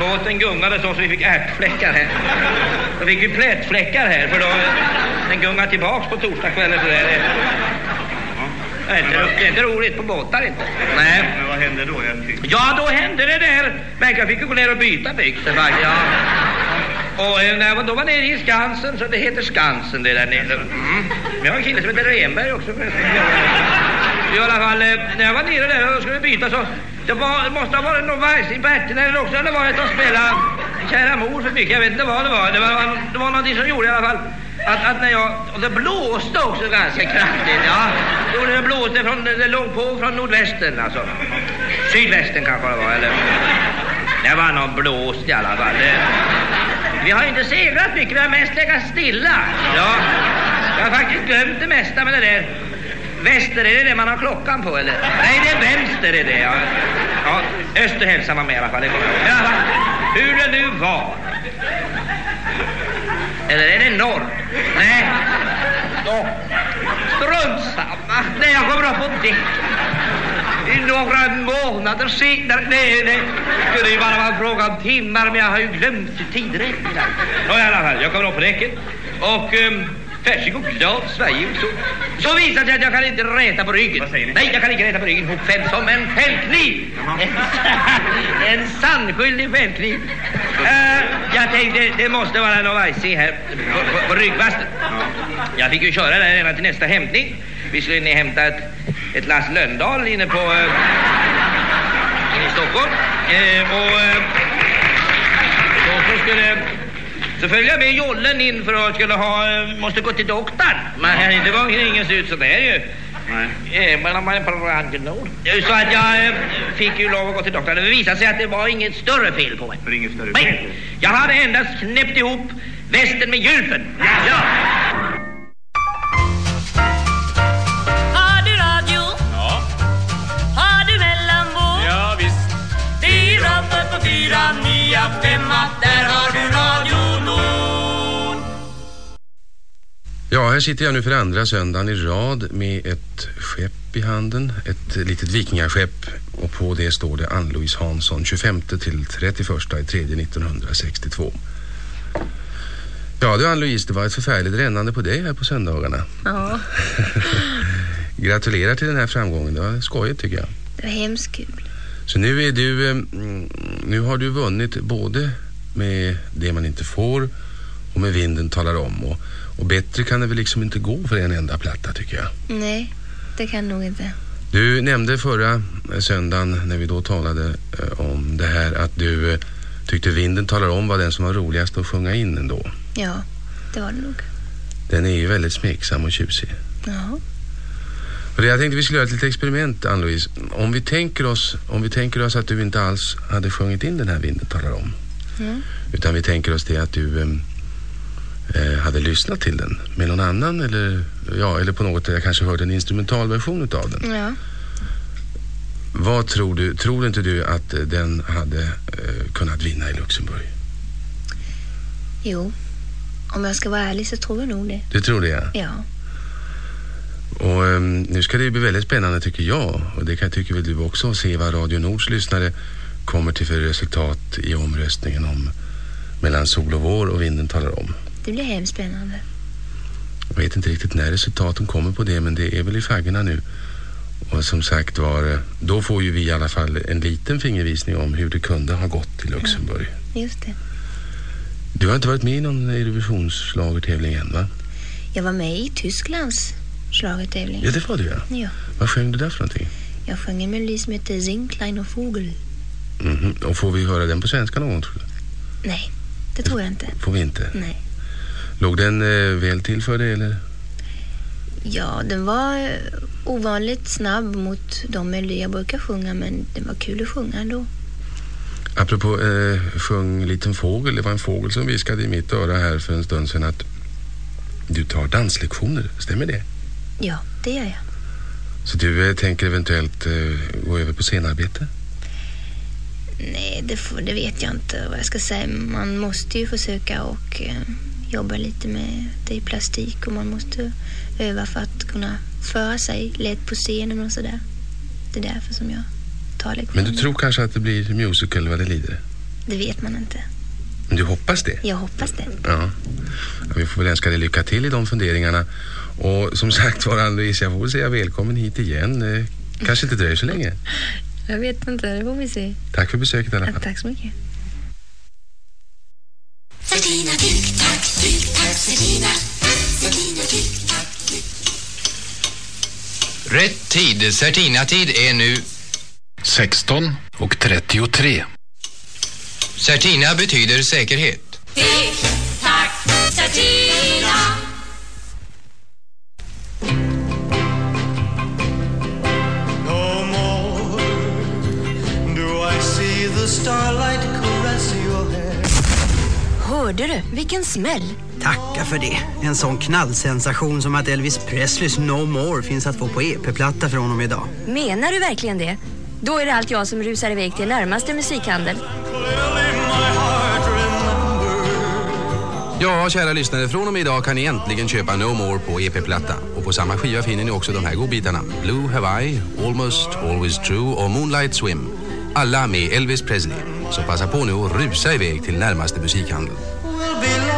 Båten gungade så, så vi fick ärtfläckar här. Då fick vi plättfläckar här, för då den gungade tillbaks på torsdagskvällen. Så det, är inte, det är inte roligt på båtar inte. Nej.
Men vad hände då? Jag tyckte...
Ja, då hände det där. Men jag fick ju gå ner och byta byxor faktiskt. Ja. Och eh, när jag då var nere i Skansen, så det heter Skansen det där nere. Mm. Vi har en kille som heter Renberg också. I alla fall, eh, när jag var nere där och skulle byta så det, var, det måste ha varit någon vajs i ärtorna eller också eller var det att spela Kära mor för mycket. Jag vet inte vad det var. Det var, det var någonting som gjorde i alla fall att, att när jag, och det blåste också ganska kraftigt. Ja, det blåste från, det låg på från nordvästen. alltså. Sydvästen kanske det var, eller? Det var någon blåst i alla fall. Det, vi har inte seglat mycket, vi har mest legat stilla. Ja, jag har faktiskt glömt det mesta med det där. Väster, är det det man har klockan på eller? Nej, det är vänster är det. Ja, ja öster hälsar man med i alla fall. I alla fall, hur det nu var. Eller är det norr? Nej. Strunt samma. Nej, jag kommer upp på däck. I några månader senare. Nej, nej. Skulle ju bara vara en fråga om timmar, men jag har ju glömt tidräkningen. Nå, i alla fall, jag kommer upp på däcket. Och... Um, Färsing och glad Sverige. Så, så visar det sig att jag kan inte räta på ryggen. Nej, jag kan inte räta på ryggen hopfälld som en fällkniv. En, sannskyldig fällkniv. Uh, jag tänkte, det måste vara någon vajsing här på, på, på ryggvasten. Jag fick ju köra där ända till nästa hämtning. Vi skulle ner hämta ett, lass Lönndahl inne på... Inne i Stockholm. Uh, och... Uh, då så skulle... Så följde jag med jollen in för att skulle ha, eh, måste gå till doktorn. Man kan inte gå omkring och se ut sådär ju. Nej. Men man är på randgenol. Så att jag eh, fick ju lov att gå till doktorn. Det visade sig att det var inget större fel på mig.
För inget större
Nej,
fel.
jag hade endast knäppt ihop västen med gylfen. Ja.
Har Fyra, fem, fyra, nia, femma, där har du Radio Nord.
Ja, här sitter jag nu för andra söndagen i rad med ett skepp i handen. Ett litet vikingaskepp. Och på det står det Ann-Louise Hansson 25 till 31 i tredje 1962. Ja du Ann-Louise, det var ett förfärligt rännande på dig här på söndagarna.
Ja,
Gratulerar till den här framgången. Det var skojigt tycker jag.
det var hemskt kul.
Så nu är du, eh, mm, nu har du vunnit både med det man inte får och med vinden talar om. Och, och bättre kan det väl liksom inte gå för en enda platta tycker jag.
Nej, det kan nog inte.
Du nämnde förra eh, söndagen när vi då talade eh, om det här att du tyckte vinden talar om var den som var roligast att sjunga in ändå.
Ja, det var det nog.
Den är ju väldigt smeksam och tjusig.
Ja.
Det jag tänkte vi skulle göra ett litet experiment, Ann-Louise. Om vi tänker oss, om vi tänker oss att du inte alls hade sjungit in den här vinden talar om.
Mm.
Utan vi tänker oss det att du em, eh, hade lyssnat till den med någon annan eller, ja, eller på något jag kanske hörde en instrumentalversion utav den.
Ja.
Vad tror du, tror inte du att den hade eh, kunnat vinna i Luxemburg?
Jo. Om jag ska vara ärlig så tror jag nog det.
Du tror det ja.
Ja.
Och em, nu ska det bli väldigt spännande tycker jag och det kan tycker väl du också att se vad Radio Nords lyssnare kommer till för resultat i omröstningen om mellan sol och vår och vinden talar om.
Det blir hemskt spännande.
Jag vet inte riktigt när resultaten kommer på det men det är väl i faggorna nu. Och som sagt var, eh, då får ju vi i alla fall en liten fingervisning om hur det kunde ha gått i Luxemburg.
Just det.
Du har inte varit med i någon Eurovisionsschlagertävling än va?
Jag var med i Tysklands schlagertävling.
Ja det var du ja.
Ja.
Vad sjöng du där för någonting?
Jag sjöng en melodi som heter Sing kleiner Vogel.
Mhm. Och får vi höra den på svenska någon gång tror du?
Nej, det tror jag inte.
Får vi inte?
Nej.
Låg den eh, väl till för dig eller?
Ja, den var eh, ovanligt snabb mot de melodier jag brukar sjunga men den var kul att sjunga ändå.
Apropå eh, sjung liten fågel, det var en fågel som viskade i mitt öra här för en stund sedan att du tar danslektioner, stämmer det?
Ja, det gör jag.
Så du eh, tänker eventuellt eh, gå över på scenarbete?
Nej, det, får, det vet jag inte vad jag ska säga. Man måste ju försöka och eh, jobba lite med det i plastik och man måste öva för att kunna föra sig lätt på scenen och sådär. Det är därför som jag tar lektioner.
Men du tror kanske att det blir musical vad det lider?
Det vet man inte.
Men du hoppas det?
Jag hoppas det.
Ja. ja vi får väl önska dig lycka till i de funderingarna. Och som sagt var Ann-Louise, jag får väl säga välkommen hit igen. Eh, kanske inte dröjer så länge.
Jag vet inte, det får vi se.
Tack för besöket i alla fall.
Tack så mycket.
Certina, tick-tack, tick-tack, Certina. Certina, tick-tack.
Rätt tid, Certina-tid är nu
16 och 33.
Certina betyder säkerhet.
Tick-tack, Certina.
No more do I see the starlight caress your hair.
Hörde du? Vilken smäll!
Tacka för det. En sån knallsensation som att Elvis Presleys No More finns att få på EP-platta från honom idag.
Menar du verkligen det? Då är det allt jag som rusar iväg till närmaste musikhandel.
Ja, kära lyssnare, från och med idag kan ni äntligen köpa No More på EP-platta. Och på samma skiva finner ni också de här godbitarna. Blue Hawaii, Almost, Always True och Moonlight Swim. Alla med Elvis Presley. Så passa på nu och rusa iväg till närmaste musikhandel.
Will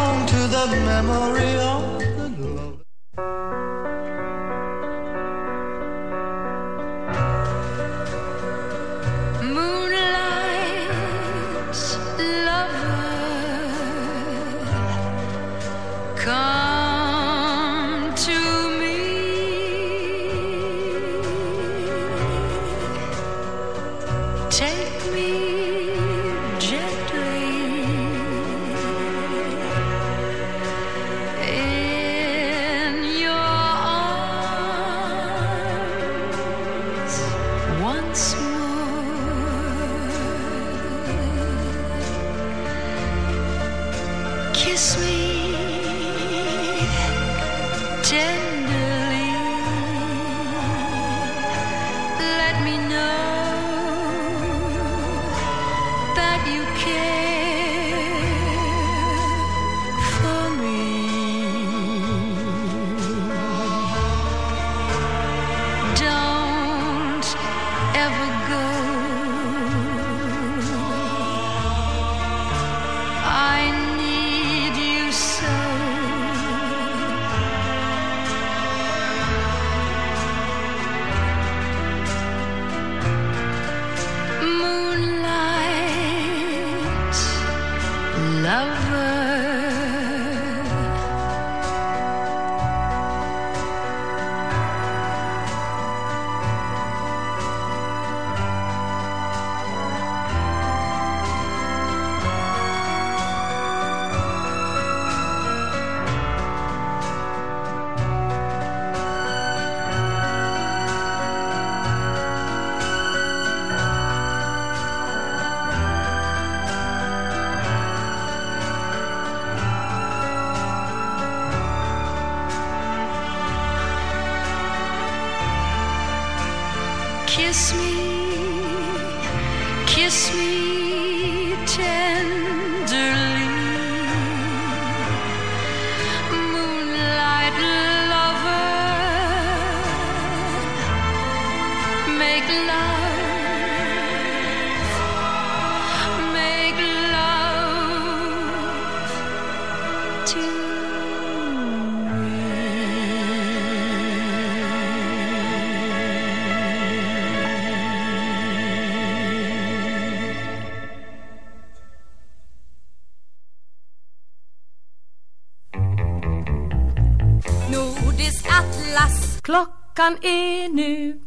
Klockan är nu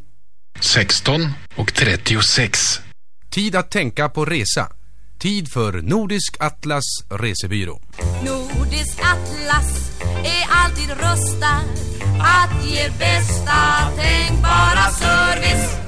16 och 36.
Tid att tänka på resa. Tid för Nordisk Atlas resebyrå.
Nordisk atlas är alltid rustad att ge bästa tänkbara service.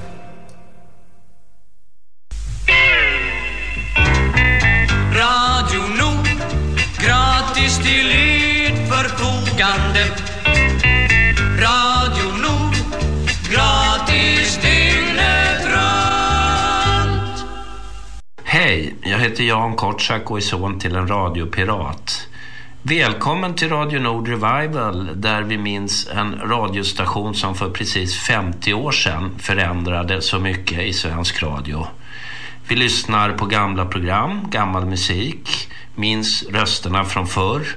Heter Jan Kortsak och är son till en radiopirat. Välkommen till Radio Nord Revival där vi minns en radiostation som för precis 50 år sedan förändrade så mycket i svensk radio. Vi lyssnar på gamla program, gammal musik, minns rösterna från förr.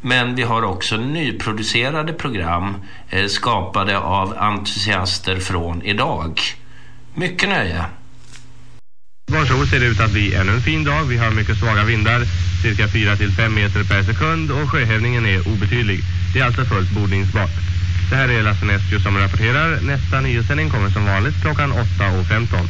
Men vi har också nyproducerade program eh, skapade av entusiaster från idag. Mycket nöje!
Varsågod ser det ut att bli ännu en fin dag. Vi har mycket svaga vindar, cirka 4-5 meter per sekund och sjöhävningen är obetydlig. Det är alltså fullt bordningsbart. Det här är Lasse Nestio som rapporterar. Nästa nyhetssändning kommer som vanligt klockan 8.15.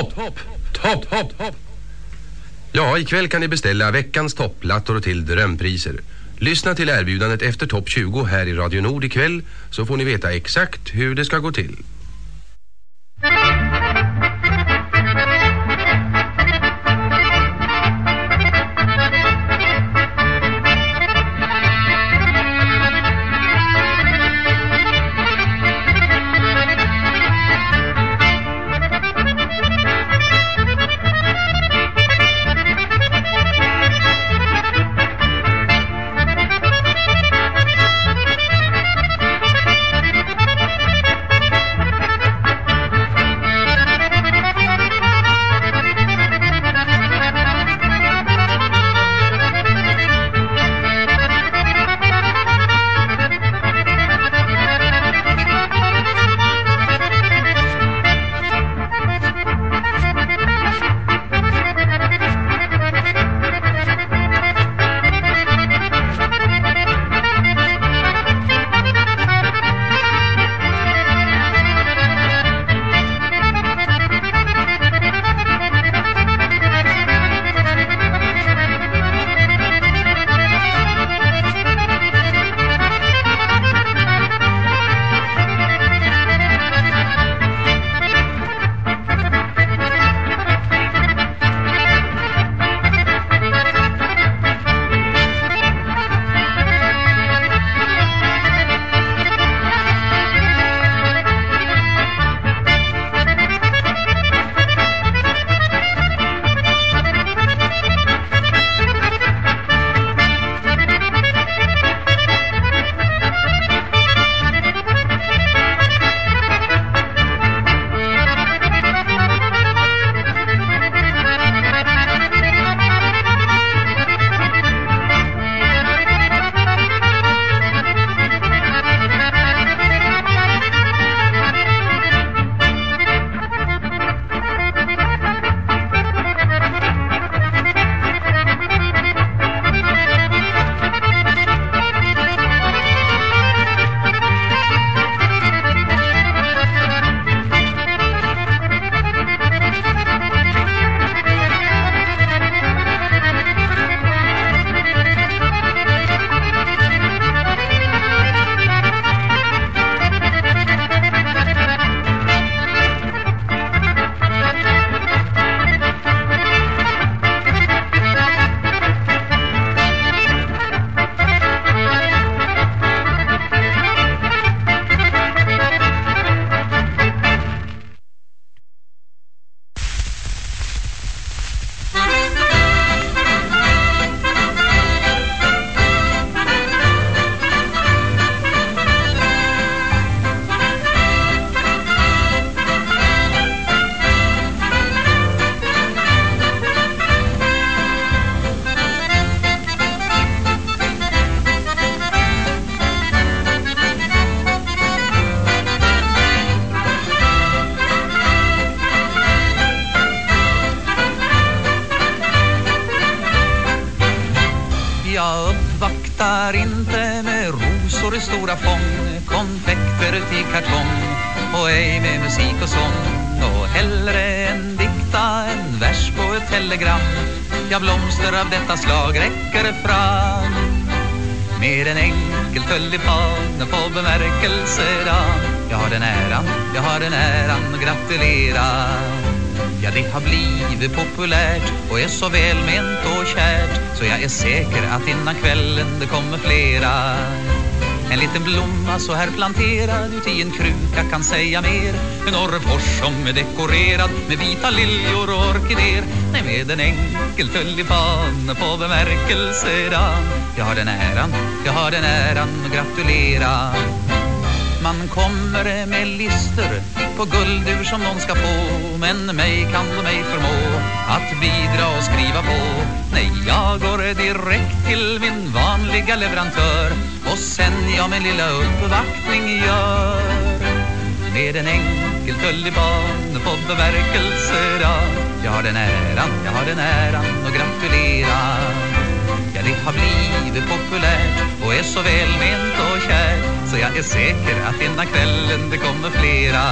topp, topp, topp, topp. Ja, ikväll kan ni beställa veckans topplattor till drömpriser. Lyssna till erbjudandet efter topp 20 här i Radio Nord ikväll så får ni veta exakt hur det ska gå till.
Så välment och kärt Så jag är säker att innan kvällen det kommer flera. En liten blomma så här planterad ut i en kruka kan säga mer. En orrefors som är dekorerad med vita liljor och orkidéer Nej, med en enkel tulipan på bemärkelsedan Jag har den äran, jag har den äran att gratulera. Man kommer med lister på guldur som någon ska få. Men mig kan de ej förmå att bidra och skriva på. Nej, jag går direkt till min vanliga leverantör Och sen jag min lilla uppvaktning gör. Med en enkel tulipan på bemärkelsedag Jag har den äran, jag har den äran att gratulera. Ja, det har blivit populärt och är så välment och kärt Så jag är säker att innan kvällen det kommer flera.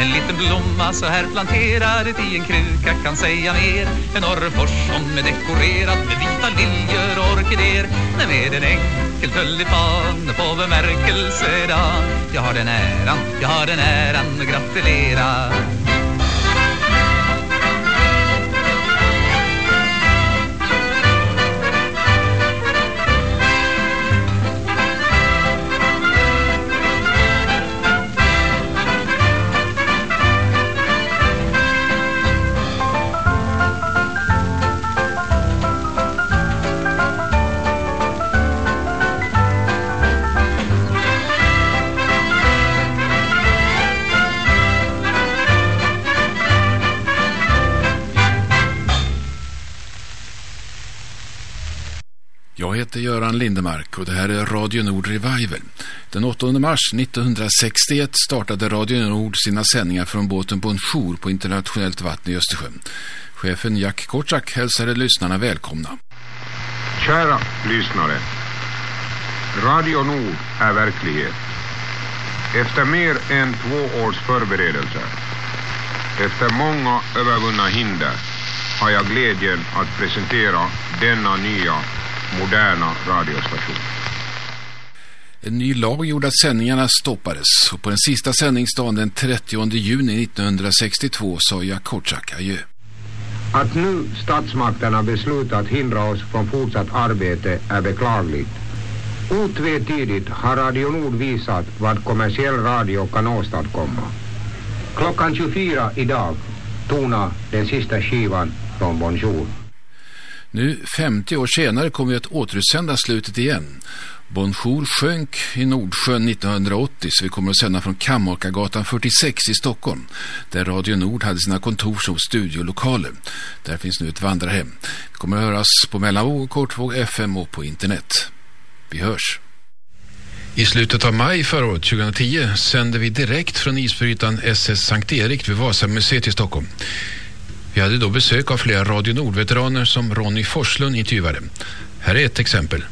En liten blomma så här planterad i en kruka kan säga mer. En orrefors som är dekorerad med vita liljor och orkidéer Nej, med en enkel tulipan på bemärkelsedag Jag har den äran, jag har den äran att gratulera.
Heter Göran Lindemark och det här är Radio Nord Revival. Den 8 mars 1961 startade Radio Nord sina sändningar från båten Bonjour på internationellt vatten i Östersjön. Chefen Jack Kortsak hälsade lyssnarna välkomna.
Kära lyssnare. Radio Nord är verklighet. Efter mer än två års förberedelser, efter många övervunna hinder, har jag glädjen att presentera denna nya, moderna radiostation.
En ny lag gjorde att sändningarna stoppades och på den sista sändningsdagen den 30 juni 1962 sa Jack Kortsak adjö.
Att nu statsmakterna beslutat hindra oss från fortsatt arbete är beklagligt. Otvetydigt har Radio Nord visat vad kommersiell radio kan åstadkomma. Klockan 24 idag tona den sista skivan från Bonjour.
Nu 50 år senare kommer vi att återutsända slutet igen. Bonjour sjönk i Nordsjön 1980 så vi kommer att sända från Kammarkagatan 46 i Stockholm där Radio Nord hade sina kontors- och studiolokaler. Där finns nu ett vandrarhem. Vi kommer att höras på mellanvåg, kortvåg, FM och på internet. Vi hörs. I slutet av maj förra året, 2010, sände vi direkt från isbrytaren SS Sankt Erik vid Vasamuseet i Stockholm. Vi hade då besök av flera Radio Nord-veteraner som Ronny Forslund intervjuade. Här är ett exempel.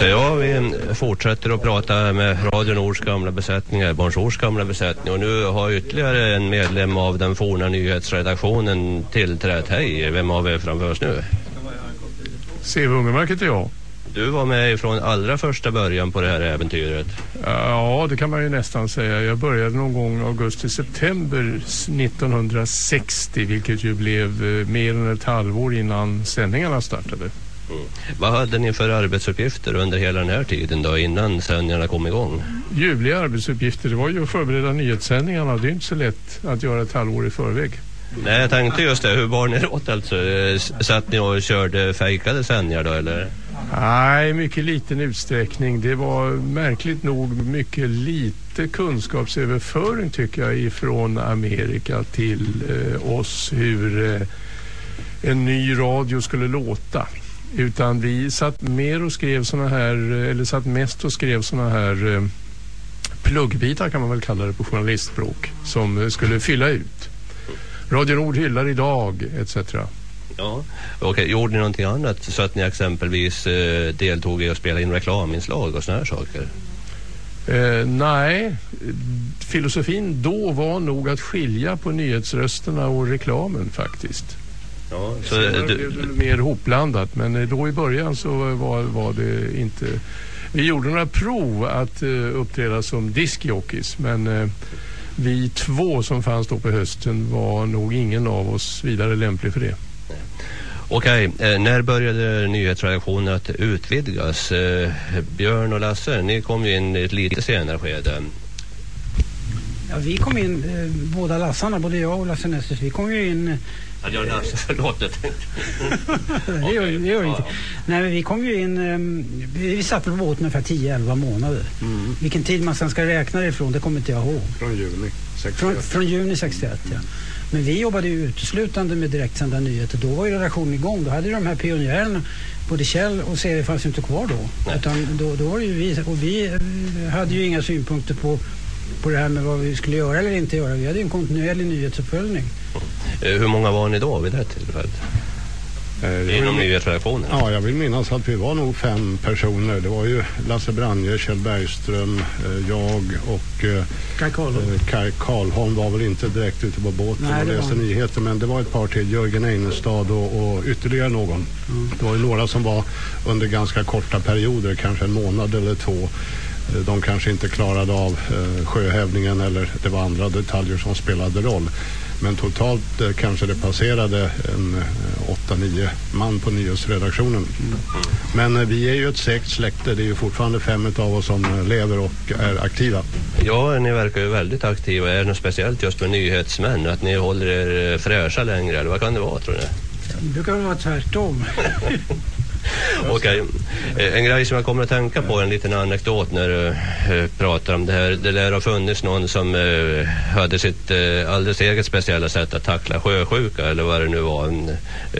Ja, vi fortsätter att prata med Radio Nords gamla besättningar, Bonjours gamla besättning och nu har ytterligare en medlem av den forna nyhetsredaktionen tillträtt. Hej, vem har vi framför oss nu?
C.V. Ungermark heter jag.
Du var med från allra första början på det här äventyret.
Ja, det kan man ju nästan säga. Jag började någon gång augusti-september 1960 vilket ju blev eh, mer än ett halvår innan sändningarna startade.
Mm. Vad hade ni för arbetsuppgifter under hela den här tiden då innan sändningarna kom igång?
Ljuvliga arbetsuppgifter, det var ju att förbereda nyhetssändningarna. Det är inte så lätt att göra ett halvår i förväg.
Nej, jag tänkte just det. Hur bar ni åt alltså? Eh, Satt ni och körde fejkade sändningar då eller?
Nej, mycket liten utsträckning. Det var märkligt nog mycket lite kunskapsöverföring tycker jag ifrån Amerika till eh, oss hur eh, en ny radio skulle låta. Utan vi satt mer och skrev såna här, eh, eller satt mest och skrev såna här eh, pluggbitar kan man väl kalla det på journalistspråk som eh, skulle fylla ut. Radio Nord hyllar idag etc.
Ja, okej. Gjorde ni någonting annat så att ni exempelvis eh, deltog i att spela in reklaminslag och såna här saker?
Eh, nej, filosofin då var nog att skilja på nyhetsrösterna och reklamen faktiskt.
Ja, så
Senare
du-
blev det mer hopblandat men eh, då i början så var, var det inte... Vi gjorde några prov att eh, uppträda som diskjockeys men eh, vi två som fanns då på hösten var nog ingen av oss vidare lämplig för det.
Okej, eh, när började nyhetsredaktionen att utvidgas? Eh, Björn och Lasse, ni kom ju in i ett lite senare skede.
Ja, vi kom in, eh, båda Lassarna, både jag och Lasse Nessus, vi kom ju in...
Ja, jag Lasse, förlåt. jag tänkte-
det gör, det gör ingenting. Nej, men vi kom ju in, eh, vi, vi satt på båten ungefär 10-11 månader. Vilken tid man sen ska räkna det ifrån, det kommer inte jag ihåg.
Från juni 61.
Från, från juni 61, ja. Men vi jobbade ju uteslutande med direktsända nyheter. Då var ju redaktionen igång. Då hade ju de här pionjärerna, både Kjell och serie fanns ju inte kvar då. Utan då, då var det ju vi, och vi eh, hade ju inga synpunkter på, på det här med vad vi skulle göra eller inte göra. Vi hade ju en kontinuerlig nyhetsuppföljning.
Eh, Hur många var ni då vid det här tillfället? Inom nyhetsredaktionen?
Ja, jag vill minnas att vi var nog fem personer. Det var ju Lasse Branje, Kjell Bergström, eh, jag och eh,
Kaj Karlholm.
eh, Kaj Karlholm var väl inte direkt ute på båten
Nej,
och
var
läste
han.
nyheter men det var ett par till, Jörgen Einestad och, och ytterligare någon. Det var ju några som var under ganska korta perioder, kanske en månad eller två. Eh, De kanske inte klarade av eh, sjöhävningen eller det var andra detaljer som spelade roll. Men totalt eh, kanske det passerade en eh, åtta, nio man på nyhetsredaktionen. Men eh, vi är ju ett segt släkte. Det är ju fortfarande fem av oss som eh, lever och är aktiva.
Ja, ni verkar ju väldigt aktiva. Är det något speciellt just med nyhetsmän? Att ni håller er fräscha längre, eller vad kan det vara tror ni?
Det brukar vara tvärtom.
Okej. okay. En grej som jag kommer att tänka på, en liten anekdot när du pratar om det här. Det lär ha funnits någon som hade sitt alldeles eget speciella sätt att tackla sjösjuka eller vad det nu var.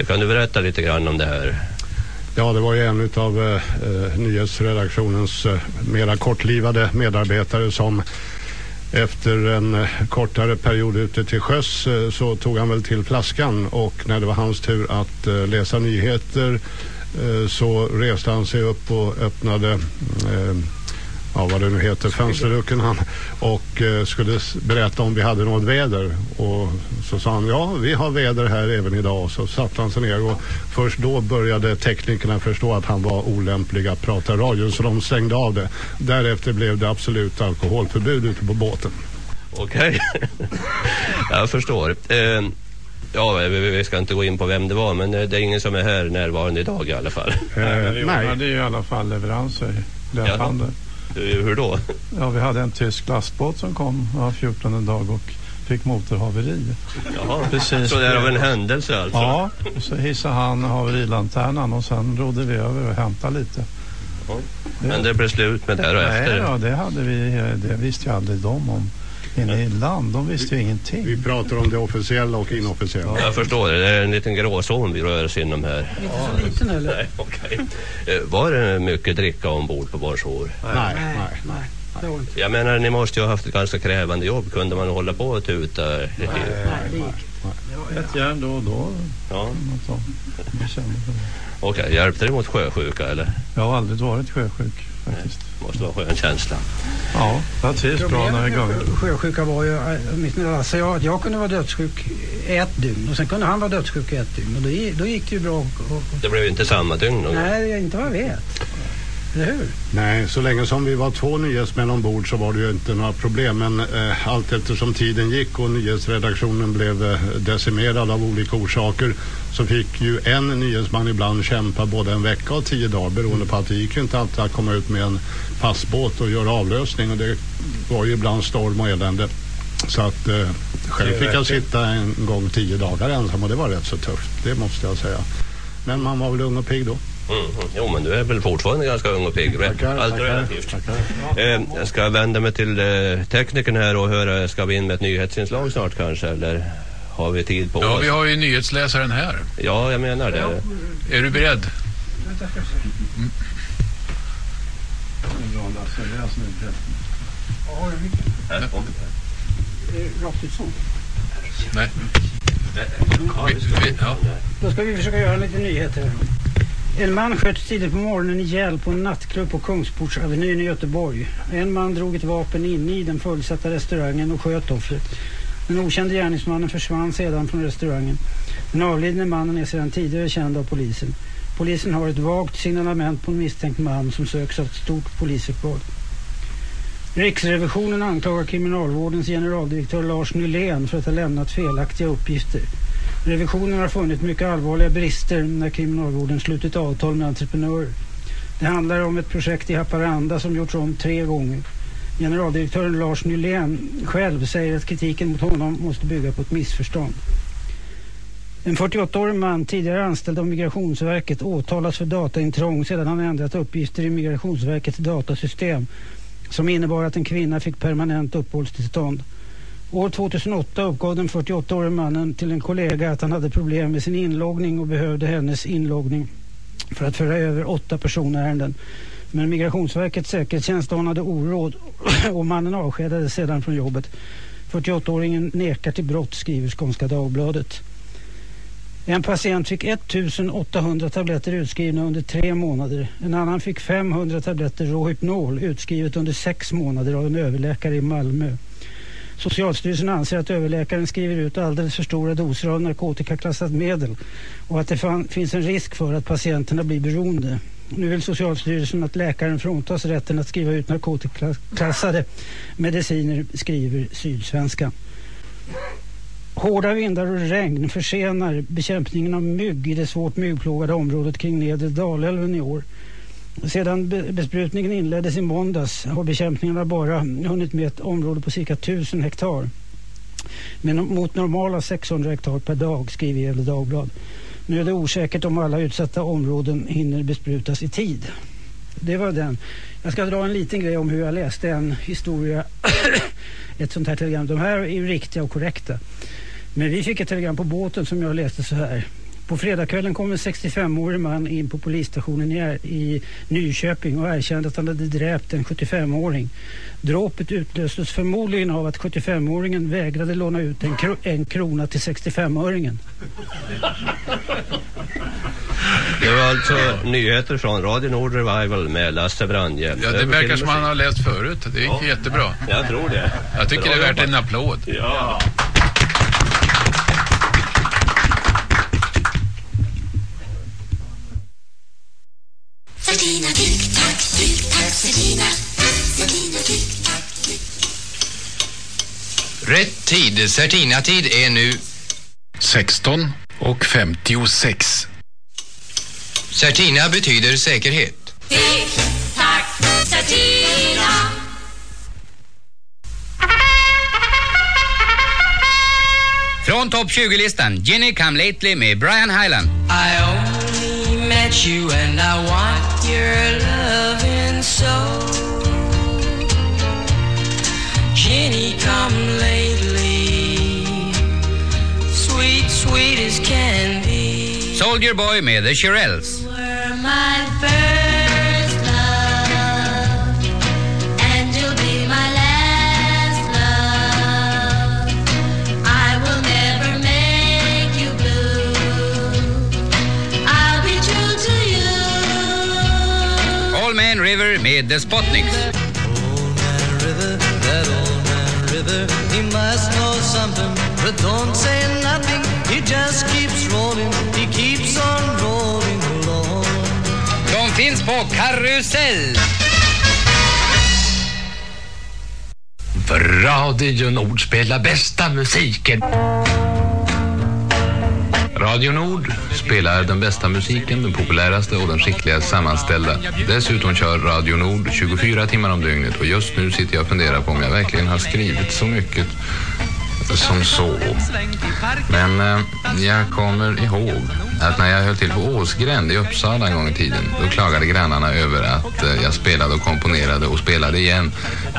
Kan du berätta lite grann om det här?
Ja, det var ju en av eh, nyhetsredaktionens eh, mera kortlivade medarbetare som efter en eh, kortare period ute till sjöss eh, så tog han väl till flaskan och när det var hans tur att läsa nyheter Eh, så reste han sig upp och öppnade eh, ja, vad det nu heter, fönsterluckan han och eh, skulle berätta om vi hade något väder och så sa han ja vi har väder här även idag så satte han sig ner och först då började teknikerna förstå att han var olämplig att prata i radio så de stängde av det. Därefter blev det absolut alkoholförbud ute på båten.
Okej, jag förstår. Eh, ja, vi, vi ska inte gå in på vem det var, men eh, det är ingen som är här närvarande idag i alla fall.
men vi hade ju i alla fall leveranser löpande.
Hur, hur då?
Ja, vi hade en tysk lastbåt som kom var 14 dag och fick motorhaveri.
Jaha,
Precis.
så det är av en händelse alltså?
Ja, och så hissade han haverilanternan och sen rodde vi över och hämtade lite.
Men det blev slut med det då
Nej
efter?
då, det, hade vi, det visste ju aldrig de om inne i land. De visste ju ingenting.
Vi pratar om det officiella och inofficiella.
Jag förstår det. Det är en liten gråzon vi rör oss inom här.
Inte så liten eller?
Nej, okej. Eh, Var det mycket dricka ombord på Bornsår?
Nej,
nej. nej. Inte.
Jag menar, ni måste ju ha haft ett ganska krävande jobb. Kunde man hålla på och tuta? Nej,
Nej, det gick.
Ett järn då och då.
Ja. Okej, hjälpte det mot sjösjuka eller?
Jag har aldrig varit sjösjuk faktiskt.
Måste vara skön känsla.
Ja, jag trivs bra när det är
Problemet
gång.
med sjösjuka var ju, eh, åtminstone Lasse, jag, att jag kunde vara dödssjuk ett dygn och sen kunde han vara dödssjuk ett dygn och då, då gick det ju bra. Och, och,
Det blev ju inte samma dygn gång.
nej, inte vad jag vet.
Nej, så länge som vi var två nyhetsmän ombord så var det ju inte några problem. Men eh, allt eftersom tiden gick och nyhetsredaktionen blev eh, decimerad av olika orsaker så fick ju en nyhetsman ibland kämpa både en vecka och tio dagar beroende på att det gick ju inte alltid att komma ut med en fast båt och göra avlösning och det var ju ibland storm och elände. Så att eh, själv fick jag sitta en gång tio dagar ensam och det var rätt så tufft, det måste jag säga. Men man var väl ung och pigg då.
Mm, mm. Jo, men du är väl fortfarande ganska ung och pigg.
Tackar,
Allt
tackar,
relativt. Eh, jag ska vända mig till eh, teknikern här och höra, ska vi in med ett nyhetsinslag snart kanske? Eller har vi tid på
Ja,
oss?
vi har ju nyhetsläsaren här.
Ja, jag menar det.
Är du beredd?
Vänta, ska jag se. Ja, har du mycket? Eh.
Nej.
Då ska vi försöka göra lite nyheter. här. En man sköts tidigt på morgonen ihjäl på en nattklubb på Kungsportsavenyn i Göteborg. En man drog ett vapen inne i den fullsatta restaurangen och sköt offret. Den okände gärningsmannen försvann sedan från restaurangen. Den avlidne mannen är sedan tidigare känd av polisen. Polisen har ett vagt signalement på en misstänkt man som söks av ett stort polisuppbåd. Riksrevisionen anklagar kriminalvårdens generaldirektör Lars Nylén för att ha lämnat felaktiga uppgifter. Revisionen har funnit mycket allvarliga brister när kriminalvården slutit avtal med entreprenörer. Det handlar om ett projekt i Haparanda som gjorts om tre gånger. Generaldirektören Lars Nylén själv säger att kritiken mot honom måste bygga på ett missförstånd. En 48-årig man, tidigare anställd av Migrationsverket, åtalas för dataintrång sedan han ändrat uppgifter i Migrationsverkets datasystem som innebar att en kvinna fick permanent uppehållstillstånd. År 2008 uppgav den 48-årige mannen till en kollega att han hade problem med sin inloggning och behövde hennes inloggning för att föra över åtta personärenden. Men Migrationsverkets säkerhetstjänst anade oråd och mannen avskedades sedan från jobbet. 48-åringen nekar till brott, skriver Skånska Dagbladet. En patient fick 1800 tabletter utskrivna under tre månader. En annan fick 500 tabletter Rohypnol utskrivet under sex månader av en överläkare i Malmö. Socialstyrelsen anser att överläkaren skriver ut alldeles för stora doser av narkotikaklassat medel och att det finns en risk för att patienterna blir beroende. Nu vill Socialstyrelsen att läkaren fråntas rätten att skriva ut narkotikaklassade mediciner, skriver Sydsvenskan. Hårda vindar och regn försenar bekämpningen av mygg i det svårt myggplågade området kring nedre Dalälven i år. Sedan besprutningen inleddes i måndags har bekämpningarna bara hunnit med ett område på cirka 1000 hektar. Men mot normala 600 hektar per dag, skriver Gefle Dagblad. Nu är det osäkert om alla utsatta områden hinner besprutas i tid. Det var den. Jag ska dra en liten grej om hur jag läste en historia, ett sånt här telegram. De här är ju riktiga och korrekta. Men vi fick ett telegram på båten som jag läste så här. På fredagskvällen kom en 65-årig man in på polisstationen i, Nyköping och erkände att han hade dräpt en 75-åring. Dråpet utlöstes förmodligen av att 75-åringen vägrade låna ut en, kro- en krona till 65-öringen.
Det var alltså nyheter från Radio Nord Revival med Lasse Brandhjelm.
Ja, det verkar som han har läst förut. Det gick
Ja.
jättebra.
Jag tror det.
Jag tycker
Bra
det är värt
jobbat.
en applåd.
Ja.
Sardina, tick-tack, tick-tack, sardina. Sardina, tick-tack.
Rätt tid, Certina-tid är nu
16 och 56.
Certina betyder säkerhet.
Tick-tack, sardina.
Från topp 20-listan, Ginny Come Lately med Brian Hyland.
Met you and I want your loving so. Jenny, come lately, sweet, sweet as can be.
Soldier Boy med The Shirelles.
On rolling along.
De finns på Karusell.
För radion ordspelar bästa musiken.
Radio Nord spelar den bästa musiken, den populäraste och den skickligaste. sammanställda. Dessutom kör Radio Nord 24 timmar om dygnet och just nu sitter jag och funderar på om jag verkligen har skrivit så mycket som så. Men eh, jag kommer ihåg att när jag höll till på Åsgränd i Uppsala en gång i tiden då klagade grannarna över att eh, jag spelade och komponerade och spelade igen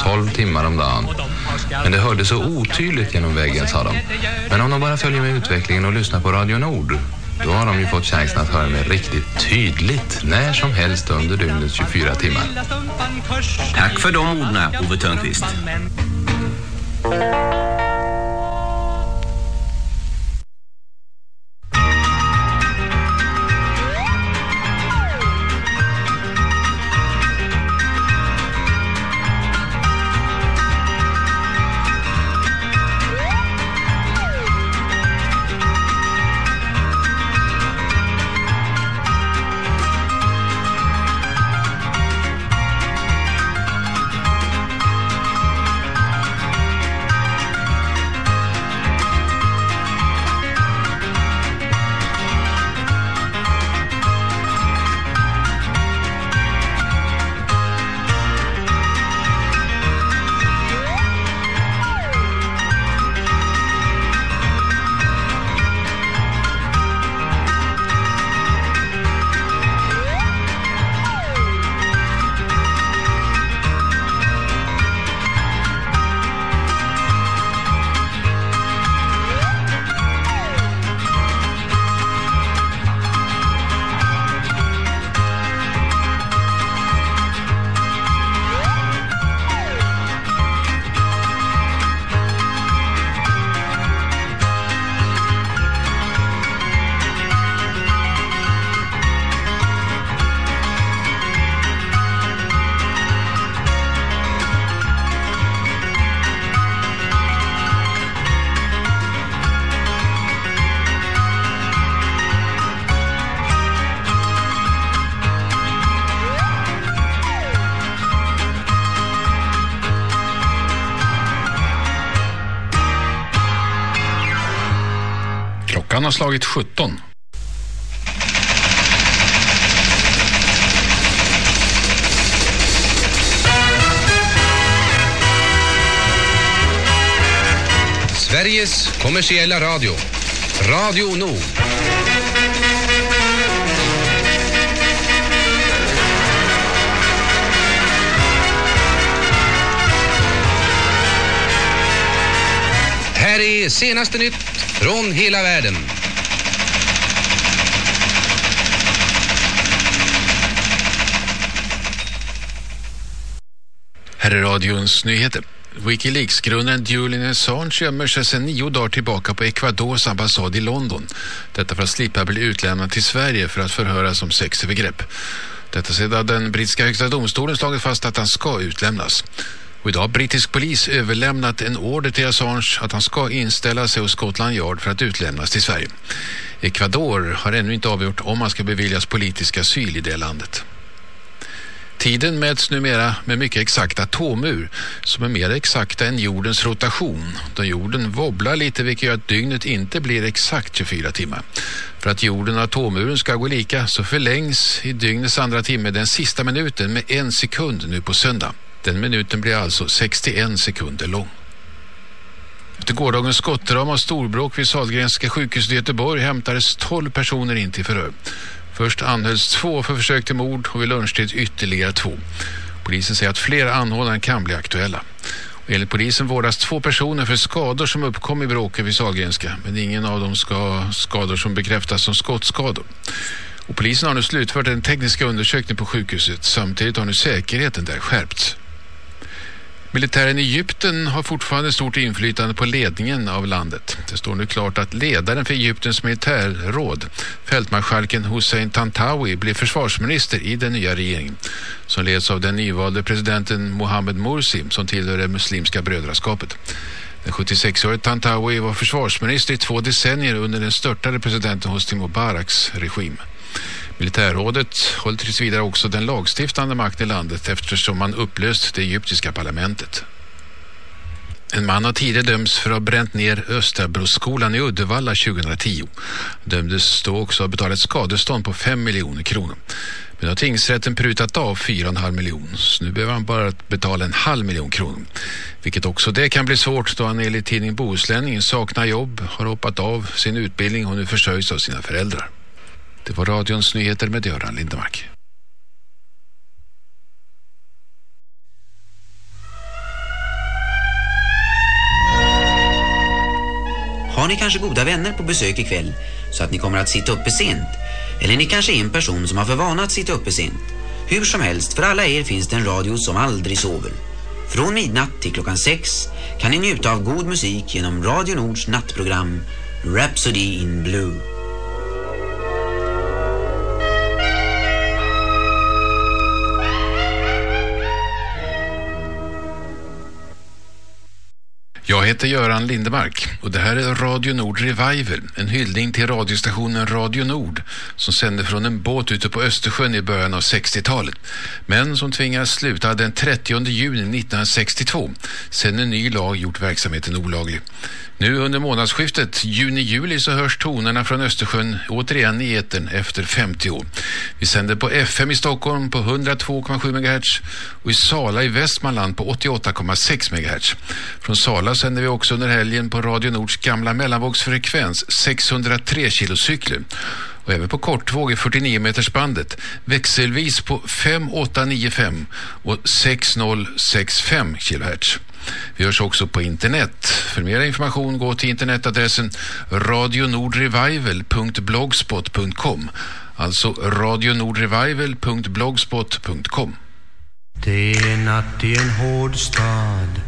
12 timmar om dagen. Men det hördes så otydligt genom väggen, sa de. Men om de bara följer med utvecklingen och lyssnar på Radio Nord då har de ju fått chansen att höra mig riktigt tydligt när som helst under dygnets 24 timmar.
Tack för de orden, Ove Thörnqvist.
Har slagit 17.
Sveriges kommersiella radio. Radio Nord. Här är senaste nytt från hela världen.
Här är radions nyheter. Wikileaks-grundaren Julian Assange gömmer sig sedan nio dagar tillbaka på Ecuadors ambassad i London. Detta för att slippa bli utlämnad till Sverige för att förhöras om sexövergrepp. Detta sedan den brittiska högsta domstolen slagit fast att han ska utlämnas. Och idag har brittisk polis överlämnat en order till Assange att han ska inställa sig hos Scotland Yard för att utlämnas till Sverige. Ecuador har ännu inte avgjort om han ska beviljas politisk asyl i det landet. Tiden mäts numera med mycket exakta atomur som är mer exakta än jordens rotation då jorden wobblar lite vilket gör att dygnet inte blir exakt 24 timmar. För att jorden och atomuren ska gå lika så förlängs i dygnets andra timme den sista minuten med en sekund nu på söndag. Den minuten blir alltså 61 sekunder lång. Efter gårdagens skottdrama och storbråk vid Sahlgrenska sjukhuset i Göteborg hämtades 12 personer in till förhör. Först anhölls två för försök till mord och vid lunchtid ytterligare två. Polisen säger att flera anhållanden kan bli aktuella. Och enligt polisen vårdas två personer för skador som uppkom i bråket vid Sahlgrenska men ingen av dem ska ha skador som bekräftas som skottskador. Och polisen har nu slutfört den tekniska undersökningen på sjukhuset. Samtidigt har nu säkerheten där skärpts. Militären i Egypten har fortfarande stort inflytande på ledningen av landet. Det står nu klart att ledaren för Egyptens militärråd, fältmarskalken Hussein Tantawi, blir försvarsminister i den nya regeringen som leds av den nyvalde presidenten Mohammed Morsi som tillhör det muslimska brödraskapet. Den 76-årige Tantawi var försvarsminister i två decennier under den störtade presidenten Hosni Mubaraks regim. Militärrådet håller tills vidare också den lagstiftande makten i landet eftersom man upplöst det egyptiska parlamentet. En man har tidigare dömts för att ha bränt ner Österbrosskolan i Uddevalla 2010. Dömdes då också att betala ett skadestånd på 5 miljoner kronor. Men har tingsrätten prutat av 4,5 miljoner. Så nu behöver han bara betala en halv miljon kronor. Vilket också det kan bli svårt då han enligt tidningen Bohuslänningen saknar jobb, har hoppat av sin utbildning och nu försörjs av sina föräldrar. Det var radions nyheter med Göran Lindemark.
Har ni kanske goda vänner på besök ikväll så att ni kommer att sitta uppe sent? Eller ni kanske är en person som har för vana att sitta uppe sent? Hur som helst, för alla er finns det en radio som aldrig sover. Från midnatt till klockan sex kan ni njuta av god musik genom Radio Nords nattprogram Rhapsody in Blue.
Jag heter Göran Lindemark och det här är Radio Nord Revival, en hyllning till radiostationen Radio Nord som sände från en båt ute på Östersjön i början av 60-talet men som tvingades sluta den 30 juni 1962 sedan en ny lag gjort verksamheten olaglig. Nu under månadsskiftet juni-juli så hörs tonerna från Östersjön återigen i etern efter 50 år. Vi sänder på FM i Stockholm på 102,7 MHz och i Sala i Västmanland på 88,6 MHz. Från Sala sänder sänder vi också under helgen på Radio Nords gamla mellanvågsfrekvens 603 kilocykler och även på kortvåg i 49 meters bandet växelvis på 5895 och 6065 kHz. Vi hörs också på internet. För mer information gå till internetadressen radionordrevival.blogspot.com Alltså radionordrevival.blogspot.com
Det är natt i en hård stad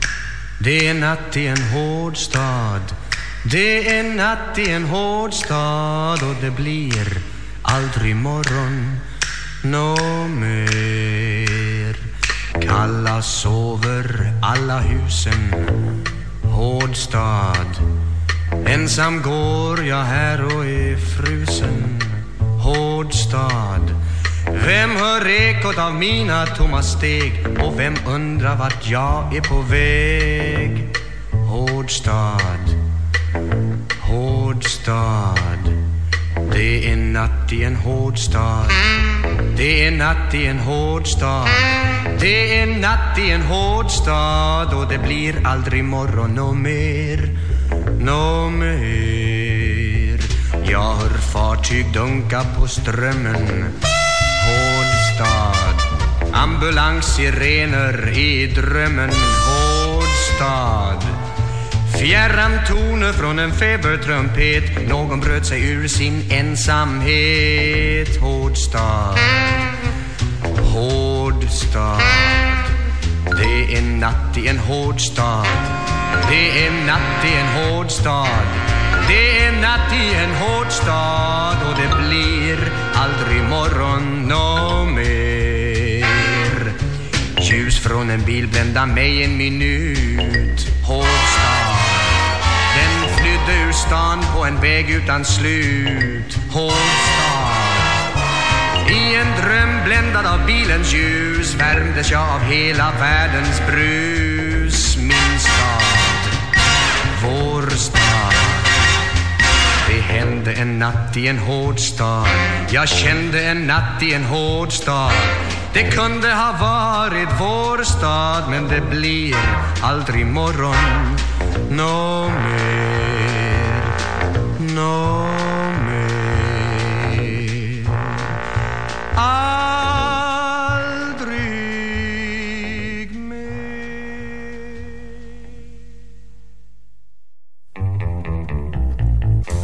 det är natt i en hård stad. Det är natt i en hård stad och det blir aldrig morgon nå mer. Kalla sover alla husen. Hård stad. Ensam går jag här och är frusen. Hård stad. Vem hör ekot av mina tomma steg? Och vem undrar vart jag är på väg? Hård stad Hård stad. Det är natt i en hård stad. Det är natt i en hård stad. Det är natt i en hård stad. Och det blir aldrig morgon nå mer Nå mer. Jag hör fartyg dunka på strömmen stad Ambulanssirener i drömmen Hård stad Fjärran toner från en febertrumpet. Någon bröt sig ur sin ensamhet. Hård stad Hård stad Det är natt i en hård stad Det är natt i en hård stad Det är natt i en hård stad Och det blir aldrig morgon någon från en bil blända mig en minut. Hård stad Den flydde ur stan på en väg utan slut. Hård stad I en dröm bländad av bilens ljus Värmdes jag av hela världens brus. Min stad. Vår stad. Det hände en natt i en hård stad Jag kände en natt i en hård stad det kunde ha varit vår stad Men det blir aldrig morgon. Nå mer Nå mer. Aldrig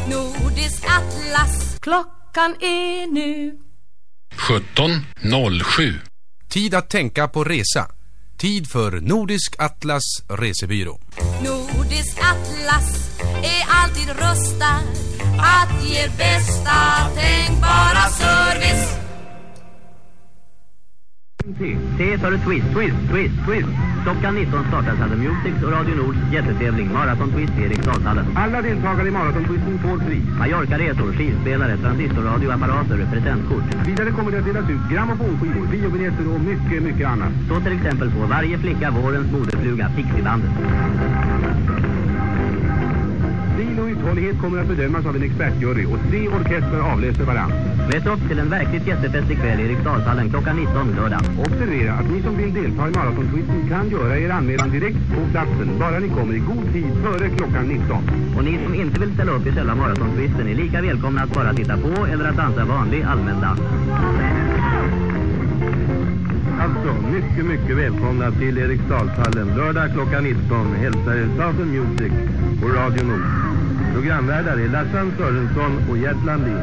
Nordisk atlas. Klockan är nu
17.07.
Tid att tänka på resa. Tid för Nordisk Atlas Resebyrå.
Nordisk atlas är alltid rustad att ge bästa tänkbara service
T för Twist, Twist, Twist, Twist. Klockan 19 startar Southern Musics och Radio Nords jättetävling Marathon Twist Eriksdalshallen.
Alla deltagare i Marathon-twisten får pris.
Mallorca-resor, skivspelare, transistorradio, apparater, presentkort.
Vidare kommer det att delas ut grammofonskivor, biobiljetter och mycket, mycket annat.
Så till exempel får varje flicka vårens modefluga Pixiebandet.
Stil och uthållighet kommer att bedömas av en expertjury och tre orkestrar avlöser varann.
Möt upp till en verkligt jättefestlig kväll i Eriksdalshallen klockan 19 lördag.
Observera att ni som vill delta i Marathon-twisten kan göra er anmälan direkt på platsen, bara ni kommer i god tid före klockan 19.
Och ni som inte vill ställa upp i själva maratontwisten är lika välkomna att bara titta på eller att dansa vanlig allmän dans.
Alltså, mycket, mycket välkomna till Eriksdalshallen. Lördag klockan 19 hälsar er Southern Music och Radio Nord. Programvärdar är Lassan Sörensson och Gert Landin.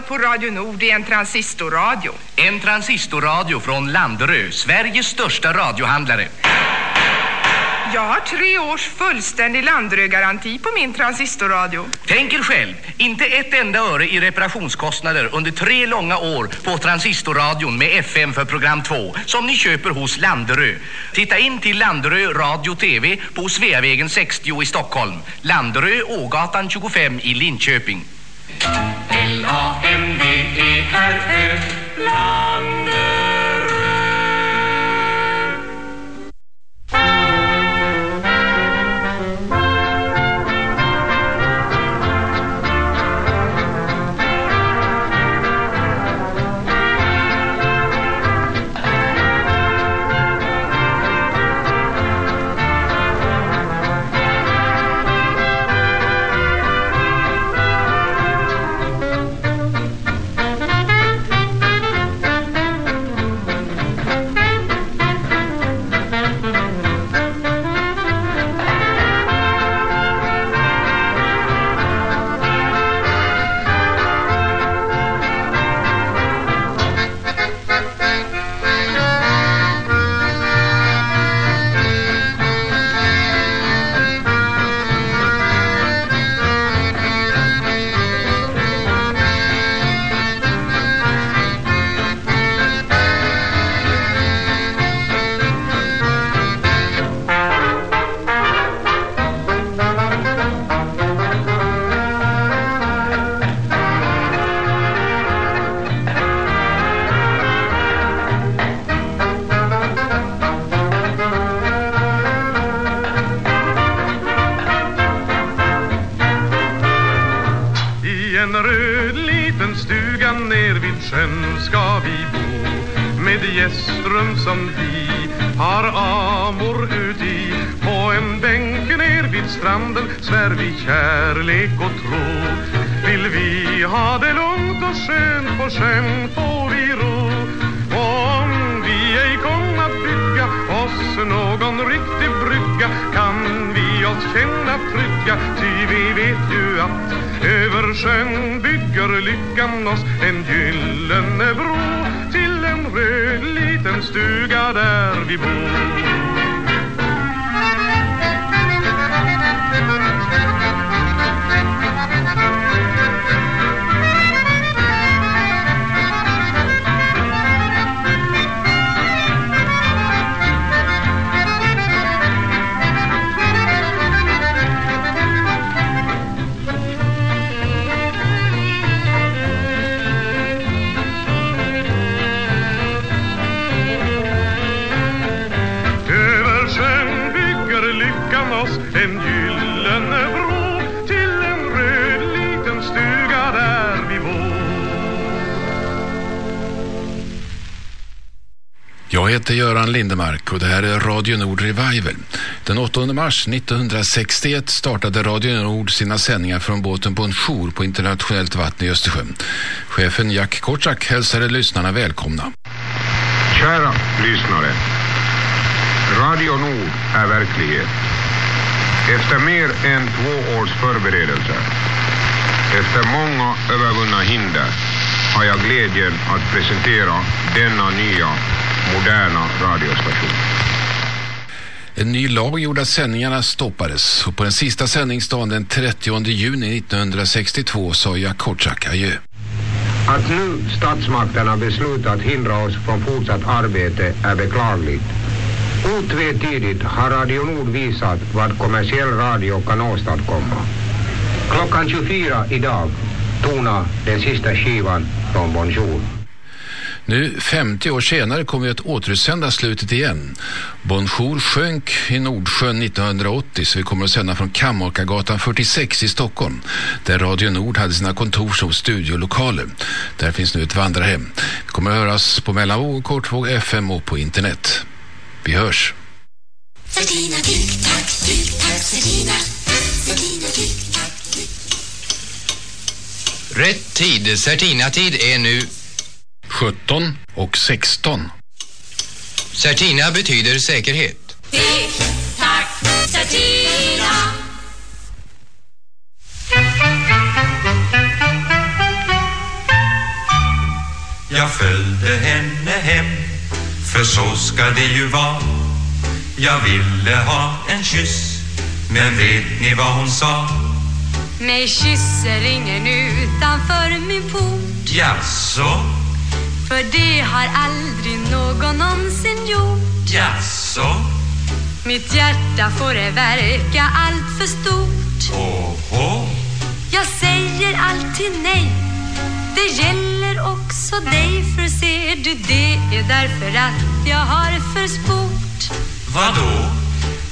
På Radio Nord i en transistorradio.
En transistorradio från Landerö, Sveriges största radiohandlare.
Jag har tre års fullständig Landerö-garanti på min transistorradio.
Tänk er själv, inte ett enda öre i reparationskostnader under tre långa år på transistorradion med FM för program 2 som ni köper hos Landerö. Titta in till Landerö Radio TV på Sveavägen 60 i Stockholm. Landerö, Ågatan 25 i Linköping.
A-N-D-E-R-Ö, landet. Mars 1961 startade Radio Nord sina sändningar från båten på en jour på internationellt vatten i Östersjön. Chefen Jack Kortsak hälsade lyssnarna välkomna.
Kära lyssnare. Radio Nord är verklighet. Efter mer än två års förberedelser, efter många övervunna hinder, har jag glädjen att presentera denna nya, moderna radiostation.
En ny lag gjorde att sändningarna stoppades och på den sista sändningsdagen den 30 juni 1962 sa Jack Kortsak adjö.
Att nu statsmakterna beslutat hindra oss från fortsatt arbete är beklagligt. Otvetydigt har Radio Nord visat vad kommersiell radio kan åstadkomma. Klockan 24 idag tonar den sista skivan från Bonjour.
Nu 50 år senare kommer vi att återutsända slutet igen. Bonjour sjönk i Nordsjön 1980 så vi kommer att sända från Kammarkagatan 46 i Stockholm där Radio Nord hade sina kontor och studiolokaler. Där finns nu ett vandrarhem. Vi kommer att höras på mellanvåg, kortvåg, FM och på internet. Vi hörs.
Certina, tick-tack, tick-tack, Certina. Certina, tick-tack.
Rätt tid, Certina-tid är nu
17 och 16.
Certina betyder säkerhet.
Tick-tack, Certina.
Jag följde henne hem För så ska det ju vara Jag ville ha en kyss Men vet ni vad hon sa?
Mig kysser ingen utanför min port
Jaså,
För det har aldrig någon någonsin gjort.
Jaså?
Mitt hjärta får det verka allt för stort.
Åhå
Jag säger alltid nej. Det gäller också dig för ser du det är därför att jag har för sport.
Vadå?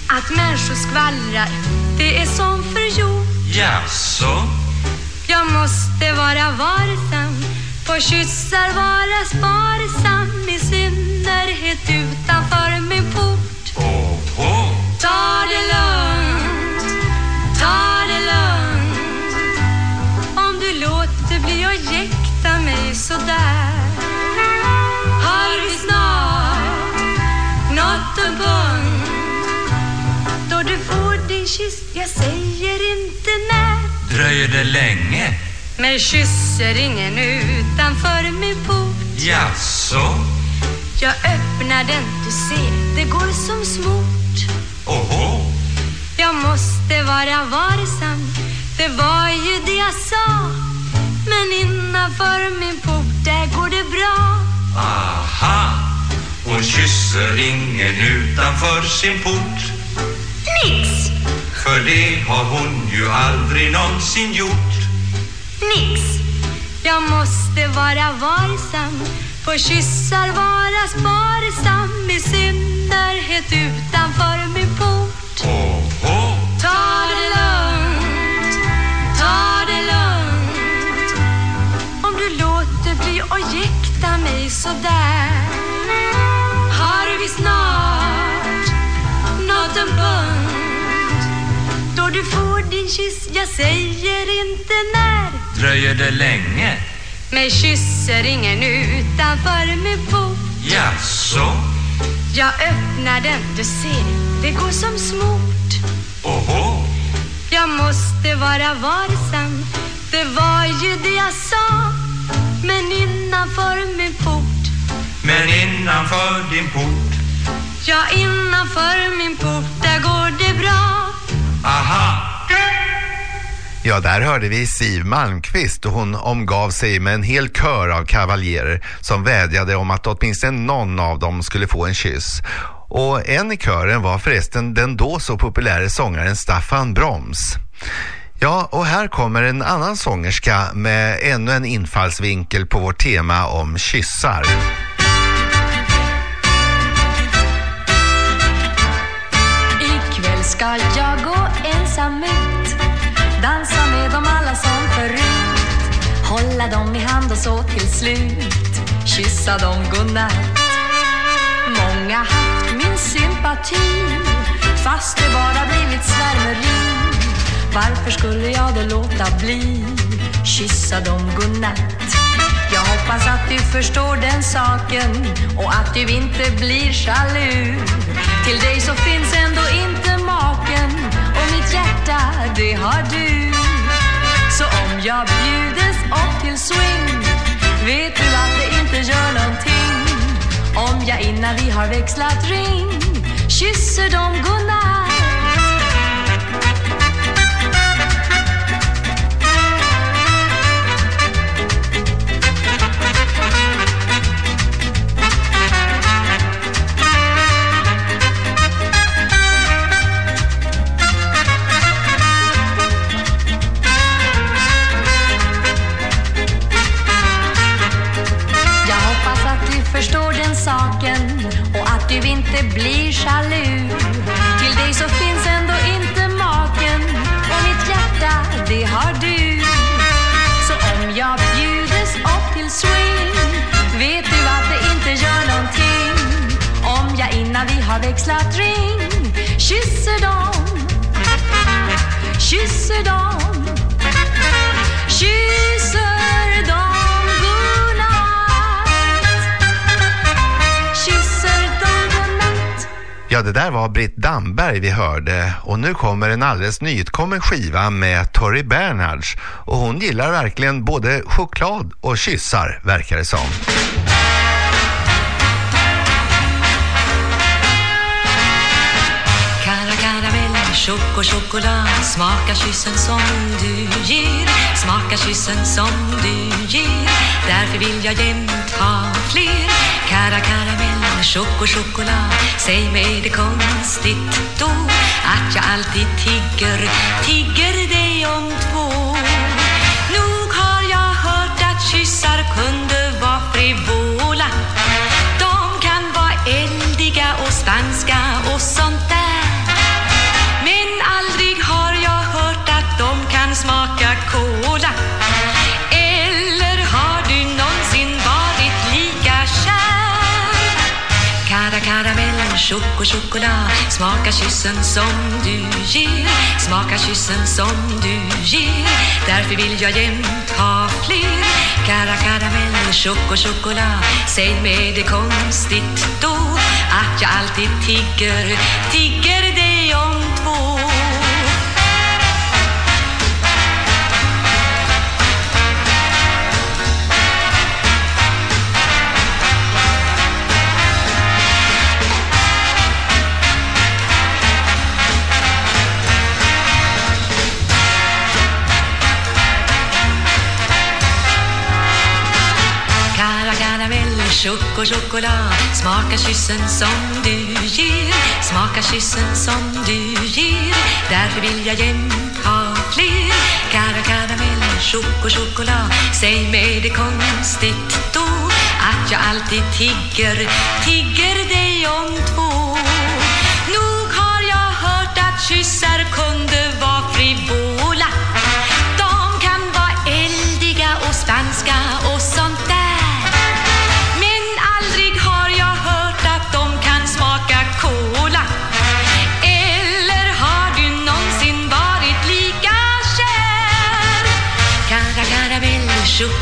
Att människor skvallrar det är som förgjort
Jaså?
Jag måste vara varsam Får kyssar vara sparsam I synnerhet utanför min port.
Åhå
Ta det lugnt Ta det lugnt. Om du låter bli att jäkta mig sådär. Har vi snart nått en punkt Då du får din kyss? Jag säger inte när.
Dröjer det länge?
Mig kysser ingen utanför min port.
Jaså?
Jag öppnar den, du ser, det går som smort.
Åhå
Jag måste vara varsam, det var ju det jag sa. Men innanför min port, där går det bra.
Aha. Hon kysser ingen utanför sin port.
Nix,
För det har hon ju aldrig någonsin gjort
nix. Jag måste vara varsam, på kyssar vara sparsam. I synnerhet utanför min port. Ta det lugnt, ta det lugnt. Om du låter bli att jäkta mig sådär. Har vi snart nått en punkt Då du får din kyss, jag säger inte när.
Dröjer det länge?
Mig kysser ingen utanför min port
Jaså?
Jag öppnar den, du ser, det går som smort.
Åhå
Jag måste vara varsam. Det var ju det jag sa. Men innanför min port
Men innanför din port.
Ja, innanför min port Där går det bra
Aha
Ja, där hörde vi Siv Malmqvist och hon omgav sig med en hel kör av kavaljerer som vädjade om att åtminstone någon av dem skulle få en kyss. Och en i kören var förresten den då så populära sångaren Staffan Broms. Ja, och här kommer en annan sångerska med ännu en infallsvinkel på vårt tema om kyssar.
Ikväll ska jag gå ensam Dansa med dem alla som förut. Hålla dem i hand och så till slut. Kyssa dem godnatt. Många haft min sympati. Fast det bara blivit svärmeri. Varför skulle jag då låta bli? Kyssa dem godnatt. Jag hoppas att du förstår den saken Och att du inte blir jaloux. Till dig så finns ändå inte Hjärta, det har du. Så om jag bjudes upp till swing Vet du att det inte gör någonting. Om jag innan vi har växlat ring Kysser dem godnatt saken och att du inte blir jaloux. Till dig så finns ändå inte maken och mitt hjärta, det har du. Så om jag bjudes upp till swing vet du att det inte gör någonting om jag innan vi har växlat ring kysser dem, kysser dem, kysser
Ja, det där var Britt Damberg vi hörde. Och nu kommer en alldeles nyutkommen skiva med Tori Bernhards. Och hon gillar verkligen både choklad och kyssar, verkar det som.
Chok och choklad, smakar kyssen som du ger. Smakar kyssen som du ger Därför vill jag jämt ha fler. Kara karamell chock och choklad. Säg mig det konstigt då Att jag alltid tigger, tigger dig om två. Nog har jag hört att kyssar kunde vara frivola. De kan vara eldiga och spanska och chock och choklad Smaka kyssen som du ger. Smaka kyssen som du ger. Därför vill jag jämt ha fler. Kara karamell, chock och choklad Säg mig det konstigt då Att jag alltid tigger, tigger dig om chock och choklad Smaka kyssen som du ger. Smaka kyssen som du ger Därför vill jag jämt ha fler. Kara karamell, chock och choklad Säg mig det konstigt då Att jag alltid tigger, tigger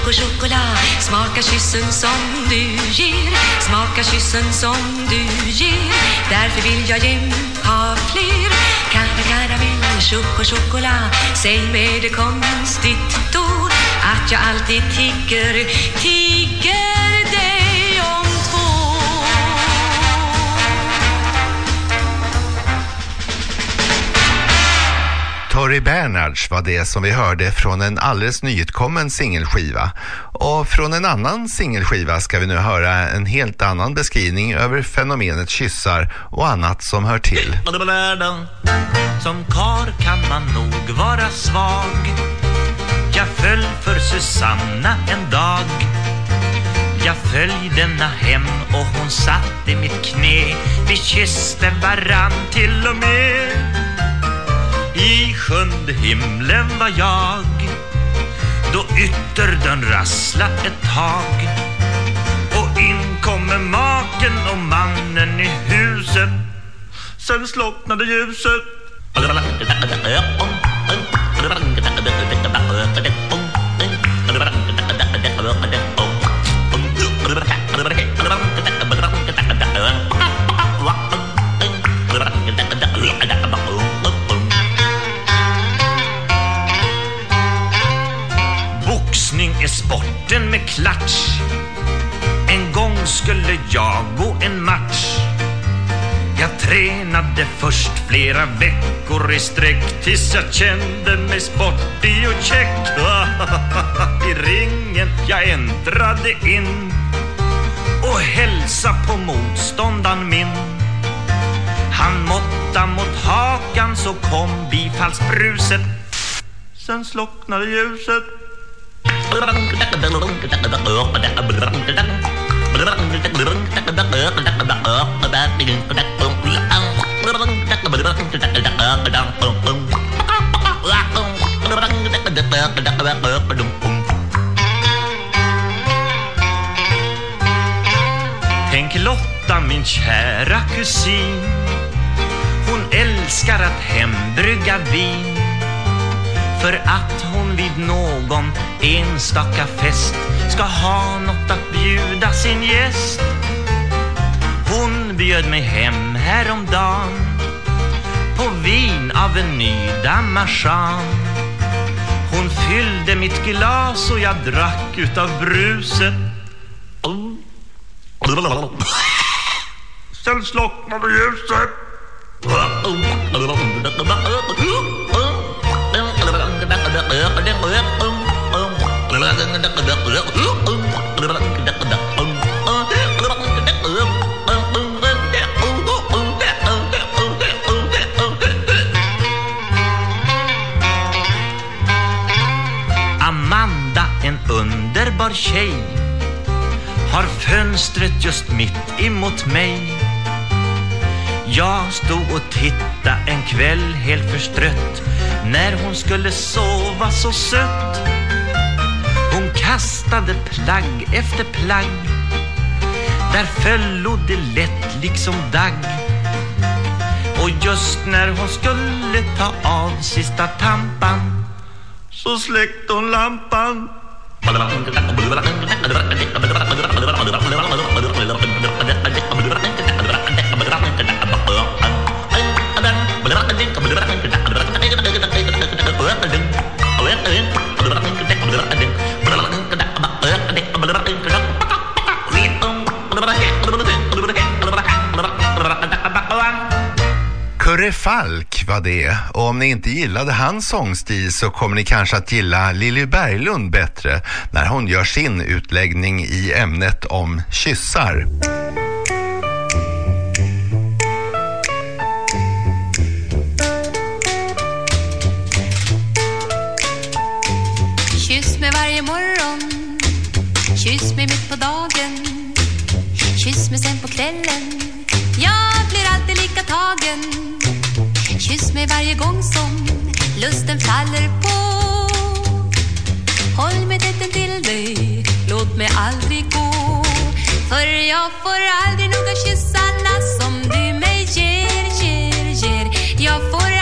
och choklad. Smaka kyssen som du ger. Smaka kyssen som du ger. Därför vill jag jämt ha fler. Kara karamell, chok och choklad? Säg mig det konstigt då Att jag alltid tigger, tigger
Tori Bernhards var det som vi hörde från en alldeles nyutkommen singelskiva. Och från en annan singelskiva ska vi nu höra en helt annan beskrivning över fenomenet kyssar och annat som hör till.
Som kar kan man nog vara svag Jag föll för Susanna en dag Jag följde denna hem och hon satt i mitt knä Vi kysste varann till och med i sjunde himlen var jag Då ytterdörren rassla ett tag. Och in kommer maken och mannen i huset Sen slocknade ljuset. Sporten med klatsch. En gång skulle jag gå en match. Jag tränade först flera veckor i sträck Tills jag kände mig sportig och check I ringen jag äntrade in Och hälsa på motståndaren min. Han måtta mot hakan så kom bifallsbruset. Sen slocknade ljuset. Tänk Lotta, min kära kusin. Hon älskar att hembrygga vin. För att hon vid någon enstaka fest Ska ha något att bjuda sin gäst. Hon bjöd mig hem häromdagen På vin av en ny damarsan Hon fyllde mitt glas och jag drack utav bruset. Sen slocknade ljuset. Amanda, en underbar tjej Har fönstret just mitt emot mig. Jag stod och titta en kväll helt förstrött. När hon skulle sova så sött. Hon kastade plagg efter plagg. Där föll det lätt liksom dagg. Och just när hon skulle ta av sista tampan Så släckte hon lampan.
Kurre Falk var det och om ni inte gillade hans sångstil så kommer ni kanske att gilla Lilly Berglund bättre när hon gör sin utläggning i ämnet om kyssar.
Men mig sen på kvällen. Jag blir alltid lika tagen. Kyss mig varje gång som lusten faller på. Håll mig tätt till dig Låt mig aldrig gå. För jag får aldrig nog av kyssarna som du mig ger, ger, ger. Jag får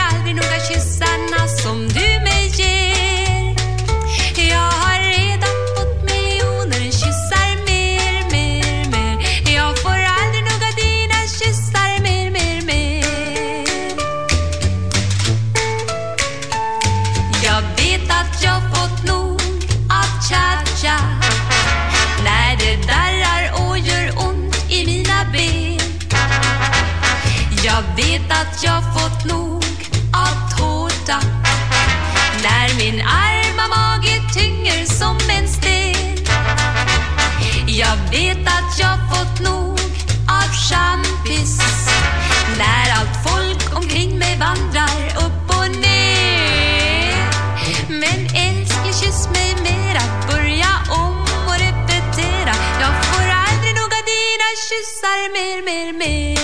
kyssar mer, mer, mer.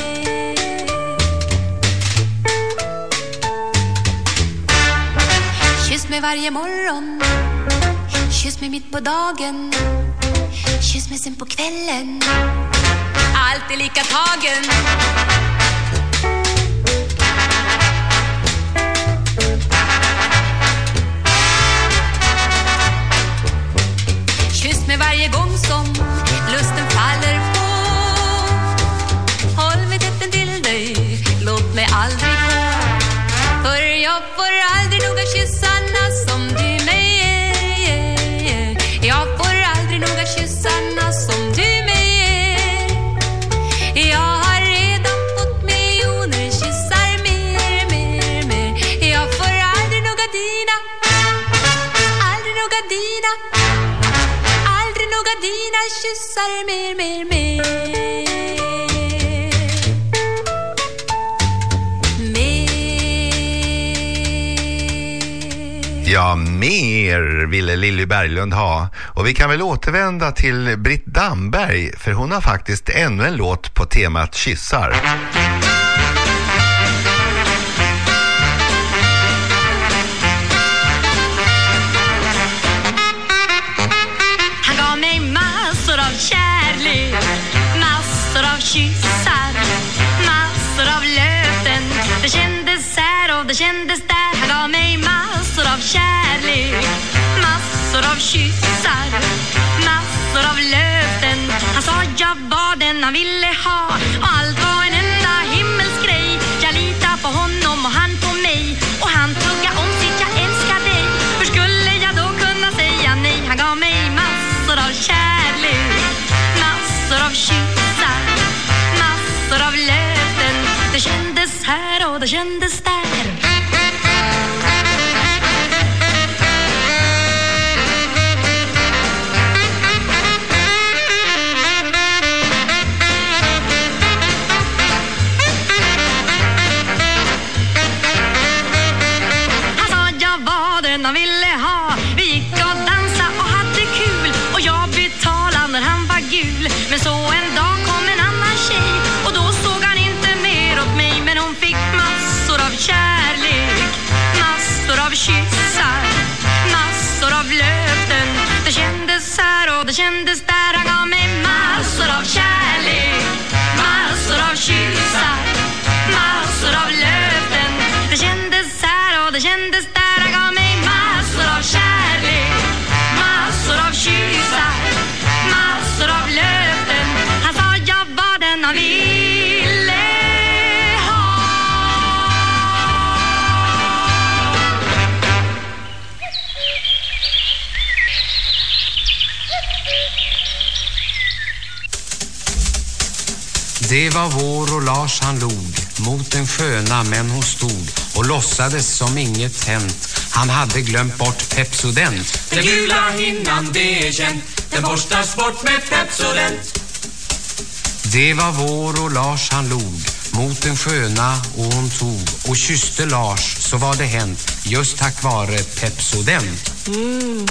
Kyss mig varje morgon. Kyss mig mitt på dagen. Kyss mig sen på kvällen. Alltid lika tagen. Kyss mig varje gång som mina kyssar mer, mer, mer
Ja, mer ville Lilly Berglund ha. Och vi kan väl återvända till Britt Damberg, för hon har faktiskt ännu en låt på temat kyssar.
det kändes där Han gav mig massor av kärlek. Massor av kyssar Massor av löften. Han sa jag var den han ville ha. Och allt var en enda himmelsgrej. Jag litar på honom och han på mig. Och han tugga om sitt jag älskar dig. Hur skulle jag då kunna säga nej? Han gav mig massor av kärlek. Massor av kyssar Massor av löften. Det kändes
här och det kändes där. Det var
vår och Lars han log Mot den sköna men hon stod Och låtsades som inget hänt Han hade glömt bort Pepsodent
Den gula hinnan det är känt Den borstas bort med Pepsodent
Det var vår och Lars han log mot den sköna och hon tog och kysste Lars så var det hänt just tack vare Pepsodent.
Mm.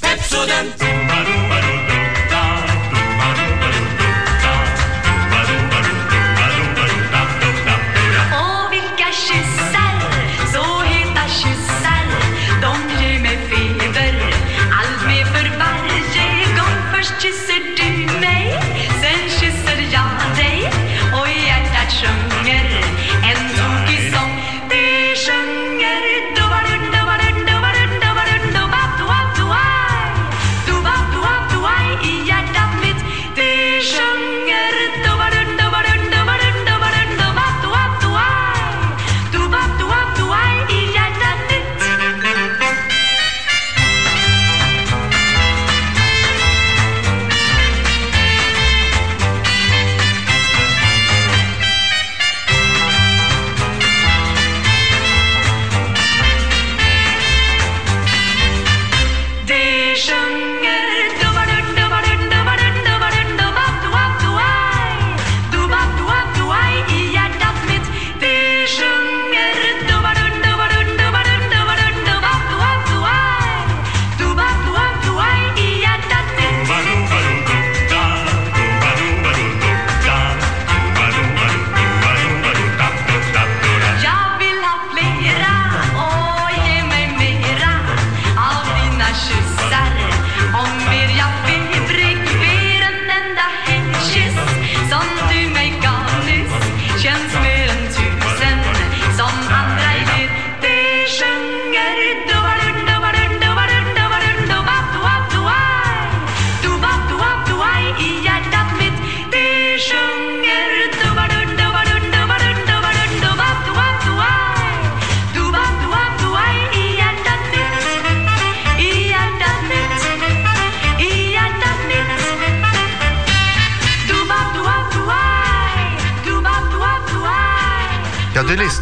Pepsodent!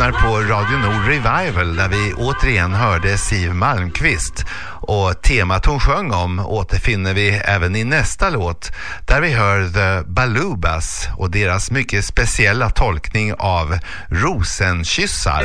lyssnar på Radio Nord Revival där vi återigen hörde Siv Malmqvist. Och temat hon sjöng om återfinner vi även i nästa låt där vi hör The Balubas och deras mycket speciella tolkning av Rosenkyssar.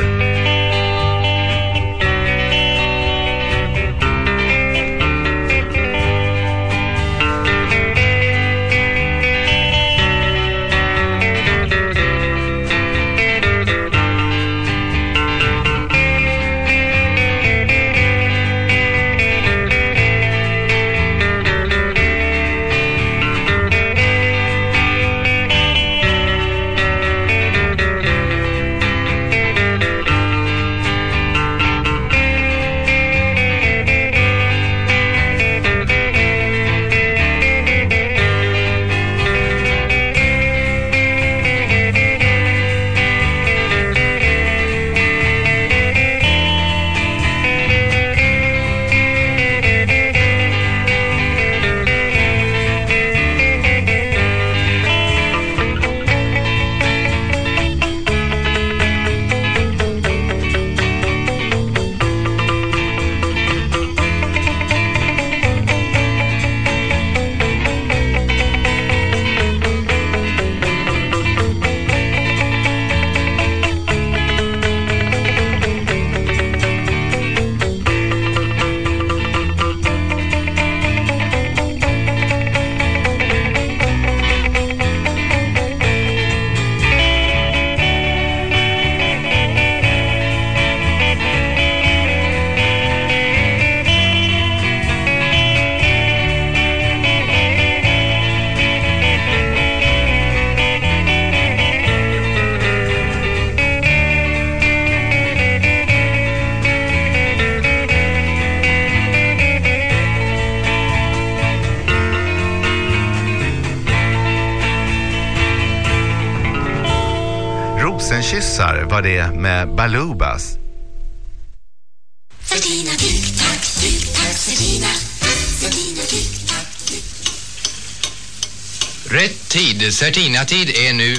Tid, Certina-tid är nu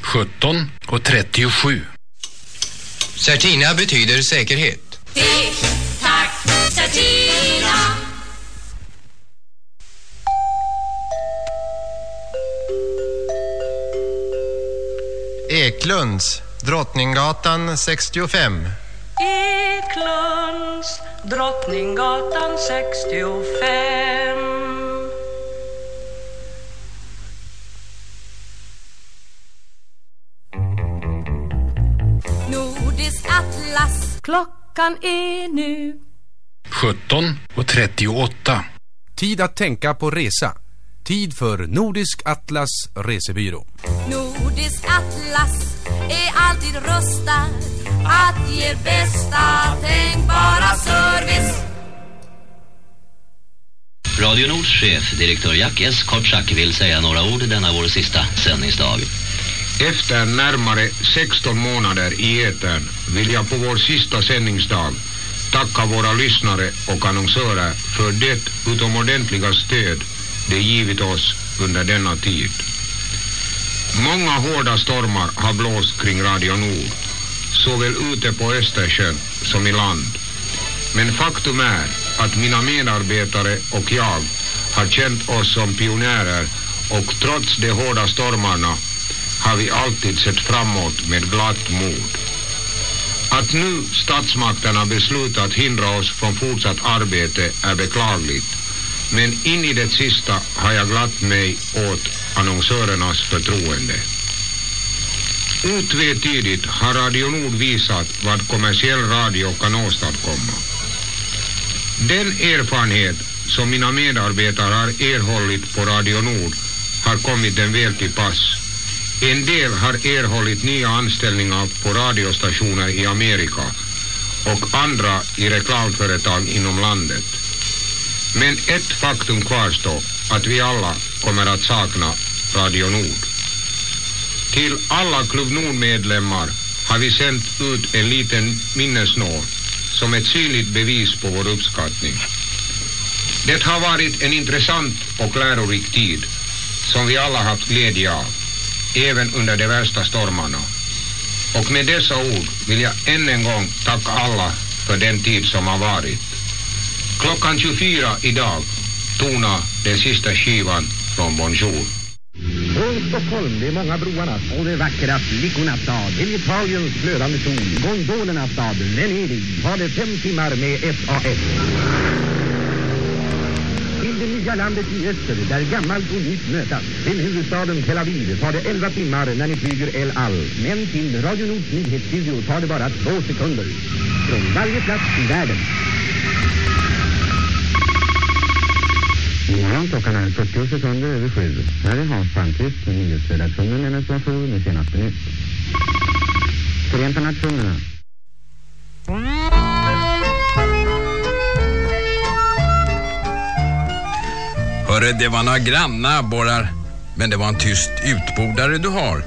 17 och 37.
Certina betyder säkerhet.
tick-tack, Certina.
Eklunds, Drottninggatan 65.
Eklunds, Drottninggatan 65
Klockan är nu
17 och 38.
Tid att tänka på resa. Tid för Nordisk Atlas resebyrå.
Nordisk atlas är alltid rustad att ge bästa tänkbara service.
Radio Nords chef, direktör Jack S. Kortsack, vill säga några ord denna vår sista sändningsdag.
Efter närmare 16 månader i etern vill jag på vår sista sändningsdag tacka våra lyssnare och annonsörer för det utomordentliga stöd de givit oss under denna tid. Många hårda stormar har blåst kring Radio Nord, såväl ute på Östersjön som i land. Men faktum är att mina medarbetare och jag har känt oss som pionjärer och trots de hårda stormarna har vi alltid sett framåt med glatt mod. Att nu statsmakterna beslutat hindra oss från fortsatt arbete är beklagligt. Men in i det sista har jag glatt mig åt annonsörernas förtroende. Otvetydigt har Radio Nord visat vad kommersiell radio kan åstadkomma. Den erfarenhet som mina medarbetare har erhållit på Radio Nord har kommit dem väl till pass. En del har erhållit nya anställningar på radiostationer i Amerika och andra i reklamföretag inom landet. Men ett faktum kvarstår att vi alla kommer att sakna Radio Nord. Till alla Klubb Nord-medlemmar har vi sänt ut en liten minnesnål som ett synligt bevis på vår uppskattning. Det har varit en intressant och lärorik tid som vi alla haft glädje av, även under de värsta stormarna. Och med dessa ord vill jag än en gång tacka alla för den tid som har varit. Klockan 24 idag tonar den sista skivan från Bonjour.
Från Stockholm, de många broarna, och det vackra flickornas stad. Till Italiens flödande sol, gondolernas stad, Venedig. Var det fem timmar med SAS. Till det nya landet i öster, där gammalt och nytt mötas. Till huvudstaden Tel Aviv tar det 11 timmar när ni flyger El Al. Men till Radio Nords nyhetsstudio tar det bara två sekunder. Från varje plats i världen.
Morgon, klockan är 40 sekunder över sju. Här är Hans Palmqvist med nyhetsredaktionen med Station med senaste nytt. Förenta Nationerna.
Hörre, det var några grannabborrar. Men det var en tyst utbordare du har.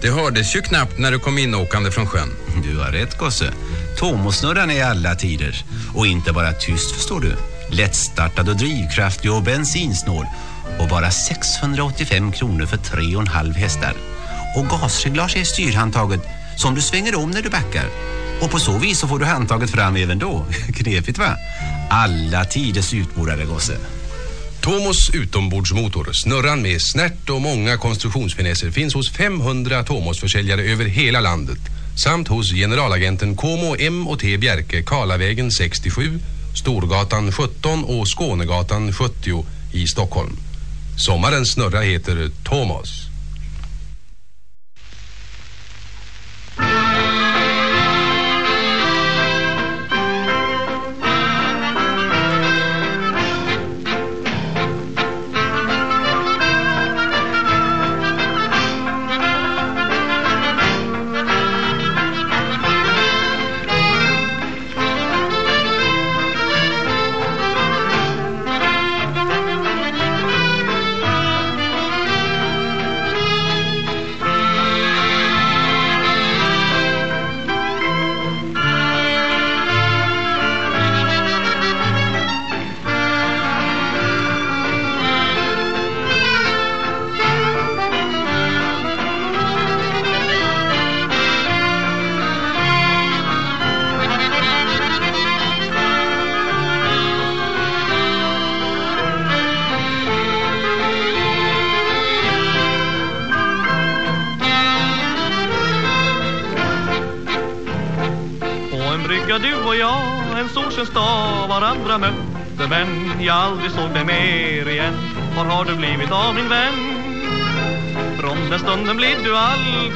Det hördes ju knappt när du kom inåkande från sjön.
Du har rätt, gosse. Tomosnurran är i alla tider. Och inte bara tyst, förstår du. Lättstartad och drivkraftig och bensinsnål. Och bara 685 kronor för tre och en halv hästar. Och gasreglage är styrhandtaget som du svänger om när du backar. Och på så vis så får du handtaget fram även då. Knepigt va? Alla tiders utbordare, gosse.
Tomos utombordsmotor, snurran med snärt och många konstruktionsfinesser finns hos 500 Tomos-försäljare över hela landet samt hos generalagenten Komo M och T Bjerke, Karlavägen 67, Storgatan 17 och Skånegatan 70 i Stockholm. Sommarens snurra heter Tomos.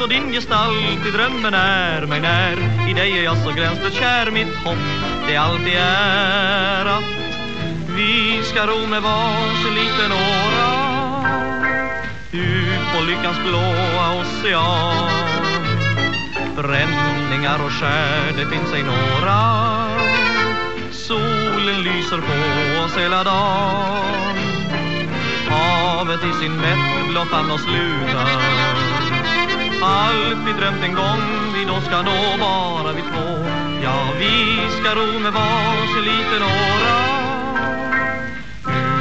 Och din gestalt i drömmen är mig när. I dig är jag så gränslöst kär, mitt hopp det alltid är att vi ska ro med varsin liten åra. Ut på lyckans blåa ocean. Bränningar och skär, det finns ej några. Solen lyser på oss hela dagen. Havet i sin mättblå famn och slutar. Allt vi drömt en gång vi då ska nå bara vi två. Ja, vi ska ro med varsin liten åra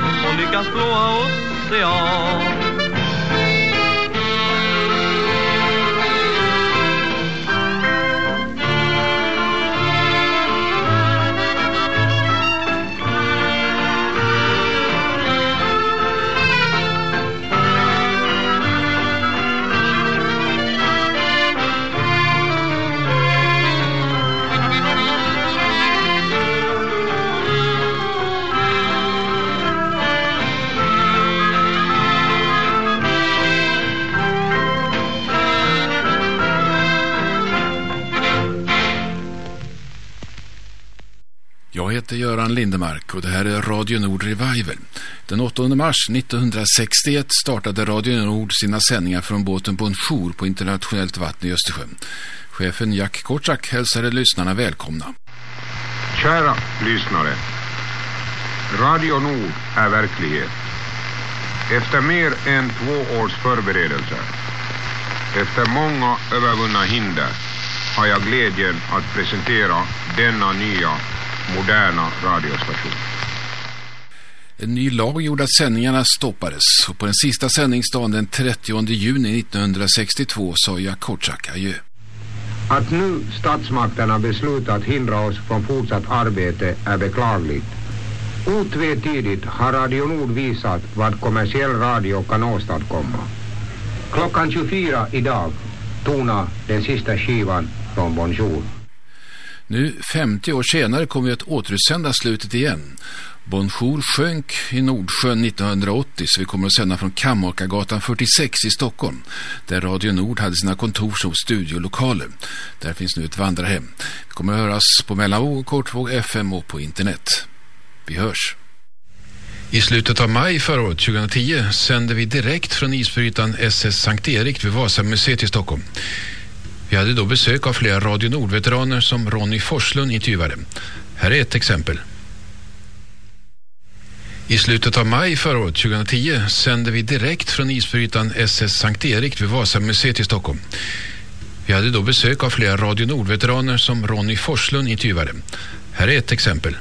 Ut på lyckans blåa ocean.
Heter Göran Lindemark och det här är Radio Nord Revival. Den 8 mars 1961 startade Radio Nord sina sändningar från båten Bonjour på internationellt vatten i Östersjön. Chefen Jack Kortsak hälsade lyssnarna välkomna.
Kära lyssnare. Radio Nord är verklighet. Efter mer än två års förberedelser, efter många övervunna hinder, har jag glädjen att presentera denna nya moderna radiostation.
En ny lag gjorde att sändningarna stoppades och på den sista sändningsdagen den 30 juni 1962 sa Jack Kortsak adjö.
Att nu statsmakterna beslutat hindra oss från fortsatt arbete är beklagligt. Otvetydigt har Radio Nord visat vad kommersiell radio kan åstadkomma. Klockan 24 idag tonar den sista skivan från Bonjour.
Nu 50 år senare kommer vi att återutsända slutet igen. Bonjour sjönk i Nordsjön 1980 så vi kommer att sända från Kammakargatan 46 i Stockholm där Radio Nord hade sina kontors- och studiolokaler. Där finns nu ett vandrarhem. Vi kommer att höras på mellanvåg, kortvåg, FM och på internet. Vi hörs. I slutet av maj förra året, 2010, sände vi direkt från isbrytaren SS Sankt Erik vid Vasamuseet i Stockholm. Vi hade då besök av flera Radio Nord-veteraner som Ronny Forslund intervjuade. Här är ett exempel. I slutet av maj förra året, 2010, sände vi direkt från isbrytaren SS Sankt Erik vid Vasamuseet i Stockholm. Vi hade då besök av flera Radio Nord-veteraner som Ronny Forslund intervjuade. Här är ett exempel.